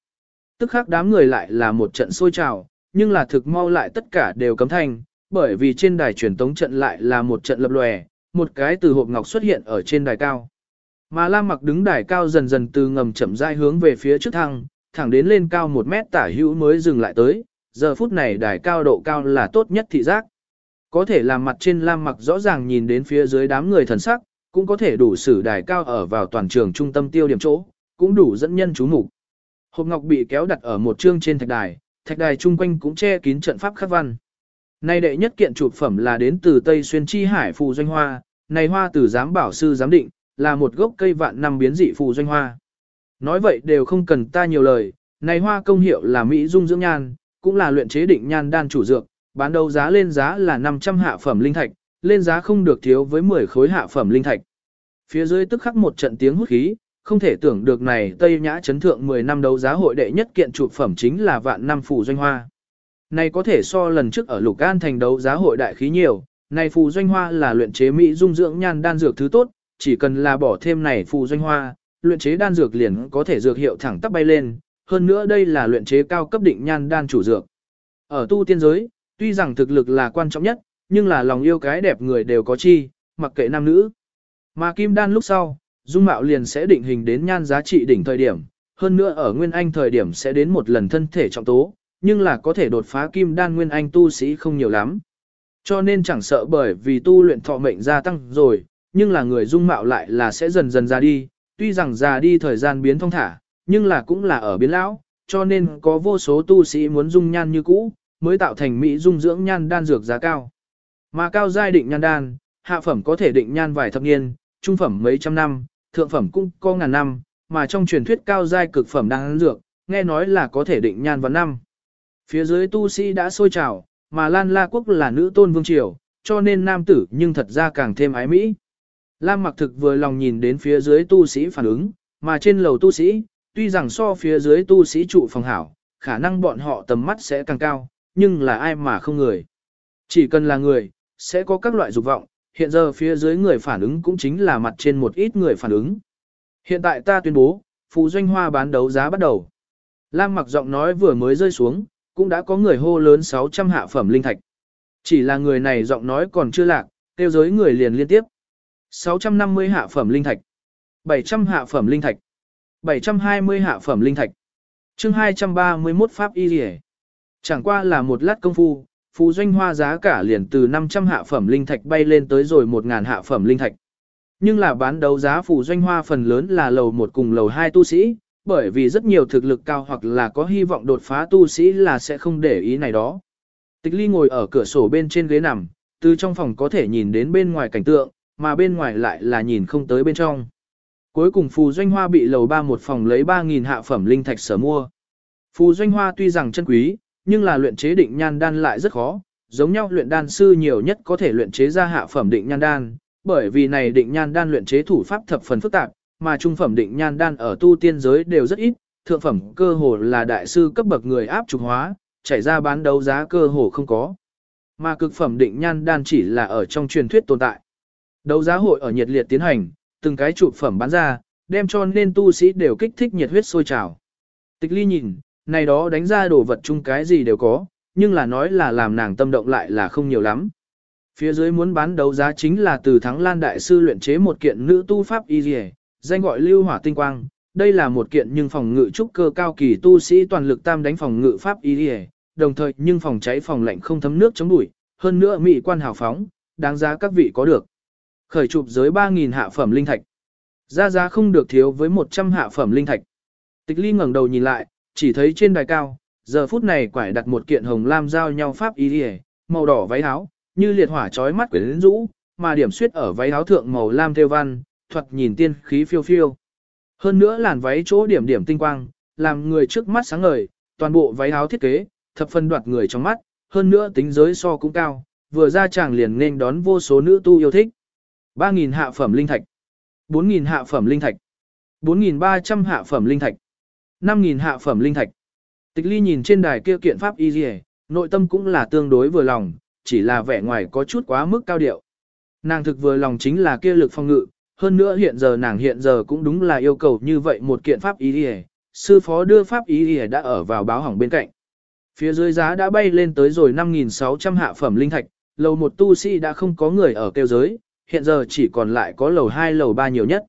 Tức khắc đám người lại là một trận sôi trào, nhưng là thực mau lại tất cả đều cấm thanh, bởi vì trên đài truyền tống trận lại là một trận lập lòe, một cái từ hộp ngọc xuất hiện ở trên đài cao. Mà Lam mặc đứng đài cao dần dần từ ngầm chậm rãi hướng về phía trước thăng, thẳng đến lên cao một mét tả hữu mới dừng lại tới, giờ phút này đài cao độ cao là tốt nhất thị giác. Có thể làm mặt trên Lam mặc rõ ràng nhìn đến phía dưới đám người thần sắc, cũng có thể đủ xử đài cao ở vào toàn trường trung tâm tiêu điểm chỗ, cũng đủ dẫn nhân chú mục. Hộp ngọc bị kéo đặt ở một chương trên thạch đài, thạch đài chung quanh cũng che kín trận pháp khắc văn. Nay đệ nhất kiện chụp phẩm là đến từ Tây Xuyên Chi Hải phù doanh hoa, này hoa từ giám bảo sư giám định, là một gốc cây vạn năm biến dị phù doanh hoa. Nói vậy đều không cần ta nhiều lời, này hoa công hiệu là mỹ dung dưỡng nhan, cũng là luyện chế định nhan đan chủ dược, bán đấu giá lên giá là 500 hạ phẩm linh thạch, lên giá không được thiếu với 10 khối hạ phẩm linh thạch. Phía dưới tức khắc một trận tiếng hút khí, không thể tưởng được này Tây Nhã chấn thượng 10 năm đấu giá hội đệ nhất kiện chụp phẩm chính là vạn năm phù doanh hoa. Này có thể so lần trước ở Lục An thành đấu giá hội đại khí nhiều, này phù doanh hoa là luyện chế mỹ dung dưỡng nhan đan dược thứ tốt, chỉ cần là bỏ thêm này phù doanh hoa, luyện chế đan dược liền có thể dược hiệu thẳng tắp bay lên, hơn nữa đây là luyện chế cao cấp định nhan đan chủ dược. Ở tu tiên giới, tuy rằng thực lực là quan trọng nhất, nhưng là lòng yêu cái đẹp người đều có chi, mặc kệ nam nữ. Mà kim đan lúc sau, dung mạo liền sẽ định hình đến nhan giá trị đỉnh thời điểm, hơn nữa ở nguyên anh thời điểm sẽ đến một lần thân thể trọng tố, nhưng là có thể đột phá kim đan nguyên anh tu sĩ không nhiều lắm. Cho nên chẳng sợ bởi vì tu luyện thọ mệnh gia tăng rồi, nhưng là người dung mạo lại là sẽ dần dần ra đi, tuy rằng già đi thời gian biến thông thả, nhưng là cũng là ở biến lão, cho nên có vô số tu sĩ muốn dung nhan như cũ, mới tạo thành mỹ dung dưỡng nhan đan dược giá cao. Mà cao giai định nhan đan, hạ phẩm có thể định nhan vài thập niên, trung phẩm mấy trăm năm, thượng phẩm cũng có ngàn năm, mà trong truyền thuyết cao giai cực phẩm đang dược, nghe nói là có thể định nhan vào năm. Phía dưới tu sĩ đã sôi trào, mà Lan La Quốc là nữ tôn vương triều, cho nên nam tử nhưng thật ra càng thêm ái mỹ. Lam mặc thực vừa lòng nhìn đến phía dưới tu sĩ phản ứng, mà trên lầu tu sĩ, tuy rằng so phía dưới tu sĩ trụ phòng hảo, khả năng bọn họ tầm mắt sẽ càng cao, nhưng là ai mà không người. Chỉ cần là người, sẽ có các loại dục vọng, hiện giờ phía dưới người phản ứng cũng chính là mặt trên một ít người phản ứng. Hiện tại ta tuyên bố, phù doanh hoa bán đấu giá bắt đầu. Lam mặc giọng nói vừa mới rơi xuống, cũng đã có người hô lớn 600 hạ phẩm linh thạch. Chỉ là người này giọng nói còn chưa lạc, tiêu giới người liền liên tiếp. 650 hạ phẩm linh thạch, 700 hạ phẩm linh thạch, 720 hạ phẩm linh thạch. Chương 231 Pháp Y Liễu. Chẳng qua là một lát công phu, phú doanh hoa giá cả liền từ 500 hạ phẩm linh thạch bay lên tới rồi 1000 hạ phẩm linh thạch. Nhưng là bán đấu giá phù doanh hoa phần lớn là lầu một cùng lầu hai tu sĩ, bởi vì rất nhiều thực lực cao hoặc là có hy vọng đột phá tu sĩ là sẽ không để ý này đó. Tịch ly ngồi ở cửa sổ bên trên ghế nằm, từ trong phòng có thể nhìn đến bên ngoài cảnh tượng, mà bên ngoài lại là nhìn không tới bên trong. Cuối cùng Phù Doanh Hoa bị lầu ba một phòng lấy 3.000 hạ phẩm linh thạch sở mua. Phù Doanh Hoa tuy rằng chân quý, nhưng là luyện chế định nhan đan lại rất khó, giống nhau luyện đan sư nhiều nhất có thể luyện chế ra hạ phẩm định nhan đan, bởi vì này định nhan đan luyện chế thủ pháp thập phần phức tạp, mà trung phẩm định nhan đan ở tu tiên giới đều rất ít, thượng phẩm cơ hồ là đại sư cấp bậc người áp trục hóa, chảy ra bán đấu giá cơ hồ không có. Mà cực phẩm định nhan đan chỉ là ở trong truyền thuyết tồn tại. Đấu giá hội ở nhiệt liệt tiến hành, từng cái trụ phẩm bán ra, đem cho nên tu sĩ đều kích thích nhiệt huyết sôi trào. Tịch ly nhìn, này đó đánh ra đồ vật chung cái gì đều có, nhưng là nói là làm nàng tâm động lại là không nhiều lắm. Phía dưới muốn bán đấu giá chính là từ Thắng Lan Đại Sư luyện chế một kiện nữ tu pháp y dì danh gọi lưu hỏa tinh quang. Đây là một kiện nhưng phòng ngự trúc cơ cao kỳ tu sĩ toàn lực tam đánh phòng ngự pháp y dì đồng thời nhưng phòng cháy phòng lạnh không thấm nước chống đuổi, hơn nữa mỹ quan hào phóng, đáng giá các vị có được. Khởi chụp giới 3.000 hạ phẩm linh thạch. Ra giá không được thiếu với 100 hạ phẩm linh thạch. Tịch ly ngẩng đầu nhìn lại, chỉ thấy trên đài cao, giờ phút này quải đặt một kiện hồng lam giao nhau pháp y dì màu đỏ váy áo, như liệt hỏa chói mắt quyến rũ, mà điểm suyết ở váy áo thượng màu lam theo văn, thuật nhìn tiên khí phiêu phiêu. Hơn nữa làn váy chỗ điểm điểm tinh quang, làm người trước mắt sáng ngời, toàn bộ váy áo thiết kế, thập phân đoạt người trong mắt, hơn nữa tính giới so cũng cao, vừa ra chàng liền nên đón vô số nữ tu yêu thích. 3.000 hạ phẩm linh thạch, 4.000 hạ phẩm linh thạch, 4.300 hạ phẩm linh thạch, 5.000 hạ phẩm linh thạch. Tịch ly nhìn trên đài kia kiện pháp y dì nội tâm cũng là tương đối vừa lòng, chỉ là vẻ ngoài có chút quá mức cao điệu. Nàng thực vừa lòng chính là kia lực phong ngự, hơn nữa hiện giờ nàng hiện giờ cũng đúng là yêu cầu như vậy một kiện pháp y dì sư phó đưa pháp y dì đã ở vào báo hỏng bên cạnh. Phía dưới giá đã bay lên tới rồi 5.600 hạ phẩm linh thạch, lầu một tu sĩ đã không có người ở kêu giới, hiện giờ chỉ còn lại có lầu 2 lầu 3 nhiều nhất.